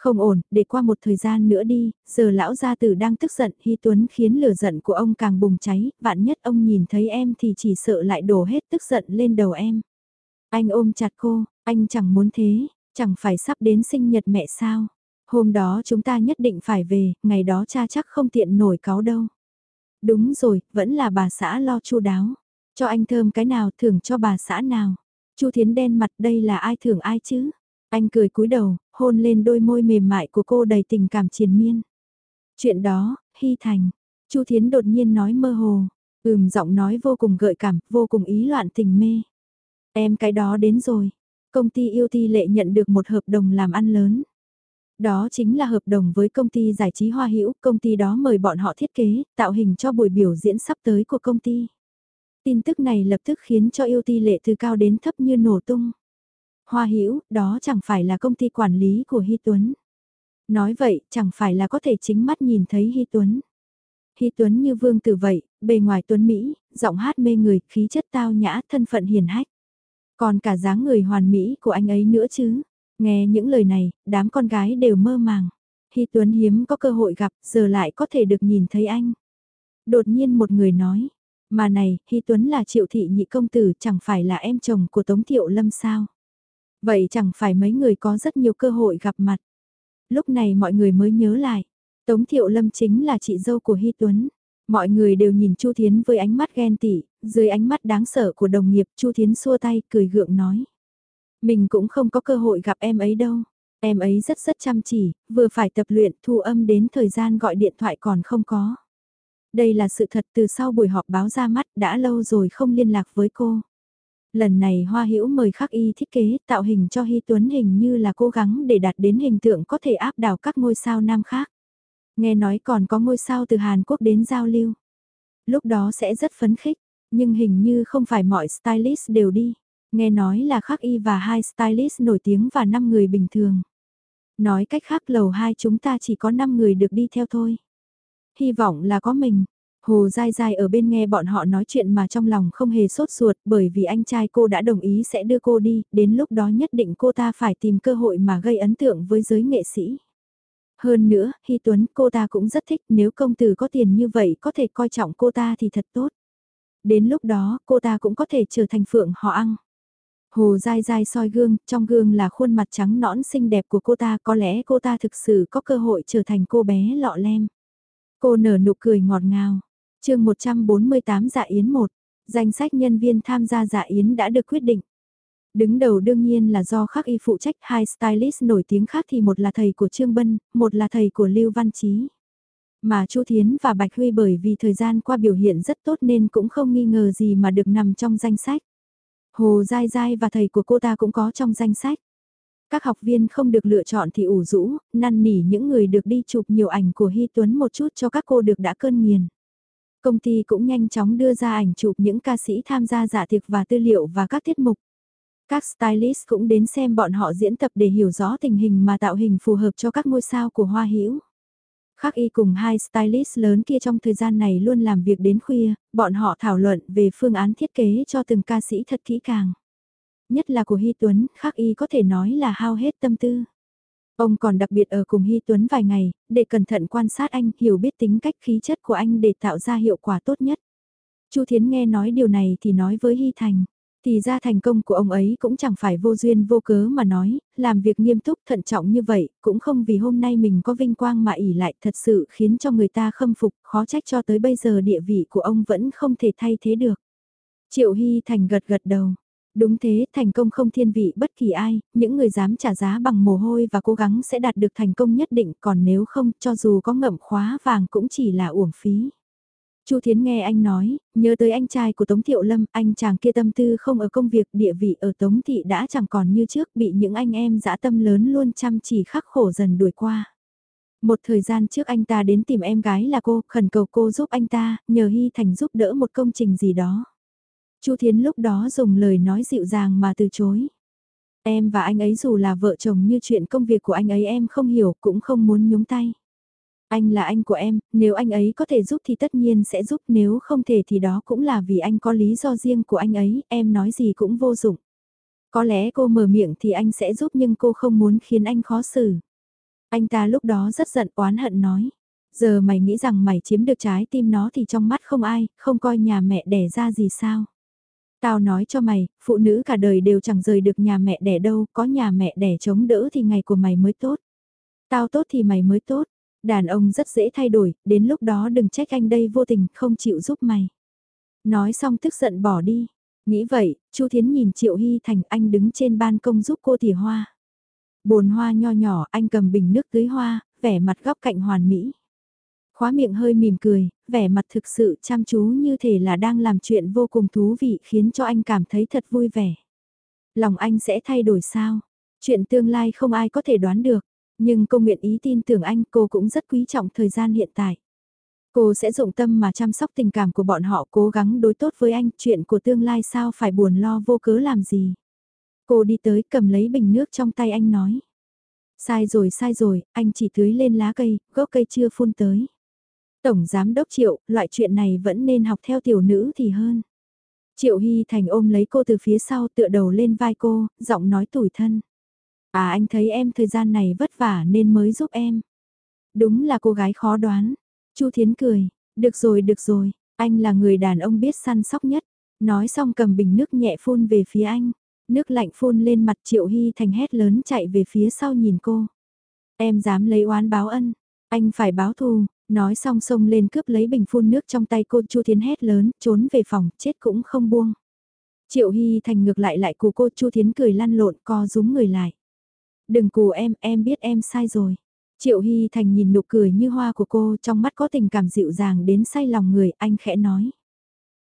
Không ổn, để qua một thời gian nữa đi, giờ lão gia tử đang tức giận, Hy Tuấn khiến lửa giận của ông càng bùng cháy, vạn nhất ông nhìn thấy em thì chỉ sợ lại đổ hết tức giận lên đầu em. Anh ôm chặt cô, anh chẳng muốn thế, chẳng phải sắp đến sinh nhật mẹ sao. Hôm đó chúng ta nhất định phải về, ngày đó cha chắc không tiện nổi cáo đâu. Đúng rồi, vẫn là bà xã lo chu đáo. Cho anh thơm cái nào thưởng cho bà xã nào. Chu Thiến đen mặt đây là ai thưởng ai chứ? Anh cười cúi đầu, hôn lên đôi môi mềm mại của cô đầy tình cảm triền miên. Chuyện đó, Hy Thành. Chu Thiến đột nhiên nói mơ hồ. Ừm giọng nói vô cùng gợi cảm, vô cùng ý loạn tình mê. Em cái đó đến rồi. Công ty yêu ti lệ nhận được một hợp đồng làm ăn lớn. Đó chính là hợp đồng với công ty giải trí Hoa Hữu, công ty đó mời bọn họ thiết kế, tạo hình cho buổi biểu diễn sắp tới của công ty. Tin tức này lập tức khiến cho yêu ti lệ từ cao đến thấp như nổ tung. Hoa Hữu đó chẳng phải là công ty quản lý của Hy Tuấn. Nói vậy, chẳng phải là có thể chính mắt nhìn thấy Hy Tuấn. Hy Tuấn như vương tử vậy, bề ngoài Tuấn Mỹ, giọng hát mê người, khí chất tao nhã, thân phận hiền hách. Còn cả dáng người hoàn mỹ của anh ấy nữa chứ. Nghe những lời này, đám con gái đều mơ màng. Hy Tuấn hiếm có cơ hội gặp, giờ lại có thể được nhìn thấy anh. Đột nhiên một người nói, mà này, Hy Tuấn là triệu thị nhị công tử chẳng phải là em chồng của Tống Thiệu Lâm sao? Vậy chẳng phải mấy người có rất nhiều cơ hội gặp mặt. Lúc này mọi người mới nhớ lại, Tống Thiệu Lâm chính là chị dâu của Hy Tuấn. Mọi người đều nhìn Chu Thiến với ánh mắt ghen tị, dưới ánh mắt đáng sợ của đồng nghiệp Chu Thiến xua tay cười gượng nói. Mình cũng không có cơ hội gặp em ấy đâu. Em ấy rất rất chăm chỉ, vừa phải tập luyện thu âm đến thời gian gọi điện thoại còn không có. Đây là sự thật từ sau buổi họp báo ra mắt đã lâu rồi không liên lạc với cô. Lần này Hoa Hữu mời khắc y thiết kế tạo hình cho Hy Tuấn hình như là cố gắng để đạt đến hình tượng có thể áp đảo các ngôi sao nam khác. Nghe nói còn có ngôi sao từ Hàn Quốc đến giao lưu. Lúc đó sẽ rất phấn khích, nhưng hình như không phải mọi stylist đều đi. Nghe nói là khắc y và hai stylist nổi tiếng và 5 người bình thường. Nói cách khác lầu 2 chúng ta chỉ có 5 người được đi theo thôi. Hy vọng là có mình. Hồ Giai Giai ở bên nghe bọn họ nói chuyện mà trong lòng không hề sốt ruột bởi vì anh trai cô đã đồng ý sẽ đưa cô đi, đến lúc đó nhất định cô ta phải tìm cơ hội mà gây ấn tượng với giới nghệ sĩ. Hơn nữa, Hy Tuấn cô ta cũng rất thích nếu công tử có tiền như vậy có thể coi trọng cô ta thì thật tốt. Đến lúc đó cô ta cũng có thể trở thành phượng họ ăn. Hồ dai dai soi gương, trong gương là khuôn mặt trắng nõn xinh đẹp của cô ta, có lẽ cô ta thực sự có cơ hội trở thành cô bé lọ lem. Cô nở nụ cười ngọt ngào chương 148 dạ yến 1, danh sách nhân viên tham gia dạ yến đã được quyết định. Đứng đầu đương nhiên là do khắc y phụ trách hai stylist nổi tiếng khác thì một là thầy của Trương Bân, một là thầy của Lưu Văn Chí. Mà Chu Thiến và Bạch Huy bởi vì thời gian qua biểu hiện rất tốt nên cũng không nghi ngờ gì mà được nằm trong danh sách. Hồ Giai Giai và thầy của cô ta cũng có trong danh sách. Các học viên không được lựa chọn thì ủ rũ, năn nỉ những người được đi chụp nhiều ảnh của Hy Tuấn một chút cho các cô được đã cơn nghiền. Công ty cũng nhanh chóng đưa ra ảnh chụp những ca sĩ tham gia dạ tiệc và tư liệu và các tiết mục. Các stylist cũng đến xem bọn họ diễn tập để hiểu rõ tình hình mà tạo hình phù hợp cho các ngôi sao của Hoa Hữu. khắc y cùng hai stylist lớn kia trong thời gian này luôn làm việc đến khuya, bọn họ thảo luận về phương án thiết kế cho từng ca sĩ thật kỹ càng. Nhất là của Hy Tuấn, khắc y có thể nói là hao hết tâm tư. Ông còn đặc biệt ở cùng Hy Tuấn vài ngày, để cẩn thận quan sát anh, hiểu biết tính cách khí chất của anh để tạo ra hiệu quả tốt nhất. Chu Thiến nghe nói điều này thì nói với Hy Thành. Thì ra thành công của ông ấy cũng chẳng phải vô duyên vô cớ mà nói, làm việc nghiêm túc thận trọng như vậy, cũng không vì hôm nay mình có vinh quang mà ỉ lại thật sự khiến cho người ta khâm phục, khó trách cho tới bây giờ địa vị của ông vẫn không thể thay thế được. Triệu Hy Thành gật gật đầu. Đúng thế, thành công không thiên vị bất kỳ ai, những người dám trả giá bằng mồ hôi và cố gắng sẽ đạt được thành công nhất định, còn nếu không, cho dù có ngậm khóa vàng cũng chỉ là uổng phí. Chu Thiến nghe anh nói, nhớ tới anh trai của Tống Thiệu Lâm, anh chàng kia tâm tư không ở công việc, địa vị ở Tống Thị đã chẳng còn như trước, bị những anh em dã tâm lớn luôn chăm chỉ khắc khổ dần đuổi qua. Một thời gian trước anh ta đến tìm em gái là cô, khẩn cầu cô giúp anh ta, nhờ Hy Thành giúp đỡ một công trình gì đó. Chu Thiến lúc đó dùng lời nói dịu dàng mà từ chối. Em và anh ấy dù là vợ chồng như chuyện công việc của anh ấy em không hiểu cũng không muốn nhúng tay. Anh là anh của em, nếu anh ấy có thể giúp thì tất nhiên sẽ giúp, nếu không thể thì đó cũng là vì anh có lý do riêng của anh ấy, em nói gì cũng vô dụng. Có lẽ cô mở miệng thì anh sẽ giúp nhưng cô không muốn khiến anh khó xử. Anh ta lúc đó rất giận oán hận nói. Giờ mày nghĩ rằng mày chiếm được trái tim nó thì trong mắt không ai, không coi nhà mẹ đẻ ra gì sao. Tao nói cho mày, phụ nữ cả đời đều chẳng rời được nhà mẹ đẻ đâu, có nhà mẹ đẻ chống đỡ thì ngày của mày mới tốt. Tao tốt thì mày mới tốt, Đàn ông rất dễ thay đổi, đến lúc đó đừng trách anh đây vô tình không chịu giúp mày. Nói xong tức giận bỏ đi. Nghĩ vậy, Chu Thiến nhìn Triệu Hy Thành anh đứng trên ban công giúp cô tỉa hoa. Bồn hoa nho nhỏ anh cầm bình nước tưới hoa, vẻ mặt góc cạnh hoàn mỹ. Khóa miệng hơi mỉm cười, vẻ mặt thực sự chăm chú như thể là đang làm chuyện vô cùng thú vị khiến cho anh cảm thấy thật vui vẻ. Lòng anh sẽ thay đổi sao? Chuyện tương lai không ai có thể đoán được. Nhưng cô nguyện ý tin tưởng anh cô cũng rất quý trọng thời gian hiện tại. Cô sẽ dụng tâm mà chăm sóc tình cảm của bọn họ cố gắng đối tốt với anh, chuyện của tương lai sao phải buồn lo vô cớ làm gì. Cô đi tới cầm lấy bình nước trong tay anh nói. Sai rồi sai rồi, anh chỉ tưới lên lá cây, gốc cây chưa phun tới. Tổng Giám Đốc Triệu, loại chuyện này vẫn nên học theo tiểu nữ thì hơn. Triệu Hy Thành ôm lấy cô từ phía sau tựa đầu lên vai cô, giọng nói tủi thân. À anh thấy em thời gian này vất vả nên mới giúp em. Đúng là cô gái khó đoán. Chu Thiến cười, được rồi được rồi, anh là người đàn ông biết săn sóc nhất. Nói xong cầm bình nước nhẹ phun về phía anh. Nước lạnh phun lên mặt Triệu Hy Thành hét lớn chạy về phía sau nhìn cô. Em dám lấy oán báo ân, anh phải báo thù, nói xong xông lên cướp lấy bình phun nước trong tay cô Chu Thiến hét lớn, trốn về phòng, chết cũng không buông. Triệu Hy Thành ngược lại lại của cô Chu Thiến cười lăn lộn co rúm người lại. Đừng cù em, em biết em sai rồi. Triệu Hy Thành nhìn nụ cười như hoa của cô trong mắt có tình cảm dịu dàng đến say lòng người, anh khẽ nói.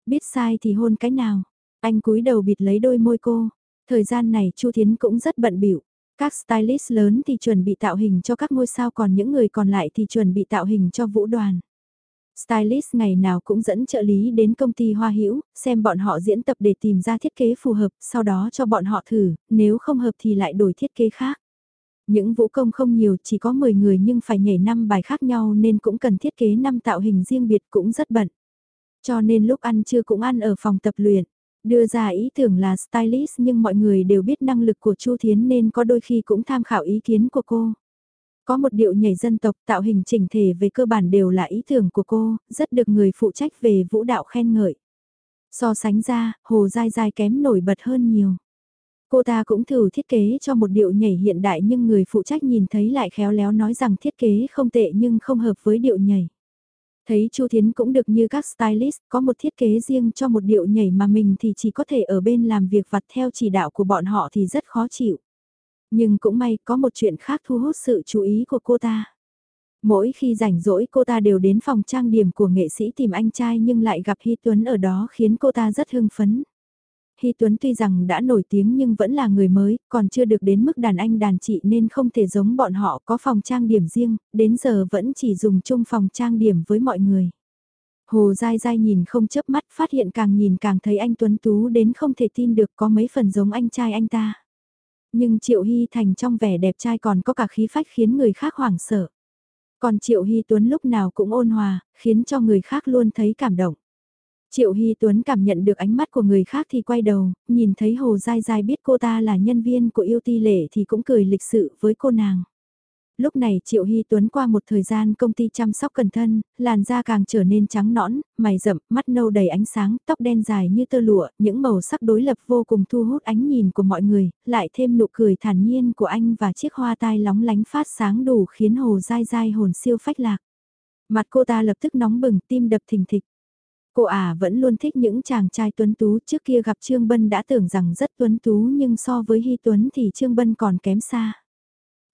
Biết sai thì hôn cái nào. Anh cúi đầu bịt lấy đôi môi cô. Thời gian này Chu Thiến cũng rất bận biểu. Các stylist lớn thì chuẩn bị tạo hình cho các ngôi sao còn những người còn lại thì chuẩn bị tạo hình cho vũ đoàn. Stylist ngày nào cũng dẫn trợ lý đến công ty Hoa Hữu xem bọn họ diễn tập để tìm ra thiết kế phù hợp, sau đó cho bọn họ thử, nếu không hợp thì lại đổi thiết kế khác. Những vũ công không nhiều, chỉ có 10 người nhưng phải nhảy 5 bài khác nhau nên cũng cần thiết kế 5 tạo hình riêng biệt cũng rất bận. Cho nên lúc ăn trưa cũng ăn ở phòng tập luyện. Đưa ra ý tưởng là stylist nhưng mọi người đều biết năng lực của Chu Thiến nên có đôi khi cũng tham khảo ý kiến của cô. Có một điệu nhảy dân tộc tạo hình chỉnh thể về cơ bản đều là ý tưởng của cô, rất được người phụ trách về vũ đạo khen ngợi. So sánh ra, Hồ Giai Giai kém nổi bật hơn nhiều. Cô ta cũng thử thiết kế cho một điệu nhảy hiện đại nhưng người phụ trách nhìn thấy lại khéo léo nói rằng thiết kế không tệ nhưng không hợp với điệu nhảy. Thấy Chu Thiến cũng được như các stylist, có một thiết kế riêng cho một điệu nhảy mà mình thì chỉ có thể ở bên làm việc vặt theo chỉ đạo của bọn họ thì rất khó chịu. Nhưng cũng may, có một chuyện khác thu hút sự chú ý của cô ta. Mỗi khi rảnh rỗi cô ta đều đến phòng trang điểm của nghệ sĩ tìm anh trai nhưng lại gặp Hy Tuấn ở đó khiến cô ta rất hưng phấn. Hy Tuấn tuy rằng đã nổi tiếng nhưng vẫn là người mới, còn chưa được đến mức đàn anh đàn chị nên không thể giống bọn họ có phòng trang điểm riêng, đến giờ vẫn chỉ dùng chung phòng trang điểm với mọi người. Hồ dai dai nhìn không chớp mắt phát hiện càng nhìn càng thấy anh Tuấn Tú đến không thể tin được có mấy phần giống anh trai anh ta. Nhưng Triệu Hy Thành trong vẻ đẹp trai còn có cả khí phách khiến người khác hoảng sợ. Còn Triệu Hy Tuấn lúc nào cũng ôn hòa, khiến cho người khác luôn thấy cảm động. Triệu Hy Tuấn cảm nhận được ánh mắt của người khác thì quay đầu, nhìn thấy Hồ Giai Giai biết cô ta là nhân viên của yêu ti lệ thì cũng cười lịch sự với cô nàng. Lúc này Triệu Hy Tuấn qua một thời gian công ty chăm sóc cẩn thân, làn da càng trở nên trắng nõn, mày rậm, mắt nâu đầy ánh sáng, tóc đen dài như tơ lụa, những màu sắc đối lập vô cùng thu hút ánh nhìn của mọi người, lại thêm nụ cười thản nhiên của anh và chiếc hoa tai lóng lánh phát sáng đủ khiến Hồ Giai Giai hồn siêu phách lạc. Mặt cô ta lập tức nóng bừng, tim đập thình thịch. Cô à vẫn luôn thích những chàng trai tuấn tú trước kia gặp Trương Bân đã tưởng rằng rất tuấn tú nhưng so với Hy Tuấn thì Trương Bân còn kém xa.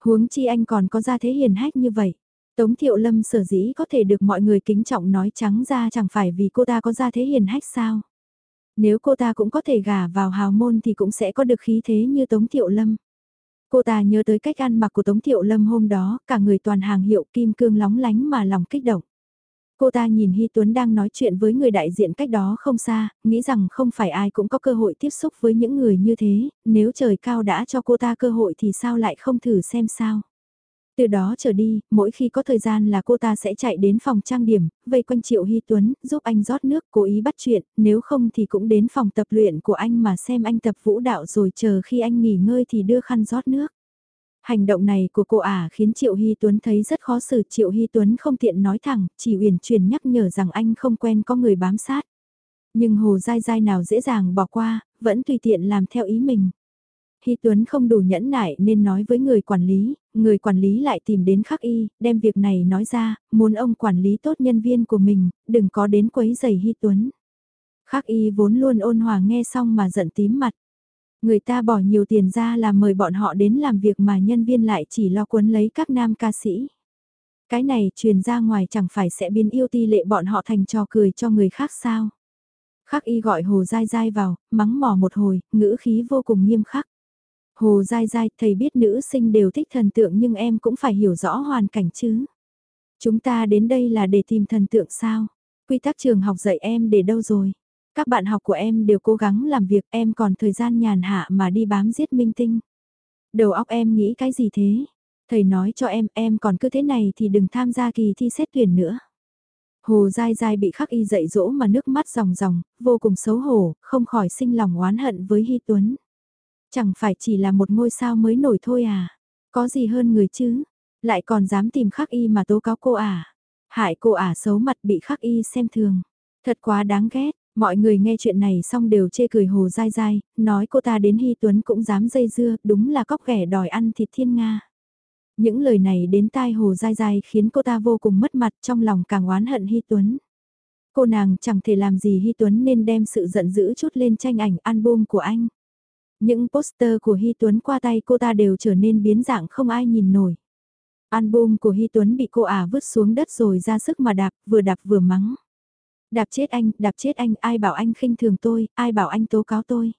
Huống chi anh còn có gia thế hiền hách như vậy. Tống Thiệu Lâm sở dĩ có thể được mọi người kính trọng nói trắng ra chẳng phải vì cô ta có gia thế hiền hách sao. Nếu cô ta cũng có thể gả vào hào môn thì cũng sẽ có được khí thế như Tống Thiệu Lâm. Cô ta nhớ tới cách ăn mặc của Tống Thiệu Lâm hôm đó, cả người toàn hàng hiệu kim cương lóng lánh mà lòng kích động. Cô ta nhìn Hy Tuấn đang nói chuyện với người đại diện cách đó không xa, nghĩ rằng không phải ai cũng có cơ hội tiếp xúc với những người như thế, nếu trời cao đã cho cô ta cơ hội thì sao lại không thử xem sao. Từ đó trở đi, mỗi khi có thời gian là cô ta sẽ chạy đến phòng trang điểm, vây quanh Triệu Hy Tuấn, giúp anh rót nước, cố ý bắt chuyện, nếu không thì cũng đến phòng tập luyện của anh mà xem anh tập vũ đạo rồi chờ khi anh nghỉ ngơi thì đưa khăn rót nước. Hành động này của cô ả khiến Triệu Hy Tuấn thấy rất khó xử. Triệu Hy Tuấn không tiện nói thẳng, chỉ uyển chuyển nhắc nhở rằng anh không quen có người bám sát. Nhưng Hồ Giai Giai nào dễ dàng bỏ qua, vẫn tùy tiện làm theo ý mình. Hy Tuấn không đủ nhẫn nại nên nói với người quản lý, người quản lý lại tìm đến khắc y, đem việc này nói ra, muốn ông quản lý tốt nhân viên của mình, đừng có đến quấy giày Hy Tuấn. Khắc y vốn luôn ôn hòa nghe xong mà giận tím mặt. Người ta bỏ nhiều tiền ra là mời bọn họ đến làm việc mà nhân viên lại chỉ lo cuốn lấy các nam ca sĩ. Cái này truyền ra ngoài chẳng phải sẽ biến yêu ti lệ bọn họ thành trò cười cho người khác sao. Khắc y gọi Hồ Giai Giai vào, mắng mỏ một hồi, ngữ khí vô cùng nghiêm khắc. Hồ Giai Giai, thầy biết nữ sinh đều thích thần tượng nhưng em cũng phải hiểu rõ hoàn cảnh chứ. Chúng ta đến đây là để tìm thần tượng sao? Quy tắc trường học dạy em để đâu rồi? Các bạn học của em đều cố gắng làm việc em còn thời gian nhàn hạ mà đi bám giết minh tinh. Đầu óc em nghĩ cái gì thế? Thầy nói cho em em còn cứ thế này thì đừng tham gia kỳ thi xét tuyển nữa. Hồ dai dai bị khắc y dạy dỗ mà nước mắt ròng ròng, vô cùng xấu hổ, không khỏi sinh lòng oán hận với Hy Tuấn. Chẳng phải chỉ là một ngôi sao mới nổi thôi à? Có gì hơn người chứ? Lại còn dám tìm khắc y mà tố cáo cô à? Hại cô à xấu mặt bị khắc y xem thường. Thật quá đáng ghét, Mọi người nghe chuyện này xong đều chê cười hồ dai dai, nói cô ta đến Hy Tuấn cũng dám dây dưa, đúng là cóc ghẻ đòi ăn thịt thiên Nga. Những lời này đến tai hồ dai dai khiến cô ta vô cùng mất mặt trong lòng càng oán hận Hy Tuấn. Cô nàng chẳng thể làm gì Hy Tuấn nên đem sự giận dữ chút lên tranh ảnh album của anh. Những poster của Hy Tuấn qua tay cô ta đều trở nên biến dạng không ai nhìn nổi. Album của Hy Tuấn bị cô ả vứt xuống đất rồi ra sức mà đạp, vừa đạp vừa mắng. Đạp chết anh, đạp chết anh, ai bảo anh khinh thường tôi, ai bảo anh tố cáo tôi.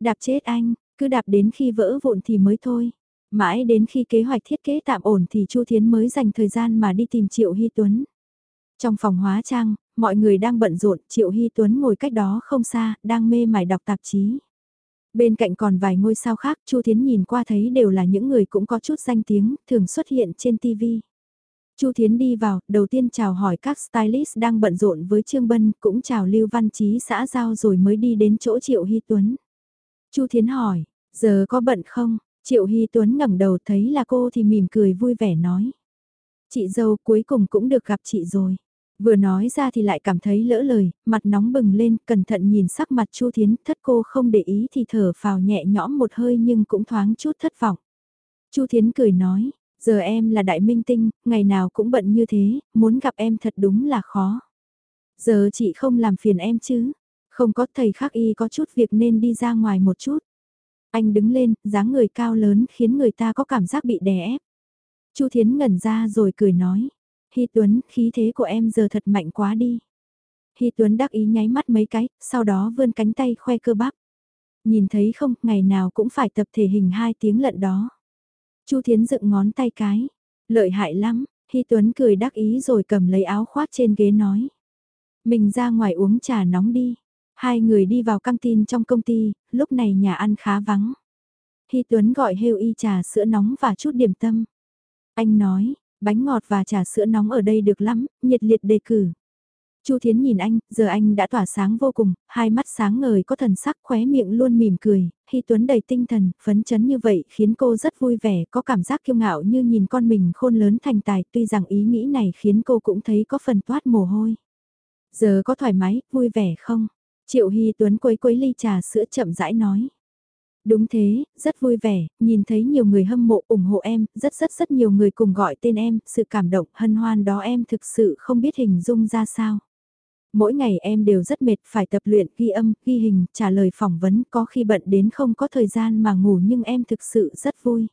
Đạp chết anh, cứ đạp đến khi vỡ vụn thì mới thôi. Mãi đến khi kế hoạch thiết kế tạm ổn thì Chu Thiến mới dành thời gian mà đi tìm Triệu Hy Tuấn. Trong phòng hóa trang, mọi người đang bận rộn, Triệu Hy Tuấn ngồi cách đó không xa, đang mê mải đọc tạp chí. Bên cạnh còn vài ngôi sao khác, Chu Thiến nhìn qua thấy đều là những người cũng có chút danh tiếng, thường xuất hiện trên TV. Chu Thiến đi vào, đầu tiên chào hỏi các stylist đang bận rộn với Trương Bân, cũng chào Lưu Văn Chí xã giao rồi mới đi đến chỗ Triệu Hy Tuấn. Chu Thiến hỏi, giờ có bận không? Triệu Hy Tuấn ngẩng đầu thấy là cô thì mỉm cười vui vẻ nói. Chị dâu cuối cùng cũng được gặp chị rồi. Vừa nói ra thì lại cảm thấy lỡ lời, mặt nóng bừng lên, cẩn thận nhìn sắc mặt Chu Thiến, thất cô không để ý thì thở phào nhẹ nhõm một hơi nhưng cũng thoáng chút thất vọng. Chu Thiến cười nói, Giờ em là đại minh tinh, ngày nào cũng bận như thế, muốn gặp em thật đúng là khó. Giờ chị không làm phiền em chứ, không có thầy khác y có chút việc nên đi ra ngoài một chút. Anh đứng lên, dáng người cao lớn khiến người ta có cảm giác bị đè ép. Chu Thiến ngẩn ra rồi cười nói, Hi Tuấn, khí thế của em giờ thật mạnh quá đi. Hi Tuấn đắc ý nháy mắt mấy cái, sau đó vươn cánh tay khoe cơ bắp. Nhìn thấy không, ngày nào cũng phải tập thể hình hai tiếng lận đó. Chu Thiến dựng ngón tay cái. Lợi hại lắm, Hy Tuấn cười đắc ý rồi cầm lấy áo khoác trên ghế nói. Mình ra ngoài uống trà nóng đi. Hai người đi vào căng tin trong công ty, lúc này nhà ăn khá vắng. Hy Tuấn gọi heo y trà sữa nóng và chút điểm tâm. Anh nói, bánh ngọt và trà sữa nóng ở đây được lắm, nhiệt liệt đề cử. Chu Thiến nhìn anh, giờ anh đã tỏa sáng vô cùng, hai mắt sáng ngời có thần sắc khóe miệng luôn mỉm cười, Hy Tuấn đầy tinh thần, phấn chấn như vậy khiến cô rất vui vẻ, có cảm giác kiêu ngạo như nhìn con mình khôn lớn thành tài, tuy rằng ý nghĩ này khiến cô cũng thấy có phần toát mồ hôi. Giờ có thoải mái, vui vẻ không? Triệu Hy Tuấn quấy quấy ly trà sữa chậm rãi nói. Đúng thế, rất vui vẻ, nhìn thấy nhiều người hâm mộ ủng hộ em, rất rất rất nhiều người cùng gọi tên em, sự cảm động hân hoan đó em thực sự không biết hình dung ra sao. Mỗi ngày em đều rất mệt, phải tập luyện, ghi âm, ghi hình, trả lời phỏng vấn, có khi bận đến không có thời gian mà ngủ nhưng em thực sự rất vui.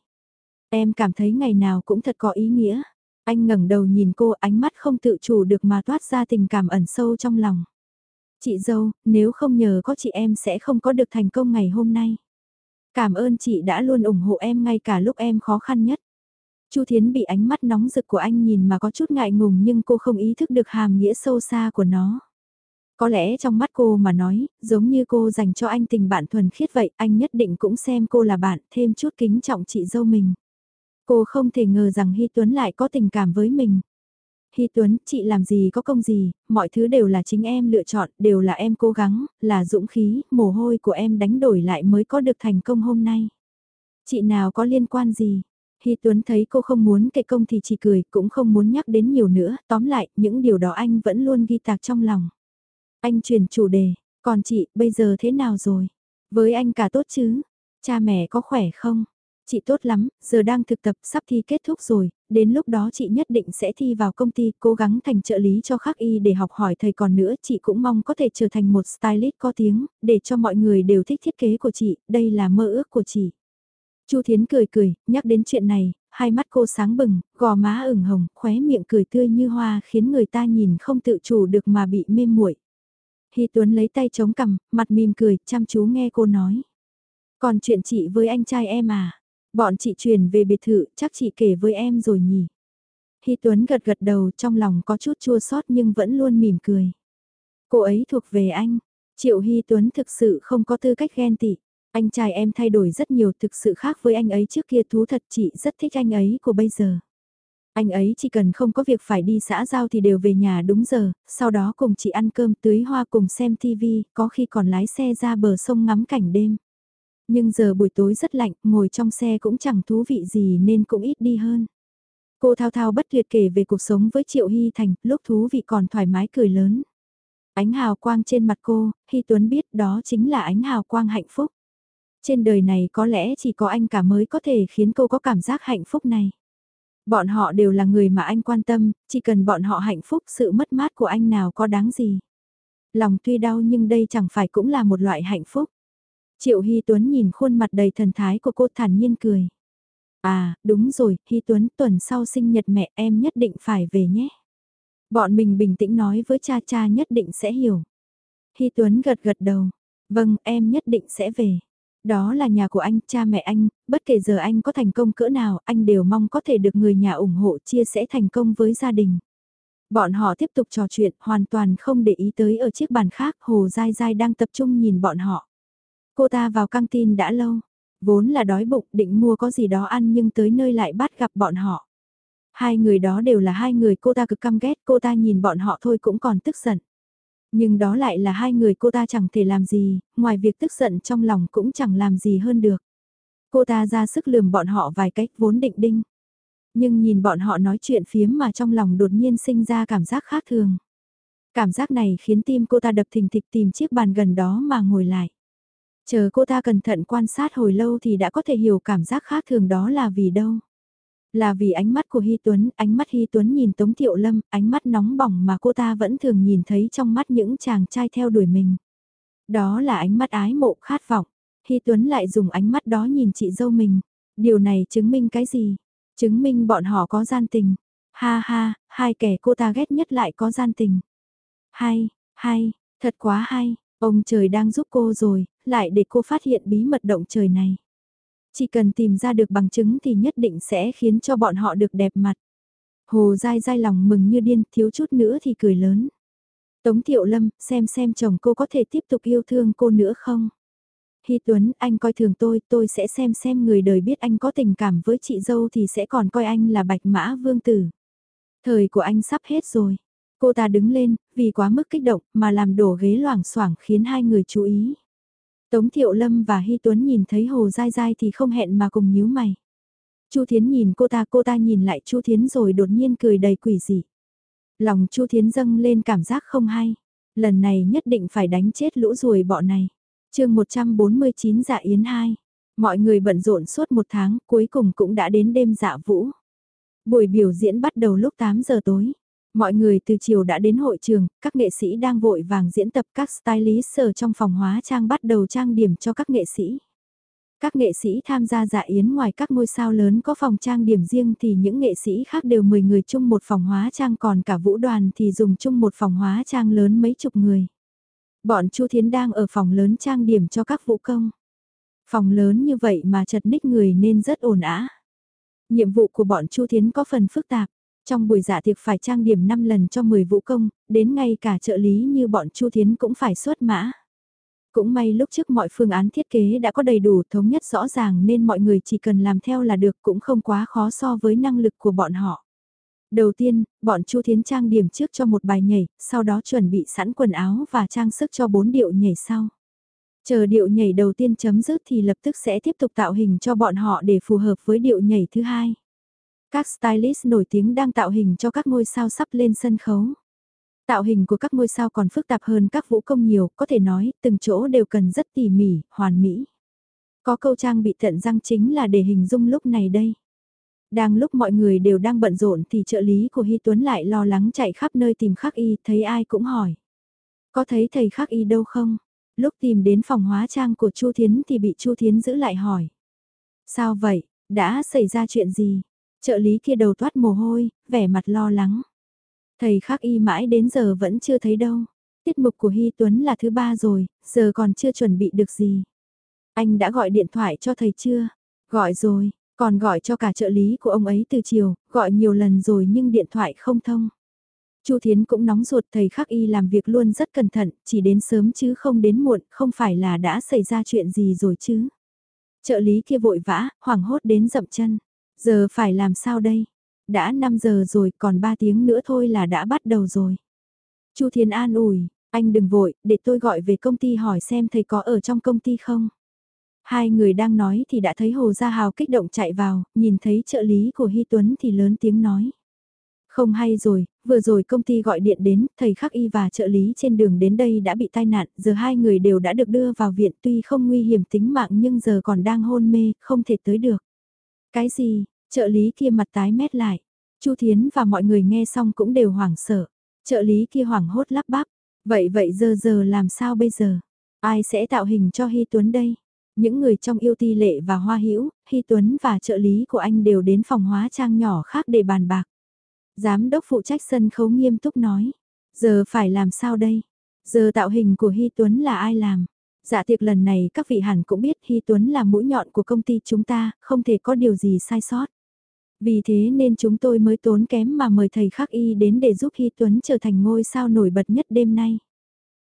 Em cảm thấy ngày nào cũng thật có ý nghĩa. Anh ngẩng đầu nhìn cô ánh mắt không tự chủ được mà toát ra tình cảm ẩn sâu trong lòng. Chị dâu, nếu không nhờ có chị em sẽ không có được thành công ngày hôm nay. Cảm ơn chị đã luôn ủng hộ em ngay cả lúc em khó khăn nhất. Chu Thiến bị ánh mắt nóng rực của anh nhìn mà có chút ngại ngùng nhưng cô không ý thức được hàm nghĩa sâu xa của nó. Có lẽ trong mắt cô mà nói, giống như cô dành cho anh tình bạn thuần khiết vậy, anh nhất định cũng xem cô là bạn, thêm chút kính trọng chị dâu mình. Cô không thể ngờ rằng Hy Tuấn lại có tình cảm với mình. Hy Tuấn, chị làm gì có công gì, mọi thứ đều là chính em lựa chọn, đều là em cố gắng, là dũng khí, mồ hôi của em đánh đổi lại mới có được thành công hôm nay. Chị nào có liên quan gì? Hy Tuấn thấy cô không muốn kệ công thì chỉ cười, cũng không muốn nhắc đến nhiều nữa, tóm lại, những điều đó anh vẫn luôn ghi tạc trong lòng. Anh chuyển chủ đề, còn chị, bây giờ thế nào rồi? Với anh cả tốt chứ? Cha mẹ có khỏe không? Chị tốt lắm, giờ đang thực tập sắp thi kết thúc rồi, đến lúc đó chị nhất định sẽ thi vào công ty, cố gắng thành trợ lý cho khắc y để học hỏi thầy còn nữa, chị cũng mong có thể trở thành một stylist có tiếng, để cho mọi người đều thích thiết kế của chị, đây là mơ ước của chị. Chu Thiến cười cười, nhắc đến chuyện này, hai mắt cô sáng bừng, gò má ửng hồng, khóe miệng cười tươi như hoa khiến người ta nhìn không tự chủ được mà bị mê muội. Hy Tuấn lấy tay chống cằm, mặt mỉm cười, chăm chú nghe cô nói. Còn chuyện chị với anh trai em à? Bọn chị chuyển về biệt thự, chắc chị kể với em rồi nhỉ? Hy Tuấn gật gật đầu trong lòng có chút chua xót nhưng vẫn luôn mỉm cười. Cô ấy thuộc về anh. Triệu Hy Tuấn thực sự không có tư cách ghen tị. Anh trai em thay đổi rất nhiều thực sự khác với anh ấy trước kia thú thật chị rất thích anh ấy của bây giờ. Anh ấy chỉ cần không có việc phải đi xã giao thì đều về nhà đúng giờ, sau đó cùng chị ăn cơm tưới hoa cùng xem TV, có khi còn lái xe ra bờ sông ngắm cảnh đêm. Nhưng giờ buổi tối rất lạnh, ngồi trong xe cũng chẳng thú vị gì nên cũng ít đi hơn. Cô thao thao bất tuyệt kể về cuộc sống với Triệu Hy Thành, lúc thú vị còn thoải mái cười lớn. Ánh hào quang trên mặt cô, Hy Tuấn biết đó chính là ánh hào quang hạnh phúc. Trên đời này có lẽ chỉ có anh cả mới có thể khiến cô có cảm giác hạnh phúc này. Bọn họ đều là người mà anh quan tâm, chỉ cần bọn họ hạnh phúc sự mất mát của anh nào có đáng gì. Lòng tuy đau nhưng đây chẳng phải cũng là một loại hạnh phúc. Triệu Hy Tuấn nhìn khuôn mặt đầy thần thái của cô thản nhiên cười. À, đúng rồi, Hy Tuấn tuần sau sinh nhật mẹ em nhất định phải về nhé. Bọn mình bình tĩnh nói với cha cha nhất định sẽ hiểu. Hy Tuấn gật gật đầu. Vâng, em nhất định sẽ về. Đó là nhà của anh, cha mẹ anh, bất kể giờ anh có thành công cỡ nào, anh đều mong có thể được người nhà ủng hộ chia sẻ thành công với gia đình. Bọn họ tiếp tục trò chuyện, hoàn toàn không để ý tới ở chiếc bàn khác, Hồ Giai Giai đang tập trung nhìn bọn họ. Cô ta vào căng tin đã lâu, vốn là đói bụng định mua có gì đó ăn nhưng tới nơi lại bắt gặp bọn họ. Hai người đó đều là hai người cô ta cực căm ghét, cô ta nhìn bọn họ thôi cũng còn tức giận. Nhưng đó lại là hai người cô ta chẳng thể làm gì, ngoài việc tức giận trong lòng cũng chẳng làm gì hơn được. Cô ta ra sức lườm bọn họ vài cách vốn định đinh. Nhưng nhìn bọn họ nói chuyện phiếm mà trong lòng đột nhiên sinh ra cảm giác khác thường. Cảm giác này khiến tim cô ta đập thình thịch tìm chiếc bàn gần đó mà ngồi lại. Chờ cô ta cẩn thận quan sát hồi lâu thì đã có thể hiểu cảm giác khác thường đó là vì đâu. Là vì ánh mắt của Hy Tuấn, ánh mắt Hy Tuấn nhìn Tống Thiệu Lâm, ánh mắt nóng bỏng mà cô ta vẫn thường nhìn thấy trong mắt những chàng trai theo đuổi mình. Đó là ánh mắt ái mộ khát vọng. Hy Tuấn lại dùng ánh mắt đó nhìn chị dâu mình. Điều này chứng minh cái gì? Chứng minh bọn họ có gian tình. Ha ha, hai kẻ cô ta ghét nhất lại có gian tình. Hay, hay, thật quá hay, ông trời đang giúp cô rồi, lại để cô phát hiện bí mật động trời này. Chỉ cần tìm ra được bằng chứng thì nhất định sẽ khiến cho bọn họ được đẹp mặt. Hồ dai dai lòng mừng như điên, thiếu chút nữa thì cười lớn. Tống Thiệu Lâm, xem xem chồng cô có thể tiếp tục yêu thương cô nữa không? hi Tuấn, anh coi thường tôi, tôi sẽ xem xem người đời biết anh có tình cảm với chị dâu thì sẽ còn coi anh là bạch mã vương tử. Thời của anh sắp hết rồi. Cô ta đứng lên, vì quá mức kích động mà làm đổ ghế loảng xoảng khiến hai người chú ý. Tống Thiệu Lâm và Hy Tuấn nhìn thấy Hồ Dai Dai thì không hẹn mà cùng nhíu mày. Chu Thiến nhìn cô ta, cô ta nhìn lại Chu Thiến rồi đột nhiên cười đầy quỷ dị. Lòng Chu Thiến dâng lên cảm giác không hay. Lần này nhất định phải đánh chết lũ ruồi bọ này. chương 149 dạ yến 2. Mọi người bận rộn suốt một tháng, cuối cùng cũng đã đến đêm dạ vũ. Buổi biểu diễn bắt đầu lúc 8 giờ tối. Mọi người từ chiều đã đến hội trường, các nghệ sĩ đang vội vàng diễn tập các stylist ở trong phòng hóa trang bắt đầu trang điểm cho các nghệ sĩ. Các nghệ sĩ tham gia dạ yến ngoài các ngôi sao lớn có phòng trang điểm riêng thì những nghệ sĩ khác đều 10 người chung một phòng hóa trang còn cả vũ đoàn thì dùng chung một phòng hóa trang lớn mấy chục người. Bọn Chu Thiến đang ở phòng lớn trang điểm cho các vũ công. Phòng lớn như vậy mà chật ních người nên rất ồn ã. Nhiệm vụ của bọn Chu Thiến có phần phức tạp. Trong buổi dạ tiệc phải trang điểm 5 lần cho 10 vũ công, đến ngay cả trợ lý như bọn Chu Thiến cũng phải xuất mã. Cũng may lúc trước mọi phương án thiết kế đã có đầy đủ thống nhất rõ ràng nên mọi người chỉ cần làm theo là được cũng không quá khó so với năng lực của bọn họ. Đầu tiên, bọn Chu Thiến trang điểm trước cho một bài nhảy, sau đó chuẩn bị sẵn quần áo và trang sức cho bốn điệu nhảy sau. Chờ điệu nhảy đầu tiên chấm dứt thì lập tức sẽ tiếp tục tạo hình cho bọn họ để phù hợp với điệu nhảy thứ hai. Các stylist nổi tiếng đang tạo hình cho các ngôi sao sắp lên sân khấu. Tạo hình của các ngôi sao còn phức tạp hơn các vũ công nhiều, có thể nói, từng chỗ đều cần rất tỉ mỉ, hoàn mỹ. Có câu trang bị tận răng chính là để hình dung lúc này đây. Đang lúc mọi người đều đang bận rộn thì trợ lý của Hy Tuấn lại lo lắng chạy khắp nơi tìm khắc y, thấy ai cũng hỏi. Có thấy thầy khắc y đâu không? Lúc tìm đến phòng hóa trang của Chu Thiến thì bị Chu Thiến giữ lại hỏi. Sao vậy? Đã xảy ra chuyện gì? Trợ lý kia đầu toát mồ hôi, vẻ mặt lo lắng. Thầy khắc y mãi đến giờ vẫn chưa thấy đâu. Tiết mục của Hy Tuấn là thứ ba rồi, giờ còn chưa chuẩn bị được gì. Anh đã gọi điện thoại cho thầy chưa? Gọi rồi, còn gọi cho cả trợ lý của ông ấy từ chiều, gọi nhiều lần rồi nhưng điện thoại không thông. Chu Thiến cũng nóng ruột thầy khắc y làm việc luôn rất cẩn thận, chỉ đến sớm chứ không đến muộn, không phải là đã xảy ra chuyện gì rồi chứ. Trợ lý kia vội vã, hoảng hốt đến dậm chân. Giờ phải làm sao đây? Đã 5 giờ rồi, còn 3 tiếng nữa thôi là đã bắt đầu rồi. Chu Thiên an ủi, anh đừng vội, để tôi gọi về công ty hỏi xem thầy có ở trong công ty không. Hai người đang nói thì đã thấy Hồ Gia Hào kích động chạy vào, nhìn thấy trợ lý của Hy Tuấn thì lớn tiếng nói. Không hay rồi, vừa rồi công ty gọi điện đến, thầy khắc y và trợ lý trên đường đến đây đã bị tai nạn, giờ hai người đều đã được đưa vào viện tuy không nguy hiểm tính mạng nhưng giờ còn đang hôn mê, không thể tới được. Cái gì, trợ lý kia mặt tái mét lại. Chu Thiến và mọi người nghe xong cũng đều hoảng sợ. Trợ lý kia hoảng hốt lắp bắp. Vậy vậy giờ giờ làm sao bây giờ? Ai sẽ tạo hình cho Hy Tuấn đây? Những người trong yêu ti lệ và hoa hữu Hy Tuấn và trợ lý của anh đều đến phòng hóa trang nhỏ khác để bàn bạc. Giám đốc phụ trách sân khấu nghiêm túc nói. Giờ phải làm sao đây? Giờ tạo hình của Hy Tuấn là ai làm? Dạ tiệc lần này các vị hẳn cũng biết Hy Tuấn là mũi nhọn của công ty chúng ta, không thể có điều gì sai sót. Vì thế nên chúng tôi mới tốn kém mà mời thầy khắc y đến để giúp Hy Tuấn trở thành ngôi sao nổi bật nhất đêm nay.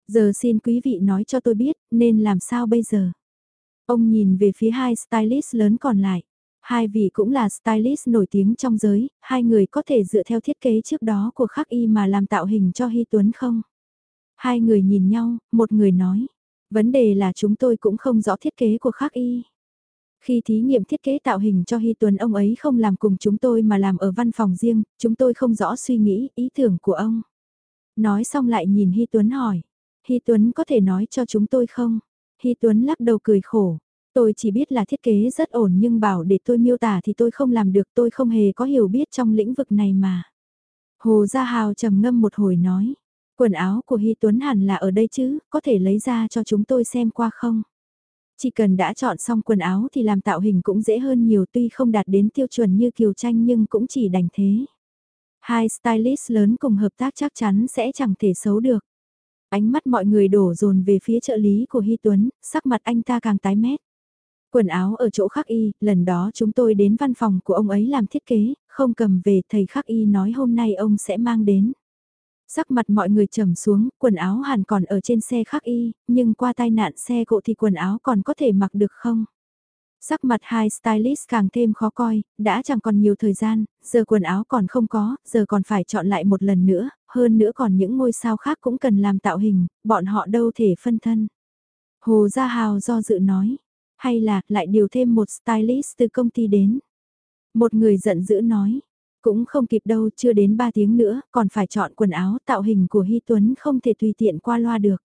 Giờ xin quý vị nói cho tôi biết, nên làm sao bây giờ? Ông nhìn về phía hai stylist lớn còn lại. Hai vị cũng là stylist nổi tiếng trong giới, hai người có thể dựa theo thiết kế trước đó của khắc y mà làm tạo hình cho Hy Tuấn không? Hai người nhìn nhau, một người nói. Vấn đề là chúng tôi cũng không rõ thiết kế của khắc y. Khi thí nghiệm thiết kế tạo hình cho Hy Tuấn ông ấy không làm cùng chúng tôi mà làm ở văn phòng riêng, chúng tôi không rõ suy nghĩ, ý tưởng của ông. Nói xong lại nhìn Hy Tuấn hỏi, Hy Tuấn có thể nói cho chúng tôi không? Hy Tuấn lắc đầu cười khổ, tôi chỉ biết là thiết kế rất ổn nhưng bảo để tôi miêu tả thì tôi không làm được tôi không hề có hiểu biết trong lĩnh vực này mà. Hồ Gia Hào trầm ngâm một hồi nói, quần áo của Hy Tuấn hẳn là ở đây chứ, có thể lấy ra cho chúng tôi xem qua không? Chỉ cần đã chọn xong quần áo thì làm tạo hình cũng dễ hơn nhiều tuy không đạt đến tiêu chuẩn như Kiều Tranh nhưng cũng chỉ đành thế. Hai stylist lớn cùng hợp tác chắc chắn sẽ chẳng thể xấu được. Ánh mắt mọi người đổ dồn về phía trợ lý của Hy Tuấn, sắc mặt anh ta càng tái mét. Quần áo ở chỗ khắc y, lần đó chúng tôi đến văn phòng của ông ấy làm thiết kế, không cầm về thầy khắc y nói hôm nay ông sẽ mang đến. Sắc mặt mọi người trầm xuống, quần áo hẳn còn ở trên xe khắc y, nhưng qua tai nạn xe cộ thì quần áo còn có thể mặc được không? Sắc mặt hai stylist càng thêm khó coi, đã chẳng còn nhiều thời gian, giờ quần áo còn không có, giờ còn phải chọn lại một lần nữa, hơn nữa còn những ngôi sao khác cũng cần làm tạo hình, bọn họ đâu thể phân thân. Hồ Gia Hào do dự nói, hay là lại điều thêm một stylist từ công ty đến. Một người giận dữ nói, cũng không kịp đâu, chưa đến 3 tiếng nữa, còn phải chọn quần áo tạo hình của Hy Tuấn không thể tùy tiện qua loa được.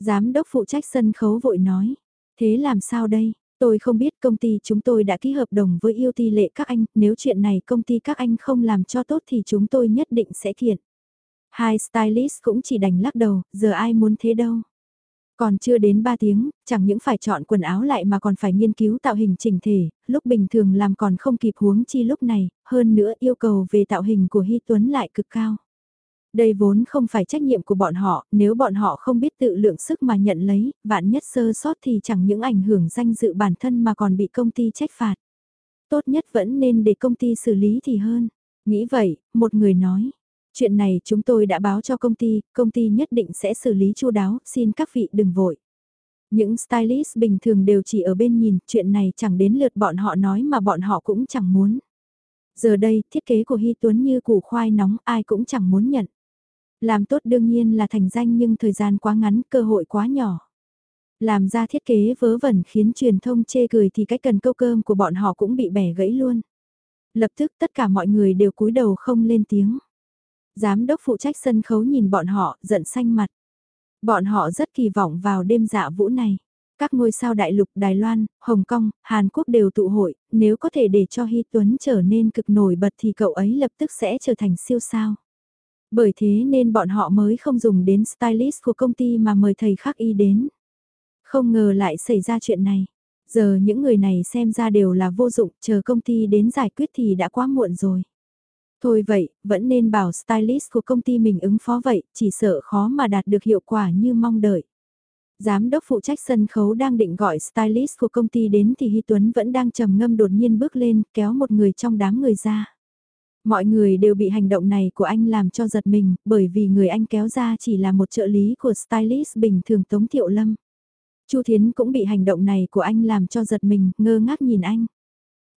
Giám đốc phụ trách sân khấu vội nói, thế làm sao đây? Tôi không biết công ty chúng tôi đã ký hợp đồng với yêu ti lệ các anh, nếu chuyện này công ty các anh không làm cho tốt thì chúng tôi nhất định sẽ kiện. Hai stylist cũng chỉ đành lắc đầu, giờ ai muốn thế đâu. Còn chưa đến 3 tiếng, chẳng những phải chọn quần áo lại mà còn phải nghiên cứu tạo hình chỉnh thể, lúc bình thường làm còn không kịp huống chi lúc này, hơn nữa yêu cầu về tạo hình của Hy Tuấn lại cực cao. Đây vốn không phải trách nhiệm của bọn họ, nếu bọn họ không biết tự lượng sức mà nhận lấy, vạn nhất sơ sót thì chẳng những ảnh hưởng danh dự bản thân mà còn bị công ty trách phạt. Tốt nhất vẫn nên để công ty xử lý thì hơn. Nghĩ vậy, một người nói, Chuyện này chúng tôi đã báo cho công ty, công ty nhất định sẽ xử lý chu đáo, xin các vị đừng vội. Những stylist bình thường đều chỉ ở bên nhìn, chuyện này chẳng đến lượt bọn họ nói mà bọn họ cũng chẳng muốn. Giờ đây, thiết kế của Hy Tuấn như củ khoai nóng ai cũng chẳng muốn nhận. Làm tốt đương nhiên là thành danh nhưng thời gian quá ngắn, cơ hội quá nhỏ. Làm ra thiết kế vớ vẩn khiến truyền thông chê cười thì cách cần câu cơm của bọn họ cũng bị bẻ gãy luôn. Lập tức tất cả mọi người đều cúi đầu không lên tiếng. Giám đốc phụ trách sân khấu nhìn bọn họ, giận xanh mặt. Bọn họ rất kỳ vọng vào đêm dạ vũ này. Các ngôi sao đại lục Đài Loan, Hồng Kông, Hàn Quốc đều tụ hội, nếu có thể để cho Hy Tuấn trở nên cực nổi bật thì cậu ấy lập tức sẽ trở thành siêu sao. Bởi thế nên bọn họ mới không dùng đến stylist của công ty mà mời thầy khắc y đến. Không ngờ lại xảy ra chuyện này. Giờ những người này xem ra đều là vô dụng, chờ công ty đến giải quyết thì đã quá muộn rồi. Thôi vậy, vẫn nên bảo stylist của công ty mình ứng phó vậy, chỉ sợ khó mà đạt được hiệu quả như mong đợi. Giám đốc phụ trách sân khấu đang định gọi stylist của công ty đến thì Hy Tuấn vẫn đang trầm ngâm đột nhiên bước lên, kéo một người trong đám người ra. Mọi người đều bị hành động này của anh làm cho giật mình, bởi vì người anh kéo ra chỉ là một trợ lý của stylist bình thường Tống Thiệu Lâm. Chu Thiến cũng bị hành động này của anh làm cho giật mình, ngơ ngác nhìn anh.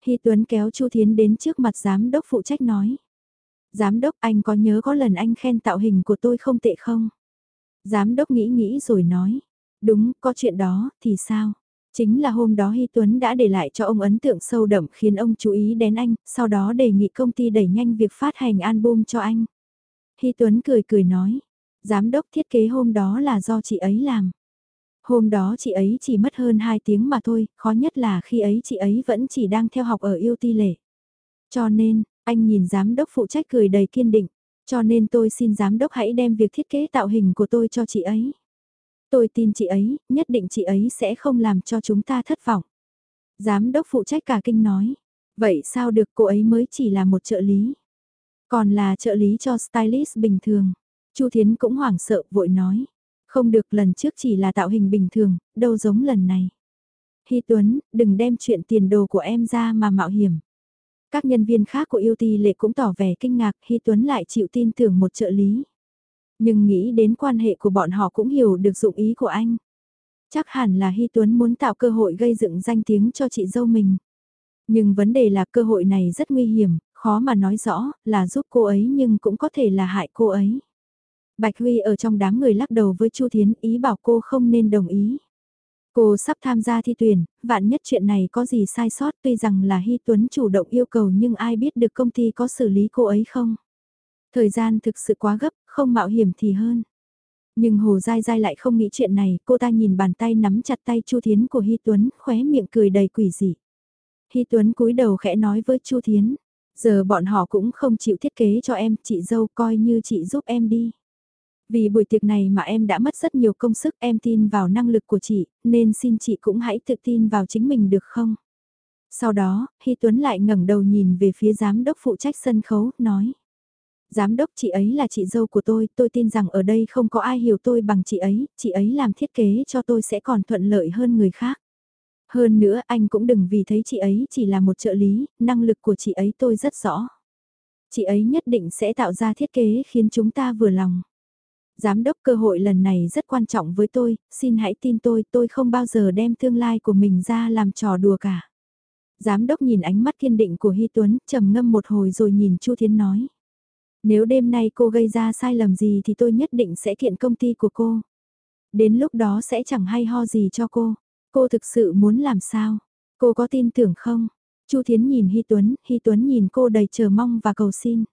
Hy Tuấn kéo Chu Thiến đến trước mặt giám đốc phụ trách nói. Giám đốc anh có nhớ có lần anh khen tạo hình của tôi không tệ không? Giám đốc nghĩ nghĩ rồi nói. Đúng, có chuyện đó, thì sao? Chính là hôm đó Hy Tuấn đã để lại cho ông ấn tượng sâu đậm khiến ông chú ý đến anh, sau đó đề nghị công ty đẩy nhanh việc phát hành album cho anh. Hy Tuấn cười cười nói, giám đốc thiết kế hôm đó là do chị ấy làm. Hôm đó chị ấy chỉ mất hơn 2 tiếng mà thôi, khó nhất là khi ấy chị ấy vẫn chỉ đang theo học ở yêu ti lệ. Cho nên, anh nhìn giám đốc phụ trách cười đầy kiên định, cho nên tôi xin giám đốc hãy đem việc thiết kế tạo hình của tôi cho chị ấy. Tôi tin chị ấy, nhất định chị ấy sẽ không làm cho chúng ta thất vọng. Giám đốc phụ trách cả kinh nói, vậy sao được cô ấy mới chỉ là một trợ lý. Còn là trợ lý cho stylist bình thường. Chu Thiến cũng hoảng sợ vội nói, không được lần trước chỉ là tạo hình bình thường, đâu giống lần này. Hy Tuấn, đừng đem chuyện tiền đồ của em ra mà mạo hiểm. Các nhân viên khác của yêu ti lệ cũng tỏ vẻ kinh ngạc Hy Tuấn lại chịu tin tưởng một trợ lý. Nhưng nghĩ đến quan hệ của bọn họ cũng hiểu được dụng ý của anh. Chắc hẳn là Hy Tuấn muốn tạo cơ hội gây dựng danh tiếng cho chị dâu mình. Nhưng vấn đề là cơ hội này rất nguy hiểm, khó mà nói rõ là giúp cô ấy nhưng cũng có thể là hại cô ấy. Bạch Huy ở trong đám người lắc đầu với Chu Thiến ý bảo cô không nên đồng ý. Cô sắp tham gia thi tuyển, vạn nhất chuyện này có gì sai sót tuy rằng là Hy Tuấn chủ động yêu cầu nhưng ai biết được công ty có xử lý cô ấy không? Thời gian thực sự quá gấp, không mạo hiểm thì hơn. Nhưng Hồ Giai Giai lại không nghĩ chuyện này, cô ta nhìn bàn tay nắm chặt tay Chu Thiến của Hy Tuấn, khóe miệng cười đầy quỷ dị. Hy Tuấn cúi đầu khẽ nói với Chu Thiến, giờ bọn họ cũng không chịu thiết kế cho em, chị dâu coi như chị giúp em đi. Vì buổi tiệc này mà em đã mất rất nhiều công sức em tin vào năng lực của chị, nên xin chị cũng hãy tự tin vào chính mình được không? Sau đó, Hy Tuấn lại ngẩng đầu nhìn về phía giám đốc phụ trách sân khấu, nói. Giám đốc chị ấy là chị dâu của tôi, tôi tin rằng ở đây không có ai hiểu tôi bằng chị ấy, chị ấy làm thiết kế cho tôi sẽ còn thuận lợi hơn người khác. Hơn nữa anh cũng đừng vì thấy chị ấy chỉ là một trợ lý, năng lực của chị ấy tôi rất rõ. Chị ấy nhất định sẽ tạo ra thiết kế khiến chúng ta vừa lòng. Giám đốc cơ hội lần này rất quan trọng với tôi, xin hãy tin tôi, tôi không bao giờ đem tương lai của mình ra làm trò đùa cả. Giám đốc nhìn ánh mắt kiên định của Hy Tuấn, trầm ngâm một hồi rồi nhìn Chu Thiến nói. Nếu đêm nay cô gây ra sai lầm gì thì tôi nhất định sẽ kiện công ty của cô. Đến lúc đó sẽ chẳng hay ho gì cho cô. Cô thực sự muốn làm sao? Cô có tin tưởng không? Chu Thiến nhìn Hy Tuấn, Hy Tuấn nhìn cô đầy chờ mong và cầu xin.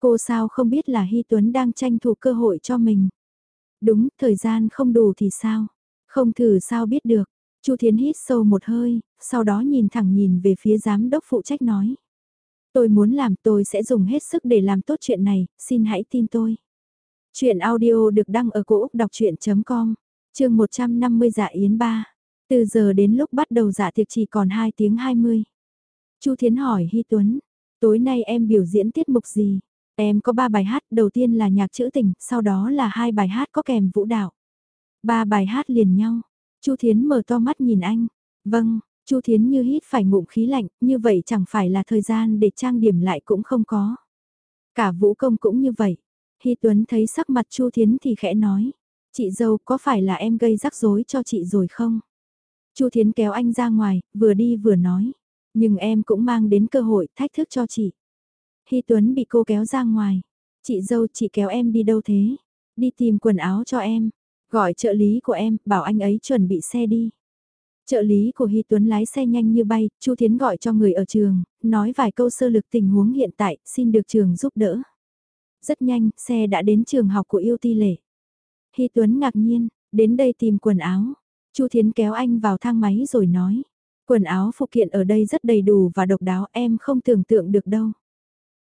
Cô sao không biết là Hy Tuấn đang tranh thủ cơ hội cho mình. Đúng, thời gian không đủ thì sao? Không thử sao biết được. Chu Thiến hít sâu một hơi, sau đó nhìn thẳng nhìn về phía giám đốc phụ trách nói. Tôi muốn làm tôi sẽ dùng hết sức để làm tốt chuyện này, xin hãy tin tôi. Chuyện audio được đăng ở cổ Úc đọc chuyện.com, chương 150 dạ yến 3. Từ giờ đến lúc bắt đầu dạ tiệc chỉ còn 2 tiếng 20. Chu Thiến hỏi Hy Tuấn, tối nay em biểu diễn tiết mục gì? Em có 3 bài hát, đầu tiên là nhạc trữ tình, sau đó là hai bài hát có kèm vũ đạo. Ba bài hát liền nhau. Chu Thiến mở to mắt nhìn anh. Vâng, Chu Thiến như hít phải ngụm khí lạnh, như vậy chẳng phải là thời gian để trang điểm lại cũng không có. Cả vũ công cũng như vậy. hi Tuấn thấy sắc mặt Chu Thiến thì khẽ nói. Chị dâu có phải là em gây rắc rối cho chị rồi không? Chu Thiến kéo anh ra ngoài, vừa đi vừa nói. Nhưng em cũng mang đến cơ hội thách thức cho chị. Hy Tuấn bị cô kéo ra ngoài. Chị dâu chị kéo em đi đâu thế? Đi tìm quần áo cho em. Gọi trợ lý của em, bảo anh ấy chuẩn bị xe đi. Trợ lý của Hy Tuấn lái xe nhanh như bay, Chu Thiến gọi cho người ở trường, nói vài câu sơ lược tình huống hiện tại, xin được trường giúp đỡ. Rất nhanh, xe đã đến trường học của yêu ti lệ. Hy Tuấn ngạc nhiên, đến đây tìm quần áo. Chu Thiến kéo anh vào thang máy rồi nói. Quần áo phụ kiện ở đây rất đầy đủ và độc đáo em không tưởng tượng được đâu.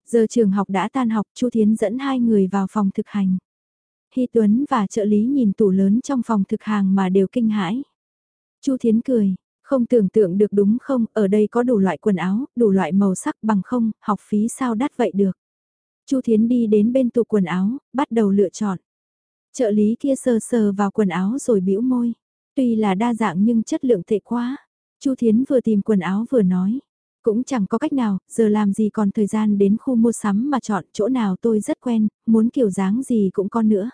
Giờ trường học đã tan học, Chu Thiến dẫn hai người vào phòng thực hành. Hy Tuấn và trợ lý nhìn tủ lớn trong phòng thực hàng mà đều kinh hãi. Chu Thiến cười, không tưởng tượng được đúng không, ở đây có đủ loại quần áo, đủ loại màu sắc bằng không, học phí sao đắt vậy được. Chu Thiến đi đến bên tủ quần áo, bắt đầu lựa chọn. Trợ lý kia sờ sờ vào quần áo rồi bĩu môi. Tuy là đa dạng nhưng chất lượng tệ quá. Chu Thiến vừa tìm quần áo vừa nói. Cũng chẳng có cách nào, giờ làm gì còn thời gian đến khu mua sắm mà chọn chỗ nào tôi rất quen, muốn kiểu dáng gì cũng có nữa.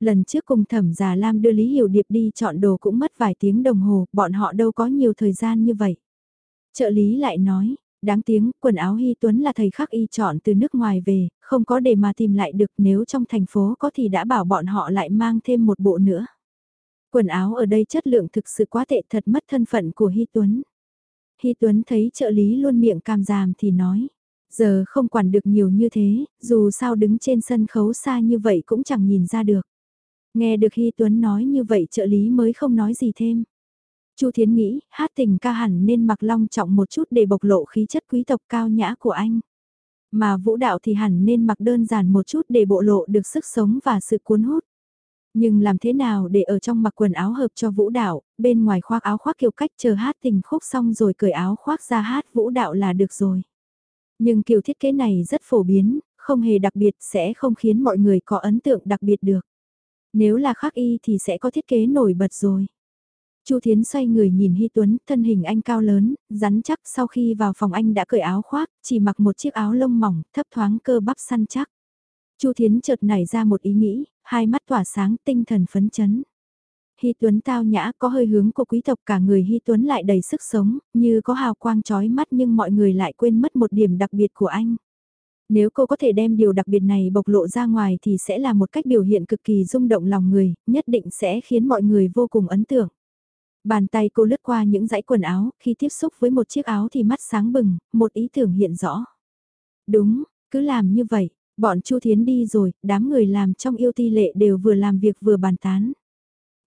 Lần trước cùng thẩm già Lam đưa Lý Hiểu Điệp đi chọn đồ cũng mất vài tiếng đồng hồ, bọn họ đâu có nhiều thời gian như vậy. Trợ lý lại nói, đáng tiếng, quần áo Hy Tuấn là thầy khắc y chọn từ nước ngoài về, không có để mà tìm lại được nếu trong thành phố có thì đã bảo bọn họ lại mang thêm một bộ nữa. Quần áo ở đây chất lượng thực sự quá tệ thật mất thân phận của Hy Tuấn. Hy Tuấn thấy trợ lý luôn miệng cam giảm thì nói, giờ không quản được nhiều như thế, dù sao đứng trên sân khấu xa như vậy cũng chẳng nhìn ra được. Nghe được Hy Tuấn nói như vậy trợ lý mới không nói gì thêm. Chu Thiến nghĩ, hát tình ca hẳn nên mặc long trọng một chút để bộc lộ khí chất quý tộc cao nhã của anh. Mà vũ đạo thì hẳn nên mặc đơn giản một chút để bộ lộ được sức sống và sự cuốn hút. Nhưng làm thế nào để ở trong mặc quần áo hợp cho vũ đạo, bên ngoài khoác áo khoác kiểu cách chờ hát tình khúc xong rồi cởi áo khoác ra hát vũ đạo là được rồi. Nhưng kiểu thiết kế này rất phổ biến, không hề đặc biệt sẽ không khiến mọi người có ấn tượng đặc biệt được. Nếu là khác y thì sẽ có thiết kế nổi bật rồi. Chu Thiến xoay người nhìn Hy Tuấn, thân hình anh cao lớn, rắn chắc sau khi vào phòng anh đã cởi áo khoác, chỉ mặc một chiếc áo lông mỏng, thấp thoáng cơ bắp săn chắc. Chu Thiến chợt nảy ra một ý nghĩ, hai mắt tỏa sáng tinh thần phấn chấn. Hy Tuấn tao nhã có hơi hướng của quý tộc cả người Hy Tuấn lại đầy sức sống, như có hào quang chói mắt nhưng mọi người lại quên mất một điểm đặc biệt của anh. Nếu cô có thể đem điều đặc biệt này bộc lộ ra ngoài thì sẽ là một cách biểu hiện cực kỳ rung động lòng người, nhất định sẽ khiến mọi người vô cùng ấn tượng. Bàn tay cô lướt qua những dãy quần áo, khi tiếp xúc với một chiếc áo thì mắt sáng bừng, một ý tưởng hiện rõ. Đúng, cứ làm như vậy, bọn Chu Thiến đi rồi, đám người làm trong yêu ti lệ đều vừa làm việc vừa bàn tán.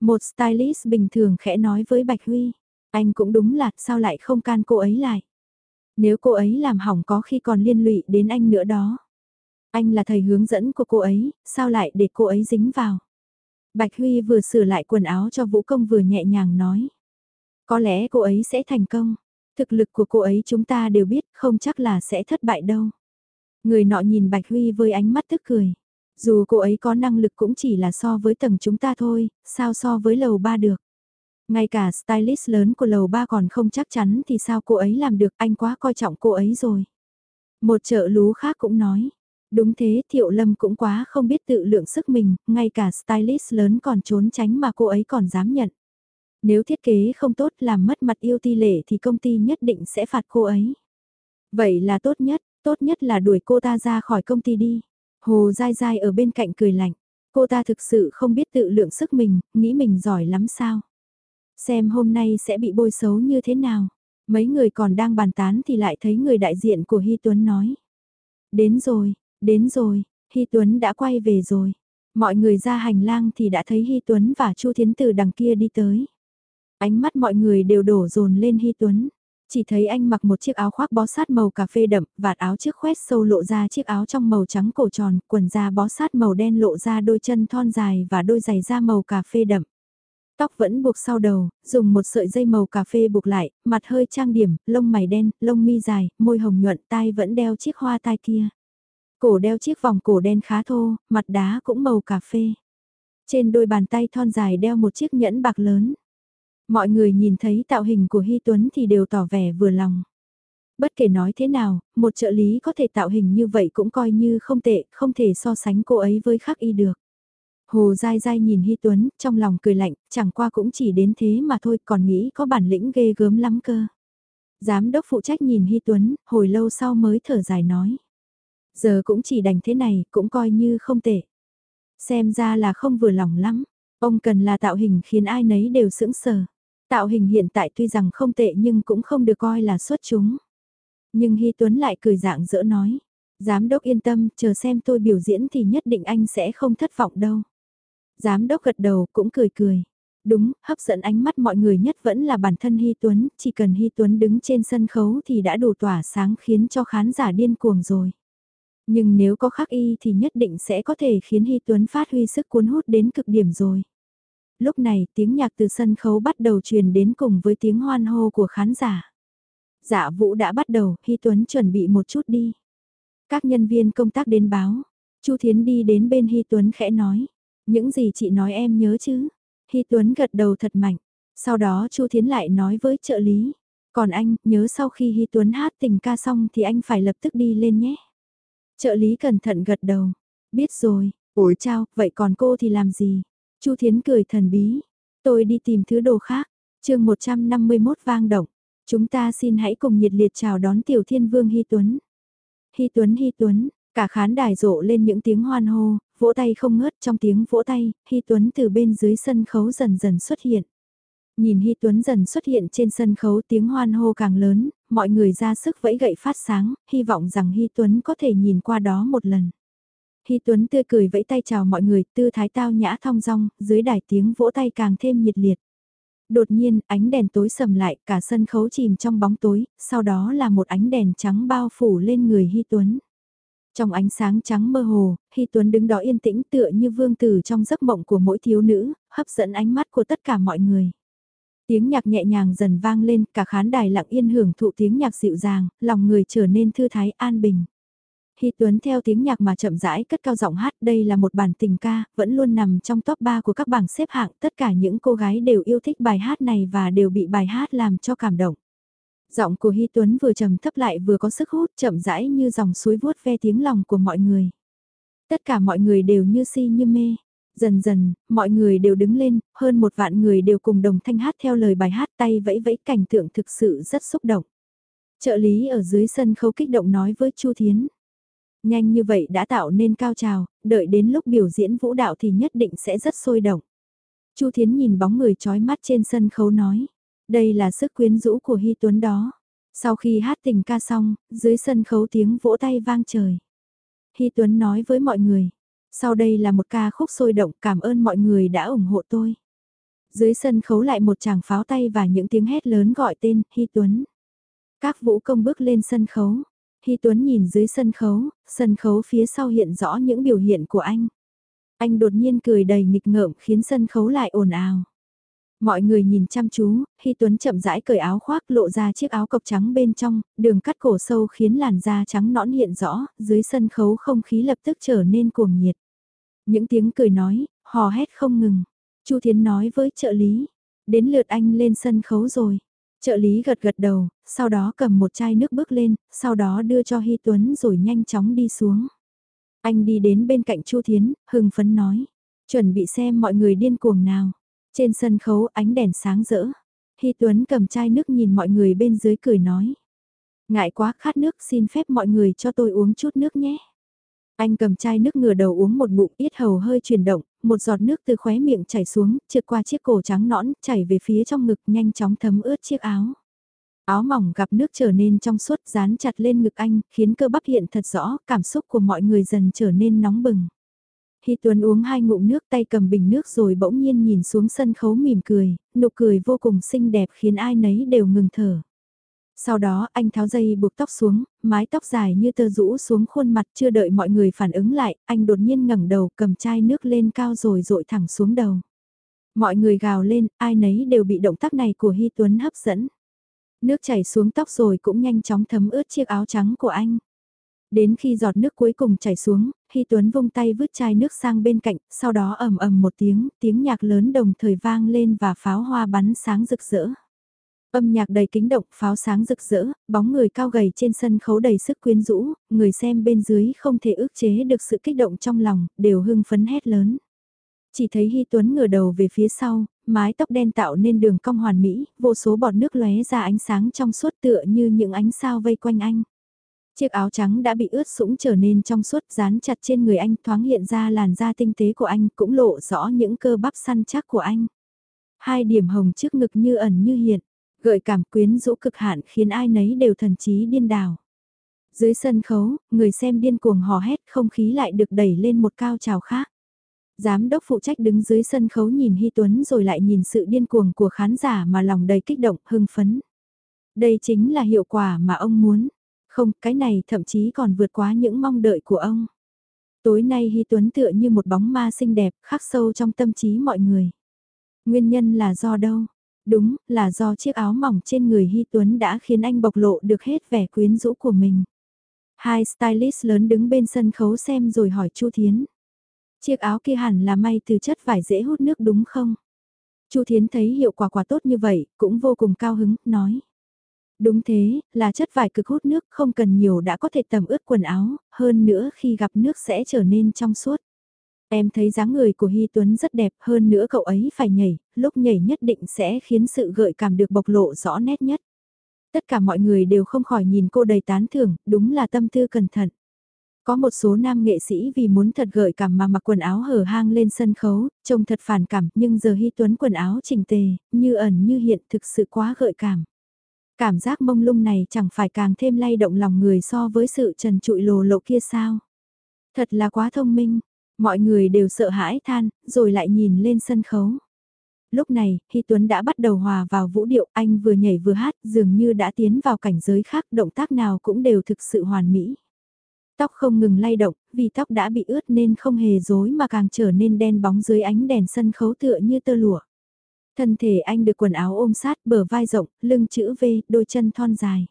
Một stylist bình thường khẽ nói với Bạch Huy, anh cũng đúng là sao lại không can cô ấy lại. Nếu cô ấy làm hỏng có khi còn liên lụy đến anh nữa đó. Anh là thầy hướng dẫn của cô ấy, sao lại để cô ấy dính vào. Bạch Huy vừa sửa lại quần áo cho Vũ Công vừa nhẹ nhàng nói. Có lẽ cô ấy sẽ thành công. Thực lực của cô ấy chúng ta đều biết không chắc là sẽ thất bại đâu. Người nọ nhìn Bạch Huy với ánh mắt tức cười. Dù cô ấy có năng lực cũng chỉ là so với tầng chúng ta thôi, sao so với lầu ba được. Ngay cả stylist lớn của lầu ba còn không chắc chắn thì sao cô ấy làm được anh quá coi trọng cô ấy rồi. Một trợ lú khác cũng nói. Đúng thế, Thiệu Lâm cũng quá không biết tự lượng sức mình, ngay cả stylist lớn còn trốn tránh mà cô ấy còn dám nhận. Nếu thiết kế không tốt làm mất mặt yêu ti lệ thì công ty nhất định sẽ phạt cô ấy. Vậy là tốt nhất, tốt nhất là đuổi cô ta ra khỏi công ty đi. Hồ dai dai ở bên cạnh cười lạnh. Cô ta thực sự không biết tự lượng sức mình, nghĩ mình giỏi lắm sao. Xem hôm nay sẽ bị bôi xấu như thế nào. Mấy người còn đang bàn tán thì lại thấy người đại diện của Hy Tuấn nói. Đến rồi, đến rồi, Hy Tuấn đã quay về rồi. Mọi người ra hành lang thì đã thấy Hy Tuấn và Chu Thiến từ đằng kia đi tới. Ánh mắt mọi người đều đổ dồn lên Hy Tuấn. Chỉ thấy anh mặc một chiếc áo khoác bó sát màu cà phê đậm, vạt áo trước khoét sâu lộ ra chiếc áo trong màu trắng cổ tròn, quần da bó sát màu đen lộ ra đôi chân thon dài và đôi giày da màu cà phê đậm. Tóc vẫn buộc sau đầu, dùng một sợi dây màu cà phê buộc lại, mặt hơi trang điểm, lông mày đen, lông mi dài, môi hồng nhuận, tai vẫn đeo chiếc hoa tai kia. Cổ đeo chiếc vòng cổ đen khá thô, mặt đá cũng màu cà phê. Trên đôi bàn tay thon dài đeo một chiếc nhẫn bạc lớn. Mọi người nhìn thấy tạo hình của Hy Tuấn thì đều tỏ vẻ vừa lòng. Bất kể nói thế nào, một trợ lý có thể tạo hình như vậy cũng coi như không tệ, không thể so sánh cô ấy với khắc y được. Hồ dai dai nhìn Hy Tuấn, trong lòng cười lạnh, chẳng qua cũng chỉ đến thế mà thôi, còn nghĩ có bản lĩnh ghê gớm lắm cơ. Giám đốc phụ trách nhìn Hy Tuấn, hồi lâu sau mới thở dài nói. Giờ cũng chỉ đành thế này, cũng coi như không tệ. Xem ra là không vừa lòng lắm, ông cần là tạo hình khiến ai nấy đều sững sờ. Tạo hình hiện tại tuy rằng không tệ nhưng cũng không được coi là xuất chúng. Nhưng Hy Tuấn lại cười dạng dỡ nói. Giám đốc yên tâm, chờ xem tôi biểu diễn thì nhất định anh sẽ không thất vọng đâu. Giám đốc gật đầu cũng cười cười. Đúng, hấp dẫn ánh mắt mọi người nhất vẫn là bản thân Hy Tuấn, chỉ cần Hy Tuấn đứng trên sân khấu thì đã đủ tỏa sáng khiến cho khán giả điên cuồng rồi. Nhưng nếu có khắc y thì nhất định sẽ có thể khiến Hy Tuấn phát huy sức cuốn hút đến cực điểm rồi. Lúc này tiếng nhạc từ sân khấu bắt đầu truyền đến cùng với tiếng hoan hô của khán giả. Dạ vũ đã bắt đầu, Hy Tuấn chuẩn bị một chút đi. Các nhân viên công tác đến báo. Chu Thiến đi đến bên Hy Tuấn khẽ nói. Những gì chị nói em nhớ chứ? Hy Tuấn gật đầu thật mạnh. Sau đó Chu Thiến lại nói với trợ lý. Còn anh, nhớ sau khi Hy Tuấn hát tình ca xong thì anh phải lập tức đi lên nhé. Trợ lý cẩn thận gật đầu. Biết rồi, ủi chao, vậy còn cô thì làm gì? Chu Thiến cười thần bí. Tôi đi tìm thứ đồ khác. chương 151 vang động. Chúng ta xin hãy cùng nhiệt liệt chào đón Tiểu Thiên Vương Hy Tuấn. Hy Tuấn Hy Tuấn, cả khán đài rộ lên những tiếng hoan hô, vỗ tay không ngớt trong tiếng vỗ tay, Hy Tuấn từ bên dưới sân khấu dần dần xuất hiện. Nhìn Hy Tuấn dần xuất hiện trên sân khấu tiếng hoan hô càng lớn, mọi người ra sức vẫy gậy phát sáng, hy vọng rằng Hy Tuấn có thể nhìn qua đó một lần. Hy Tuấn tươi cười vẫy tay chào mọi người, tư thái tao nhã thong dong, dưới đài tiếng vỗ tay càng thêm nhiệt liệt. Đột nhiên, ánh đèn tối sầm lại, cả sân khấu chìm trong bóng tối, sau đó là một ánh đèn trắng bao phủ lên người Hy Tuấn. Trong ánh sáng trắng mơ hồ, Hy Tuấn đứng đó yên tĩnh tựa như vương tử trong giấc mộng của mỗi thiếu nữ, hấp dẫn ánh mắt của tất cả mọi người. Tiếng nhạc nhẹ nhàng dần vang lên, cả khán đài lặng yên hưởng thụ tiếng nhạc dịu dàng, lòng người trở nên thư thái an bình. Hy Tuấn theo tiếng nhạc mà chậm rãi cất cao giọng hát đây là một bản tình ca, vẫn luôn nằm trong top 3 của các bảng xếp hạng, tất cả những cô gái đều yêu thích bài hát này và đều bị bài hát làm cho cảm động. Giọng của Hy Tuấn vừa trầm thấp lại vừa có sức hút chậm rãi như dòng suối vuốt ve tiếng lòng của mọi người. Tất cả mọi người đều như si như mê. Dần dần, mọi người đều đứng lên, hơn một vạn người đều cùng đồng thanh hát theo lời bài hát tay vẫy vẫy cảnh tượng thực sự rất xúc động. Trợ lý ở dưới sân khấu kích động nói với Chu Thiến. Nhanh như vậy đã tạo nên cao trào, đợi đến lúc biểu diễn vũ đạo thì nhất định sẽ rất sôi động. Chu Thiến nhìn bóng người trói mắt trên sân khấu nói. Đây là sức quyến rũ của Hy Tuấn đó. Sau khi hát tình ca xong, dưới sân khấu tiếng vỗ tay vang trời. Hy Tuấn nói với mọi người. Sau đây là một ca khúc sôi động cảm ơn mọi người đã ủng hộ tôi. Dưới sân khấu lại một chàng pháo tay và những tiếng hét lớn gọi tên Hy Tuấn. Các vũ công bước lên sân khấu. Hy Tuấn nhìn dưới sân khấu, sân khấu phía sau hiện rõ những biểu hiện của anh. Anh đột nhiên cười đầy nghịch ngợm khiến sân khấu lại ồn ào. Mọi người nhìn chăm chú, Hy Tuấn chậm rãi cởi áo khoác lộ ra chiếc áo cộc trắng bên trong, đường cắt cổ sâu khiến làn da trắng nõn hiện rõ, dưới sân khấu không khí lập tức trở nên cuồng nhiệt. Những tiếng cười nói, hò hét không ngừng. Chu Thiến nói với trợ lý, đến lượt anh lên sân khấu rồi. Trợ lý gật gật đầu, sau đó cầm một chai nước bước lên, sau đó đưa cho Hy Tuấn rồi nhanh chóng đi xuống. Anh đi đến bên cạnh Chu Thiến, hưng phấn nói, chuẩn bị xem mọi người điên cuồng nào. Trên sân khấu ánh đèn sáng rỡ. Hy Tuấn cầm chai nước nhìn mọi người bên dưới cười nói. Ngại quá khát nước xin phép mọi người cho tôi uống chút nước nhé. Anh cầm chai nước ngửa đầu uống một ngụm ít hầu hơi chuyển động, một giọt nước từ khóe miệng chảy xuống, trượt qua chiếc cổ trắng nõn, chảy về phía trong ngực nhanh chóng thấm ướt chiếc áo. Áo mỏng gặp nước trở nên trong suốt dán chặt lên ngực anh, khiến cơ bắp hiện thật rõ, cảm xúc của mọi người dần trở nên nóng bừng. Hi Tuấn uống hai ngụm nước tay cầm bình nước rồi bỗng nhiên nhìn xuống sân khấu mỉm cười, nụ cười vô cùng xinh đẹp khiến ai nấy đều ngừng thở. Sau đó anh tháo dây buộc tóc xuống, mái tóc dài như tơ rũ xuống khuôn mặt chưa đợi mọi người phản ứng lại, anh đột nhiên ngẩng đầu cầm chai nước lên cao rồi rội thẳng xuống đầu. Mọi người gào lên, ai nấy đều bị động tác này của Hy Tuấn hấp dẫn. Nước chảy xuống tóc rồi cũng nhanh chóng thấm ướt chiếc áo trắng của anh. Đến khi giọt nước cuối cùng chảy xuống, Hy Tuấn vung tay vứt chai nước sang bên cạnh, sau đó ầm ầm một tiếng, tiếng nhạc lớn đồng thời vang lên và pháo hoa bắn sáng rực rỡ. Âm nhạc đầy kính động, pháo sáng rực rỡ, bóng người cao gầy trên sân khấu đầy sức quyến rũ, người xem bên dưới không thể ước chế được sự kích động trong lòng, đều hưng phấn hét lớn. Chỉ thấy Hy Tuấn ngửa đầu về phía sau, mái tóc đen tạo nên đường cong hoàn mỹ, vô số bọt nước lóe ra ánh sáng trong suốt tựa như những ánh sao vây quanh anh. Chiếc áo trắng đã bị ướt sũng trở nên trong suốt dán chặt trên người anh thoáng hiện ra làn da tinh tế của anh cũng lộ rõ những cơ bắp săn chắc của anh. Hai điểm hồng trước ngực như ẩn như hiện, gợi cảm quyến rũ cực hạn khiến ai nấy đều thần trí điên đảo. Dưới sân khấu, người xem điên cuồng hò hét không khí lại được đẩy lên một cao trào khác. Giám đốc phụ trách đứng dưới sân khấu nhìn Hy Tuấn rồi lại nhìn sự điên cuồng của khán giả mà lòng đầy kích động, hưng phấn. Đây chính là hiệu quả mà ông muốn. Không, cái này thậm chí còn vượt quá những mong đợi của ông. Tối nay Hy Tuấn tựa như một bóng ma xinh đẹp, khắc sâu trong tâm trí mọi người. Nguyên nhân là do đâu? Đúng, là do chiếc áo mỏng trên người Hy Tuấn đã khiến anh bộc lộ được hết vẻ quyến rũ của mình. Hai stylist lớn đứng bên sân khấu xem rồi hỏi Chu Thiến. Chiếc áo kia hẳn là may từ chất vải dễ hút nước đúng không? Chu Thiến thấy hiệu quả quả tốt như vậy, cũng vô cùng cao hứng, nói. Đúng thế, là chất vải cực hút nước, không cần nhiều đã có thể tầm ướt quần áo, hơn nữa khi gặp nước sẽ trở nên trong suốt. Em thấy dáng người của Hy Tuấn rất đẹp, hơn nữa cậu ấy phải nhảy, lúc nhảy nhất định sẽ khiến sự gợi cảm được bộc lộ rõ nét nhất. Tất cả mọi người đều không khỏi nhìn cô đầy tán thưởng, đúng là tâm tư cẩn thận. Có một số nam nghệ sĩ vì muốn thật gợi cảm mà mặc quần áo hở hang lên sân khấu, trông thật phản cảm, nhưng giờ Hy Tuấn quần áo chỉnh tề, như ẩn như hiện thực sự quá gợi cảm. Cảm giác mông lung này chẳng phải càng thêm lay động lòng người so với sự trần trụi lồ lộ kia sao. Thật là quá thông minh, mọi người đều sợ hãi than, rồi lại nhìn lên sân khấu. Lúc này, Hy Tuấn đã bắt đầu hòa vào vũ điệu, anh vừa nhảy vừa hát, dường như đã tiến vào cảnh giới khác, động tác nào cũng đều thực sự hoàn mỹ. Tóc không ngừng lay động, vì tóc đã bị ướt nên không hề rối mà càng trở nên đen bóng dưới ánh đèn sân khấu tựa như tơ lụa. Thân thể anh được quần áo ôm sát bờ vai rộng, lưng chữ V, đôi chân thon dài.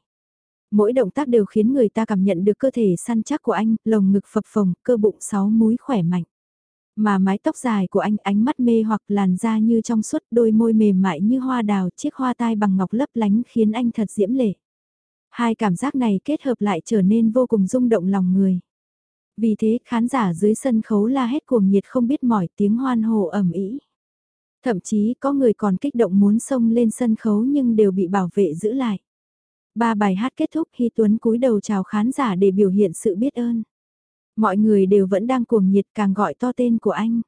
Mỗi động tác đều khiến người ta cảm nhận được cơ thể săn chắc của anh, lồng ngực phập phồng, cơ bụng sáu múi khỏe mạnh. Mà mái tóc dài của anh ánh mắt mê hoặc làn da như trong suốt đôi môi mềm mại như hoa đào chiếc hoa tai bằng ngọc lấp lánh khiến anh thật diễm lệ. Hai cảm giác này kết hợp lại trở nên vô cùng rung động lòng người. Vì thế khán giả dưới sân khấu la hét cuồng nhiệt không biết mỏi tiếng hoan hô ẩm ý. Thậm chí có người còn kích động muốn xông lên sân khấu nhưng đều bị bảo vệ giữ lại. Ba bài hát kết thúc Hy Tuấn cúi đầu chào khán giả để biểu hiện sự biết ơn. Mọi người đều vẫn đang cuồng nhiệt càng gọi to tên của anh.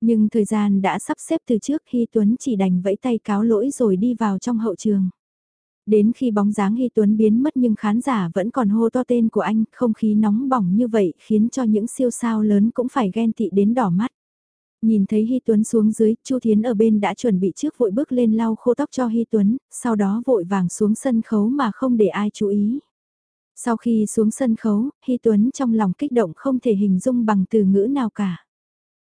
Nhưng thời gian đã sắp xếp từ trước Hy Tuấn chỉ đành vẫy tay cáo lỗi rồi đi vào trong hậu trường. Đến khi bóng dáng Hy Tuấn biến mất nhưng khán giả vẫn còn hô to tên của anh, không khí nóng bỏng như vậy khiến cho những siêu sao lớn cũng phải ghen tị đến đỏ mắt. Nhìn thấy Hy Tuấn xuống dưới, Chu Thiến ở bên đã chuẩn bị trước vội bước lên lau khô tóc cho Hy Tuấn, sau đó vội vàng xuống sân khấu mà không để ai chú ý. Sau khi xuống sân khấu, Hy Tuấn trong lòng kích động không thể hình dung bằng từ ngữ nào cả.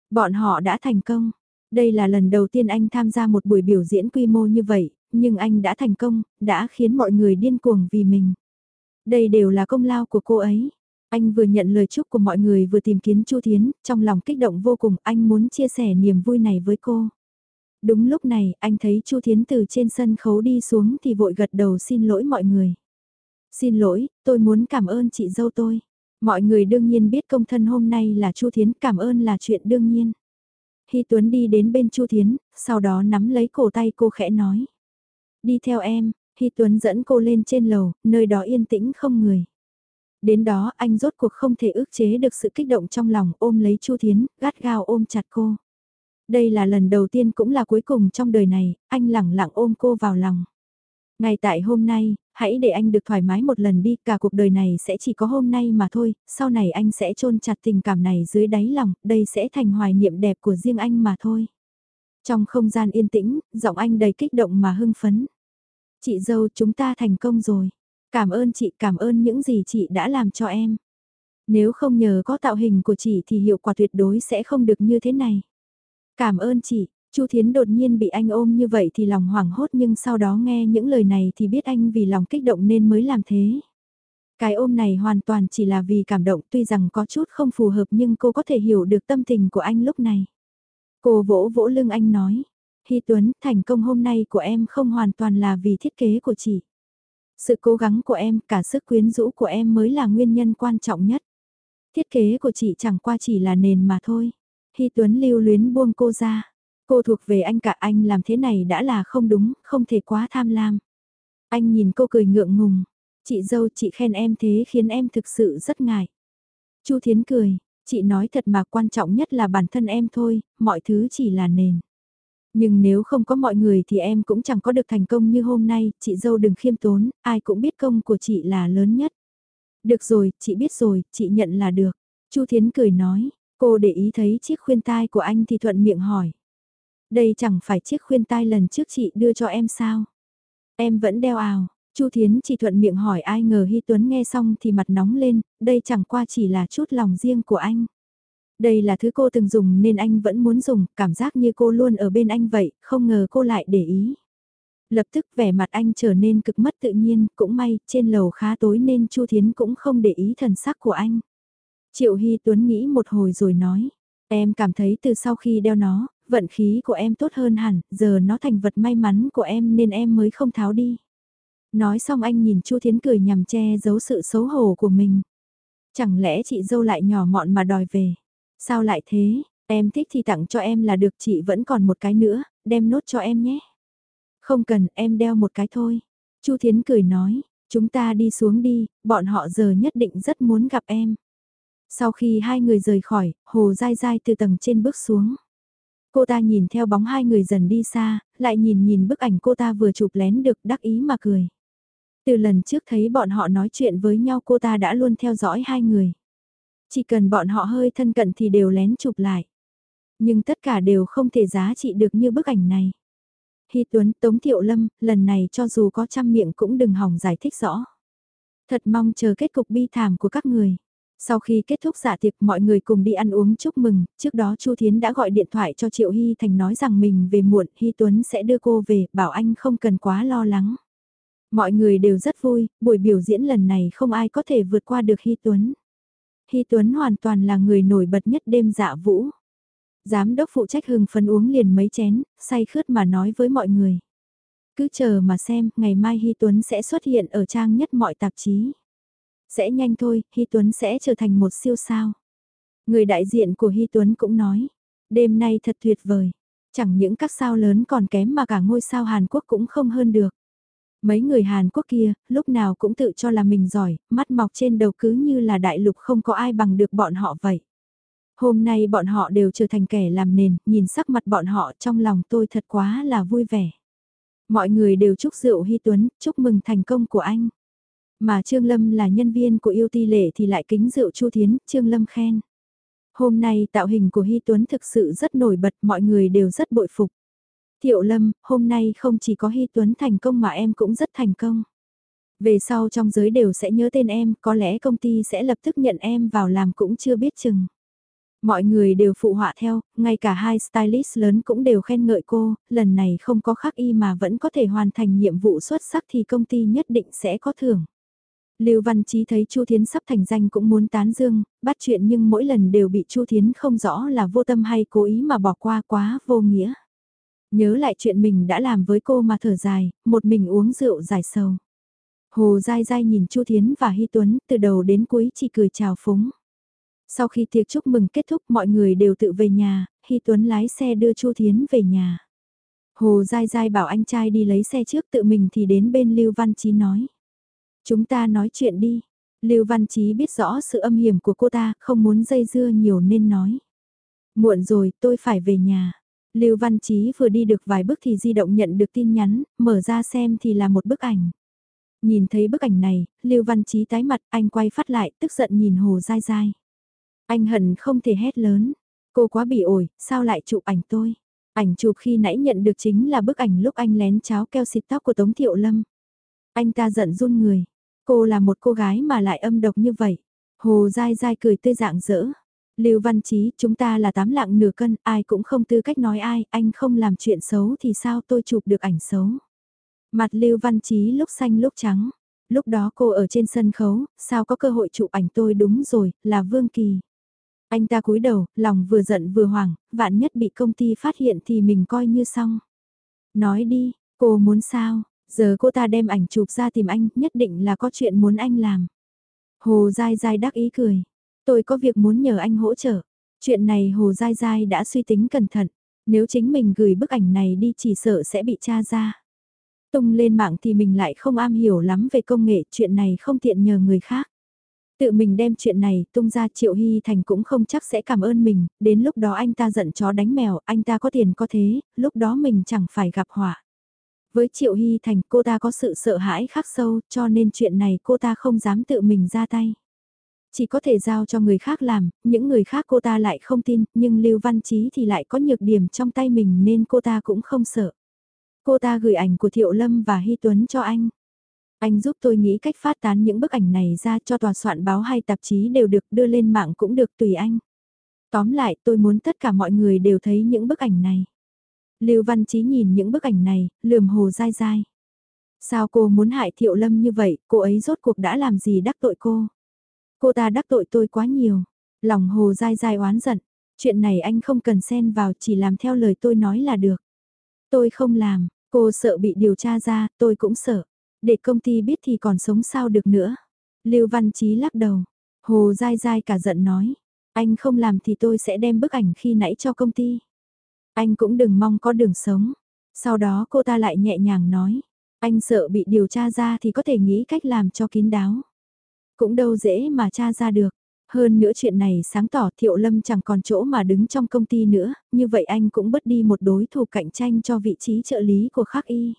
Bọn họ đã thành công. Đây là lần đầu tiên anh tham gia một buổi biểu diễn quy mô như vậy, nhưng anh đã thành công, đã khiến mọi người điên cuồng vì mình. Đây đều là công lao của cô ấy. Anh vừa nhận lời chúc của mọi người vừa tìm kiến Chu Thiến, trong lòng kích động vô cùng, anh muốn chia sẻ niềm vui này với cô. Đúng lúc này, anh thấy Chu Thiến từ trên sân khấu đi xuống thì vội gật đầu xin lỗi mọi người. Xin lỗi, tôi muốn cảm ơn chị dâu tôi. Mọi người đương nhiên biết công thân hôm nay là Chu Thiến, cảm ơn là chuyện đương nhiên. Hy Tuấn đi đến bên Chu Thiến, sau đó nắm lấy cổ tay cô khẽ nói. Đi theo em, Hy Tuấn dẫn cô lên trên lầu, nơi đó yên tĩnh không người. Đến đó anh rốt cuộc không thể ước chế được sự kích động trong lòng ôm lấy Chu Thiến, gắt gao ôm chặt cô. Đây là lần đầu tiên cũng là cuối cùng trong đời này, anh lẳng lặng ôm cô vào lòng. Ngay tại hôm nay, hãy để anh được thoải mái một lần đi, cả cuộc đời này sẽ chỉ có hôm nay mà thôi, sau này anh sẽ chôn chặt tình cảm này dưới đáy lòng, đây sẽ thành hoài niệm đẹp của riêng anh mà thôi. Trong không gian yên tĩnh, giọng anh đầy kích động mà hưng phấn. Chị dâu chúng ta thành công rồi. Cảm ơn chị, cảm ơn những gì chị đã làm cho em. Nếu không nhờ có tạo hình của chị thì hiệu quả tuyệt đối sẽ không được như thế này. Cảm ơn chị, Chu Thiến đột nhiên bị anh ôm như vậy thì lòng hoảng hốt nhưng sau đó nghe những lời này thì biết anh vì lòng kích động nên mới làm thế. Cái ôm này hoàn toàn chỉ là vì cảm động tuy rằng có chút không phù hợp nhưng cô có thể hiểu được tâm tình của anh lúc này. Cô vỗ vỗ lưng anh nói, Hy Tuấn, thành công hôm nay của em không hoàn toàn là vì thiết kế của chị. Sự cố gắng của em, cả sức quyến rũ của em mới là nguyên nhân quan trọng nhất. Thiết kế của chị chẳng qua chỉ là nền mà thôi. Hy Tuấn lưu luyến buông cô ra. Cô thuộc về anh cả anh làm thế này đã là không đúng, không thể quá tham lam. Anh nhìn cô cười ngượng ngùng. Chị dâu chị khen em thế khiến em thực sự rất ngại. Chu Thiến cười, chị nói thật mà quan trọng nhất là bản thân em thôi, mọi thứ chỉ là nền. Nhưng nếu không có mọi người thì em cũng chẳng có được thành công như hôm nay, chị dâu đừng khiêm tốn, ai cũng biết công của chị là lớn nhất. Được rồi, chị biết rồi, chị nhận là được. Chu Thiến cười nói, cô để ý thấy chiếc khuyên tai của anh thì thuận miệng hỏi. Đây chẳng phải chiếc khuyên tai lần trước chị đưa cho em sao? Em vẫn đeo ào. Chu Thiến chỉ thuận miệng hỏi ai ngờ Hy Tuấn nghe xong thì mặt nóng lên, đây chẳng qua chỉ là chút lòng riêng của anh. Đây là thứ cô từng dùng nên anh vẫn muốn dùng, cảm giác như cô luôn ở bên anh vậy, không ngờ cô lại để ý. Lập tức vẻ mặt anh trở nên cực mất tự nhiên, cũng may, trên lầu khá tối nên Chu Thiến cũng không để ý thần sắc của anh. Triệu Hy Tuấn nghĩ một hồi rồi nói, em cảm thấy từ sau khi đeo nó, vận khí của em tốt hơn hẳn, giờ nó thành vật may mắn của em nên em mới không tháo đi. Nói xong anh nhìn Chu Thiến cười nhằm che giấu sự xấu hổ của mình. Chẳng lẽ chị dâu lại nhỏ mọn mà đòi về? Sao lại thế, em thích thì tặng cho em là được chị vẫn còn một cái nữa, đem nốt cho em nhé. Không cần, em đeo một cái thôi. Chu Thiến cười nói, chúng ta đi xuống đi, bọn họ giờ nhất định rất muốn gặp em. Sau khi hai người rời khỏi, Hồ dai dai từ tầng trên bước xuống. Cô ta nhìn theo bóng hai người dần đi xa, lại nhìn nhìn bức ảnh cô ta vừa chụp lén được đắc ý mà cười. Từ lần trước thấy bọn họ nói chuyện với nhau cô ta đã luôn theo dõi hai người. Chỉ cần bọn họ hơi thân cận thì đều lén chụp lại. Nhưng tất cả đều không thể giá trị được như bức ảnh này. Hy Tuấn, Tống Thiệu Lâm, lần này cho dù có trăm miệng cũng đừng hỏng giải thích rõ. Thật mong chờ kết cục bi thảm của các người. Sau khi kết thúc dạ tiệc mọi người cùng đi ăn uống chúc mừng, trước đó Chu Thiến đã gọi điện thoại cho Triệu Hy Thành nói rằng mình về muộn, Hy Tuấn sẽ đưa cô về, bảo anh không cần quá lo lắng. Mọi người đều rất vui, buổi biểu diễn lần này không ai có thể vượt qua được Hy Tuấn. Hy Tuấn hoàn toàn là người nổi bật nhất đêm dạ vũ. Giám đốc phụ trách hưng phấn uống liền mấy chén, say khướt mà nói với mọi người. Cứ chờ mà xem, ngày mai Hy Tuấn sẽ xuất hiện ở trang nhất mọi tạp chí. Sẽ nhanh thôi, Hy Tuấn sẽ trở thành một siêu sao. Người đại diện của Hy Tuấn cũng nói, đêm nay thật tuyệt vời. Chẳng những các sao lớn còn kém mà cả ngôi sao Hàn Quốc cũng không hơn được. Mấy người Hàn Quốc kia, lúc nào cũng tự cho là mình giỏi, mắt mọc trên đầu cứ như là đại lục không có ai bằng được bọn họ vậy. Hôm nay bọn họ đều trở thành kẻ làm nền, nhìn sắc mặt bọn họ trong lòng tôi thật quá là vui vẻ. Mọi người đều chúc rượu Hy Tuấn, chúc mừng thành công của anh. Mà Trương Lâm là nhân viên của yêu ti lệ thì lại kính rượu Chu Thiến, Trương Lâm khen. Hôm nay tạo hình của Hy Tuấn thực sự rất nổi bật, mọi người đều rất bội phục. Thiệu Lâm, hôm nay không chỉ có Hy Tuấn thành công mà em cũng rất thành công. Về sau trong giới đều sẽ nhớ tên em, có lẽ công ty sẽ lập tức nhận em vào làm cũng chưa biết chừng. Mọi người đều phụ họa theo, ngay cả hai stylist lớn cũng đều khen ngợi cô, lần này không có khắc y mà vẫn có thể hoàn thành nhiệm vụ xuất sắc thì công ty nhất định sẽ có thưởng. Lưu Văn Chí thấy Chu Thiến sắp thành danh cũng muốn tán dương, bắt chuyện nhưng mỗi lần đều bị Chu Thiến không rõ là vô tâm hay cố ý mà bỏ qua quá vô nghĩa. Nhớ lại chuyện mình đã làm với cô mà thở dài, một mình uống rượu giải sầu. Hồ dai dai nhìn Chu Thiến và Hy Tuấn từ đầu đến cuối chỉ cười chào phúng. Sau khi tiệc chúc mừng kết thúc mọi người đều tự về nhà, Hy Tuấn lái xe đưa Chu Thiến về nhà. Hồ dai dai bảo anh trai đi lấy xe trước tự mình thì đến bên Lưu Văn Chí nói. Chúng ta nói chuyện đi. Lưu Văn Chí biết rõ sự âm hiểm của cô ta, không muốn dây dưa nhiều nên nói. Muộn rồi, tôi phải về nhà. Lưu Văn Chí vừa đi được vài bước thì di động nhận được tin nhắn, mở ra xem thì là một bức ảnh. Nhìn thấy bức ảnh này, Lưu Văn Chí tái mặt, anh quay phát lại, tức giận nhìn Hồ Giai Giai. Anh hận không thể hét lớn. Cô quá bị ổi, sao lại chụp ảnh tôi? Ảnh chụp khi nãy nhận được chính là bức ảnh lúc anh lén cháo keo xịt tóc của Tống Thiệu Lâm. Anh ta giận run người. Cô là một cô gái mà lại âm độc như vậy. Hồ dai dai cười tươi dạng dỡ. Lưu Văn Chí, chúng ta là tám lạng nửa cân, ai cũng không tư cách nói ai, anh không làm chuyện xấu thì sao tôi chụp được ảnh xấu. Mặt Lưu Văn Chí lúc xanh lúc trắng. Lúc đó cô ở trên sân khấu, sao có cơ hội chụp ảnh tôi đúng rồi, là Vương Kỳ. Anh ta cúi đầu, lòng vừa giận vừa hoảng, vạn nhất bị công ty phát hiện thì mình coi như xong. Nói đi, cô muốn sao, giờ cô ta đem ảnh chụp ra tìm anh, nhất định là có chuyện muốn anh làm. Hồ dai dai đắc ý cười, tôi có việc muốn nhờ anh hỗ trợ. Chuyện này Hồ dai dai đã suy tính cẩn thận, nếu chính mình gửi bức ảnh này đi chỉ sợ sẽ bị tra ra. Tung lên mạng thì mình lại không am hiểu lắm về công nghệ, chuyện này không tiện nhờ người khác. Tự mình đem chuyện này tung ra Triệu Hy Thành cũng không chắc sẽ cảm ơn mình, đến lúc đó anh ta giận chó đánh mèo, anh ta có tiền có thế, lúc đó mình chẳng phải gặp họa. Với Triệu Hy Thành cô ta có sự sợ hãi khắc sâu cho nên chuyện này cô ta không dám tự mình ra tay. Chỉ có thể giao cho người khác làm, những người khác cô ta lại không tin, nhưng Lưu Văn Chí thì lại có nhược điểm trong tay mình nên cô ta cũng không sợ. Cô ta gửi ảnh của Thiệu Lâm và Hy Tuấn cho anh. Anh giúp tôi nghĩ cách phát tán những bức ảnh này ra cho tòa soạn báo hay tạp chí đều được đưa lên mạng cũng được tùy anh. Tóm lại tôi muốn tất cả mọi người đều thấy những bức ảnh này. Lưu Văn Chí nhìn những bức ảnh này, lườm hồ dai dai. Sao cô muốn hại Thiệu Lâm như vậy, cô ấy rốt cuộc đã làm gì đắc tội cô? Cô ta đắc tội tôi quá nhiều. Lòng hồ dai dai oán giận. Chuyện này anh không cần xen vào chỉ làm theo lời tôi nói là được. Tôi không làm, cô sợ bị điều tra ra, tôi cũng sợ. Để công ty biết thì còn sống sao được nữa. Lưu Văn Chí lắc đầu. Hồ dai dai cả giận nói. Anh không làm thì tôi sẽ đem bức ảnh khi nãy cho công ty. Anh cũng đừng mong có đường sống. Sau đó cô ta lại nhẹ nhàng nói. Anh sợ bị điều tra ra thì có thể nghĩ cách làm cho kín đáo. Cũng đâu dễ mà tra ra được. Hơn nữa chuyện này sáng tỏ Thiệu Lâm chẳng còn chỗ mà đứng trong công ty nữa, như vậy anh cũng bớt đi một đối thủ cạnh tranh cho vị trí trợ lý của Khắc Y.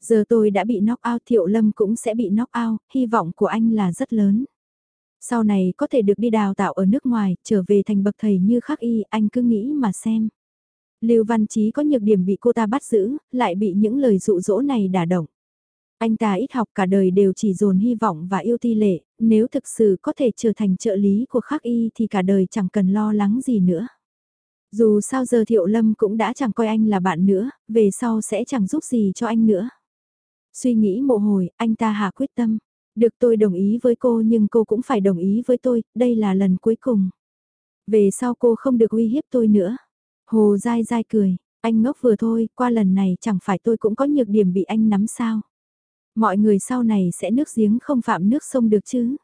Giờ tôi đã bị knock out Thiệu Lâm cũng sẽ bị knock out, hy vọng của anh là rất lớn. Sau này có thể được đi đào tạo ở nước ngoài, trở về thành bậc thầy như khắc y, anh cứ nghĩ mà xem. Lưu Văn Chí có nhược điểm bị cô ta bắt giữ, lại bị những lời dụ dỗ này đả động. Anh ta ít học cả đời đều chỉ dồn hy vọng và yêu ti lệ, nếu thực sự có thể trở thành trợ lý của khắc y thì cả đời chẳng cần lo lắng gì nữa. Dù sao giờ Thiệu Lâm cũng đã chẳng coi anh là bạn nữa, về sau sẽ chẳng giúp gì cho anh nữa. Suy nghĩ một hồi, anh ta hạ quyết tâm. Được tôi đồng ý với cô nhưng cô cũng phải đồng ý với tôi, đây là lần cuối cùng. Về sau cô không được uy hiếp tôi nữa. Hồ dai dai cười, anh ngốc vừa thôi, qua lần này chẳng phải tôi cũng có nhược điểm bị anh nắm sao. Mọi người sau này sẽ nước giếng không phạm nước sông được chứ.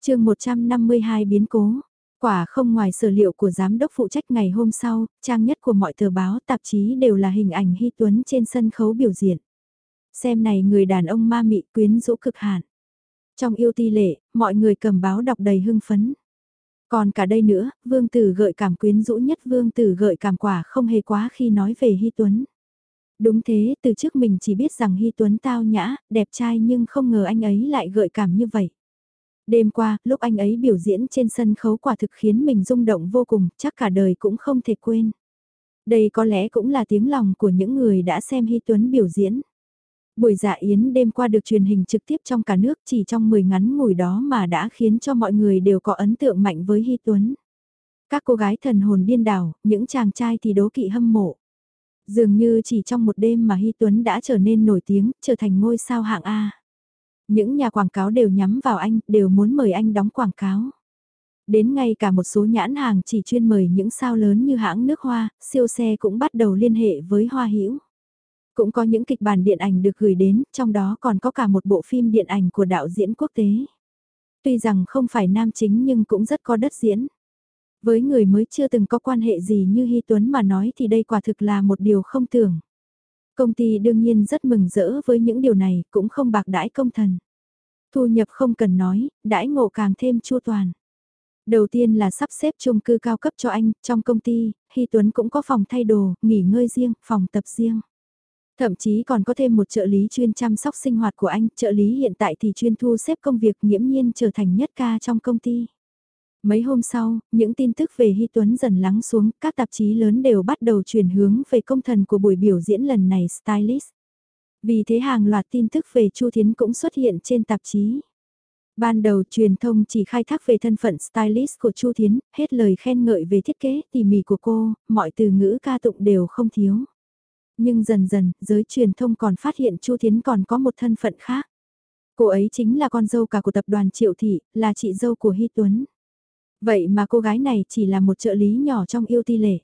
chương 152 biến cố. Quả không ngoài sở liệu của giám đốc phụ trách ngày hôm sau, trang nhất của mọi tờ báo tạp chí đều là hình ảnh Hy Tuấn trên sân khấu biểu diễn. Xem này người đàn ông ma mị quyến rũ cực hạn. Trong yêu ti lệ, mọi người cầm báo đọc đầy hưng phấn. Còn cả đây nữa, vương tử gợi cảm quyến rũ nhất vương tử gợi cảm quả không hề quá khi nói về Hy Tuấn. Đúng thế, từ trước mình chỉ biết rằng Hy Tuấn tao nhã, đẹp trai nhưng không ngờ anh ấy lại gợi cảm như vậy. Đêm qua, lúc anh ấy biểu diễn trên sân khấu quả thực khiến mình rung động vô cùng, chắc cả đời cũng không thể quên. Đây có lẽ cũng là tiếng lòng của những người đã xem Hy Tuấn biểu diễn. Buổi dạ yến đêm qua được truyền hình trực tiếp trong cả nước chỉ trong 10 ngắn ngủi đó mà đã khiến cho mọi người đều có ấn tượng mạnh với Hy Tuấn. Các cô gái thần hồn điên đảo, những chàng trai thì đố kỵ hâm mộ. Dường như chỉ trong một đêm mà Hy Tuấn đã trở nên nổi tiếng, trở thành ngôi sao hạng A. Những nhà quảng cáo đều nhắm vào anh, đều muốn mời anh đóng quảng cáo. Đến ngay cả một số nhãn hàng chỉ chuyên mời những sao lớn như hãng nước hoa, siêu xe cũng bắt đầu liên hệ với Hoa Hữu. Cũng có những kịch bản điện ảnh được gửi đến, trong đó còn có cả một bộ phim điện ảnh của đạo diễn quốc tế. Tuy rằng không phải nam chính nhưng cũng rất có đất diễn. Với người mới chưa từng có quan hệ gì như Hy Tuấn mà nói thì đây quả thực là một điều không tưởng. Công ty đương nhiên rất mừng rỡ với những điều này, cũng không bạc đãi công thần. Thu nhập không cần nói, đãi ngộ càng thêm chua toàn. Đầu tiên là sắp xếp chung cư cao cấp cho anh, trong công ty, Hy Tuấn cũng có phòng thay đồ, nghỉ ngơi riêng, phòng tập riêng. Thậm chí còn có thêm một trợ lý chuyên chăm sóc sinh hoạt của anh, trợ lý hiện tại thì chuyên thu xếp công việc nghiễm nhiên trở thành nhất ca trong công ty. Mấy hôm sau, những tin tức về Hy Tuấn dần lắng xuống, các tạp chí lớn đều bắt đầu chuyển hướng về công thần của buổi biểu diễn lần này Stylist. Vì thế hàng loạt tin tức về Chu Thiến cũng xuất hiện trên tạp chí. Ban đầu truyền thông chỉ khai thác về thân phận stylist của Chu Thiến, hết lời khen ngợi về thiết kế tỉ mỉ của cô, mọi từ ngữ ca tụng đều không thiếu. Nhưng dần dần, giới truyền thông còn phát hiện Chu Thiến còn có một thân phận khác. Cô ấy chính là con dâu cả của tập đoàn Triệu Thị, là chị dâu của Hy Tuấn. Vậy mà cô gái này chỉ là một trợ lý nhỏ trong yêu ti lệ.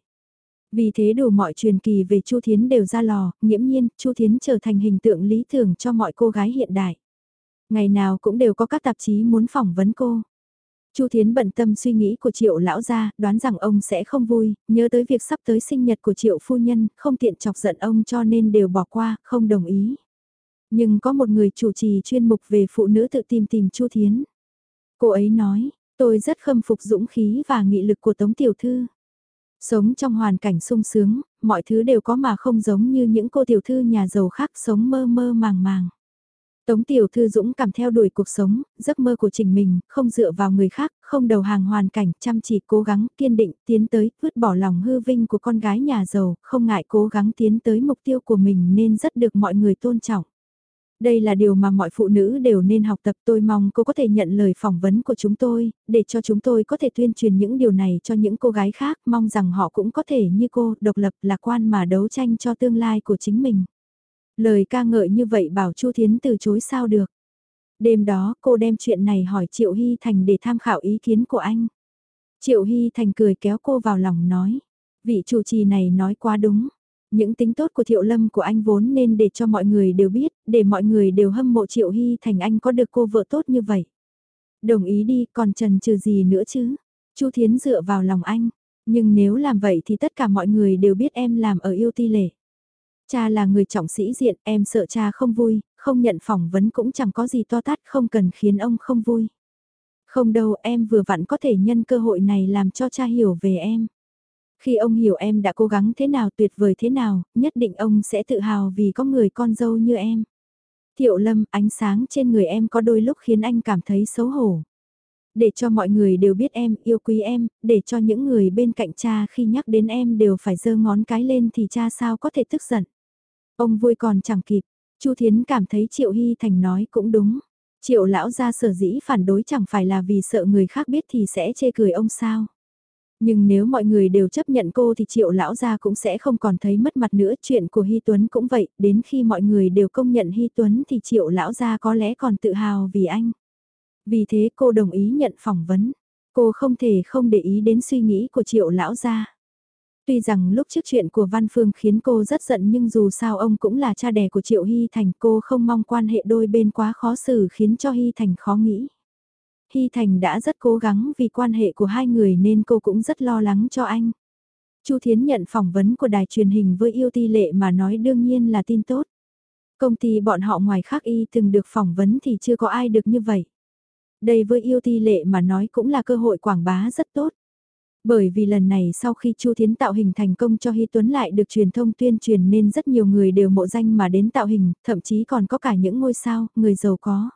Vì thế đủ mọi truyền kỳ về Chu Thiến đều ra lò, nghiễm nhiên, Chu Thiến trở thành hình tượng lý tưởng cho mọi cô gái hiện đại. Ngày nào cũng đều có các tạp chí muốn phỏng vấn cô. Chu Thiến bận tâm suy nghĩ của Triệu lão gia, đoán rằng ông sẽ không vui, nhớ tới việc sắp tới sinh nhật của Triệu phu nhân, không tiện chọc giận ông cho nên đều bỏ qua, không đồng ý. Nhưng có một người chủ trì chuyên mục về phụ nữ tự tìm tìm Chu Thiến. Cô ấy nói, tôi rất khâm phục dũng khí và nghị lực của Tống Tiểu Thư. Sống trong hoàn cảnh sung sướng, mọi thứ đều có mà không giống như những cô tiểu thư nhà giàu khác sống mơ mơ màng màng. Tống tiểu thư dũng cảm theo đuổi cuộc sống, giấc mơ của chính mình, không dựa vào người khác, không đầu hàng hoàn cảnh, chăm chỉ cố gắng, kiên định, tiến tới, vứt bỏ lòng hư vinh của con gái nhà giàu, không ngại cố gắng tiến tới mục tiêu của mình nên rất được mọi người tôn trọng. Đây là điều mà mọi phụ nữ đều nên học tập tôi mong cô có thể nhận lời phỏng vấn của chúng tôi, để cho chúng tôi có thể tuyên truyền những điều này cho những cô gái khác, mong rằng họ cũng có thể như cô, độc lập, lạc quan mà đấu tranh cho tương lai của chính mình. Lời ca ngợi như vậy bảo Chu Thiến từ chối sao được. Đêm đó cô đem chuyện này hỏi Triệu Hy Thành để tham khảo ý kiến của anh. Triệu Hy Thành cười kéo cô vào lòng nói. Vị chủ trì này nói quá đúng. Những tính tốt của Thiệu Lâm của anh vốn nên để cho mọi người đều biết, để mọi người đều hâm mộ Triệu Hy Thành anh có được cô vợ tốt như vậy. Đồng ý đi, còn trần trừ gì nữa chứ? Chu Thiến dựa vào lòng anh. Nhưng nếu làm vậy thì tất cả mọi người đều biết em làm ở yêu ti lệ. Cha là người trọng sĩ diện, em sợ cha không vui, không nhận phỏng vấn cũng chẳng có gì to tát không cần khiến ông không vui. Không đâu em vừa vặn có thể nhân cơ hội này làm cho cha hiểu về em. Khi ông hiểu em đã cố gắng thế nào tuyệt vời thế nào, nhất định ông sẽ tự hào vì có người con dâu như em. Thiệu lâm, ánh sáng trên người em có đôi lúc khiến anh cảm thấy xấu hổ. Để cho mọi người đều biết em, yêu quý em, để cho những người bên cạnh cha khi nhắc đến em đều phải giơ ngón cái lên thì cha sao có thể tức giận. Ông vui còn chẳng kịp, Chu Thiến cảm thấy Triệu Hy Thành nói cũng đúng. Triệu lão gia sở dĩ phản đối chẳng phải là vì sợ người khác biết thì sẽ chê cười ông sao. Nhưng nếu mọi người đều chấp nhận cô thì triệu lão gia cũng sẽ không còn thấy mất mặt nữa. Chuyện của Hy Tuấn cũng vậy, đến khi mọi người đều công nhận Hy Tuấn thì triệu lão gia có lẽ còn tự hào vì anh. Vì thế cô đồng ý nhận phỏng vấn. Cô không thể không để ý đến suy nghĩ của triệu lão gia. Tuy rằng lúc trước chuyện của Văn Phương khiến cô rất giận nhưng dù sao ông cũng là cha đẻ của Triệu Hy Thành cô không mong quan hệ đôi bên quá khó xử khiến cho Hy Thành khó nghĩ. Hy Thành đã rất cố gắng vì quan hệ của hai người nên cô cũng rất lo lắng cho anh. Chu Thiến nhận phỏng vấn của đài truyền hình với yêu ti lệ mà nói đương nhiên là tin tốt. Công ty bọn họ ngoài khác y từng được phỏng vấn thì chưa có ai được như vậy. Đây với yêu ti lệ mà nói cũng là cơ hội quảng bá rất tốt. Bởi vì lần này sau khi Chu Thiến tạo hình thành công cho Hy Tuấn lại được truyền thông tuyên truyền nên rất nhiều người đều mộ danh mà đến tạo hình, thậm chí còn có cả những ngôi sao, người giàu có.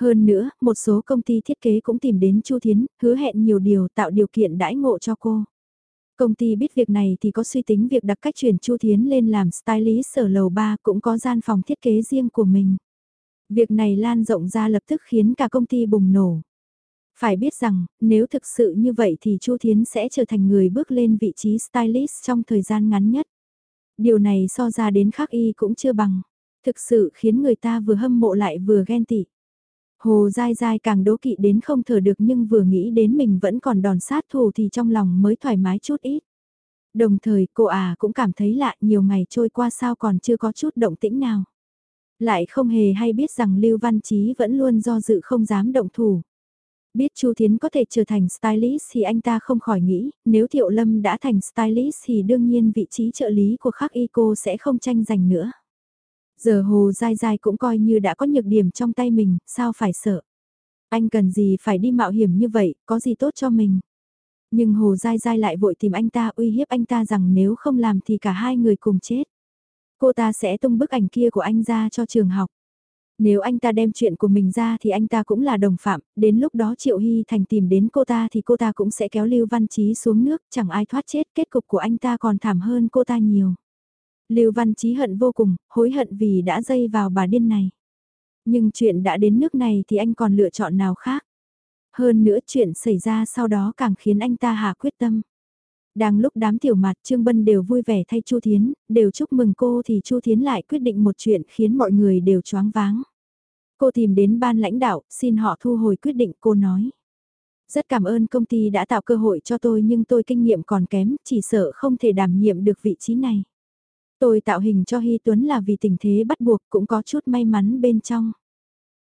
Hơn nữa, một số công ty thiết kế cũng tìm đến Chu Thiến, hứa hẹn nhiều điều tạo điều kiện đãi ngộ cho cô. Công ty biết việc này thì có suy tính việc đặt cách chuyển Chu Thiến lên làm stylist ở lầu 3 cũng có gian phòng thiết kế riêng của mình. Việc này lan rộng ra lập tức khiến cả công ty bùng nổ. Phải biết rằng, nếu thực sự như vậy thì Chu Thiến sẽ trở thành người bước lên vị trí stylist trong thời gian ngắn nhất. Điều này so ra đến khác y cũng chưa bằng. Thực sự khiến người ta vừa hâm mộ lại vừa ghen tị. Hồ dai dai càng đố kỵ đến không thở được nhưng vừa nghĩ đến mình vẫn còn đòn sát thủ thì trong lòng mới thoải mái chút ít. Đồng thời cô à cũng cảm thấy lạ nhiều ngày trôi qua sao còn chưa có chút động tĩnh nào. Lại không hề hay biết rằng Lưu Văn Chí vẫn luôn do dự không dám động thủ. Biết Chu Thiến có thể trở thành stylist thì anh ta không khỏi nghĩ, nếu Thiệu Lâm đã thành stylist thì đương nhiên vị trí trợ lý của khắc y cô sẽ không tranh giành nữa. Giờ Hồ Giai Giai cũng coi như đã có nhược điểm trong tay mình, sao phải sợ. Anh cần gì phải đi mạo hiểm như vậy, có gì tốt cho mình. Nhưng Hồ Giai Giai lại vội tìm anh ta uy hiếp anh ta rằng nếu không làm thì cả hai người cùng chết. Cô ta sẽ tung bức ảnh kia của anh ra cho trường học. Nếu anh ta đem chuyện của mình ra thì anh ta cũng là đồng phạm, đến lúc đó Triệu Hy Thành tìm đến cô ta thì cô ta cũng sẽ kéo Lưu Văn Chí xuống nước, chẳng ai thoát chết, kết cục của anh ta còn thảm hơn cô ta nhiều. Lưu Văn Chí hận vô cùng, hối hận vì đã dây vào bà điên này. Nhưng chuyện đã đến nước này thì anh còn lựa chọn nào khác. Hơn nữa chuyện xảy ra sau đó càng khiến anh ta hạ quyết tâm. Đang lúc đám tiểu mặt Trương Bân đều vui vẻ thay Chu Thiến, đều chúc mừng cô thì Chu Thiến lại quyết định một chuyện khiến mọi người đều choáng váng. Cô tìm đến ban lãnh đạo, xin họ thu hồi quyết định cô nói. Rất cảm ơn công ty đã tạo cơ hội cho tôi nhưng tôi kinh nghiệm còn kém, chỉ sợ không thể đảm nhiệm được vị trí này. Tôi tạo hình cho Hy Tuấn là vì tình thế bắt buộc cũng có chút may mắn bên trong.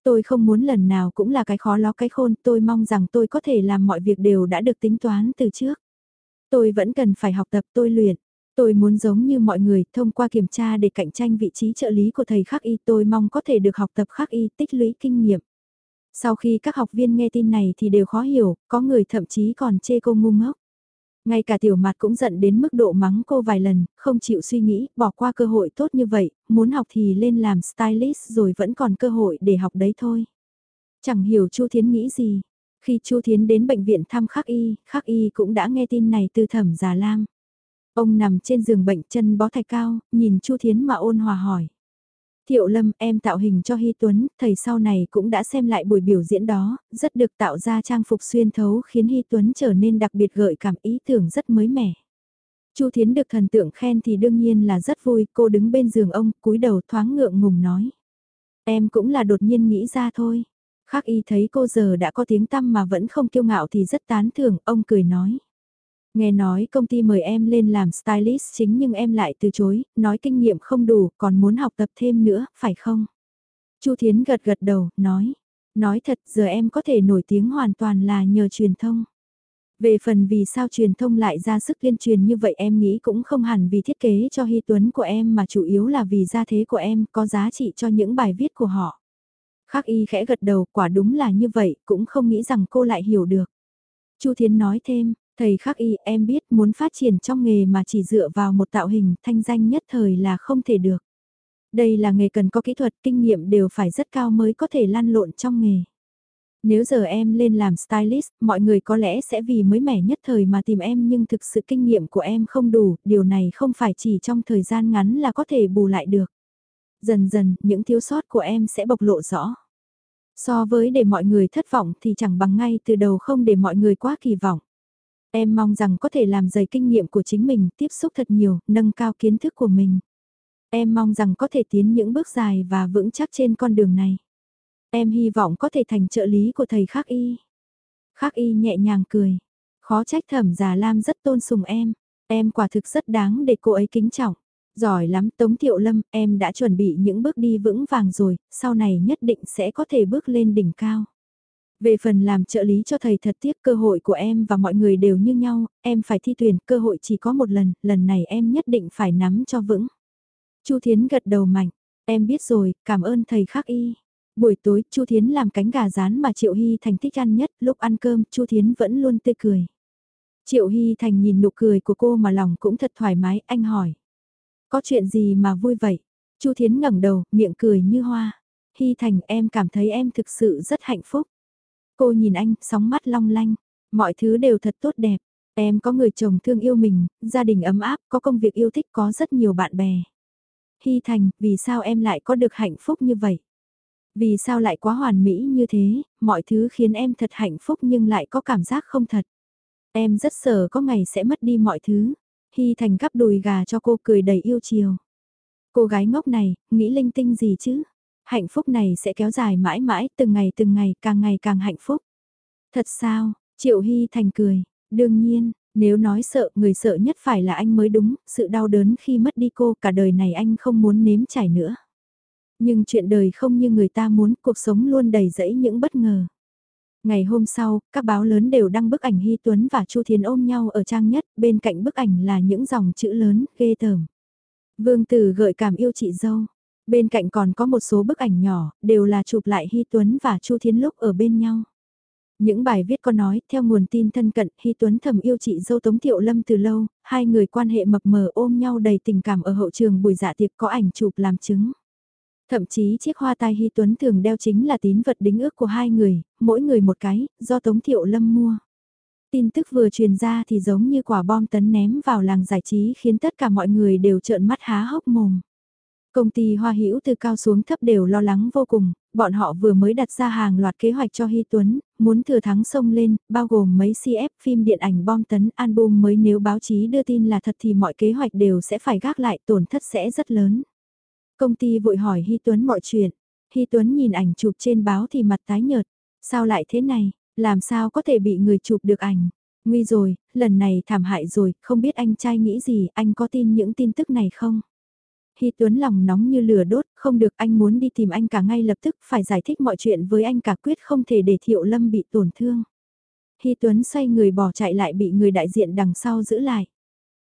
Tôi không muốn lần nào cũng là cái khó ló cái khôn, tôi mong rằng tôi có thể làm mọi việc đều đã được tính toán từ trước. Tôi vẫn cần phải học tập tôi luyện. Tôi muốn giống như mọi người thông qua kiểm tra để cạnh tranh vị trí trợ lý của thầy khắc y tôi mong có thể được học tập khắc y tích lũy kinh nghiệm. Sau khi các học viên nghe tin này thì đều khó hiểu, có người thậm chí còn chê cô ngu ngốc. Ngay cả tiểu mặt cũng giận đến mức độ mắng cô vài lần, không chịu suy nghĩ, bỏ qua cơ hội tốt như vậy, muốn học thì lên làm stylist rồi vẫn còn cơ hội để học đấy thôi. Chẳng hiểu Chu Thiến nghĩ gì. Khi Chu Thiến đến bệnh viện thăm Khắc Y, Khắc Y cũng đã nghe tin này từ thẩm Già Lam. Ông nằm trên giường bệnh chân bó thạch cao, nhìn Chu Thiến mà ôn hòa hỏi. Thiệu Lâm, em tạo hình cho Hy Tuấn, thầy sau này cũng đã xem lại buổi biểu diễn đó, rất được tạo ra trang phục xuyên thấu khiến Hy Tuấn trở nên đặc biệt gợi cảm ý tưởng rất mới mẻ. Chu Thiến được thần tượng khen thì đương nhiên là rất vui, cô đứng bên giường ông, cúi đầu thoáng ngượng ngùng nói. Em cũng là đột nhiên nghĩ ra thôi. Khác y thấy cô giờ đã có tiếng tăm mà vẫn không kiêu ngạo thì rất tán thưởng, ông cười nói. Nghe nói công ty mời em lên làm stylist chính nhưng em lại từ chối, nói kinh nghiệm không đủ, còn muốn học tập thêm nữa, phải không? Chu Thiến gật gật đầu, nói. Nói thật giờ em có thể nổi tiếng hoàn toàn là nhờ truyền thông. Về phần vì sao truyền thông lại ra sức liên truyền như vậy em nghĩ cũng không hẳn vì thiết kế cho Hy Tuấn của em mà chủ yếu là vì gia thế của em có giá trị cho những bài viết của họ. Khắc y khẽ gật đầu quả đúng là như vậy cũng không nghĩ rằng cô lại hiểu được. Chu Thiến nói thêm, Thầy khắc y em biết muốn phát triển trong nghề mà chỉ dựa vào một tạo hình thanh danh nhất thời là không thể được. Đây là nghề cần có kỹ thuật kinh nghiệm đều phải rất cao mới có thể lan lộn trong nghề. Nếu giờ em lên làm stylist, mọi người có lẽ sẽ vì mới mẻ nhất thời mà tìm em nhưng thực sự kinh nghiệm của em không đủ, điều này không phải chỉ trong thời gian ngắn là có thể bù lại được. Dần dần, những thiếu sót của em sẽ bộc lộ rõ. So với để mọi người thất vọng thì chẳng bằng ngay từ đầu không để mọi người quá kỳ vọng. Em mong rằng có thể làm dày kinh nghiệm của chính mình, tiếp xúc thật nhiều, nâng cao kiến thức của mình. Em mong rằng có thể tiến những bước dài và vững chắc trên con đường này. Em hy vọng có thể thành trợ lý của thầy Khắc Y. Khắc Y nhẹ nhàng cười. Khó trách thẩm già Lam rất tôn sùng em. Em quả thực rất đáng để cô ấy kính trọng. Giỏi lắm Tống Thiệu Lâm, em đã chuẩn bị những bước đi vững vàng rồi, sau này nhất định sẽ có thể bước lên đỉnh cao. Về phần làm trợ lý cho thầy thật tiếc cơ hội của em và mọi người đều như nhau, em phải thi tuyển, cơ hội chỉ có một lần, lần này em nhất định phải nắm cho vững. Chu Thiến gật đầu mạnh, em biết rồi, cảm ơn thầy khắc y. Buổi tối, Chu Thiến làm cánh gà rán mà Triệu Hy Thành thích ăn nhất, lúc ăn cơm, Chu Thiến vẫn luôn tươi cười. Triệu Hy Thành nhìn nụ cười của cô mà lòng cũng thật thoải mái, anh hỏi. Có chuyện gì mà vui vậy? Chu Thiến ngẩng đầu, miệng cười như hoa. Hy Thành em cảm thấy em thực sự rất hạnh phúc. Cô nhìn anh, sóng mắt long lanh. Mọi thứ đều thật tốt đẹp. Em có người chồng thương yêu mình, gia đình ấm áp, có công việc yêu thích, có rất nhiều bạn bè. Hy Thành, vì sao em lại có được hạnh phúc như vậy? Vì sao lại quá hoàn mỹ như thế, mọi thứ khiến em thật hạnh phúc nhưng lại có cảm giác không thật. Em rất sợ có ngày sẽ mất đi mọi thứ. Hy Thành cắp đùi gà cho cô cười đầy yêu chiều. Cô gái ngốc này, nghĩ linh tinh gì chứ? Hạnh phúc này sẽ kéo dài mãi mãi, từng ngày từng ngày, càng ngày càng hạnh phúc. Thật sao, Triệu Hy Thành cười, đương nhiên, nếu nói sợ, người sợ nhất phải là anh mới đúng, sự đau đớn khi mất đi cô, cả đời này anh không muốn nếm trải nữa. Nhưng chuyện đời không như người ta muốn, cuộc sống luôn đầy rẫy những bất ngờ. Ngày hôm sau, các báo lớn đều đăng bức ảnh Hy Tuấn và Chu Thiến ôm nhau ở trang nhất, bên cạnh bức ảnh là những dòng chữ lớn, ghê tởm. Vương Tử gợi cảm yêu chị dâu. Bên cạnh còn có một số bức ảnh nhỏ, đều là chụp lại Hy Tuấn và Chu Thiến lúc ở bên nhau. Những bài viết có nói, theo nguồn tin thân cận, Hy Tuấn thầm yêu chị dâu Tống Thiệu Lâm từ lâu, hai người quan hệ mập mờ ôm nhau đầy tình cảm ở hậu trường buổi dạ tiệc có ảnh chụp làm chứng. Thậm chí chiếc hoa tai Hy Tuấn thường đeo chính là tín vật đính ước của hai người, mỗi người một cái, do Tống Thiệu Lâm mua. Tin tức vừa truyền ra thì giống như quả bom tấn ném vào làng giải trí khiến tất cả mọi người đều trợn mắt há hốc mồm. Công ty Hoa Hữu từ cao xuống thấp đều lo lắng vô cùng, bọn họ vừa mới đặt ra hàng loạt kế hoạch cho Hy Tuấn, muốn thừa thắng sông lên, bao gồm mấy CF phim điện ảnh bom tấn album mới nếu báo chí đưa tin là thật thì mọi kế hoạch đều sẽ phải gác lại tổn thất sẽ rất lớn. Công ty vội hỏi Hy Tuấn mọi chuyện, Hy Tuấn nhìn ảnh chụp trên báo thì mặt tái nhợt, sao lại thế này, làm sao có thể bị người chụp được ảnh. Nguy rồi, lần này thảm hại rồi, không biết anh trai nghĩ gì, anh có tin những tin tức này không? Hy Tuấn lòng nóng như lửa đốt, không được anh muốn đi tìm anh cả ngay lập tức, phải giải thích mọi chuyện với anh cả quyết không thể để Thiệu Lâm bị tổn thương. Hy Tuấn xoay người bỏ chạy lại bị người đại diện đằng sau giữ lại.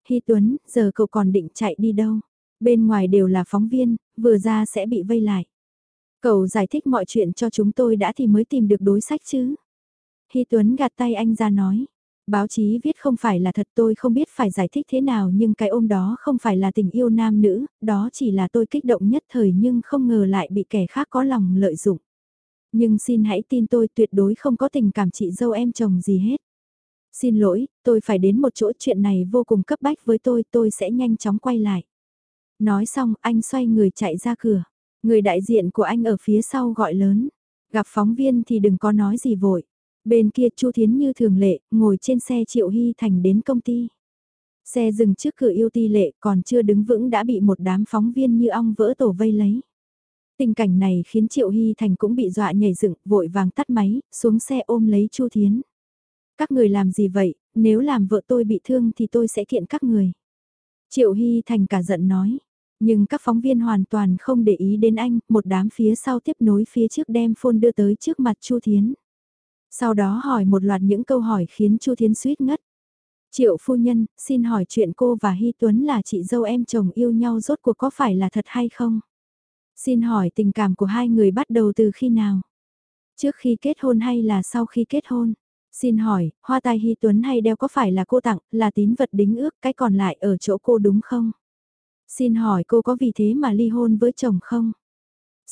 Hy Tuấn, giờ cậu còn định chạy đi đâu? Bên ngoài đều là phóng viên, vừa ra sẽ bị vây lại. Cậu giải thích mọi chuyện cho chúng tôi đã thì mới tìm được đối sách chứ. Hy Tuấn gạt tay anh ra nói. Báo chí viết không phải là thật tôi không biết phải giải thích thế nào nhưng cái ôm đó không phải là tình yêu nam nữ, đó chỉ là tôi kích động nhất thời nhưng không ngờ lại bị kẻ khác có lòng lợi dụng. Nhưng xin hãy tin tôi tuyệt đối không có tình cảm chị dâu em chồng gì hết. Xin lỗi, tôi phải đến một chỗ chuyện này vô cùng cấp bách với tôi, tôi sẽ nhanh chóng quay lại. Nói xong anh xoay người chạy ra cửa. Người đại diện của anh ở phía sau gọi lớn. Gặp phóng viên thì đừng có nói gì vội. Bên kia Chu Thiến như thường lệ, ngồi trên xe Triệu Hy Thành đến công ty. Xe dừng trước cửa yêu ti lệ còn chưa đứng vững đã bị một đám phóng viên như ong vỡ tổ vây lấy. Tình cảnh này khiến Triệu Hy Thành cũng bị dọa nhảy dựng, vội vàng tắt máy, xuống xe ôm lấy Chu Thiến. Các người làm gì vậy, nếu làm vợ tôi bị thương thì tôi sẽ kiện các người. Triệu Hy Thành cả giận nói, nhưng các phóng viên hoàn toàn không để ý đến anh, một đám phía sau tiếp nối phía trước đem phone đưa tới trước mặt Chu Thiến. Sau đó hỏi một loạt những câu hỏi khiến Chu Thiến suýt ngất. Triệu phu nhân, xin hỏi chuyện cô và Hy Tuấn là chị dâu em chồng yêu nhau rốt cuộc có phải là thật hay không? Xin hỏi tình cảm của hai người bắt đầu từ khi nào? Trước khi kết hôn hay là sau khi kết hôn? Xin hỏi, hoa tai Hy Tuấn hay đeo có phải là cô tặng, là tín vật đính ước, cái còn lại ở chỗ cô đúng không? Xin hỏi cô có vì thế mà ly hôn với chồng không?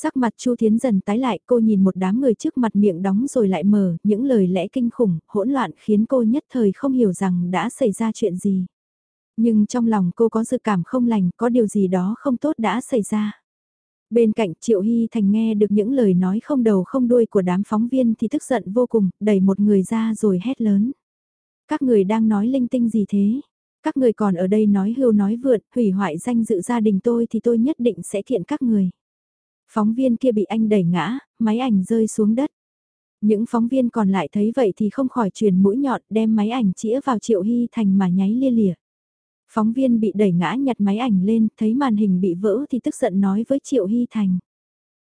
Sắc mặt Chu Thiến dần tái lại cô nhìn một đám người trước mặt miệng đóng rồi lại mở, những lời lẽ kinh khủng, hỗn loạn khiến cô nhất thời không hiểu rằng đã xảy ra chuyện gì. Nhưng trong lòng cô có dự cảm không lành, có điều gì đó không tốt đã xảy ra. Bên cạnh Triệu Hy Thành nghe được những lời nói không đầu không đuôi của đám phóng viên thì tức giận vô cùng, đẩy một người ra rồi hét lớn. Các người đang nói linh tinh gì thế? Các người còn ở đây nói hưu nói vượn, hủy hoại danh dự gia đình tôi thì tôi nhất định sẽ kiện các người. Phóng viên kia bị anh đẩy ngã, máy ảnh rơi xuống đất. Những phóng viên còn lại thấy vậy thì không khỏi truyền mũi nhọn đem máy ảnh chĩa vào Triệu Hy Thành mà nháy lia lịa. Phóng viên bị đẩy ngã nhặt máy ảnh lên, thấy màn hình bị vỡ thì tức giận nói với Triệu Hy Thành.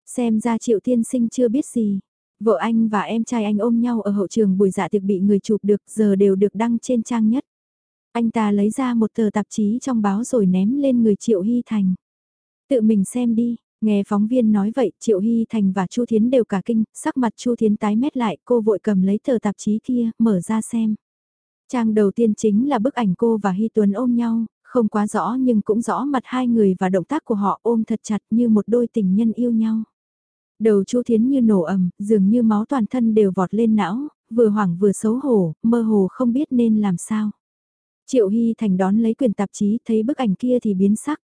Xem ra Triệu Tiên Sinh chưa biết gì. Vợ anh và em trai anh ôm nhau ở hậu trường buổi dạ tiệc bị người chụp được giờ đều được đăng trên trang nhất. Anh ta lấy ra một tờ tạp chí trong báo rồi ném lên người Triệu Hy Thành. Tự mình xem đi, nghe phóng viên nói vậy Triệu Hy Thành và Chu Thiến đều cả kinh, sắc mặt Chu Thiến tái mét lại cô vội cầm lấy tờ tạp chí kia, mở ra xem. Trang đầu tiên chính là bức ảnh cô và Hy Tuấn ôm nhau, không quá rõ nhưng cũng rõ mặt hai người và động tác của họ ôm thật chặt như một đôi tình nhân yêu nhau. Đầu Chu Thiến như nổ ầm, dường như máu toàn thân đều vọt lên não, vừa hoảng vừa xấu hổ, mơ hồ không biết nên làm sao. Triệu Hy Thành đón lấy quyền tạp chí, thấy bức ảnh kia thì biến sắc.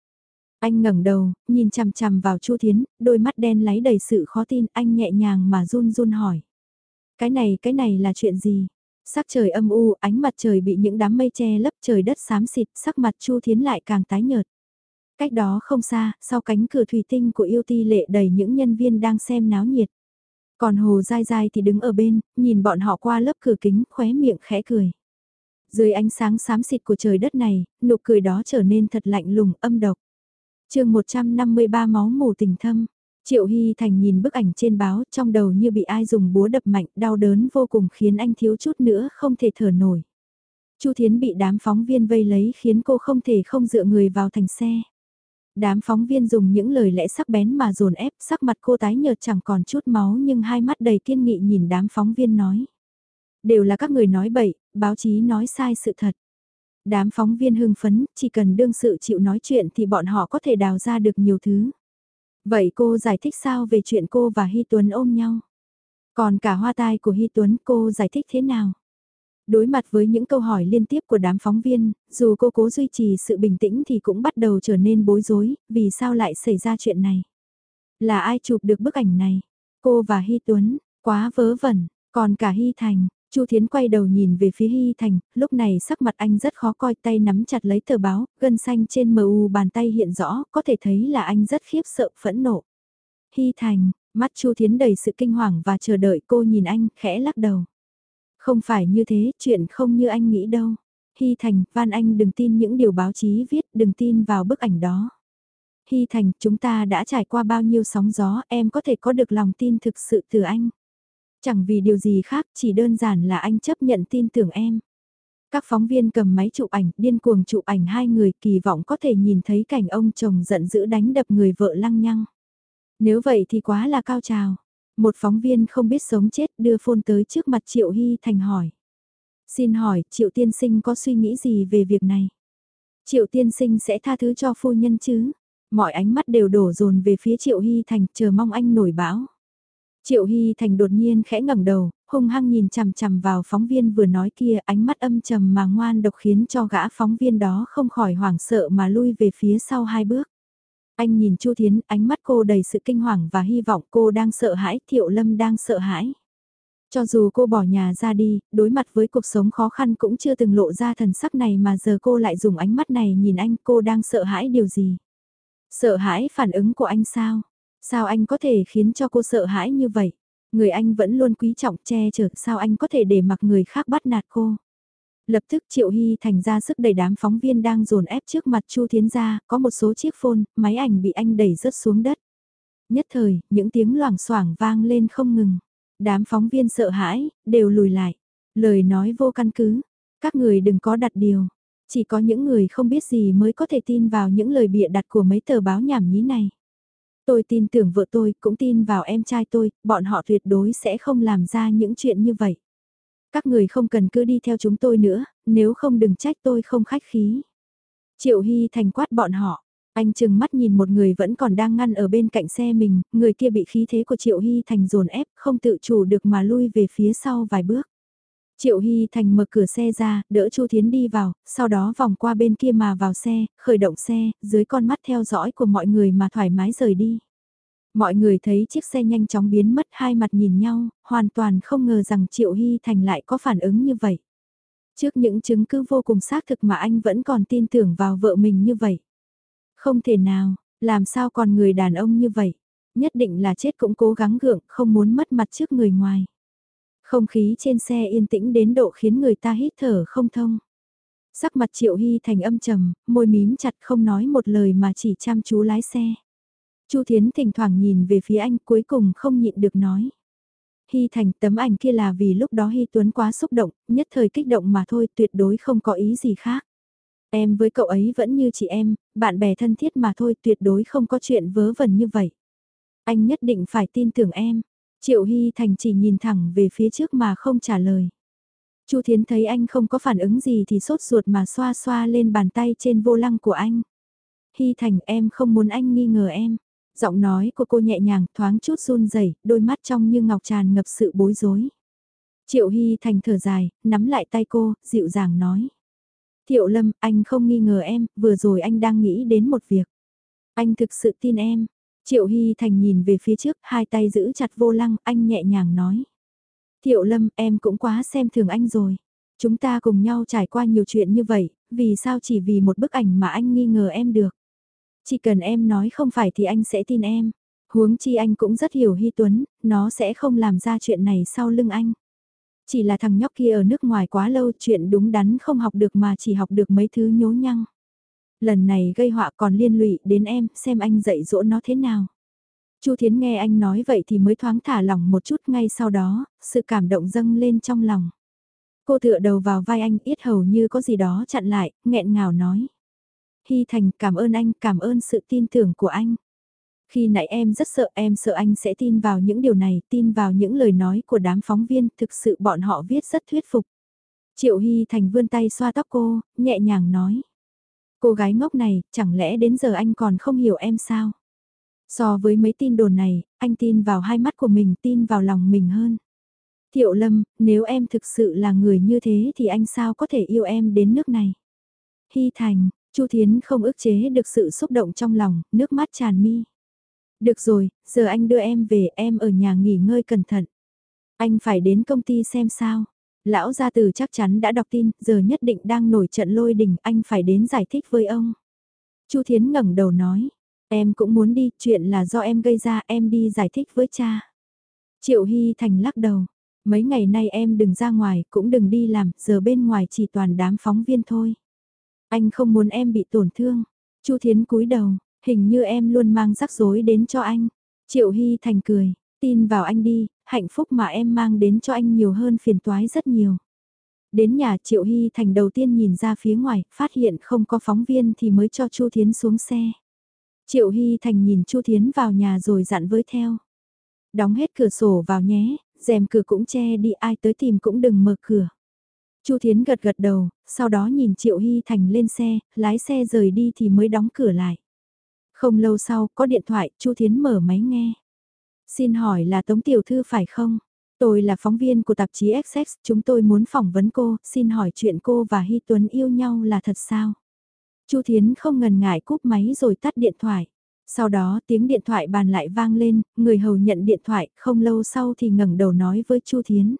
Anh ngẩng đầu, nhìn chằm chằm vào Chu Thiến, đôi mắt đen láy đầy sự khó tin, anh nhẹ nhàng mà run run hỏi. Cái này, cái này là chuyện gì? Sắc trời âm u, ánh mặt trời bị những đám mây che lấp trời đất xám xịt, sắc mặt Chu Thiến lại càng tái nhợt. Cách đó không xa, sau cánh cửa thủy tinh của yêu ti lệ đầy những nhân viên đang xem náo nhiệt. Còn Hồ Dai Dai thì đứng ở bên, nhìn bọn họ qua lớp cửa kính, khóe miệng khẽ cười. Dưới ánh sáng xám xịt của trời đất này, nụ cười đó trở nên thật lạnh lùng, âm độc chương 153 máu mù tình thâm. Triệu Hy Thành nhìn bức ảnh trên báo trong đầu như bị ai dùng búa đập mạnh đau đớn vô cùng khiến anh thiếu chút nữa không thể thở nổi. Chu Thiến bị đám phóng viên vây lấy khiến cô không thể không dựa người vào thành xe. Đám phóng viên dùng những lời lẽ sắc bén mà dồn ép sắc mặt cô tái nhợt chẳng còn chút máu nhưng hai mắt đầy kiên nghị nhìn đám phóng viên nói. Đều là các người nói bậy, báo chí nói sai sự thật. Đám phóng viên hưng phấn, chỉ cần đương sự chịu nói chuyện thì bọn họ có thể đào ra được nhiều thứ. Vậy cô giải thích sao về chuyện cô và Hy Tuấn ôm nhau? Còn cả hoa tai của Hy Tuấn cô giải thích thế nào? Đối mặt với những câu hỏi liên tiếp của đám phóng viên, dù cô cố duy trì sự bình tĩnh thì cũng bắt đầu trở nên bối rối, vì sao lại xảy ra chuyện này? Là ai chụp được bức ảnh này? Cô và Hy Tuấn, quá vớ vẩn, còn cả Hy Thành, Chu Thiến quay đầu nhìn về phía Hy Thành, lúc này sắc mặt anh rất khó coi tay nắm chặt lấy tờ báo, gân xanh trên mờ u bàn tay hiện rõ, có thể thấy là anh rất khiếp sợ phẫn nộ. Hy Thành, mắt Chu Thiến đầy sự kinh hoàng và chờ đợi cô nhìn anh, khẽ lắc đầu. Không phải như thế, chuyện không như anh nghĩ đâu. Hy Thành, van anh đừng tin những điều báo chí viết, đừng tin vào bức ảnh đó. Hy Thành, chúng ta đã trải qua bao nhiêu sóng gió, em có thể có được lòng tin thực sự từ anh. Chẳng vì điều gì khác, chỉ đơn giản là anh chấp nhận tin tưởng em. Các phóng viên cầm máy chụp ảnh, điên cuồng chụp ảnh hai người kỳ vọng có thể nhìn thấy cảnh ông chồng giận dữ đánh đập người vợ lăng nhăng. Nếu vậy thì quá là cao trào. Một phóng viên không biết sống chết đưa phone tới trước mặt Triệu Hy Thành hỏi. Xin hỏi, Triệu Tiên Sinh có suy nghĩ gì về việc này? Triệu Tiên Sinh sẽ tha thứ cho phu nhân chứ? Mọi ánh mắt đều đổ dồn về phía Triệu Hy Thành chờ mong anh nổi bão. Triệu Hy Thành đột nhiên khẽ ngẩng đầu, hung hăng nhìn chằm chằm vào phóng viên vừa nói kia ánh mắt âm trầm mà ngoan độc khiến cho gã phóng viên đó không khỏi hoảng sợ mà lui về phía sau hai bước. Anh nhìn Chu Thiến, ánh mắt cô đầy sự kinh hoàng và hy vọng cô đang sợ hãi, Thiệu Lâm đang sợ hãi. Cho dù cô bỏ nhà ra đi, đối mặt với cuộc sống khó khăn cũng chưa từng lộ ra thần sắc này mà giờ cô lại dùng ánh mắt này nhìn anh cô đang sợ hãi điều gì. Sợ hãi phản ứng của anh sao? Sao anh có thể khiến cho cô sợ hãi như vậy? Người anh vẫn luôn quý trọng che chở sao anh có thể để mặc người khác bắt nạt cô? Lập tức Triệu Hy thành ra sức đẩy đám phóng viên đang dồn ép trước mặt Chu Thiến gia, có một số chiếc phone, máy ảnh bị anh đẩy rớt xuống đất. Nhất thời, những tiếng loảng xoảng vang lên không ngừng. Đám phóng viên sợ hãi, đều lùi lại. Lời nói vô căn cứ. Các người đừng có đặt điều. Chỉ có những người không biết gì mới có thể tin vào những lời bịa đặt của mấy tờ báo nhảm nhí này. Tôi tin tưởng vợ tôi, cũng tin vào em trai tôi, bọn họ tuyệt đối sẽ không làm ra những chuyện như vậy. Các người không cần cứ đi theo chúng tôi nữa, nếu không đừng trách tôi không khách khí. Triệu Hy Thành quát bọn họ. Anh chừng mắt nhìn một người vẫn còn đang ngăn ở bên cạnh xe mình, người kia bị khí thế của Triệu Hy Thành dồn ép, không tự chủ được mà lui về phía sau vài bước. Triệu Hy Thành mở cửa xe ra, đỡ Chu Thiến đi vào, sau đó vòng qua bên kia mà vào xe, khởi động xe, dưới con mắt theo dõi của mọi người mà thoải mái rời đi. Mọi người thấy chiếc xe nhanh chóng biến mất hai mặt nhìn nhau, hoàn toàn không ngờ rằng Triệu Hy Thành lại có phản ứng như vậy. Trước những chứng cứ vô cùng xác thực mà anh vẫn còn tin tưởng vào vợ mình như vậy. Không thể nào, làm sao còn người đàn ông như vậy? Nhất định là chết cũng cố gắng gượng, không muốn mất mặt trước người ngoài. Không khí trên xe yên tĩnh đến độ khiến người ta hít thở không thông. Sắc mặt Triệu Hy Thành âm trầm, môi mím chặt không nói một lời mà chỉ chăm chú lái xe. Chu Thiến thỉnh thoảng nhìn về phía anh cuối cùng không nhịn được nói. Hy Thành tấm ảnh kia là vì lúc đó Hy Tuấn quá xúc động, nhất thời kích động mà thôi tuyệt đối không có ý gì khác. Em với cậu ấy vẫn như chị em, bạn bè thân thiết mà thôi tuyệt đối không có chuyện vớ vẩn như vậy. Anh nhất định phải tin tưởng em. Triệu Hy Thành chỉ nhìn thẳng về phía trước mà không trả lời. Chu Thiến thấy anh không có phản ứng gì thì sốt ruột mà xoa xoa lên bàn tay trên vô lăng của anh. Hy Thành em không muốn anh nghi ngờ em. Giọng nói của cô nhẹ nhàng thoáng chút run rẩy, đôi mắt trong như ngọc tràn ngập sự bối rối. Triệu Hy Thành thở dài, nắm lại tay cô, dịu dàng nói. Thiệu Lâm, anh không nghi ngờ em, vừa rồi anh đang nghĩ đến một việc. Anh thực sự tin em. Triệu Hy Thành nhìn về phía trước, hai tay giữ chặt vô lăng, anh nhẹ nhàng nói. Thiệu Lâm, em cũng quá xem thường anh rồi. Chúng ta cùng nhau trải qua nhiều chuyện như vậy, vì sao chỉ vì một bức ảnh mà anh nghi ngờ em được. Chỉ cần em nói không phải thì anh sẽ tin em. Huống chi anh cũng rất hiểu Hy Tuấn, nó sẽ không làm ra chuyện này sau lưng anh. Chỉ là thằng nhóc kia ở nước ngoài quá lâu chuyện đúng đắn không học được mà chỉ học được mấy thứ nhố nhăng. Lần này gây họa còn liên lụy đến em, xem anh dạy dỗ nó thế nào. Chu Thiến nghe anh nói vậy thì mới thoáng thả lỏng một chút ngay sau đó, sự cảm động dâng lên trong lòng. Cô tựa đầu vào vai anh ít hầu như có gì đó chặn lại, nghẹn ngào nói. Hy Thành cảm ơn anh, cảm ơn sự tin tưởng của anh. Khi nãy em rất sợ em sợ anh sẽ tin vào những điều này, tin vào những lời nói của đám phóng viên, thực sự bọn họ viết rất thuyết phục. Triệu Hy Thành vươn tay xoa tóc cô, nhẹ nhàng nói. Cô gái ngốc này, chẳng lẽ đến giờ anh còn không hiểu em sao? So với mấy tin đồn này, anh tin vào hai mắt của mình, tin vào lòng mình hơn. Thiệu Lâm, nếu em thực sự là người như thế thì anh sao có thể yêu em đến nước này? Hy Thành, Chu Thiến không ức chế được sự xúc động trong lòng, nước mắt tràn mi. Được rồi, giờ anh đưa em về, em ở nhà nghỉ ngơi cẩn thận. Anh phải đến công ty xem sao. Lão gia tử chắc chắn đã đọc tin, giờ nhất định đang nổi trận lôi đình, anh phải đến giải thích với ông. Chu Thiến ngẩng đầu nói, em cũng muốn đi, chuyện là do em gây ra, em đi giải thích với cha. Triệu Hy Thành lắc đầu, mấy ngày nay em đừng ra ngoài, cũng đừng đi làm, giờ bên ngoài chỉ toàn đám phóng viên thôi. Anh không muốn em bị tổn thương. Chu Thiến cúi đầu, hình như em luôn mang rắc rối đến cho anh. Triệu Hy Thành cười, tin vào anh đi, hạnh phúc mà em mang đến cho anh nhiều hơn phiền toái rất nhiều. Đến nhà Triệu Hy Thành đầu tiên nhìn ra phía ngoài, phát hiện không có phóng viên thì mới cho Chu Thiến xuống xe. Triệu Hy Thành nhìn Chu Thiến vào nhà rồi dặn với theo. Đóng hết cửa sổ vào nhé, rèm cửa cũng che đi ai tới tìm cũng đừng mở cửa. Chu Thiến gật gật đầu, sau đó nhìn Triệu Hy Thành lên xe, lái xe rời đi thì mới đóng cửa lại. Không lâu sau, có điện thoại, Chu Thiến mở máy nghe. Xin hỏi là Tống Tiểu Thư phải không? Tôi là phóng viên của tạp chí XX, chúng tôi muốn phỏng vấn cô, xin hỏi chuyện cô và Hy Tuấn yêu nhau là thật sao? Chu Thiến không ngần ngại cúp máy rồi tắt điện thoại. Sau đó tiếng điện thoại bàn lại vang lên, người hầu nhận điện thoại, không lâu sau thì ngẩng đầu nói với Chu Thiến.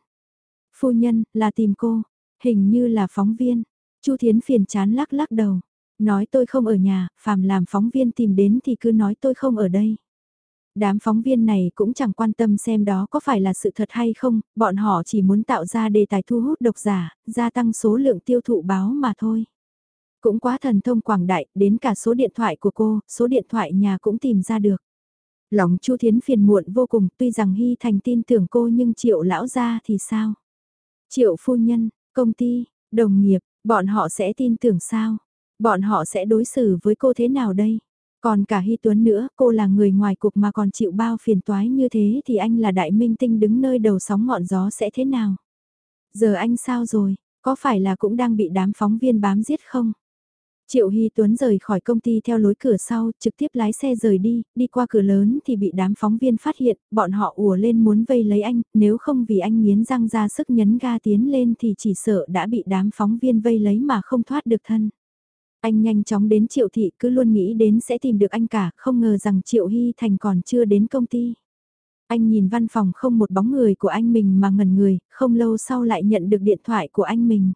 Phu nhân, là tìm cô, hình như là phóng viên. Chu Thiến phiền chán lắc lắc đầu. Nói tôi không ở nhà, phàm làm phóng viên tìm đến thì cứ nói tôi không ở đây. Đám phóng viên này cũng chẳng quan tâm xem đó có phải là sự thật hay không, bọn họ chỉ muốn tạo ra đề tài thu hút độc giả, gia tăng số lượng tiêu thụ báo mà thôi. Cũng quá thần thông quảng đại, đến cả số điện thoại của cô, số điện thoại nhà cũng tìm ra được. Lòng Chu Thiến phiền muộn vô cùng, tuy rằng Hy Thành tin tưởng cô nhưng Triệu lão gia thì sao? Triệu phu nhân, công ty, đồng nghiệp, bọn họ sẽ tin tưởng sao? Bọn họ sẽ đối xử với cô thế nào đây? Còn cả Hy Tuấn nữa, cô là người ngoài cuộc mà còn chịu bao phiền toái như thế thì anh là đại minh tinh đứng nơi đầu sóng ngọn gió sẽ thế nào? Giờ anh sao rồi? Có phải là cũng đang bị đám phóng viên bám giết không? Triệu Hy Tuấn rời khỏi công ty theo lối cửa sau, trực tiếp lái xe rời đi, đi qua cửa lớn thì bị đám phóng viên phát hiện, bọn họ ùa lên muốn vây lấy anh, nếu không vì anh nghiến răng ra sức nhấn ga tiến lên thì chỉ sợ đã bị đám phóng viên vây lấy mà không thoát được thân. Anh nhanh chóng đến Triệu Thị cứ luôn nghĩ đến sẽ tìm được anh cả, không ngờ rằng Triệu Hy Thành còn chưa đến công ty. Anh nhìn văn phòng không một bóng người của anh mình mà ngẩn người, không lâu sau lại nhận được điện thoại của anh mình.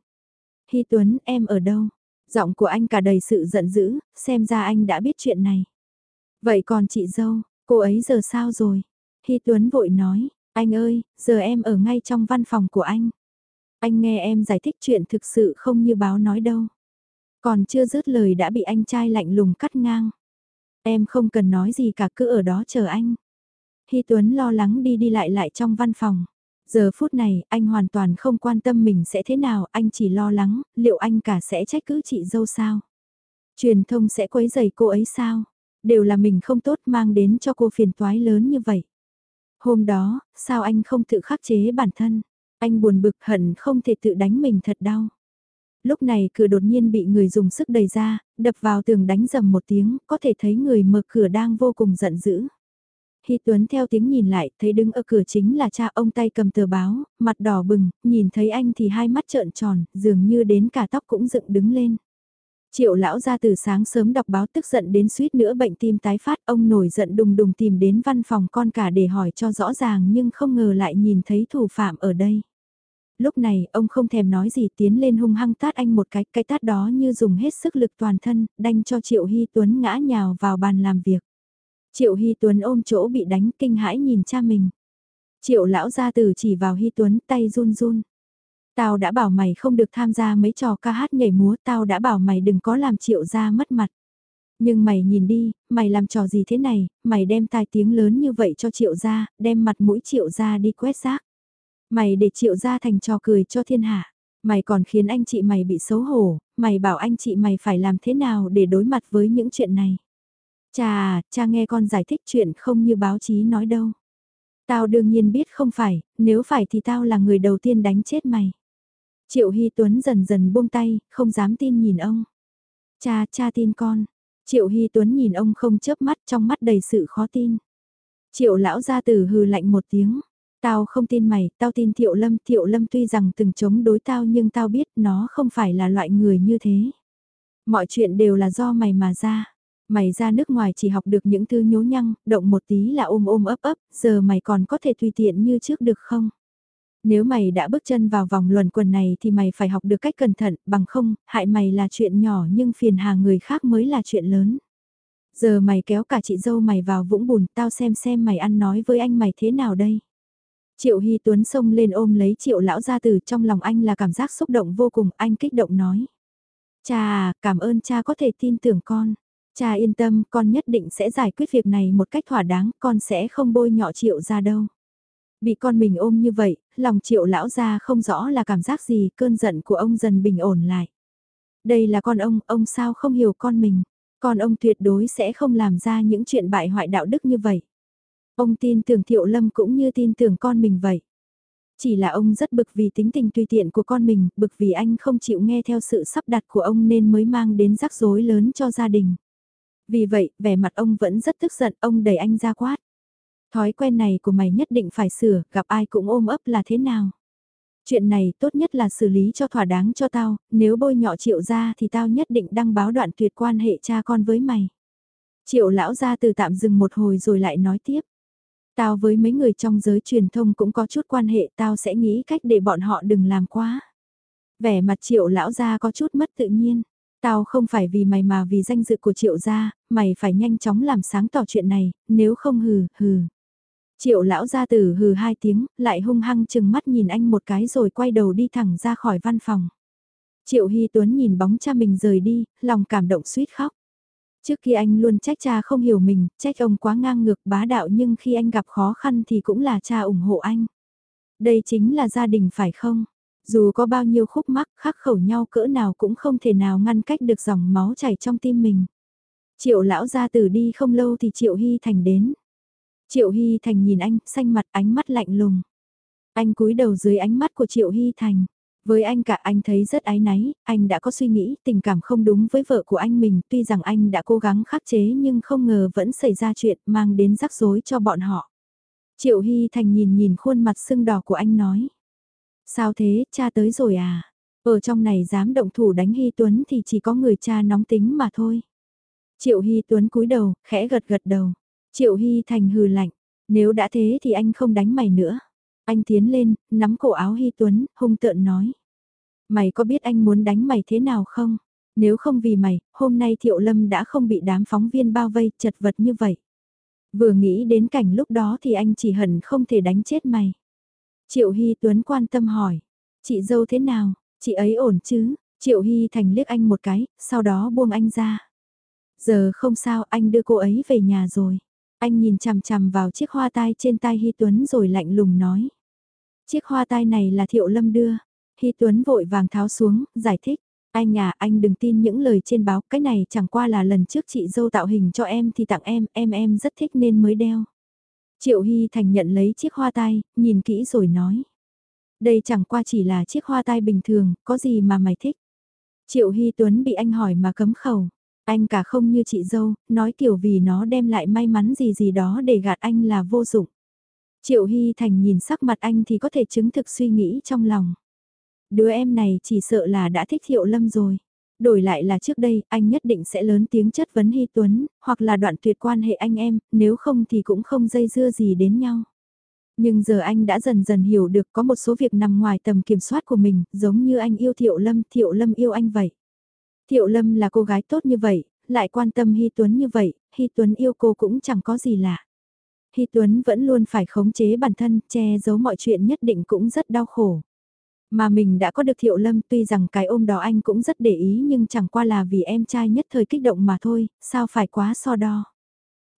Hy Tuấn, em ở đâu? Giọng của anh cả đầy sự giận dữ, xem ra anh đã biết chuyện này. Vậy còn chị dâu, cô ấy giờ sao rồi? Hy Tuấn vội nói, anh ơi, giờ em ở ngay trong văn phòng của anh. Anh nghe em giải thích chuyện thực sự không như báo nói đâu. Còn chưa dứt lời đã bị anh trai lạnh lùng cắt ngang. Em không cần nói gì cả cứ ở đó chờ anh. Hy Tuấn lo lắng đi đi lại lại trong văn phòng. Giờ phút này, anh hoàn toàn không quan tâm mình sẽ thế nào, anh chỉ lo lắng, liệu anh cả sẽ trách cứ chị dâu sao? Truyền thông sẽ quấy giày cô ấy sao? Đều là mình không tốt mang đến cho cô phiền toái lớn như vậy. Hôm đó, sao anh không tự khắc chế bản thân? Anh buồn bực hận không thể tự đánh mình thật đau. Lúc này cửa đột nhiên bị người dùng sức đẩy ra, đập vào tường đánh dầm một tiếng, có thể thấy người mở cửa đang vô cùng giận dữ. Hy Tuấn theo tiếng nhìn lại, thấy đứng ở cửa chính là cha ông tay cầm tờ báo, mặt đỏ bừng, nhìn thấy anh thì hai mắt trợn tròn, dường như đến cả tóc cũng dựng đứng lên. Triệu lão ra từ sáng sớm đọc báo tức giận đến suýt nữa bệnh tim tái phát, ông nổi giận đùng đùng tìm đến văn phòng con cả để hỏi cho rõ ràng nhưng không ngờ lại nhìn thấy thủ phạm ở đây lúc này ông không thèm nói gì tiến lên hung hăng tát anh một cái, cái tát đó như dùng hết sức lực toàn thân, đanh cho Triệu Hy Tuấn ngã nhào vào bàn làm việc. Triệu Hy Tuấn ôm chỗ bị đánh kinh hãi nhìn cha mình. Triệu lão gia tử chỉ vào Hy Tuấn tay run run. Tao đã bảo mày không được tham gia mấy trò ca hát nhảy múa, tao đã bảo mày đừng có làm triệu gia mất mặt. Nhưng mày nhìn đi, mày làm trò gì thế này, mày đem tai tiếng lớn như vậy cho triệu gia, đem mặt mũi triệu gia đi quét rác. Mày để triệu gia thành trò cười cho thiên hạ. Mày còn khiến anh chị mày bị xấu hổ, mày bảo anh chị mày phải làm thế nào để đối mặt với những chuyện này. Cha, cha nghe con giải thích chuyện không như báo chí nói đâu. Tao đương nhiên biết không phải, nếu phải thì tao là người đầu tiên đánh chết mày. Triệu Hy Tuấn dần dần buông tay, không dám tin nhìn ông. Cha, cha tin con. Triệu Hy Tuấn nhìn ông không chớp mắt trong mắt đầy sự khó tin. Triệu lão gia tử hừ lạnh một tiếng. Tao không tin mày, tao tin Thiệu Lâm. Thiệu Lâm tuy rằng từng chống đối tao nhưng tao biết nó không phải là loại người như thế. Mọi chuyện đều là do mày mà ra. Mày ra nước ngoài chỉ học được những thứ nhố nhăng, động một tí là ôm ôm ấp ấp, giờ mày còn có thể tùy tiện như trước được không? Nếu mày đã bước chân vào vòng luẩn quần này thì mày phải học được cách cẩn thận, bằng không, hại mày là chuyện nhỏ nhưng phiền hà người khác mới là chuyện lớn. Giờ mày kéo cả chị dâu mày vào vũng bùn, tao xem xem mày ăn nói với anh mày thế nào đây. Triệu Hy Tuấn xông lên ôm lấy triệu lão gia từ trong lòng anh là cảm giác xúc động vô cùng, anh kích động nói. Cha, cảm ơn cha có thể tin tưởng con. Cha yên tâm, con nhất định sẽ giải quyết việc này một cách thỏa đáng, con sẽ không bôi nhọ triệu ra đâu. Bị con mình ôm như vậy, lòng triệu lão ra không rõ là cảm giác gì, cơn giận của ông dần bình ổn lại. Đây là con ông, ông sao không hiểu con mình. Con ông tuyệt đối sẽ không làm ra những chuyện bại hoại đạo đức như vậy. Ông tin tưởng Thiệu Lâm cũng như tin tưởng con mình vậy. Chỉ là ông rất bực vì tính tình tùy tiện của con mình, bực vì anh không chịu nghe theo sự sắp đặt của ông nên mới mang đến rắc rối lớn cho gia đình. Vì vậy, vẻ mặt ông vẫn rất tức giận, ông đẩy anh ra quát. Thói quen này của mày nhất định phải sửa, gặp ai cũng ôm ấp là thế nào? Chuyện này tốt nhất là xử lý cho thỏa đáng cho tao, nếu bôi nhọ triệu ra thì tao nhất định đăng báo đoạn tuyệt quan hệ cha con với mày. Triệu lão ra từ tạm dừng một hồi rồi lại nói tiếp. Tao với mấy người trong giới truyền thông cũng có chút quan hệ tao sẽ nghĩ cách để bọn họ đừng làm quá. Vẻ mặt triệu lão gia có chút mất tự nhiên. Tao không phải vì mày mà vì danh dự của triệu gia, mày phải nhanh chóng làm sáng tỏ chuyện này, nếu không hừ, hừ. Triệu lão gia tử hừ hai tiếng, lại hung hăng chừng mắt nhìn anh một cái rồi quay đầu đi thẳng ra khỏi văn phòng. Triệu Hy Tuấn nhìn bóng cha mình rời đi, lòng cảm động suýt khóc. Trước khi anh luôn trách cha không hiểu mình, trách ông quá ngang ngược bá đạo nhưng khi anh gặp khó khăn thì cũng là cha ủng hộ anh. Đây chính là gia đình phải không? Dù có bao nhiêu khúc mắc khắc khẩu nhau cỡ nào cũng không thể nào ngăn cách được dòng máu chảy trong tim mình. Triệu lão gia tử đi không lâu thì Triệu Hy Thành đến. Triệu Hy Thành nhìn anh, xanh mặt ánh mắt lạnh lùng. Anh cúi đầu dưới ánh mắt của Triệu Hy Thành. Với anh cả anh thấy rất ái náy, anh đã có suy nghĩ tình cảm không đúng với vợ của anh mình, tuy rằng anh đã cố gắng khắc chế nhưng không ngờ vẫn xảy ra chuyện mang đến rắc rối cho bọn họ. Triệu Hy Thành nhìn nhìn khuôn mặt sưng đỏ của anh nói. Sao thế, cha tới rồi à? Ở trong này dám động thủ đánh Hy Tuấn thì chỉ có người cha nóng tính mà thôi. Triệu Hy Tuấn cúi đầu, khẽ gật gật đầu. Triệu Hy Thành hừ lạnh, nếu đã thế thì anh không đánh mày nữa. Anh tiến lên, nắm cổ áo Hy Tuấn, hung tợn nói. Mày có biết anh muốn đánh mày thế nào không? Nếu không vì mày, hôm nay Thiệu Lâm đã không bị đám phóng viên bao vây chật vật như vậy. Vừa nghĩ đến cảnh lúc đó thì anh chỉ hận không thể đánh chết mày. Triệu Hy Tuấn quan tâm hỏi, chị dâu thế nào, chị ấy ổn chứ? Triệu Hy Thành liếc anh một cái, sau đó buông anh ra. Giờ không sao, anh đưa cô ấy về nhà rồi. Anh nhìn chằm chằm vào chiếc hoa tai trên tai Hy Tuấn rồi lạnh lùng nói. Chiếc hoa tai này là Thiệu Lâm đưa. Hy Tuấn vội vàng tháo xuống, giải thích. Anh à, anh đừng tin những lời trên báo, cái này chẳng qua là lần trước chị dâu tạo hình cho em thì tặng em, em em rất thích nên mới đeo. Triệu Hy Thành nhận lấy chiếc hoa tai, nhìn kỹ rồi nói. Đây chẳng qua chỉ là chiếc hoa tai bình thường, có gì mà mày thích. Triệu Hy Tuấn bị anh hỏi mà cấm khẩu. Anh cả không như chị dâu, nói kiểu vì nó đem lại may mắn gì gì đó để gạt anh là vô dụng. Triệu Hy Thành nhìn sắc mặt anh thì có thể chứng thực suy nghĩ trong lòng. Đứa em này chỉ sợ là đã thích Thiệu Lâm rồi. Đổi lại là trước đây, anh nhất định sẽ lớn tiếng chất vấn Hy Tuấn, hoặc là đoạn tuyệt quan hệ anh em, nếu không thì cũng không dây dưa gì đến nhau. Nhưng giờ anh đã dần dần hiểu được có một số việc nằm ngoài tầm kiểm soát của mình, giống như anh yêu Thiệu Lâm, Thiệu Lâm yêu anh vậy. Thiệu Lâm là cô gái tốt như vậy, lại quan tâm Hy Tuấn như vậy, Hy Tuấn yêu cô cũng chẳng có gì lạ. Hy Tuấn vẫn luôn phải khống chế bản thân, che giấu mọi chuyện nhất định cũng rất đau khổ. Mà mình đã có được Thiệu Lâm tuy rằng cái ôm đó anh cũng rất để ý nhưng chẳng qua là vì em trai nhất thời kích động mà thôi, sao phải quá so đo.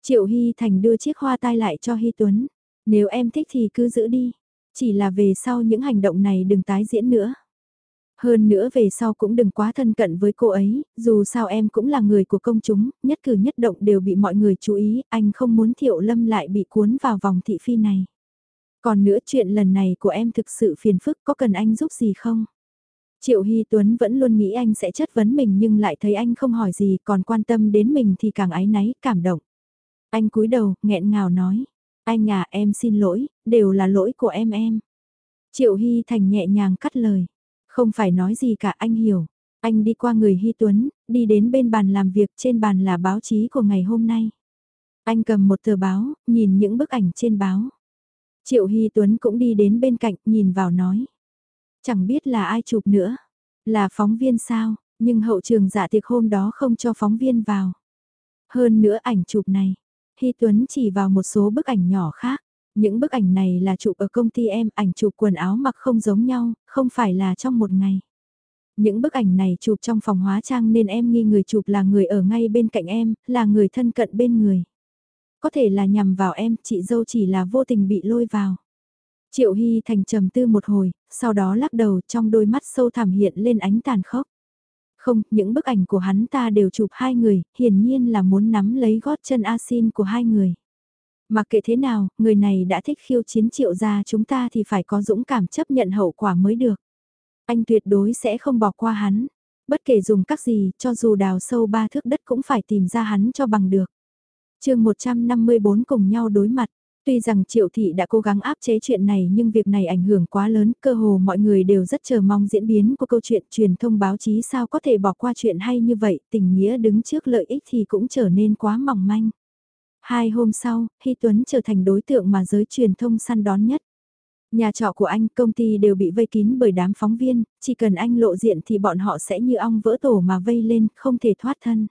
Triệu Hy Thành đưa chiếc hoa tai lại cho Hy Tuấn. Nếu em thích thì cứ giữ đi. Chỉ là về sau những hành động này đừng tái diễn nữa. Hơn nữa về sau cũng đừng quá thân cận với cô ấy, dù sao em cũng là người của công chúng, nhất cử nhất động đều bị mọi người chú ý, anh không muốn Thiệu Lâm lại bị cuốn vào vòng thị phi này. Còn nữa chuyện lần này của em thực sự phiền phức, có cần anh giúp gì không? Triệu Hy Tuấn vẫn luôn nghĩ anh sẽ chất vấn mình nhưng lại thấy anh không hỏi gì, còn quan tâm đến mình thì càng ái náy, cảm động. Anh cúi đầu, nghẹn ngào nói. Anh à, em xin lỗi, đều là lỗi của em em. Triệu Hy Thành nhẹ nhàng cắt lời. Không phải nói gì cả anh hiểu. Anh đi qua người Hy Tuấn, đi đến bên bàn làm việc trên bàn là báo chí của ngày hôm nay. Anh cầm một tờ báo, nhìn những bức ảnh trên báo. Triệu Hy Tuấn cũng đi đến bên cạnh, nhìn vào nói. Chẳng biết là ai chụp nữa. Là phóng viên sao, nhưng hậu trường dạ tiệc hôm đó không cho phóng viên vào. Hơn nữa ảnh chụp này, Hy Tuấn chỉ vào một số bức ảnh nhỏ khác. Những bức ảnh này là chụp ở công ty em, ảnh chụp quần áo mặc không giống nhau, không phải là trong một ngày. Những bức ảnh này chụp trong phòng hóa trang nên em nghi người chụp là người ở ngay bên cạnh em, là người thân cận bên người. Có thể là nhằm vào em, chị dâu chỉ là vô tình bị lôi vào. Triệu Hy Thành trầm tư một hồi, sau đó lắc đầu trong đôi mắt sâu thẳm hiện lên ánh tàn khốc. Không, những bức ảnh của hắn ta đều chụp hai người, hiển nhiên là muốn nắm lấy gót chân asin của hai người. Mặc kệ thế nào, người này đã thích khiêu chiến triệu gia chúng ta thì phải có dũng cảm chấp nhận hậu quả mới được. Anh tuyệt đối sẽ không bỏ qua hắn. Bất kể dùng các gì, cho dù đào sâu ba thước đất cũng phải tìm ra hắn cho bằng được. chương 154 cùng nhau đối mặt. Tuy rằng Triệu Thị đã cố gắng áp chế chuyện này nhưng việc này ảnh hưởng quá lớn, cơ hồ mọi người đều rất chờ mong diễn biến của câu chuyện truyền thông báo chí sao có thể bỏ qua chuyện hay như vậy, tình nghĩa đứng trước lợi ích thì cũng trở nên quá mỏng manh. Hai hôm sau, Hy Tuấn trở thành đối tượng mà giới truyền thông săn đón nhất. Nhà trọ của anh, công ty đều bị vây kín bởi đám phóng viên, chỉ cần anh lộ diện thì bọn họ sẽ như ong vỡ tổ mà vây lên, không thể thoát thân.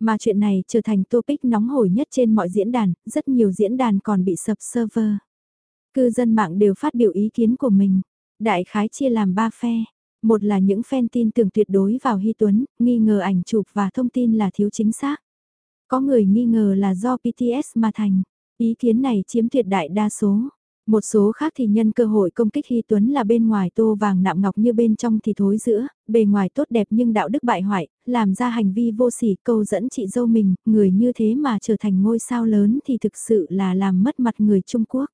Mà chuyện này trở thành topic nóng hổi nhất trên mọi diễn đàn, rất nhiều diễn đàn còn bị sập server. Cư dân mạng đều phát biểu ý kiến của mình. Đại khái chia làm ba phe. Một là những fan tin tưởng tuyệt đối vào Hy Tuấn, nghi ngờ ảnh chụp và thông tin là thiếu chính xác. Có người nghi ngờ là do PTS mà thành. Ý kiến này chiếm tuyệt đại đa số. Một số khác thì nhân cơ hội công kích Hy Tuấn là bên ngoài tô vàng nạm ngọc như bên trong thì thối giữa, bề ngoài tốt đẹp nhưng đạo đức bại hoại, làm ra hành vi vô sỉ câu dẫn chị dâu mình, người như thế mà trở thành ngôi sao lớn thì thực sự là làm mất mặt người Trung Quốc.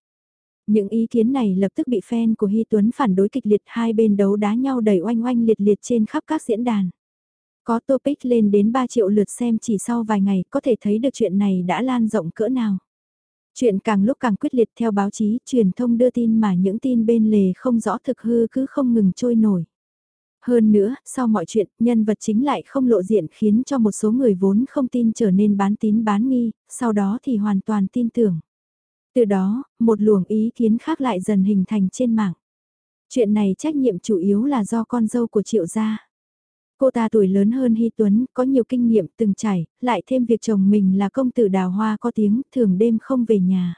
Những ý kiến này lập tức bị fan của Hy Tuấn phản đối kịch liệt hai bên đấu đá nhau đầy oanh oanh liệt liệt trên khắp các diễn đàn. Có topic lên đến 3 triệu lượt xem chỉ sau vài ngày có thể thấy được chuyện này đã lan rộng cỡ nào. Chuyện càng lúc càng quyết liệt theo báo chí, truyền thông đưa tin mà những tin bên lề không rõ thực hư cứ không ngừng trôi nổi. Hơn nữa, sau mọi chuyện, nhân vật chính lại không lộ diện khiến cho một số người vốn không tin trở nên bán tín bán nghi, sau đó thì hoàn toàn tin tưởng. Từ đó, một luồng ý kiến khác lại dần hình thành trên mạng. Chuyện này trách nhiệm chủ yếu là do con dâu của triệu gia. Cô ta tuổi lớn hơn Hy Tuấn, có nhiều kinh nghiệm từng trải, lại thêm việc chồng mình là công tử đào hoa có tiếng, thường đêm không về nhà.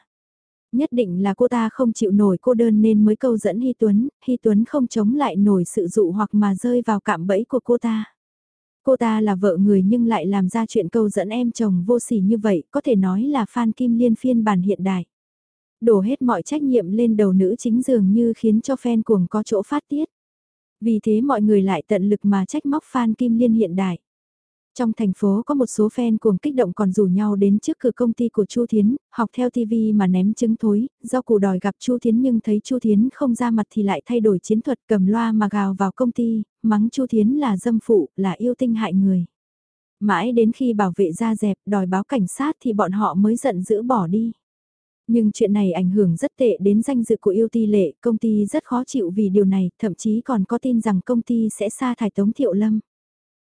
Nhất định là cô ta không chịu nổi cô đơn nên mới câu dẫn Hy Tuấn, Hy Tuấn không chống lại nổi sự dụ hoặc mà rơi vào cạm bẫy của cô ta. Cô ta là vợ người nhưng lại làm ra chuyện câu dẫn em chồng vô sỉ như vậy, có thể nói là Phan Kim Liên phiên bản hiện đại. Đổ hết mọi trách nhiệm lên đầu nữ chính dường như khiến cho fan cuồng có chỗ phát tiết. Vì thế mọi người lại tận lực mà trách móc Phan Kim Liên hiện đại. Trong thành phố có một số fan cuồng kích động còn rủ nhau đến trước cửa công ty của Chu Thiến, học theo TV mà ném trứng thối, do cụ đòi gặp Chu Thiến nhưng thấy Chu Thiến không ra mặt thì lại thay đổi chiến thuật cầm loa mà gào vào công ty, mắng Chu Thiến là dâm phụ, là yêu tinh hại người. Mãi đến khi bảo vệ ra dẹp đòi báo cảnh sát thì bọn họ mới giận dữ bỏ đi. Nhưng chuyện này ảnh hưởng rất tệ đến danh dự của yêu ti lệ, công ty rất khó chịu vì điều này, thậm chí còn có tin rằng công ty sẽ sa thải Tống Thiệu Lâm.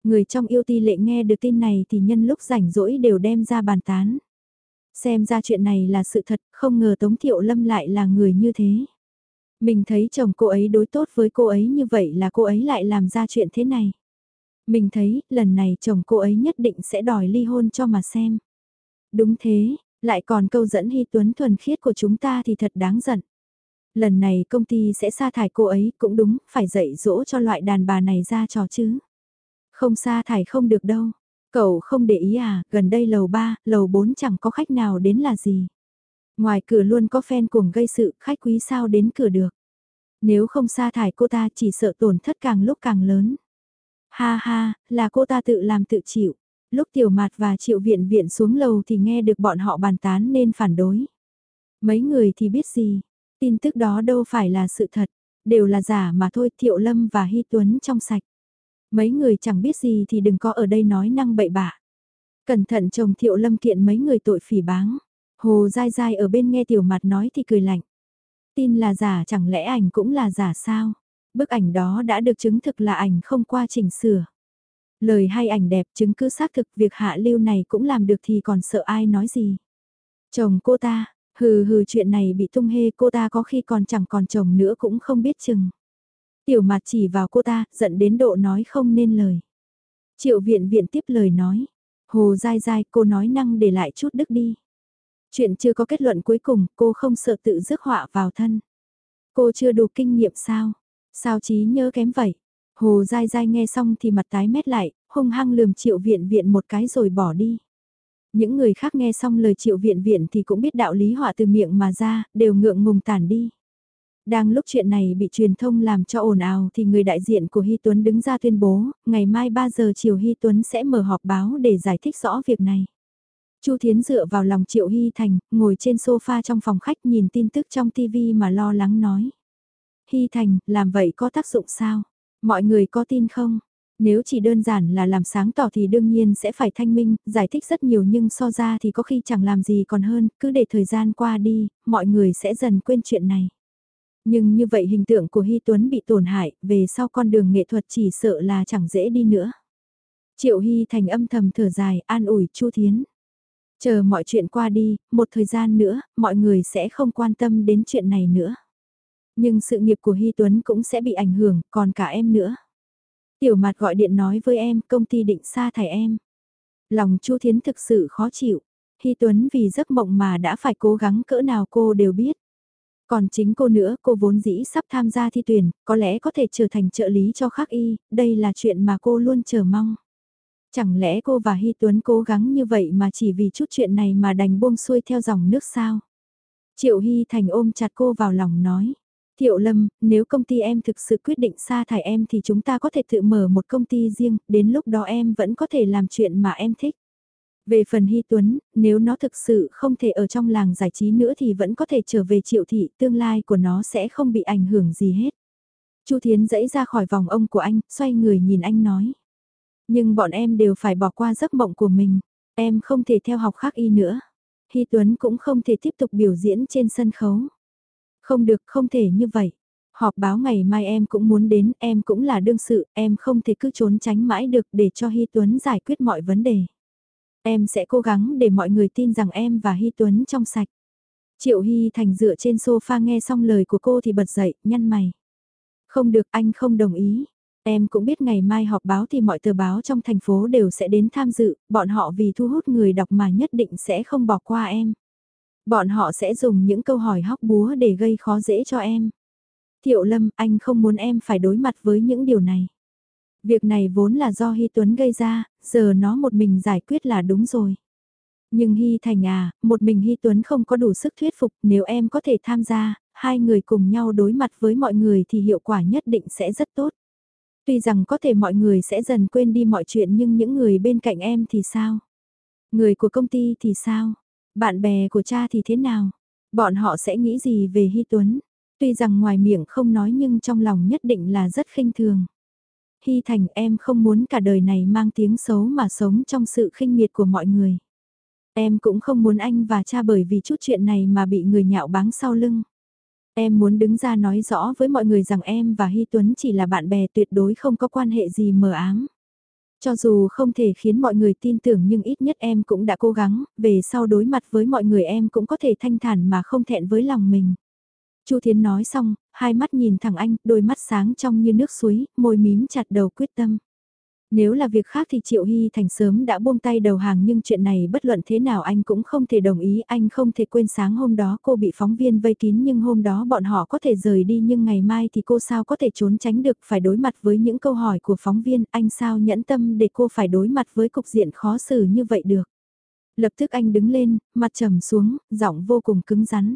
Người trong yêu ti lệ nghe được tin này thì nhân lúc rảnh rỗi đều đem ra bàn tán. Xem ra chuyện này là sự thật, không ngờ Tống Thiệu Lâm lại là người như thế. Mình thấy chồng cô ấy đối tốt với cô ấy như vậy là cô ấy lại làm ra chuyện thế này. Mình thấy, lần này chồng cô ấy nhất định sẽ đòi ly hôn cho mà xem. Đúng thế, lại còn câu dẫn Hy Tuấn thuần khiết của chúng ta thì thật đáng giận. Lần này công ty sẽ sa thải cô ấy cũng đúng, phải dạy dỗ cho loại đàn bà này ra trò chứ. Không sa thải không được đâu. Cậu không để ý à, gần đây lầu 3, lầu 4 chẳng có khách nào đến là gì. Ngoài cửa luôn có fan cuồng gây sự, khách quý sao đến cửa được. Nếu không sa thải cô ta chỉ sợ tổn thất càng lúc càng lớn. Ha ha, là cô ta tự làm tự chịu. Lúc tiểu mạt và triệu viện viện xuống lầu thì nghe được bọn họ bàn tán nên phản đối. Mấy người thì biết gì, tin tức đó đâu phải là sự thật, đều là giả mà thôi Thiệu Lâm và Hy Tuấn trong sạch. Mấy người chẳng biết gì thì đừng có ở đây nói năng bậy bạ. Cẩn thận chồng Thiệu Lâm kiện mấy người tội phỉ báng. Hồ dai dai ở bên nghe tiểu mặt nói thì cười lạnh. Tin là giả chẳng lẽ ảnh cũng là giả sao? Bức ảnh đó đã được chứng thực là ảnh không qua chỉnh sửa. Lời hay ảnh đẹp chứng cứ xác thực việc hạ lưu này cũng làm được thì còn sợ ai nói gì. Chồng cô ta, hừ hừ chuyện này bị tung hê cô ta có khi còn chẳng còn chồng nữa cũng không biết chừng. Tiểu mặt chỉ vào cô ta, giận đến độ nói không nên lời. Triệu viện viện tiếp lời nói. Hồ dai dai cô nói năng để lại chút đức đi. Chuyện chưa có kết luận cuối cùng, cô không sợ tự rước họa vào thân. Cô chưa đủ kinh nghiệm sao? Sao trí nhớ kém vậy? Hồ dai dai nghe xong thì mặt tái mét lại, hung hăng lườm triệu viện viện một cái rồi bỏ đi. Những người khác nghe xong lời triệu viện viện thì cũng biết đạo lý họa từ miệng mà ra, đều ngượng ngùng tản đi. Đang lúc chuyện này bị truyền thông làm cho ồn ào thì người đại diện của Hy Tuấn đứng ra tuyên bố, ngày mai 3 giờ chiều Hy Tuấn sẽ mở họp báo để giải thích rõ việc này. Chu Thiến dựa vào lòng Triệu Hy Thành, ngồi trên sofa trong phòng khách nhìn tin tức trong TV mà lo lắng nói. Hy Thành, làm vậy có tác dụng sao? Mọi người có tin không? Nếu chỉ đơn giản là làm sáng tỏ thì đương nhiên sẽ phải thanh minh, giải thích rất nhiều nhưng so ra thì có khi chẳng làm gì còn hơn, cứ để thời gian qua đi, mọi người sẽ dần quên chuyện này. Nhưng như vậy hình tượng của Hy Tuấn bị tổn hại, về sau con đường nghệ thuật chỉ sợ là chẳng dễ đi nữa. Triệu Hy thành âm thầm thở dài, an ủi Chu Thiến. Chờ mọi chuyện qua đi, một thời gian nữa, mọi người sẽ không quan tâm đến chuyện này nữa. Nhưng sự nghiệp của Hy Tuấn cũng sẽ bị ảnh hưởng, còn cả em nữa. Tiểu mặt gọi điện nói với em, công ty định sa thải em. Lòng Chu Thiến thực sự khó chịu. Hy Tuấn vì giấc mộng mà đã phải cố gắng cỡ nào cô đều biết. Còn chính cô nữa, cô vốn dĩ sắp tham gia thi tuyển, có lẽ có thể trở thành trợ lý cho khắc y, đây là chuyện mà cô luôn chờ mong. Chẳng lẽ cô và Hy Tuấn cố gắng như vậy mà chỉ vì chút chuyện này mà đành buông xuôi theo dòng nước sao? Triệu Hy Thành ôm chặt cô vào lòng nói. Thiệu Lâm, nếu công ty em thực sự quyết định sa thải em thì chúng ta có thể tự mở một công ty riêng, đến lúc đó em vẫn có thể làm chuyện mà em thích. Về phần Hy Tuấn, nếu nó thực sự không thể ở trong làng giải trí nữa thì vẫn có thể trở về triệu thị, tương lai của nó sẽ không bị ảnh hưởng gì hết. Chu Thiến dẫy ra khỏi vòng ông của anh, xoay người nhìn anh nói. Nhưng bọn em đều phải bỏ qua giấc mộng của mình, em không thể theo học khác y nữa. Hy Tuấn cũng không thể tiếp tục biểu diễn trên sân khấu. Không được, không thể như vậy. Họp báo ngày mai em cũng muốn đến, em cũng là đương sự, em không thể cứ trốn tránh mãi được để cho Hy Tuấn giải quyết mọi vấn đề. Em sẽ cố gắng để mọi người tin rằng em và Hy Tuấn trong sạch. Triệu Hy Thành dựa trên sofa nghe xong lời của cô thì bật dậy, nhăn mày. Không được anh không đồng ý. Em cũng biết ngày mai họp báo thì mọi tờ báo trong thành phố đều sẽ đến tham dự, bọn họ vì thu hút người đọc mà nhất định sẽ không bỏ qua em. Bọn họ sẽ dùng những câu hỏi hóc búa để gây khó dễ cho em. Thiệu Lâm, anh không muốn em phải đối mặt với những điều này. Việc này vốn là do Hy Tuấn gây ra, giờ nó một mình giải quyết là đúng rồi. Nhưng Hy Thành à, một mình Hy Tuấn không có đủ sức thuyết phục nếu em có thể tham gia, hai người cùng nhau đối mặt với mọi người thì hiệu quả nhất định sẽ rất tốt. Tuy rằng có thể mọi người sẽ dần quên đi mọi chuyện nhưng những người bên cạnh em thì sao? Người của công ty thì sao? Bạn bè của cha thì thế nào? Bọn họ sẽ nghĩ gì về Hy Tuấn? Tuy rằng ngoài miệng không nói nhưng trong lòng nhất định là rất khinh thường. Hy Thành, em không muốn cả đời này mang tiếng xấu mà sống trong sự khinh miệt của mọi người. Em cũng không muốn anh và cha bởi vì chút chuyện này mà bị người nhạo báng sau lưng. Em muốn đứng ra nói rõ với mọi người rằng em và Hy Tuấn chỉ là bạn bè tuyệt đối không có quan hệ gì mờ ám. Cho dù không thể khiến mọi người tin tưởng nhưng ít nhất em cũng đã cố gắng, về sau đối mặt với mọi người em cũng có thể thanh thản mà không thẹn với lòng mình. Chu Thiến nói xong, hai mắt nhìn thẳng anh, đôi mắt sáng trong như nước suối, môi mím chặt đầu quyết tâm. Nếu là việc khác thì Triệu Hy Thành sớm đã buông tay đầu hàng nhưng chuyện này bất luận thế nào anh cũng không thể đồng ý, anh không thể quên sáng hôm đó cô bị phóng viên vây kín nhưng hôm đó bọn họ có thể rời đi nhưng ngày mai thì cô sao có thể trốn tránh được phải đối mặt với những câu hỏi của phóng viên, anh sao nhẫn tâm để cô phải đối mặt với cục diện khó xử như vậy được. Lập tức anh đứng lên, mặt trầm xuống, giọng vô cùng cứng rắn.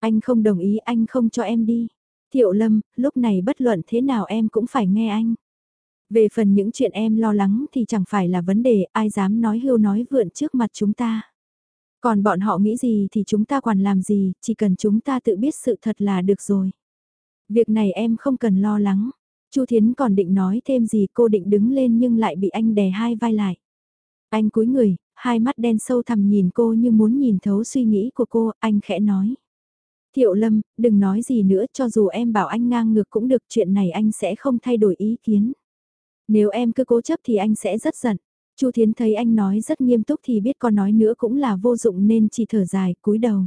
Anh không đồng ý, anh không cho em đi. Thiệu Lâm, lúc này bất luận thế nào em cũng phải nghe anh. Về phần những chuyện em lo lắng thì chẳng phải là vấn đề, ai dám nói hưu nói vượn trước mặt chúng ta. Còn bọn họ nghĩ gì thì chúng ta còn làm gì, chỉ cần chúng ta tự biết sự thật là được rồi. Việc này em không cần lo lắng. Chu Thiến còn định nói thêm gì cô định đứng lên nhưng lại bị anh đè hai vai lại. Anh cúi người, hai mắt đen sâu thẳm nhìn cô như muốn nhìn thấu suy nghĩ của cô, anh khẽ nói. Thiệu Lâm, đừng nói gì nữa cho dù em bảo anh ngang ngược cũng được chuyện này anh sẽ không thay đổi ý kiến. Nếu em cứ cố chấp thì anh sẽ rất giận. Chu Thiến thấy anh nói rất nghiêm túc thì biết con nói nữa cũng là vô dụng nên chỉ thở dài, cúi đầu.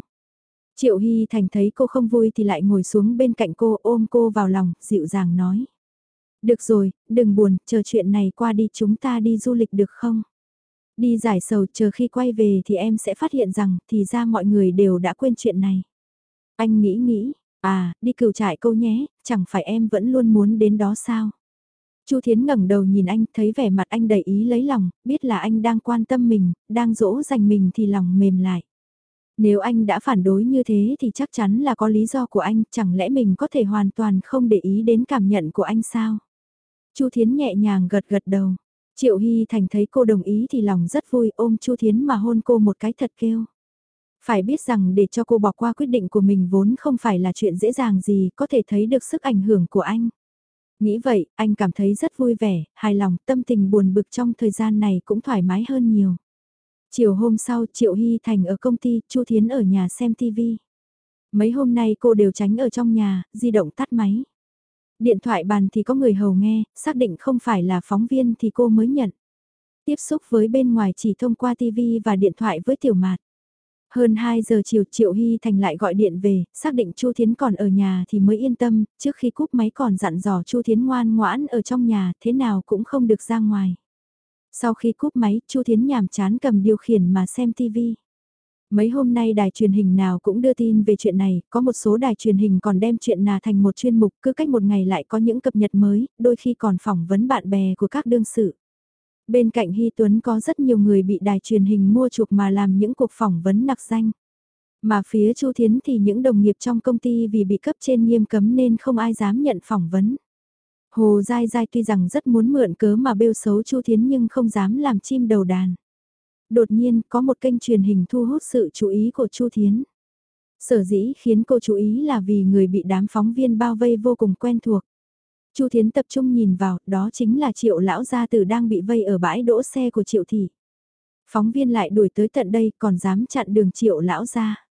Triệu Hy Thành thấy cô không vui thì lại ngồi xuống bên cạnh cô ôm cô vào lòng, dịu dàng nói. Được rồi, đừng buồn, chờ chuyện này qua đi chúng ta đi du lịch được không? Đi giải sầu chờ khi quay về thì em sẽ phát hiện rằng thì ra mọi người đều đã quên chuyện này. Anh nghĩ nghĩ, à, đi cửu trại câu nhé, chẳng phải em vẫn luôn muốn đến đó sao? Chu Thiến ngẩng đầu nhìn anh, thấy vẻ mặt anh đầy ý lấy lòng, biết là anh đang quan tâm mình, đang dỗ dành mình thì lòng mềm lại. Nếu anh đã phản đối như thế thì chắc chắn là có lý do của anh, chẳng lẽ mình có thể hoàn toàn không để ý đến cảm nhận của anh sao? Chu Thiến nhẹ nhàng gật gật đầu. Triệu Hy Thành thấy cô đồng ý thì lòng rất vui ôm Chu Thiến mà hôn cô một cái thật kêu. Phải biết rằng để cho cô bỏ qua quyết định của mình vốn không phải là chuyện dễ dàng gì, có thể thấy được sức ảnh hưởng của anh. Nghĩ vậy, anh cảm thấy rất vui vẻ, hài lòng, tâm tình buồn bực trong thời gian này cũng thoải mái hơn nhiều. Chiều hôm sau, Triệu Hy Thành ở công ty, Chu Thiến ở nhà xem TV. Mấy hôm nay cô đều tránh ở trong nhà, di động tắt máy. Điện thoại bàn thì có người hầu nghe, xác định không phải là phóng viên thì cô mới nhận. Tiếp xúc với bên ngoài chỉ thông qua TV và điện thoại với tiểu mạt. Hơn 2 giờ chiều Triệu Hy Thành lại gọi điện về, xác định Chu Thiến còn ở nhà thì mới yên tâm, trước khi cúp máy còn dặn dò Chu Thiến ngoan ngoãn ở trong nhà, thế nào cũng không được ra ngoài. Sau khi cúp máy, Chu Thiến nhàm chán cầm điều khiển mà xem TV. Mấy hôm nay đài truyền hình nào cũng đưa tin về chuyện này, có một số đài truyền hình còn đem chuyện nà thành một chuyên mục, cứ cách một ngày lại có những cập nhật mới, đôi khi còn phỏng vấn bạn bè của các đương sự. Bên cạnh Hy Tuấn có rất nhiều người bị đài truyền hình mua chuộc mà làm những cuộc phỏng vấn nặc danh. Mà phía Chu Thiến thì những đồng nghiệp trong công ty vì bị cấp trên nghiêm cấm nên không ai dám nhận phỏng vấn. Hồ Giai Giai tuy rằng rất muốn mượn cớ mà bêu xấu Chu Thiến nhưng không dám làm chim đầu đàn. Đột nhiên, có một kênh truyền hình thu hút sự chú ý của Chu Thiến. Sở dĩ khiến cô chú ý là vì người bị đám phóng viên bao vây vô cùng quen thuộc. Chu Thiến tập trung nhìn vào, đó chính là triệu lão gia tử đang bị vây ở bãi đỗ xe của triệu thị. Phóng viên lại đuổi tới tận đây còn dám chặn đường triệu lão gia.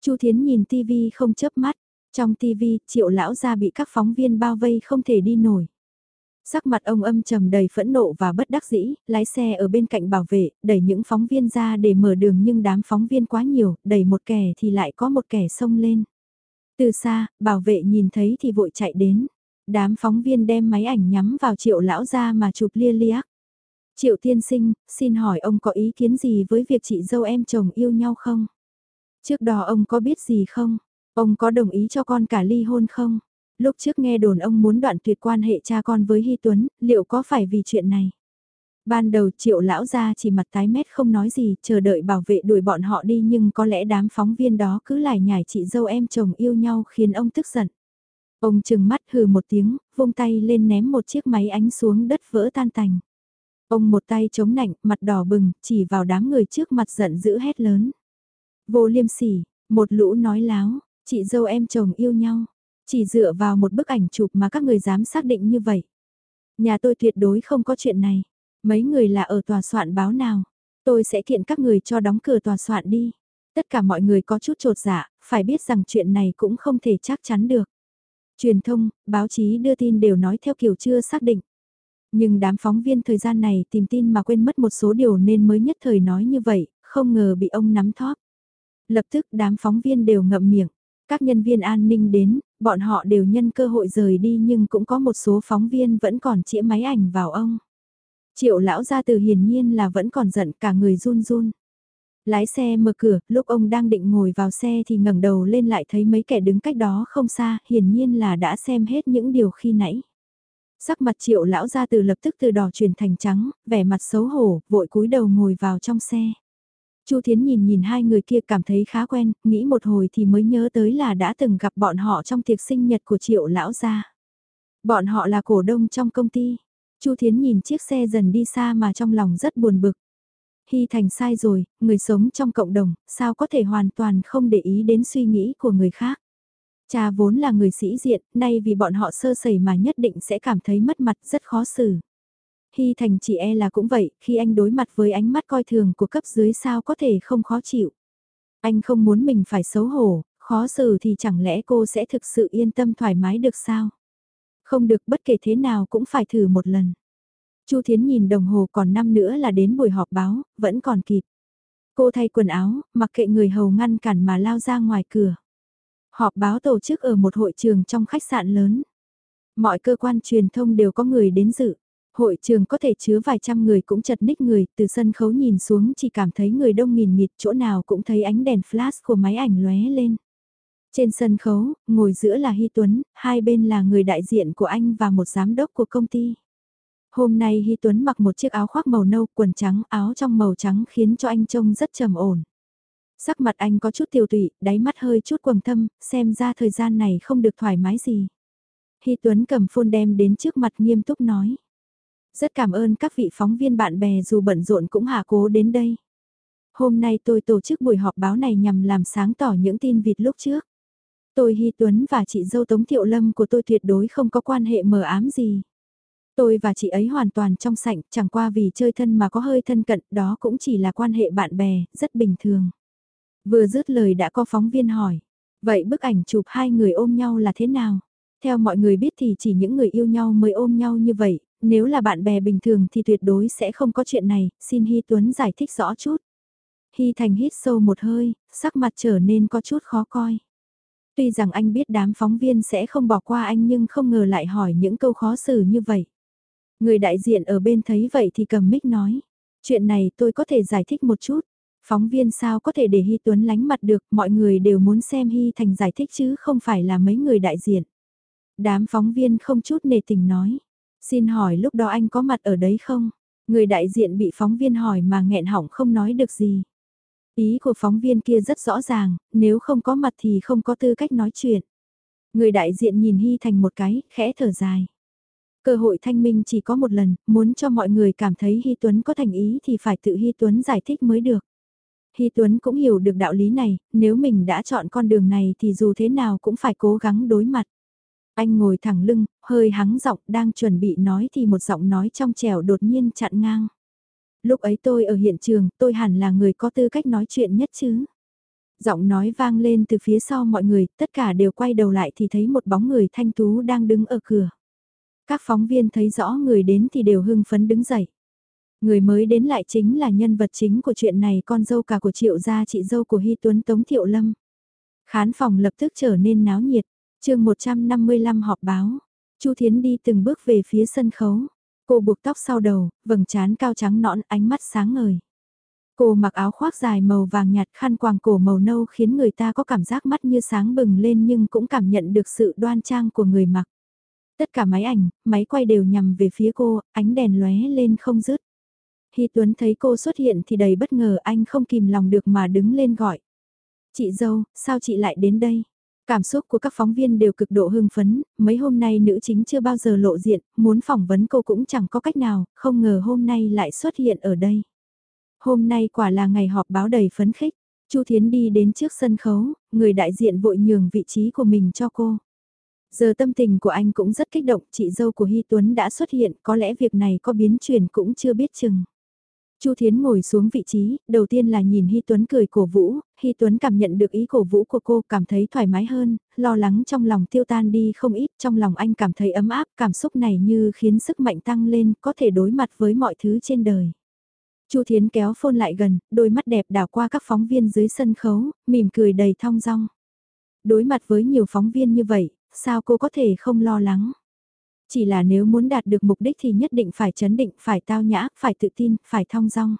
Chu Thiến nhìn tivi không chớp mắt, trong tivi triệu lão gia bị các phóng viên bao vây không thể đi nổi. Sắc mặt ông âm trầm đầy phẫn nộ và bất đắc dĩ, lái xe ở bên cạnh bảo vệ, đẩy những phóng viên ra để mở đường nhưng đám phóng viên quá nhiều, đẩy một kẻ thì lại có một kẻ xông lên. Từ xa, bảo vệ nhìn thấy thì vội chạy đến. Đám phóng viên đem máy ảnh nhắm vào triệu lão ra mà chụp lia liác. Triệu tiên sinh, xin hỏi ông có ý kiến gì với việc chị dâu em chồng yêu nhau không? Trước đó ông có biết gì không? Ông có đồng ý cho con cả ly hôn không? Lúc trước nghe đồn ông muốn đoạn tuyệt quan hệ cha con với Hy Tuấn, liệu có phải vì chuyện này? Ban đầu triệu lão ra chỉ mặt tái mét không nói gì, chờ đợi bảo vệ đuổi bọn họ đi nhưng có lẽ đám phóng viên đó cứ lại nhải chị dâu em chồng yêu nhau khiến ông tức giận. Ông chừng mắt hừ một tiếng, vung tay lên ném một chiếc máy ánh xuống đất vỡ tan tành. Ông một tay chống nạnh, mặt đỏ bừng, chỉ vào đám người trước mặt giận dữ hét lớn. Vô liêm sỉ, một lũ nói láo, chị dâu em chồng yêu nhau. Chỉ dựa vào một bức ảnh chụp mà các người dám xác định như vậy. Nhà tôi tuyệt đối không có chuyện này. Mấy người là ở tòa soạn báo nào. Tôi sẽ kiện các người cho đóng cửa tòa soạn đi. Tất cả mọi người có chút trột dạ, phải biết rằng chuyện này cũng không thể chắc chắn được. Truyền thông, báo chí đưa tin đều nói theo kiểu chưa xác định. Nhưng đám phóng viên thời gian này tìm tin mà quên mất một số điều nên mới nhất thời nói như vậy, không ngờ bị ông nắm thóp. Lập tức đám phóng viên đều ngậm miệng. Các nhân viên an ninh đến, bọn họ đều nhân cơ hội rời đi nhưng cũng có một số phóng viên vẫn còn chĩa máy ảnh vào ông. Triệu lão gia từ hiển nhiên là vẫn còn giận cả người run run. Lái xe mở cửa, lúc ông đang định ngồi vào xe thì ngẩng đầu lên lại thấy mấy kẻ đứng cách đó không xa, hiển nhiên là đã xem hết những điều khi nãy. Sắc mặt triệu lão gia từ lập tức từ đỏ chuyển thành trắng, vẻ mặt xấu hổ, vội cúi đầu ngồi vào trong xe. Chu Thiến nhìn nhìn hai người kia cảm thấy khá quen, nghĩ một hồi thì mới nhớ tới là đã từng gặp bọn họ trong tiệc sinh nhật của triệu lão gia. Bọn họ là cổ đông trong công ty. Chu Thiến nhìn chiếc xe dần đi xa mà trong lòng rất buồn bực. Hy Thành sai rồi, người sống trong cộng đồng, sao có thể hoàn toàn không để ý đến suy nghĩ của người khác. Cha vốn là người sĩ diện, nay vì bọn họ sơ sẩy mà nhất định sẽ cảm thấy mất mặt rất khó xử. Hy Thành chỉ e là cũng vậy, khi anh đối mặt với ánh mắt coi thường của cấp dưới sao có thể không khó chịu. Anh không muốn mình phải xấu hổ, khó xử thì chẳng lẽ cô sẽ thực sự yên tâm thoải mái được sao? Không được bất kể thế nào cũng phải thử một lần. Chu Thiến nhìn đồng hồ còn năm nữa là đến buổi họp báo, vẫn còn kịp. Cô thay quần áo, mặc kệ người hầu ngăn cản mà lao ra ngoài cửa. Họp báo tổ chức ở một hội trường trong khách sạn lớn. Mọi cơ quan truyền thông đều có người đến dự. Hội trường có thể chứa vài trăm người cũng chật ních người, từ sân khấu nhìn xuống chỉ cảm thấy người đông nghìn nghịt, chỗ nào cũng thấy ánh đèn flash của máy ảnh lóe lên. Trên sân khấu, ngồi giữa là Hy Tuấn, hai bên là người đại diện của anh và một giám đốc của công ty. Hôm nay Hy Tuấn mặc một chiếc áo khoác màu nâu, quần trắng, áo trong màu trắng khiến cho anh trông rất trầm ổn. Sắc mặt anh có chút tiêu tụy, đáy mắt hơi chút quầng thâm, xem ra thời gian này không được thoải mái gì. Hy Tuấn cầm phone đem đến trước mặt nghiêm túc nói. Rất cảm ơn các vị phóng viên bạn bè dù bận rộn cũng hạ cố đến đây. Hôm nay tôi tổ chức buổi họp báo này nhằm làm sáng tỏ những tin vịt lúc trước. Tôi Hy Tuấn và chị dâu Tống Thiệu Lâm của tôi tuyệt đối không có quan hệ mờ ám gì. Tôi và chị ấy hoàn toàn trong sạch, chẳng qua vì chơi thân mà có hơi thân cận, đó cũng chỉ là quan hệ bạn bè, rất bình thường. Vừa dứt lời đã có phóng viên hỏi, vậy bức ảnh chụp hai người ôm nhau là thế nào? Theo mọi người biết thì chỉ những người yêu nhau mới ôm nhau như vậy, nếu là bạn bè bình thường thì tuyệt đối sẽ không có chuyện này, xin Hy Tuấn giải thích rõ chút. Hy Thành hít sâu một hơi, sắc mặt trở nên có chút khó coi. Tuy rằng anh biết đám phóng viên sẽ không bỏ qua anh nhưng không ngờ lại hỏi những câu khó xử như vậy. Người đại diện ở bên thấy vậy thì cầm mic nói. Chuyện này tôi có thể giải thích một chút. Phóng viên sao có thể để Hy Tuấn lánh mặt được, mọi người đều muốn xem Hy Thành giải thích chứ không phải là mấy người đại diện. Đám phóng viên không chút nề tình nói. Xin hỏi lúc đó anh có mặt ở đấy không? Người đại diện bị phóng viên hỏi mà nghẹn họng không nói được gì. Ý của phóng viên kia rất rõ ràng, nếu không có mặt thì không có tư cách nói chuyện. Người đại diện nhìn Hy Thành một cái, khẽ thở dài. Cơ hội thanh minh chỉ có một lần, muốn cho mọi người cảm thấy Hy Tuấn có thành ý thì phải tự Hy Tuấn giải thích mới được. Hy Tuấn cũng hiểu được đạo lý này, nếu mình đã chọn con đường này thì dù thế nào cũng phải cố gắng đối mặt. Anh ngồi thẳng lưng, hơi hắng giọng đang chuẩn bị nói thì một giọng nói trong trẻo đột nhiên chặn ngang. Lúc ấy tôi ở hiện trường, tôi hẳn là người có tư cách nói chuyện nhất chứ. Giọng nói vang lên từ phía sau mọi người, tất cả đều quay đầu lại thì thấy một bóng người thanh tú đang đứng ở cửa. Các phóng viên thấy rõ người đến thì đều hưng phấn đứng dậy. Người mới đến lại chính là nhân vật chính của chuyện này con dâu cả của triệu gia chị dâu của Hy Tuấn Tống Thiệu Lâm. Khán phòng lập tức trở nên náo nhiệt, chương 155 họp báo. Chu Thiến đi từng bước về phía sân khấu. Cô buộc tóc sau đầu, vầng trán cao trắng nõn ánh mắt sáng ngời. Cô mặc áo khoác dài màu vàng nhạt khăn quàng cổ màu nâu khiến người ta có cảm giác mắt như sáng bừng lên nhưng cũng cảm nhận được sự đoan trang của người mặc. Tất cả máy ảnh, máy quay đều nhằm về phía cô, ánh đèn lóe lên không dứt. Hy Tuấn thấy cô xuất hiện thì đầy bất ngờ anh không kìm lòng được mà đứng lên gọi. Chị dâu, sao chị lại đến đây? Cảm xúc của các phóng viên đều cực độ hưng phấn, mấy hôm nay nữ chính chưa bao giờ lộ diện, muốn phỏng vấn cô cũng chẳng có cách nào, không ngờ hôm nay lại xuất hiện ở đây. Hôm nay quả là ngày họp báo đầy phấn khích, Chu Thiến đi đến trước sân khấu, người đại diện vội nhường vị trí của mình cho cô. Giờ tâm tình của anh cũng rất kích động, chị dâu của Hy Tuấn đã xuất hiện, có lẽ việc này có biến chuyển cũng chưa biết chừng. Chu Thiến ngồi xuống vị trí, đầu tiên là nhìn Hy Tuấn cười cổ vũ, Hy Tuấn cảm nhận được ý cổ vũ của cô, cảm thấy thoải mái hơn, lo lắng trong lòng tiêu tan đi không ít, trong lòng anh cảm thấy ấm áp, cảm xúc này như khiến sức mạnh tăng lên, có thể đối mặt với mọi thứ trên đời. Chu Thiến kéo phôn lại gần, đôi mắt đẹp đảo qua các phóng viên dưới sân khấu, mỉm cười đầy thong dong. Đối mặt với nhiều phóng viên như vậy, sao cô có thể không lo lắng? Chỉ là nếu muốn đạt được mục đích thì nhất định phải chấn định, phải tao nhã, phải tự tin, phải thong dong.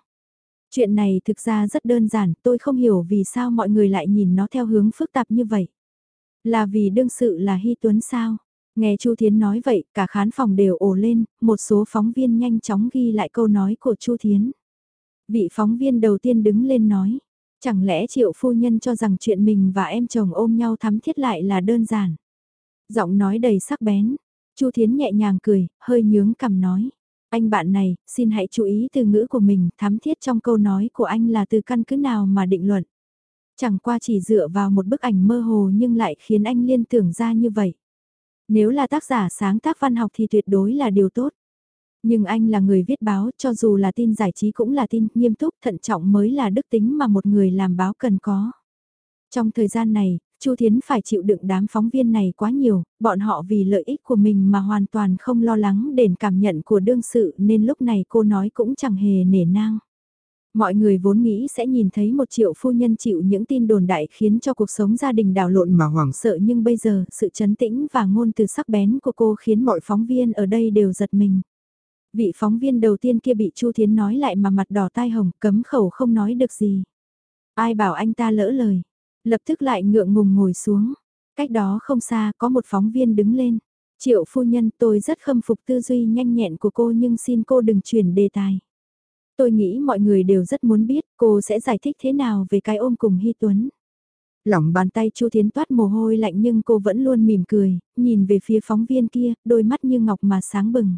Chuyện này thực ra rất đơn giản, tôi không hiểu vì sao mọi người lại nhìn nó theo hướng phức tạp như vậy. Là vì đương sự là Hy Tuấn sao? Nghe Chu Thiến nói vậy, cả khán phòng đều ồ lên, một số phóng viên nhanh chóng ghi lại câu nói của Chu Thiến. Vị phóng viên đầu tiên đứng lên nói, chẳng lẽ triệu phu nhân cho rằng chuyện mình và em chồng ôm nhau thắm thiết lại là đơn giản. Giọng nói đầy sắc bén, Chu Thiến nhẹ nhàng cười, hơi nhướng cằm nói. Anh bạn này, xin hãy chú ý từ ngữ của mình, Thám thiết trong câu nói của anh là từ căn cứ nào mà định luận. Chẳng qua chỉ dựa vào một bức ảnh mơ hồ nhưng lại khiến anh liên tưởng ra như vậy. Nếu là tác giả sáng tác văn học thì tuyệt đối là điều tốt. Nhưng anh là người viết báo, cho dù là tin giải trí cũng là tin, nghiêm túc, thận trọng mới là đức tính mà một người làm báo cần có. Trong thời gian này, Chu Thiến phải chịu đựng đám phóng viên này quá nhiều, bọn họ vì lợi ích của mình mà hoàn toàn không lo lắng đến cảm nhận của đương sự nên lúc này cô nói cũng chẳng hề nể nang. Mọi người vốn nghĩ sẽ nhìn thấy một triệu phu nhân chịu những tin đồn đại khiến cho cuộc sống gia đình đảo lộn mà hoảng sợ nhưng bây giờ sự chấn tĩnh và ngôn từ sắc bén của cô khiến mọi phóng viên ở đây đều giật mình. Vị phóng viên đầu tiên kia bị Chu Thiến nói lại mà mặt đỏ tai hồng cấm khẩu không nói được gì. Ai bảo anh ta lỡ lời, lập tức lại ngượng ngùng ngồi xuống. Cách đó không xa có một phóng viên đứng lên. Triệu phu nhân tôi rất khâm phục tư duy nhanh nhẹn của cô nhưng xin cô đừng chuyển đề tài. Tôi nghĩ mọi người đều rất muốn biết cô sẽ giải thích thế nào về cái ôm cùng Hy Tuấn. Lỏng bàn tay Chu Thiến toát mồ hôi lạnh nhưng cô vẫn luôn mỉm cười, nhìn về phía phóng viên kia, đôi mắt như ngọc mà sáng bừng.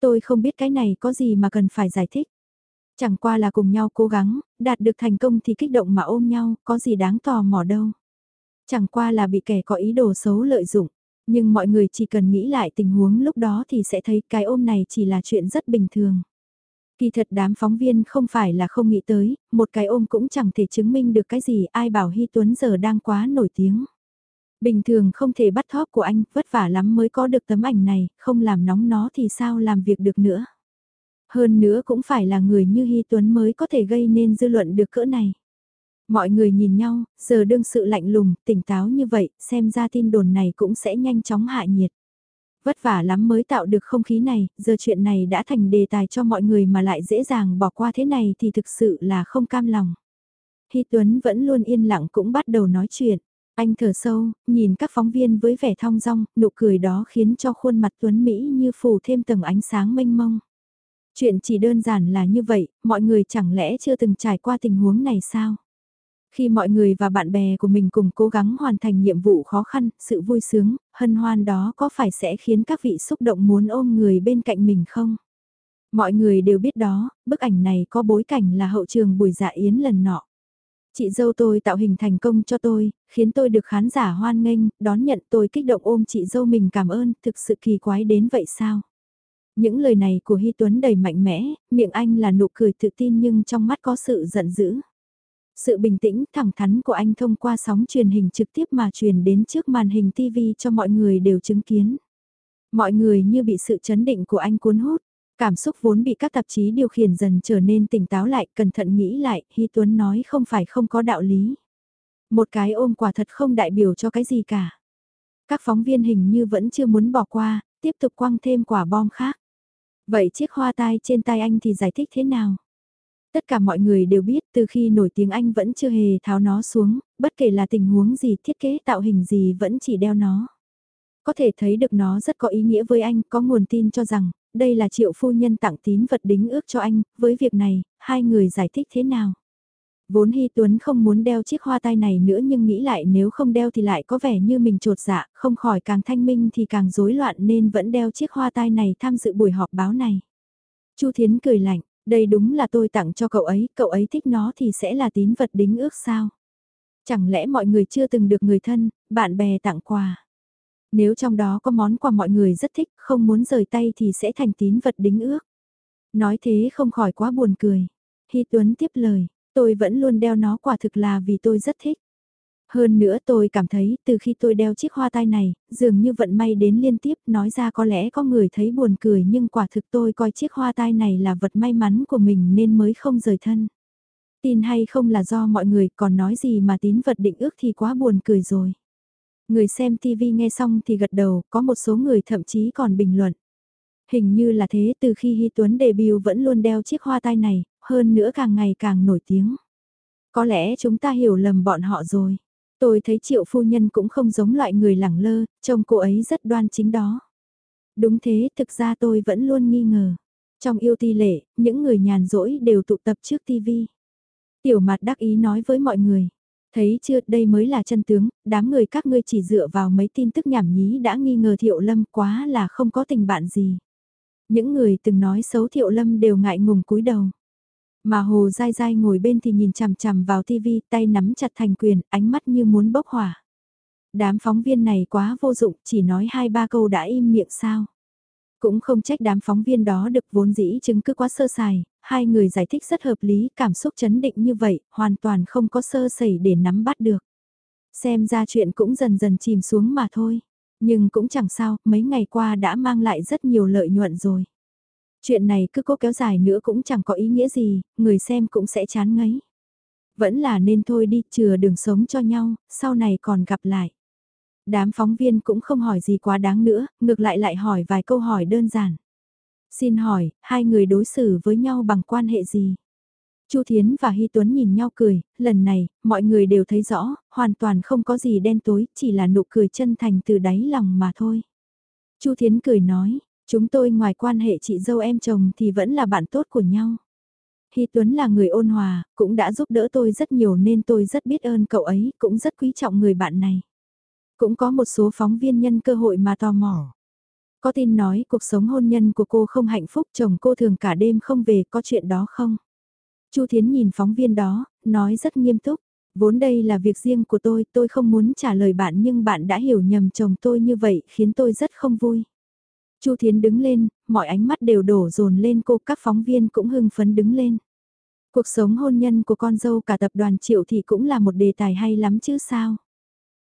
Tôi không biết cái này có gì mà cần phải giải thích. Chẳng qua là cùng nhau cố gắng, đạt được thành công thì kích động mà ôm nhau, có gì đáng tò mò đâu. Chẳng qua là bị kẻ có ý đồ xấu lợi dụng, nhưng mọi người chỉ cần nghĩ lại tình huống lúc đó thì sẽ thấy cái ôm này chỉ là chuyện rất bình thường. Kỳ thật đám phóng viên không phải là không nghĩ tới, một cái ôm cũng chẳng thể chứng minh được cái gì ai bảo Hy Tuấn giờ đang quá nổi tiếng. Bình thường không thể bắt thóp của anh, vất vả lắm mới có được tấm ảnh này, không làm nóng nó thì sao làm việc được nữa. Hơn nữa cũng phải là người như Hy Tuấn mới có thể gây nên dư luận được cỡ này. Mọi người nhìn nhau, giờ đương sự lạnh lùng, tỉnh táo như vậy, xem ra tin đồn này cũng sẽ nhanh chóng hạ nhiệt. Vất vả lắm mới tạo được không khí này, giờ chuyện này đã thành đề tài cho mọi người mà lại dễ dàng bỏ qua thế này thì thực sự là không cam lòng. Hy Tuấn vẫn luôn yên lặng cũng bắt đầu nói chuyện. Anh thở sâu, nhìn các phóng viên với vẻ thong dong, nụ cười đó khiến cho khuôn mặt Tuấn Mỹ như phủ thêm tầng ánh sáng mênh mông. Chuyện chỉ đơn giản là như vậy, mọi người chẳng lẽ chưa từng trải qua tình huống này sao? Khi mọi người và bạn bè của mình cùng cố gắng hoàn thành nhiệm vụ khó khăn, sự vui sướng, hân hoan đó có phải sẽ khiến các vị xúc động muốn ôm người bên cạnh mình không? Mọi người đều biết đó, bức ảnh này có bối cảnh là hậu trường buổi dạ yến lần nọ. Chị dâu tôi tạo hình thành công cho tôi, khiến tôi được khán giả hoan nghênh, đón nhận tôi kích động ôm chị dâu mình cảm ơn, thực sự kỳ quái đến vậy sao? Những lời này của Hy Tuấn đầy mạnh mẽ, miệng anh là nụ cười tự tin nhưng trong mắt có sự giận dữ. Sự bình tĩnh, thẳng thắn của anh thông qua sóng truyền hình trực tiếp mà truyền đến trước màn hình TV cho mọi người đều chứng kiến. Mọi người như bị sự chấn định của anh cuốn hút, cảm xúc vốn bị các tạp chí điều khiển dần trở nên tỉnh táo lại, cẩn thận nghĩ lại, Hy Tuấn nói không phải không có đạo lý. Một cái ôm quả thật không đại biểu cho cái gì cả. Các phóng viên hình như vẫn chưa muốn bỏ qua, tiếp tục quăng thêm quả bom khác. Vậy chiếc hoa tai trên tai anh thì giải thích thế nào? Tất cả mọi người đều biết từ khi nổi tiếng anh vẫn chưa hề tháo nó xuống, bất kể là tình huống gì thiết kế tạo hình gì vẫn chỉ đeo nó. Có thể thấy được nó rất có ý nghĩa với anh, có nguồn tin cho rằng, đây là triệu phu nhân tặng tín vật đính ước cho anh, với việc này, hai người giải thích thế nào? Vốn Hy Tuấn không muốn đeo chiếc hoa tai này nữa nhưng nghĩ lại nếu không đeo thì lại có vẻ như mình trột dạ, không khỏi càng thanh minh thì càng rối loạn nên vẫn đeo chiếc hoa tai này tham dự buổi họp báo này. Chu Thiến cười lạnh, đây đúng là tôi tặng cho cậu ấy, cậu ấy thích nó thì sẽ là tín vật đính ước sao? Chẳng lẽ mọi người chưa từng được người thân, bạn bè tặng quà? Nếu trong đó có món quà mọi người rất thích, không muốn rời tay thì sẽ thành tín vật đính ước. Nói thế không khỏi quá buồn cười. Hy Tuấn tiếp lời, tôi vẫn luôn đeo nó quả thực là vì tôi rất thích. Hơn nữa tôi cảm thấy từ khi tôi đeo chiếc hoa tai này, dường như vận may đến liên tiếp nói ra có lẽ có người thấy buồn cười nhưng quả thực tôi coi chiếc hoa tai này là vật may mắn của mình nên mới không rời thân. Tin hay không là do mọi người còn nói gì mà tín vật định ước thì quá buồn cười rồi. Người xem TV nghe xong thì gật đầu, có một số người thậm chí còn bình luận. Hình như là thế từ khi Hy Tuấn debut vẫn luôn đeo chiếc hoa tai này, hơn nữa càng ngày càng nổi tiếng. Có lẽ chúng ta hiểu lầm bọn họ rồi. Tôi thấy triệu phu nhân cũng không giống loại người lẳng lơ, trông cô ấy rất đoan chính đó. Đúng thế, thực ra tôi vẫn luôn nghi ngờ. Trong yêu ti lệ, những người nhàn rỗi đều tụ tập trước tivi. Tiểu mặt đắc ý nói với mọi người. Thấy chưa, đây mới là chân tướng, đám người các ngươi chỉ dựa vào mấy tin tức nhảm nhí đã nghi ngờ Thiệu Lâm quá là không có tình bạn gì. Những người từng nói xấu Thiệu Lâm đều ngại ngùng cúi đầu. Mà Hồ dai dai ngồi bên thì nhìn chằm chằm vào tivi, tay nắm chặt thành quyền, ánh mắt như muốn bốc hỏa. Đám phóng viên này quá vô dụng, chỉ nói hai ba câu đã im miệng sao. Cũng không trách đám phóng viên đó được vốn dĩ chứng cứ quá sơ sài, hai người giải thích rất hợp lý, cảm xúc chấn định như vậy, hoàn toàn không có sơ sẩy để nắm bắt được. Xem ra chuyện cũng dần dần chìm xuống mà thôi. Nhưng cũng chẳng sao, mấy ngày qua đã mang lại rất nhiều lợi nhuận rồi. Chuyện này cứ cố kéo dài nữa cũng chẳng có ý nghĩa gì, người xem cũng sẽ chán ngấy. Vẫn là nên thôi đi, chừa đường sống cho nhau, sau này còn gặp lại. Đám phóng viên cũng không hỏi gì quá đáng nữa, ngược lại lại hỏi vài câu hỏi đơn giản. Xin hỏi, hai người đối xử với nhau bằng quan hệ gì? Chu Thiến và Hy Tuấn nhìn nhau cười, lần này, mọi người đều thấy rõ, hoàn toàn không có gì đen tối, chỉ là nụ cười chân thành từ đáy lòng mà thôi. Chu Thiến cười nói, chúng tôi ngoài quan hệ chị dâu em chồng thì vẫn là bạn tốt của nhau. Hy Tuấn là người ôn hòa, cũng đã giúp đỡ tôi rất nhiều nên tôi rất biết ơn cậu ấy, cũng rất quý trọng người bạn này. Cũng có một số phóng viên nhân cơ hội mà tò mò. Có tin nói cuộc sống hôn nhân của cô không hạnh phúc chồng cô thường cả đêm không về có chuyện đó không? Chu Thiến nhìn phóng viên đó, nói rất nghiêm túc. Vốn đây là việc riêng của tôi, tôi không muốn trả lời bạn nhưng bạn đã hiểu nhầm chồng tôi như vậy khiến tôi rất không vui. Chu Thiến đứng lên, mọi ánh mắt đều đổ dồn lên cô, các phóng viên cũng hưng phấn đứng lên. Cuộc sống hôn nhân của con dâu cả tập đoàn Triệu thì cũng là một đề tài hay lắm chứ sao?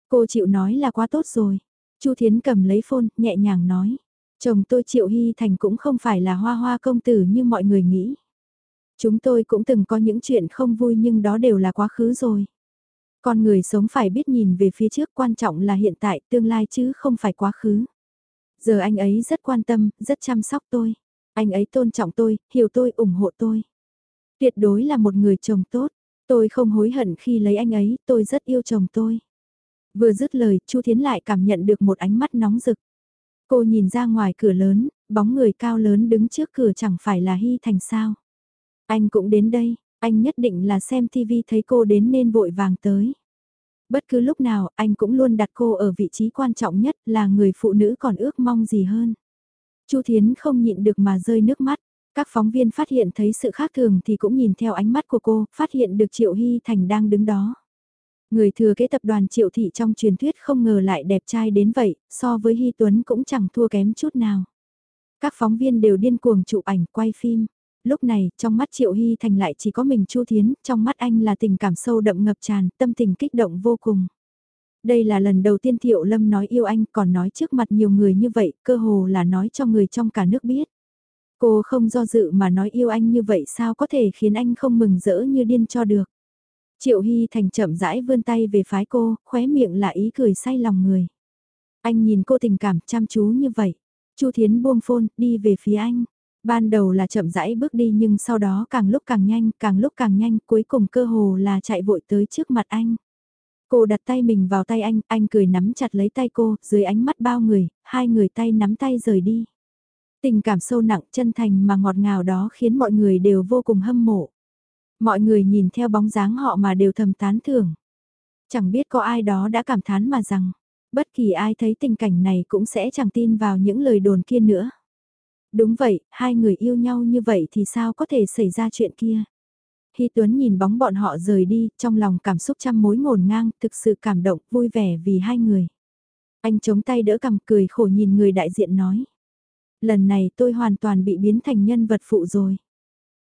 Cô chịu nói là quá tốt rồi. Chu Thiến cầm lấy phone, nhẹ nhàng nói. Chồng tôi Triệu Hy Thành cũng không phải là hoa hoa công tử như mọi người nghĩ. Chúng tôi cũng từng có những chuyện không vui nhưng đó đều là quá khứ rồi. Con người sống phải biết nhìn về phía trước quan trọng là hiện tại tương lai chứ không phải quá khứ. Giờ anh ấy rất quan tâm, rất chăm sóc tôi. Anh ấy tôn trọng tôi, hiểu tôi, ủng hộ tôi. Tuyệt đối là một người chồng tốt. Tôi không hối hận khi lấy anh ấy, tôi rất yêu chồng tôi. Vừa dứt lời, Chu Thiến lại cảm nhận được một ánh mắt nóng rực. Cô nhìn ra ngoài cửa lớn, bóng người cao lớn đứng trước cửa chẳng phải là Hy Thành sao. Anh cũng đến đây, anh nhất định là xem TV thấy cô đến nên vội vàng tới. Bất cứ lúc nào, anh cũng luôn đặt cô ở vị trí quan trọng nhất là người phụ nữ còn ước mong gì hơn. Chu Thiến không nhịn được mà rơi nước mắt. Các phóng viên phát hiện thấy sự khác thường thì cũng nhìn theo ánh mắt của cô, phát hiện được Triệu Hy Thành đang đứng đó. Người thừa kế tập đoàn Triệu Thị trong truyền thuyết không ngờ lại đẹp trai đến vậy, so với Hy Tuấn cũng chẳng thua kém chút nào. Các phóng viên đều điên cuồng chụp ảnh quay phim. Lúc này, trong mắt Triệu Hy Thành lại chỉ có mình Chu Thiến, trong mắt anh là tình cảm sâu đậm ngập tràn, tâm tình kích động vô cùng. Đây là lần đầu tiên Thiệu Lâm nói yêu anh còn nói trước mặt nhiều người như vậy, cơ hồ là nói cho người trong cả nước biết. Cô không do dự mà nói yêu anh như vậy sao có thể khiến anh không mừng rỡ như điên cho được. Triệu Hy Thành chậm rãi vươn tay về phái cô, khóe miệng là ý cười say lòng người. Anh nhìn cô tình cảm chăm chú như vậy. Chu Thiến buông phôn, đi về phía anh. Ban đầu là chậm rãi bước đi nhưng sau đó càng lúc càng nhanh, càng lúc càng nhanh, cuối cùng cơ hồ là chạy vội tới trước mặt anh. Cô đặt tay mình vào tay anh, anh cười nắm chặt lấy tay cô, dưới ánh mắt bao người, hai người tay nắm tay rời đi. Tình cảm sâu nặng, chân thành mà ngọt ngào đó khiến mọi người đều vô cùng hâm mộ. Mọi người nhìn theo bóng dáng họ mà đều thầm tán thưởng. Chẳng biết có ai đó đã cảm thán mà rằng, bất kỳ ai thấy tình cảnh này cũng sẽ chẳng tin vào những lời đồn kia nữa. Đúng vậy, hai người yêu nhau như vậy thì sao có thể xảy ra chuyện kia. Hy Tuấn nhìn bóng bọn họ rời đi, trong lòng cảm xúc trăm mối ngổn ngang, thực sự cảm động, vui vẻ vì hai người. Anh chống tay đỡ cầm cười khổ nhìn người đại diện nói. Lần này tôi hoàn toàn bị biến thành nhân vật phụ rồi.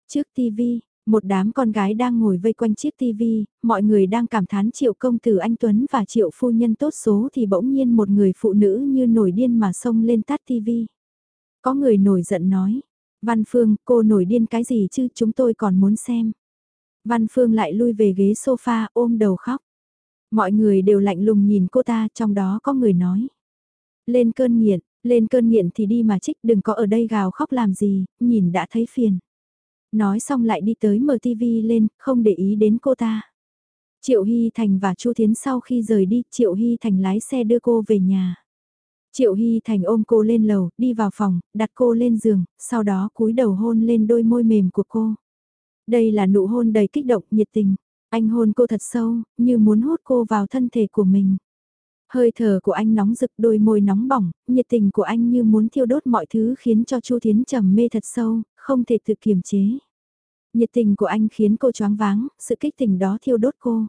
Trước TV, Một đám con gái đang ngồi vây quanh chiếc tivi, mọi người đang cảm thán triệu công tử anh Tuấn và triệu phu nhân tốt số thì bỗng nhiên một người phụ nữ như nổi điên mà xông lên tắt tivi. Có người nổi giận nói, Văn Phương, cô nổi điên cái gì chứ chúng tôi còn muốn xem. Văn Phương lại lui về ghế sofa ôm đầu khóc. Mọi người đều lạnh lùng nhìn cô ta, trong đó có người nói. Lên cơn nghiện, lên cơn nghiện thì đi mà trích đừng có ở đây gào khóc làm gì, nhìn đã thấy phiền. Nói xong lại đi tới mở tivi lên, không để ý đến cô ta. Triệu Hy Thành và Chu Thiến sau khi rời đi, Triệu Hy Thành lái xe đưa cô về nhà. Triệu Hy Thành ôm cô lên lầu, đi vào phòng, đặt cô lên giường, sau đó cúi đầu hôn lên đôi môi mềm của cô. Đây là nụ hôn đầy kích động, nhiệt tình. Anh hôn cô thật sâu, như muốn hút cô vào thân thể của mình. Hơi thở của anh nóng rực đôi môi nóng bỏng, nhiệt tình của anh như muốn thiêu đốt mọi thứ khiến cho Chu Thiến trầm mê thật sâu, không thể tự kiềm chế. Nhiệt tình của anh khiến cô choáng váng, sự kích tình đó thiêu đốt cô.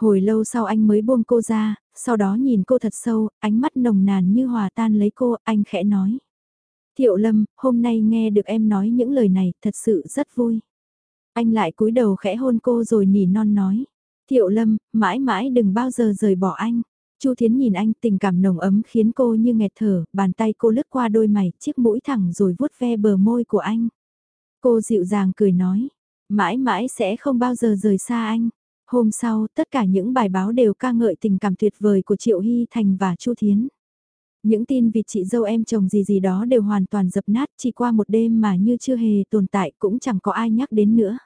Hồi lâu sau anh mới buông cô ra, sau đó nhìn cô thật sâu, ánh mắt nồng nàn như hòa tan lấy cô, anh khẽ nói. Thiệu Lâm, hôm nay nghe được em nói những lời này, thật sự rất vui. Anh lại cúi đầu khẽ hôn cô rồi nỉ non nói. Thiệu Lâm, mãi mãi đừng bao giờ rời bỏ anh. Chu Thiến nhìn anh tình cảm nồng ấm khiến cô như nghẹt thở, bàn tay cô lướt qua đôi mày, chiếc mũi thẳng rồi vuốt ve bờ môi của anh. Cô dịu dàng cười nói, mãi mãi sẽ không bao giờ rời xa anh. Hôm sau, tất cả những bài báo đều ca ngợi tình cảm tuyệt vời của Triệu Hy Thành và Chu Thiến. Những tin vì chị dâu em chồng gì gì đó đều hoàn toàn dập nát chỉ qua một đêm mà như chưa hề tồn tại cũng chẳng có ai nhắc đến nữa.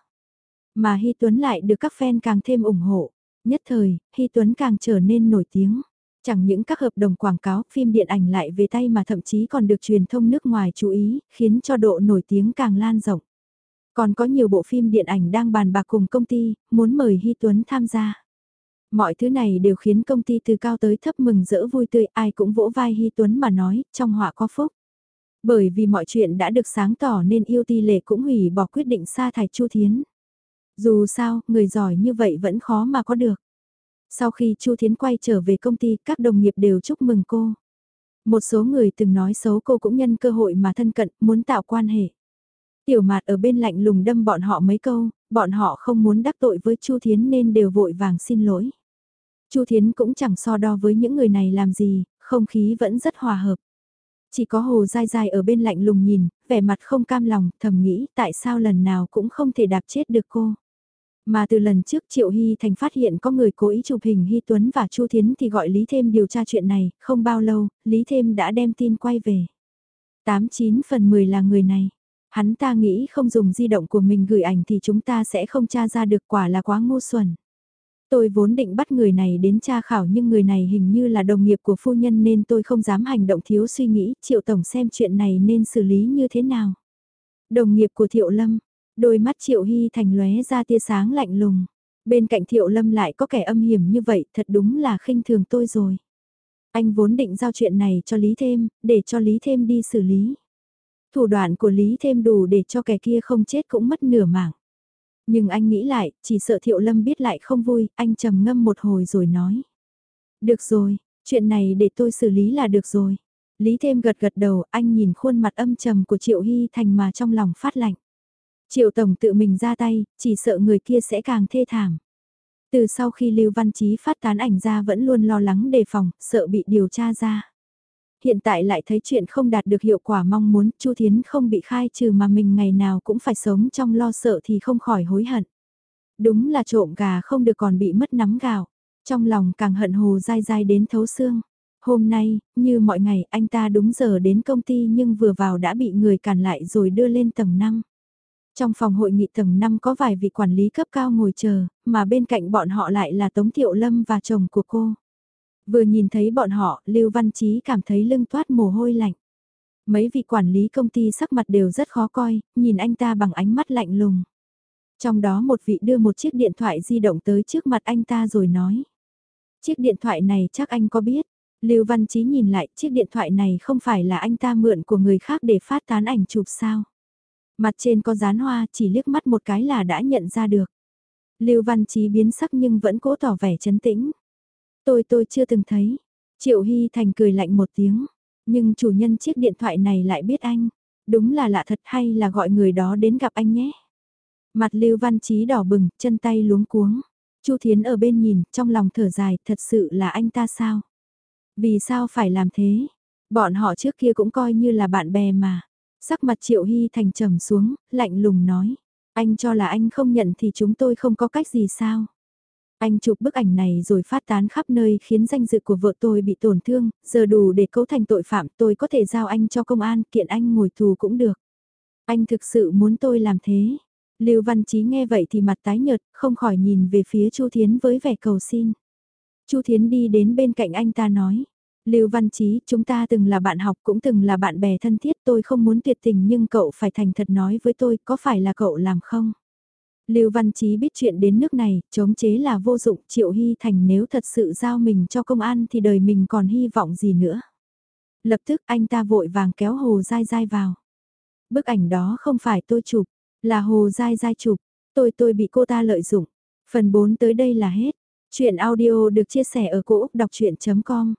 Mà Hy Tuấn lại được các fan càng thêm ủng hộ. Nhất thời, Hy Tuấn càng trở nên nổi tiếng. Chẳng những các hợp đồng quảng cáo, phim điện ảnh lại về tay mà thậm chí còn được truyền thông nước ngoài chú ý, khiến cho độ nổi tiếng càng lan rộng. Còn có nhiều bộ phim điện ảnh đang bàn bạc cùng công ty, muốn mời Hy Tuấn tham gia. Mọi thứ này đều khiến công ty từ cao tới thấp mừng rỡ vui tươi, ai cũng vỗ vai Hy Tuấn mà nói, trong họa có phúc. Bởi vì mọi chuyện đã được sáng tỏ nên yêu ti lệ cũng hủy bỏ quyết định sa thải Chu Thiến. Dù sao, người giỏi như vậy vẫn khó mà có được. Sau khi Chu Thiến quay trở về công ty, các đồng nghiệp đều chúc mừng cô. Một số người từng nói xấu cô cũng nhân cơ hội mà thân cận, muốn tạo quan hệ. Tiểu mạt ở bên lạnh lùng đâm bọn họ mấy câu, bọn họ không muốn đắc tội với Chu Thiến nên đều vội vàng xin lỗi. Chu Thiến cũng chẳng so đo với những người này làm gì, không khí vẫn rất hòa hợp. Chỉ có hồ dai dai ở bên lạnh lùng nhìn, vẻ mặt không cam lòng, thầm nghĩ tại sao lần nào cũng không thể đạp chết được cô. Mà từ lần trước Triệu Hy Thành phát hiện có người cố ý chụp hình Hy Tuấn và Chu Thiến thì gọi Lý Thêm điều tra chuyện này, không bao lâu, Lý Thêm đã đem tin quay về. 89 phần 10 là người này. Hắn ta nghĩ không dùng di động của mình gửi ảnh thì chúng ta sẽ không tra ra được quả là quá ngu xuẩn. Tôi vốn định bắt người này đến tra khảo nhưng người này hình như là đồng nghiệp của phu nhân nên tôi không dám hành động thiếu suy nghĩ, Triệu Tổng xem chuyện này nên xử lý như thế nào. Đồng nghiệp của Thiệu Lâm, Đôi mắt Triệu Hy Thành lóe ra tia sáng lạnh lùng. Bên cạnh Thiệu Lâm lại có kẻ âm hiểm như vậy, thật đúng là khinh thường tôi rồi. Anh vốn định giao chuyện này cho Lý Thêm, để cho Lý Thêm đi xử lý. Thủ đoạn của Lý Thêm đủ để cho kẻ kia không chết cũng mất nửa mạng. Nhưng anh nghĩ lại, chỉ sợ Thiệu Lâm biết lại không vui, anh trầm ngâm một hồi rồi nói. Được rồi, chuyện này để tôi xử lý là được rồi. Lý Thêm gật gật đầu, anh nhìn khuôn mặt âm trầm của Triệu Hy Thành mà trong lòng phát lạnh. Triệu Tổng tự mình ra tay, chỉ sợ người kia sẽ càng thê thảm. Từ sau khi Lưu Văn Chí phát tán ảnh ra vẫn luôn lo lắng đề phòng, sợ bị điều tra ra. Hiện tại lại thấy chuyện không đạt được hiệu quả mong muốn Chu Thiến không bị khai trừ mà mình ngày nào cũng phải sống trong lo sợ thì không khỏi hối hận. Đúng là trộm gà không được còn bị mất nắm gạo. Trong lòng càng hận hồ dai dai đến thấu xương. Hôm nay, như mọi ngày anh ta đúng giờ đến công ty nhưng vừa vào đã bị người cản lại rồi đưa lên tầng 5. Trong phòng hội nghị tầng 5 có vài vị quản lý cấp cao ngồi chờ, mà bên cạnh bọn họ lại là Tống Thiệu Lâm và chồng của cô. Vừa nhìn thấy bọn họ, Lưu Văn Chí cảm thấy lưng toát mồ hôi lạnh. Mấy vị quản lý công ty sắc mặt đều rất khó coi, nhìn anh ta bằng ánh mắt lạnh lùng. Trong đó một vị đưa một chiếc điện thoại di động tới trước mặt anh ta rồi nói. Chiếc điện thoại này chắc anh có biết. Lưu Văn Chí nhìn lại chiếc điện thoại này không phải là anh ta mượn của người khác để phát tán ảnh chụp sao. Mặt trên có dán hoa chỉ liếc mắt một cái là đã nhận ra được. Lưu Văn Chí biến sắc nhưng vẫn cố tỏ vẻ chấn tĩnh. Tôi tôi chưa từng thấy. Triệu Hy Thành cười lạnh một tiếng. Nhưng chủ nhân chiếc điện thoại này lại biết anh. Đúng là lạ thật hay là gọi người đó đến gặp anh nhé. Mặt Lưu Văn Chí đỏ bừng, chân tay luống cuống. Chu Thiến ở bên nhìn, trong lòng thở dài, thật sự là anh ta sao? Vì sao phải làm thế? Bọn họ trước kia cũng coi như là bạn bè mà. Sắc mặt Triệu Hy Thành trầm xuống, lạnh lùng nói. Anh cho là anh không nhận thì chúng tôi không có cách gì sao? Anh chụp bức ảnh này rồi phát tán khắp nơi khiến danh dự của vợ tôi bị tổn thương, giờ đủ để cấu thành tội phạm tôi có thể giao anh cho công an kiện anh ngồi tù cũng được. Anh thực sự muốn tôi làm thế. Lưu Văn Chí nghe vậy thì mặt tái nhợt, không khỏi nhìn về phía Chu Thiến với vẻ cầu xin. Chu Thiến đi đến bên cạnh anh ta nói. Lưu Văn Chí, chúng ta từng là bạn học cũng từng là bạn bè thân thiết tôi không muốn tuyệt tình nhưng cậu phải thành thật nói với tôi có phải là cậu làm không? Lưu Văn Chí biết chuyện đến nước này, chống chế là vô dụng, Triệu Hy Thành nếu thật sự giao mình cho công an thì đời mình còn hy vọng gì nữa. Lập tức anh ta vội vàng kéo Hồ Dai Dai vào. Bức ảnh đó không phải tôi chụp, là Hồ Dai Dai chụp, tôi tôi bị cô ta lợi dụng. Phần 4 tới đây là hết. Chuyện audio được chia sẻ ở cỗ đọc chuyện.com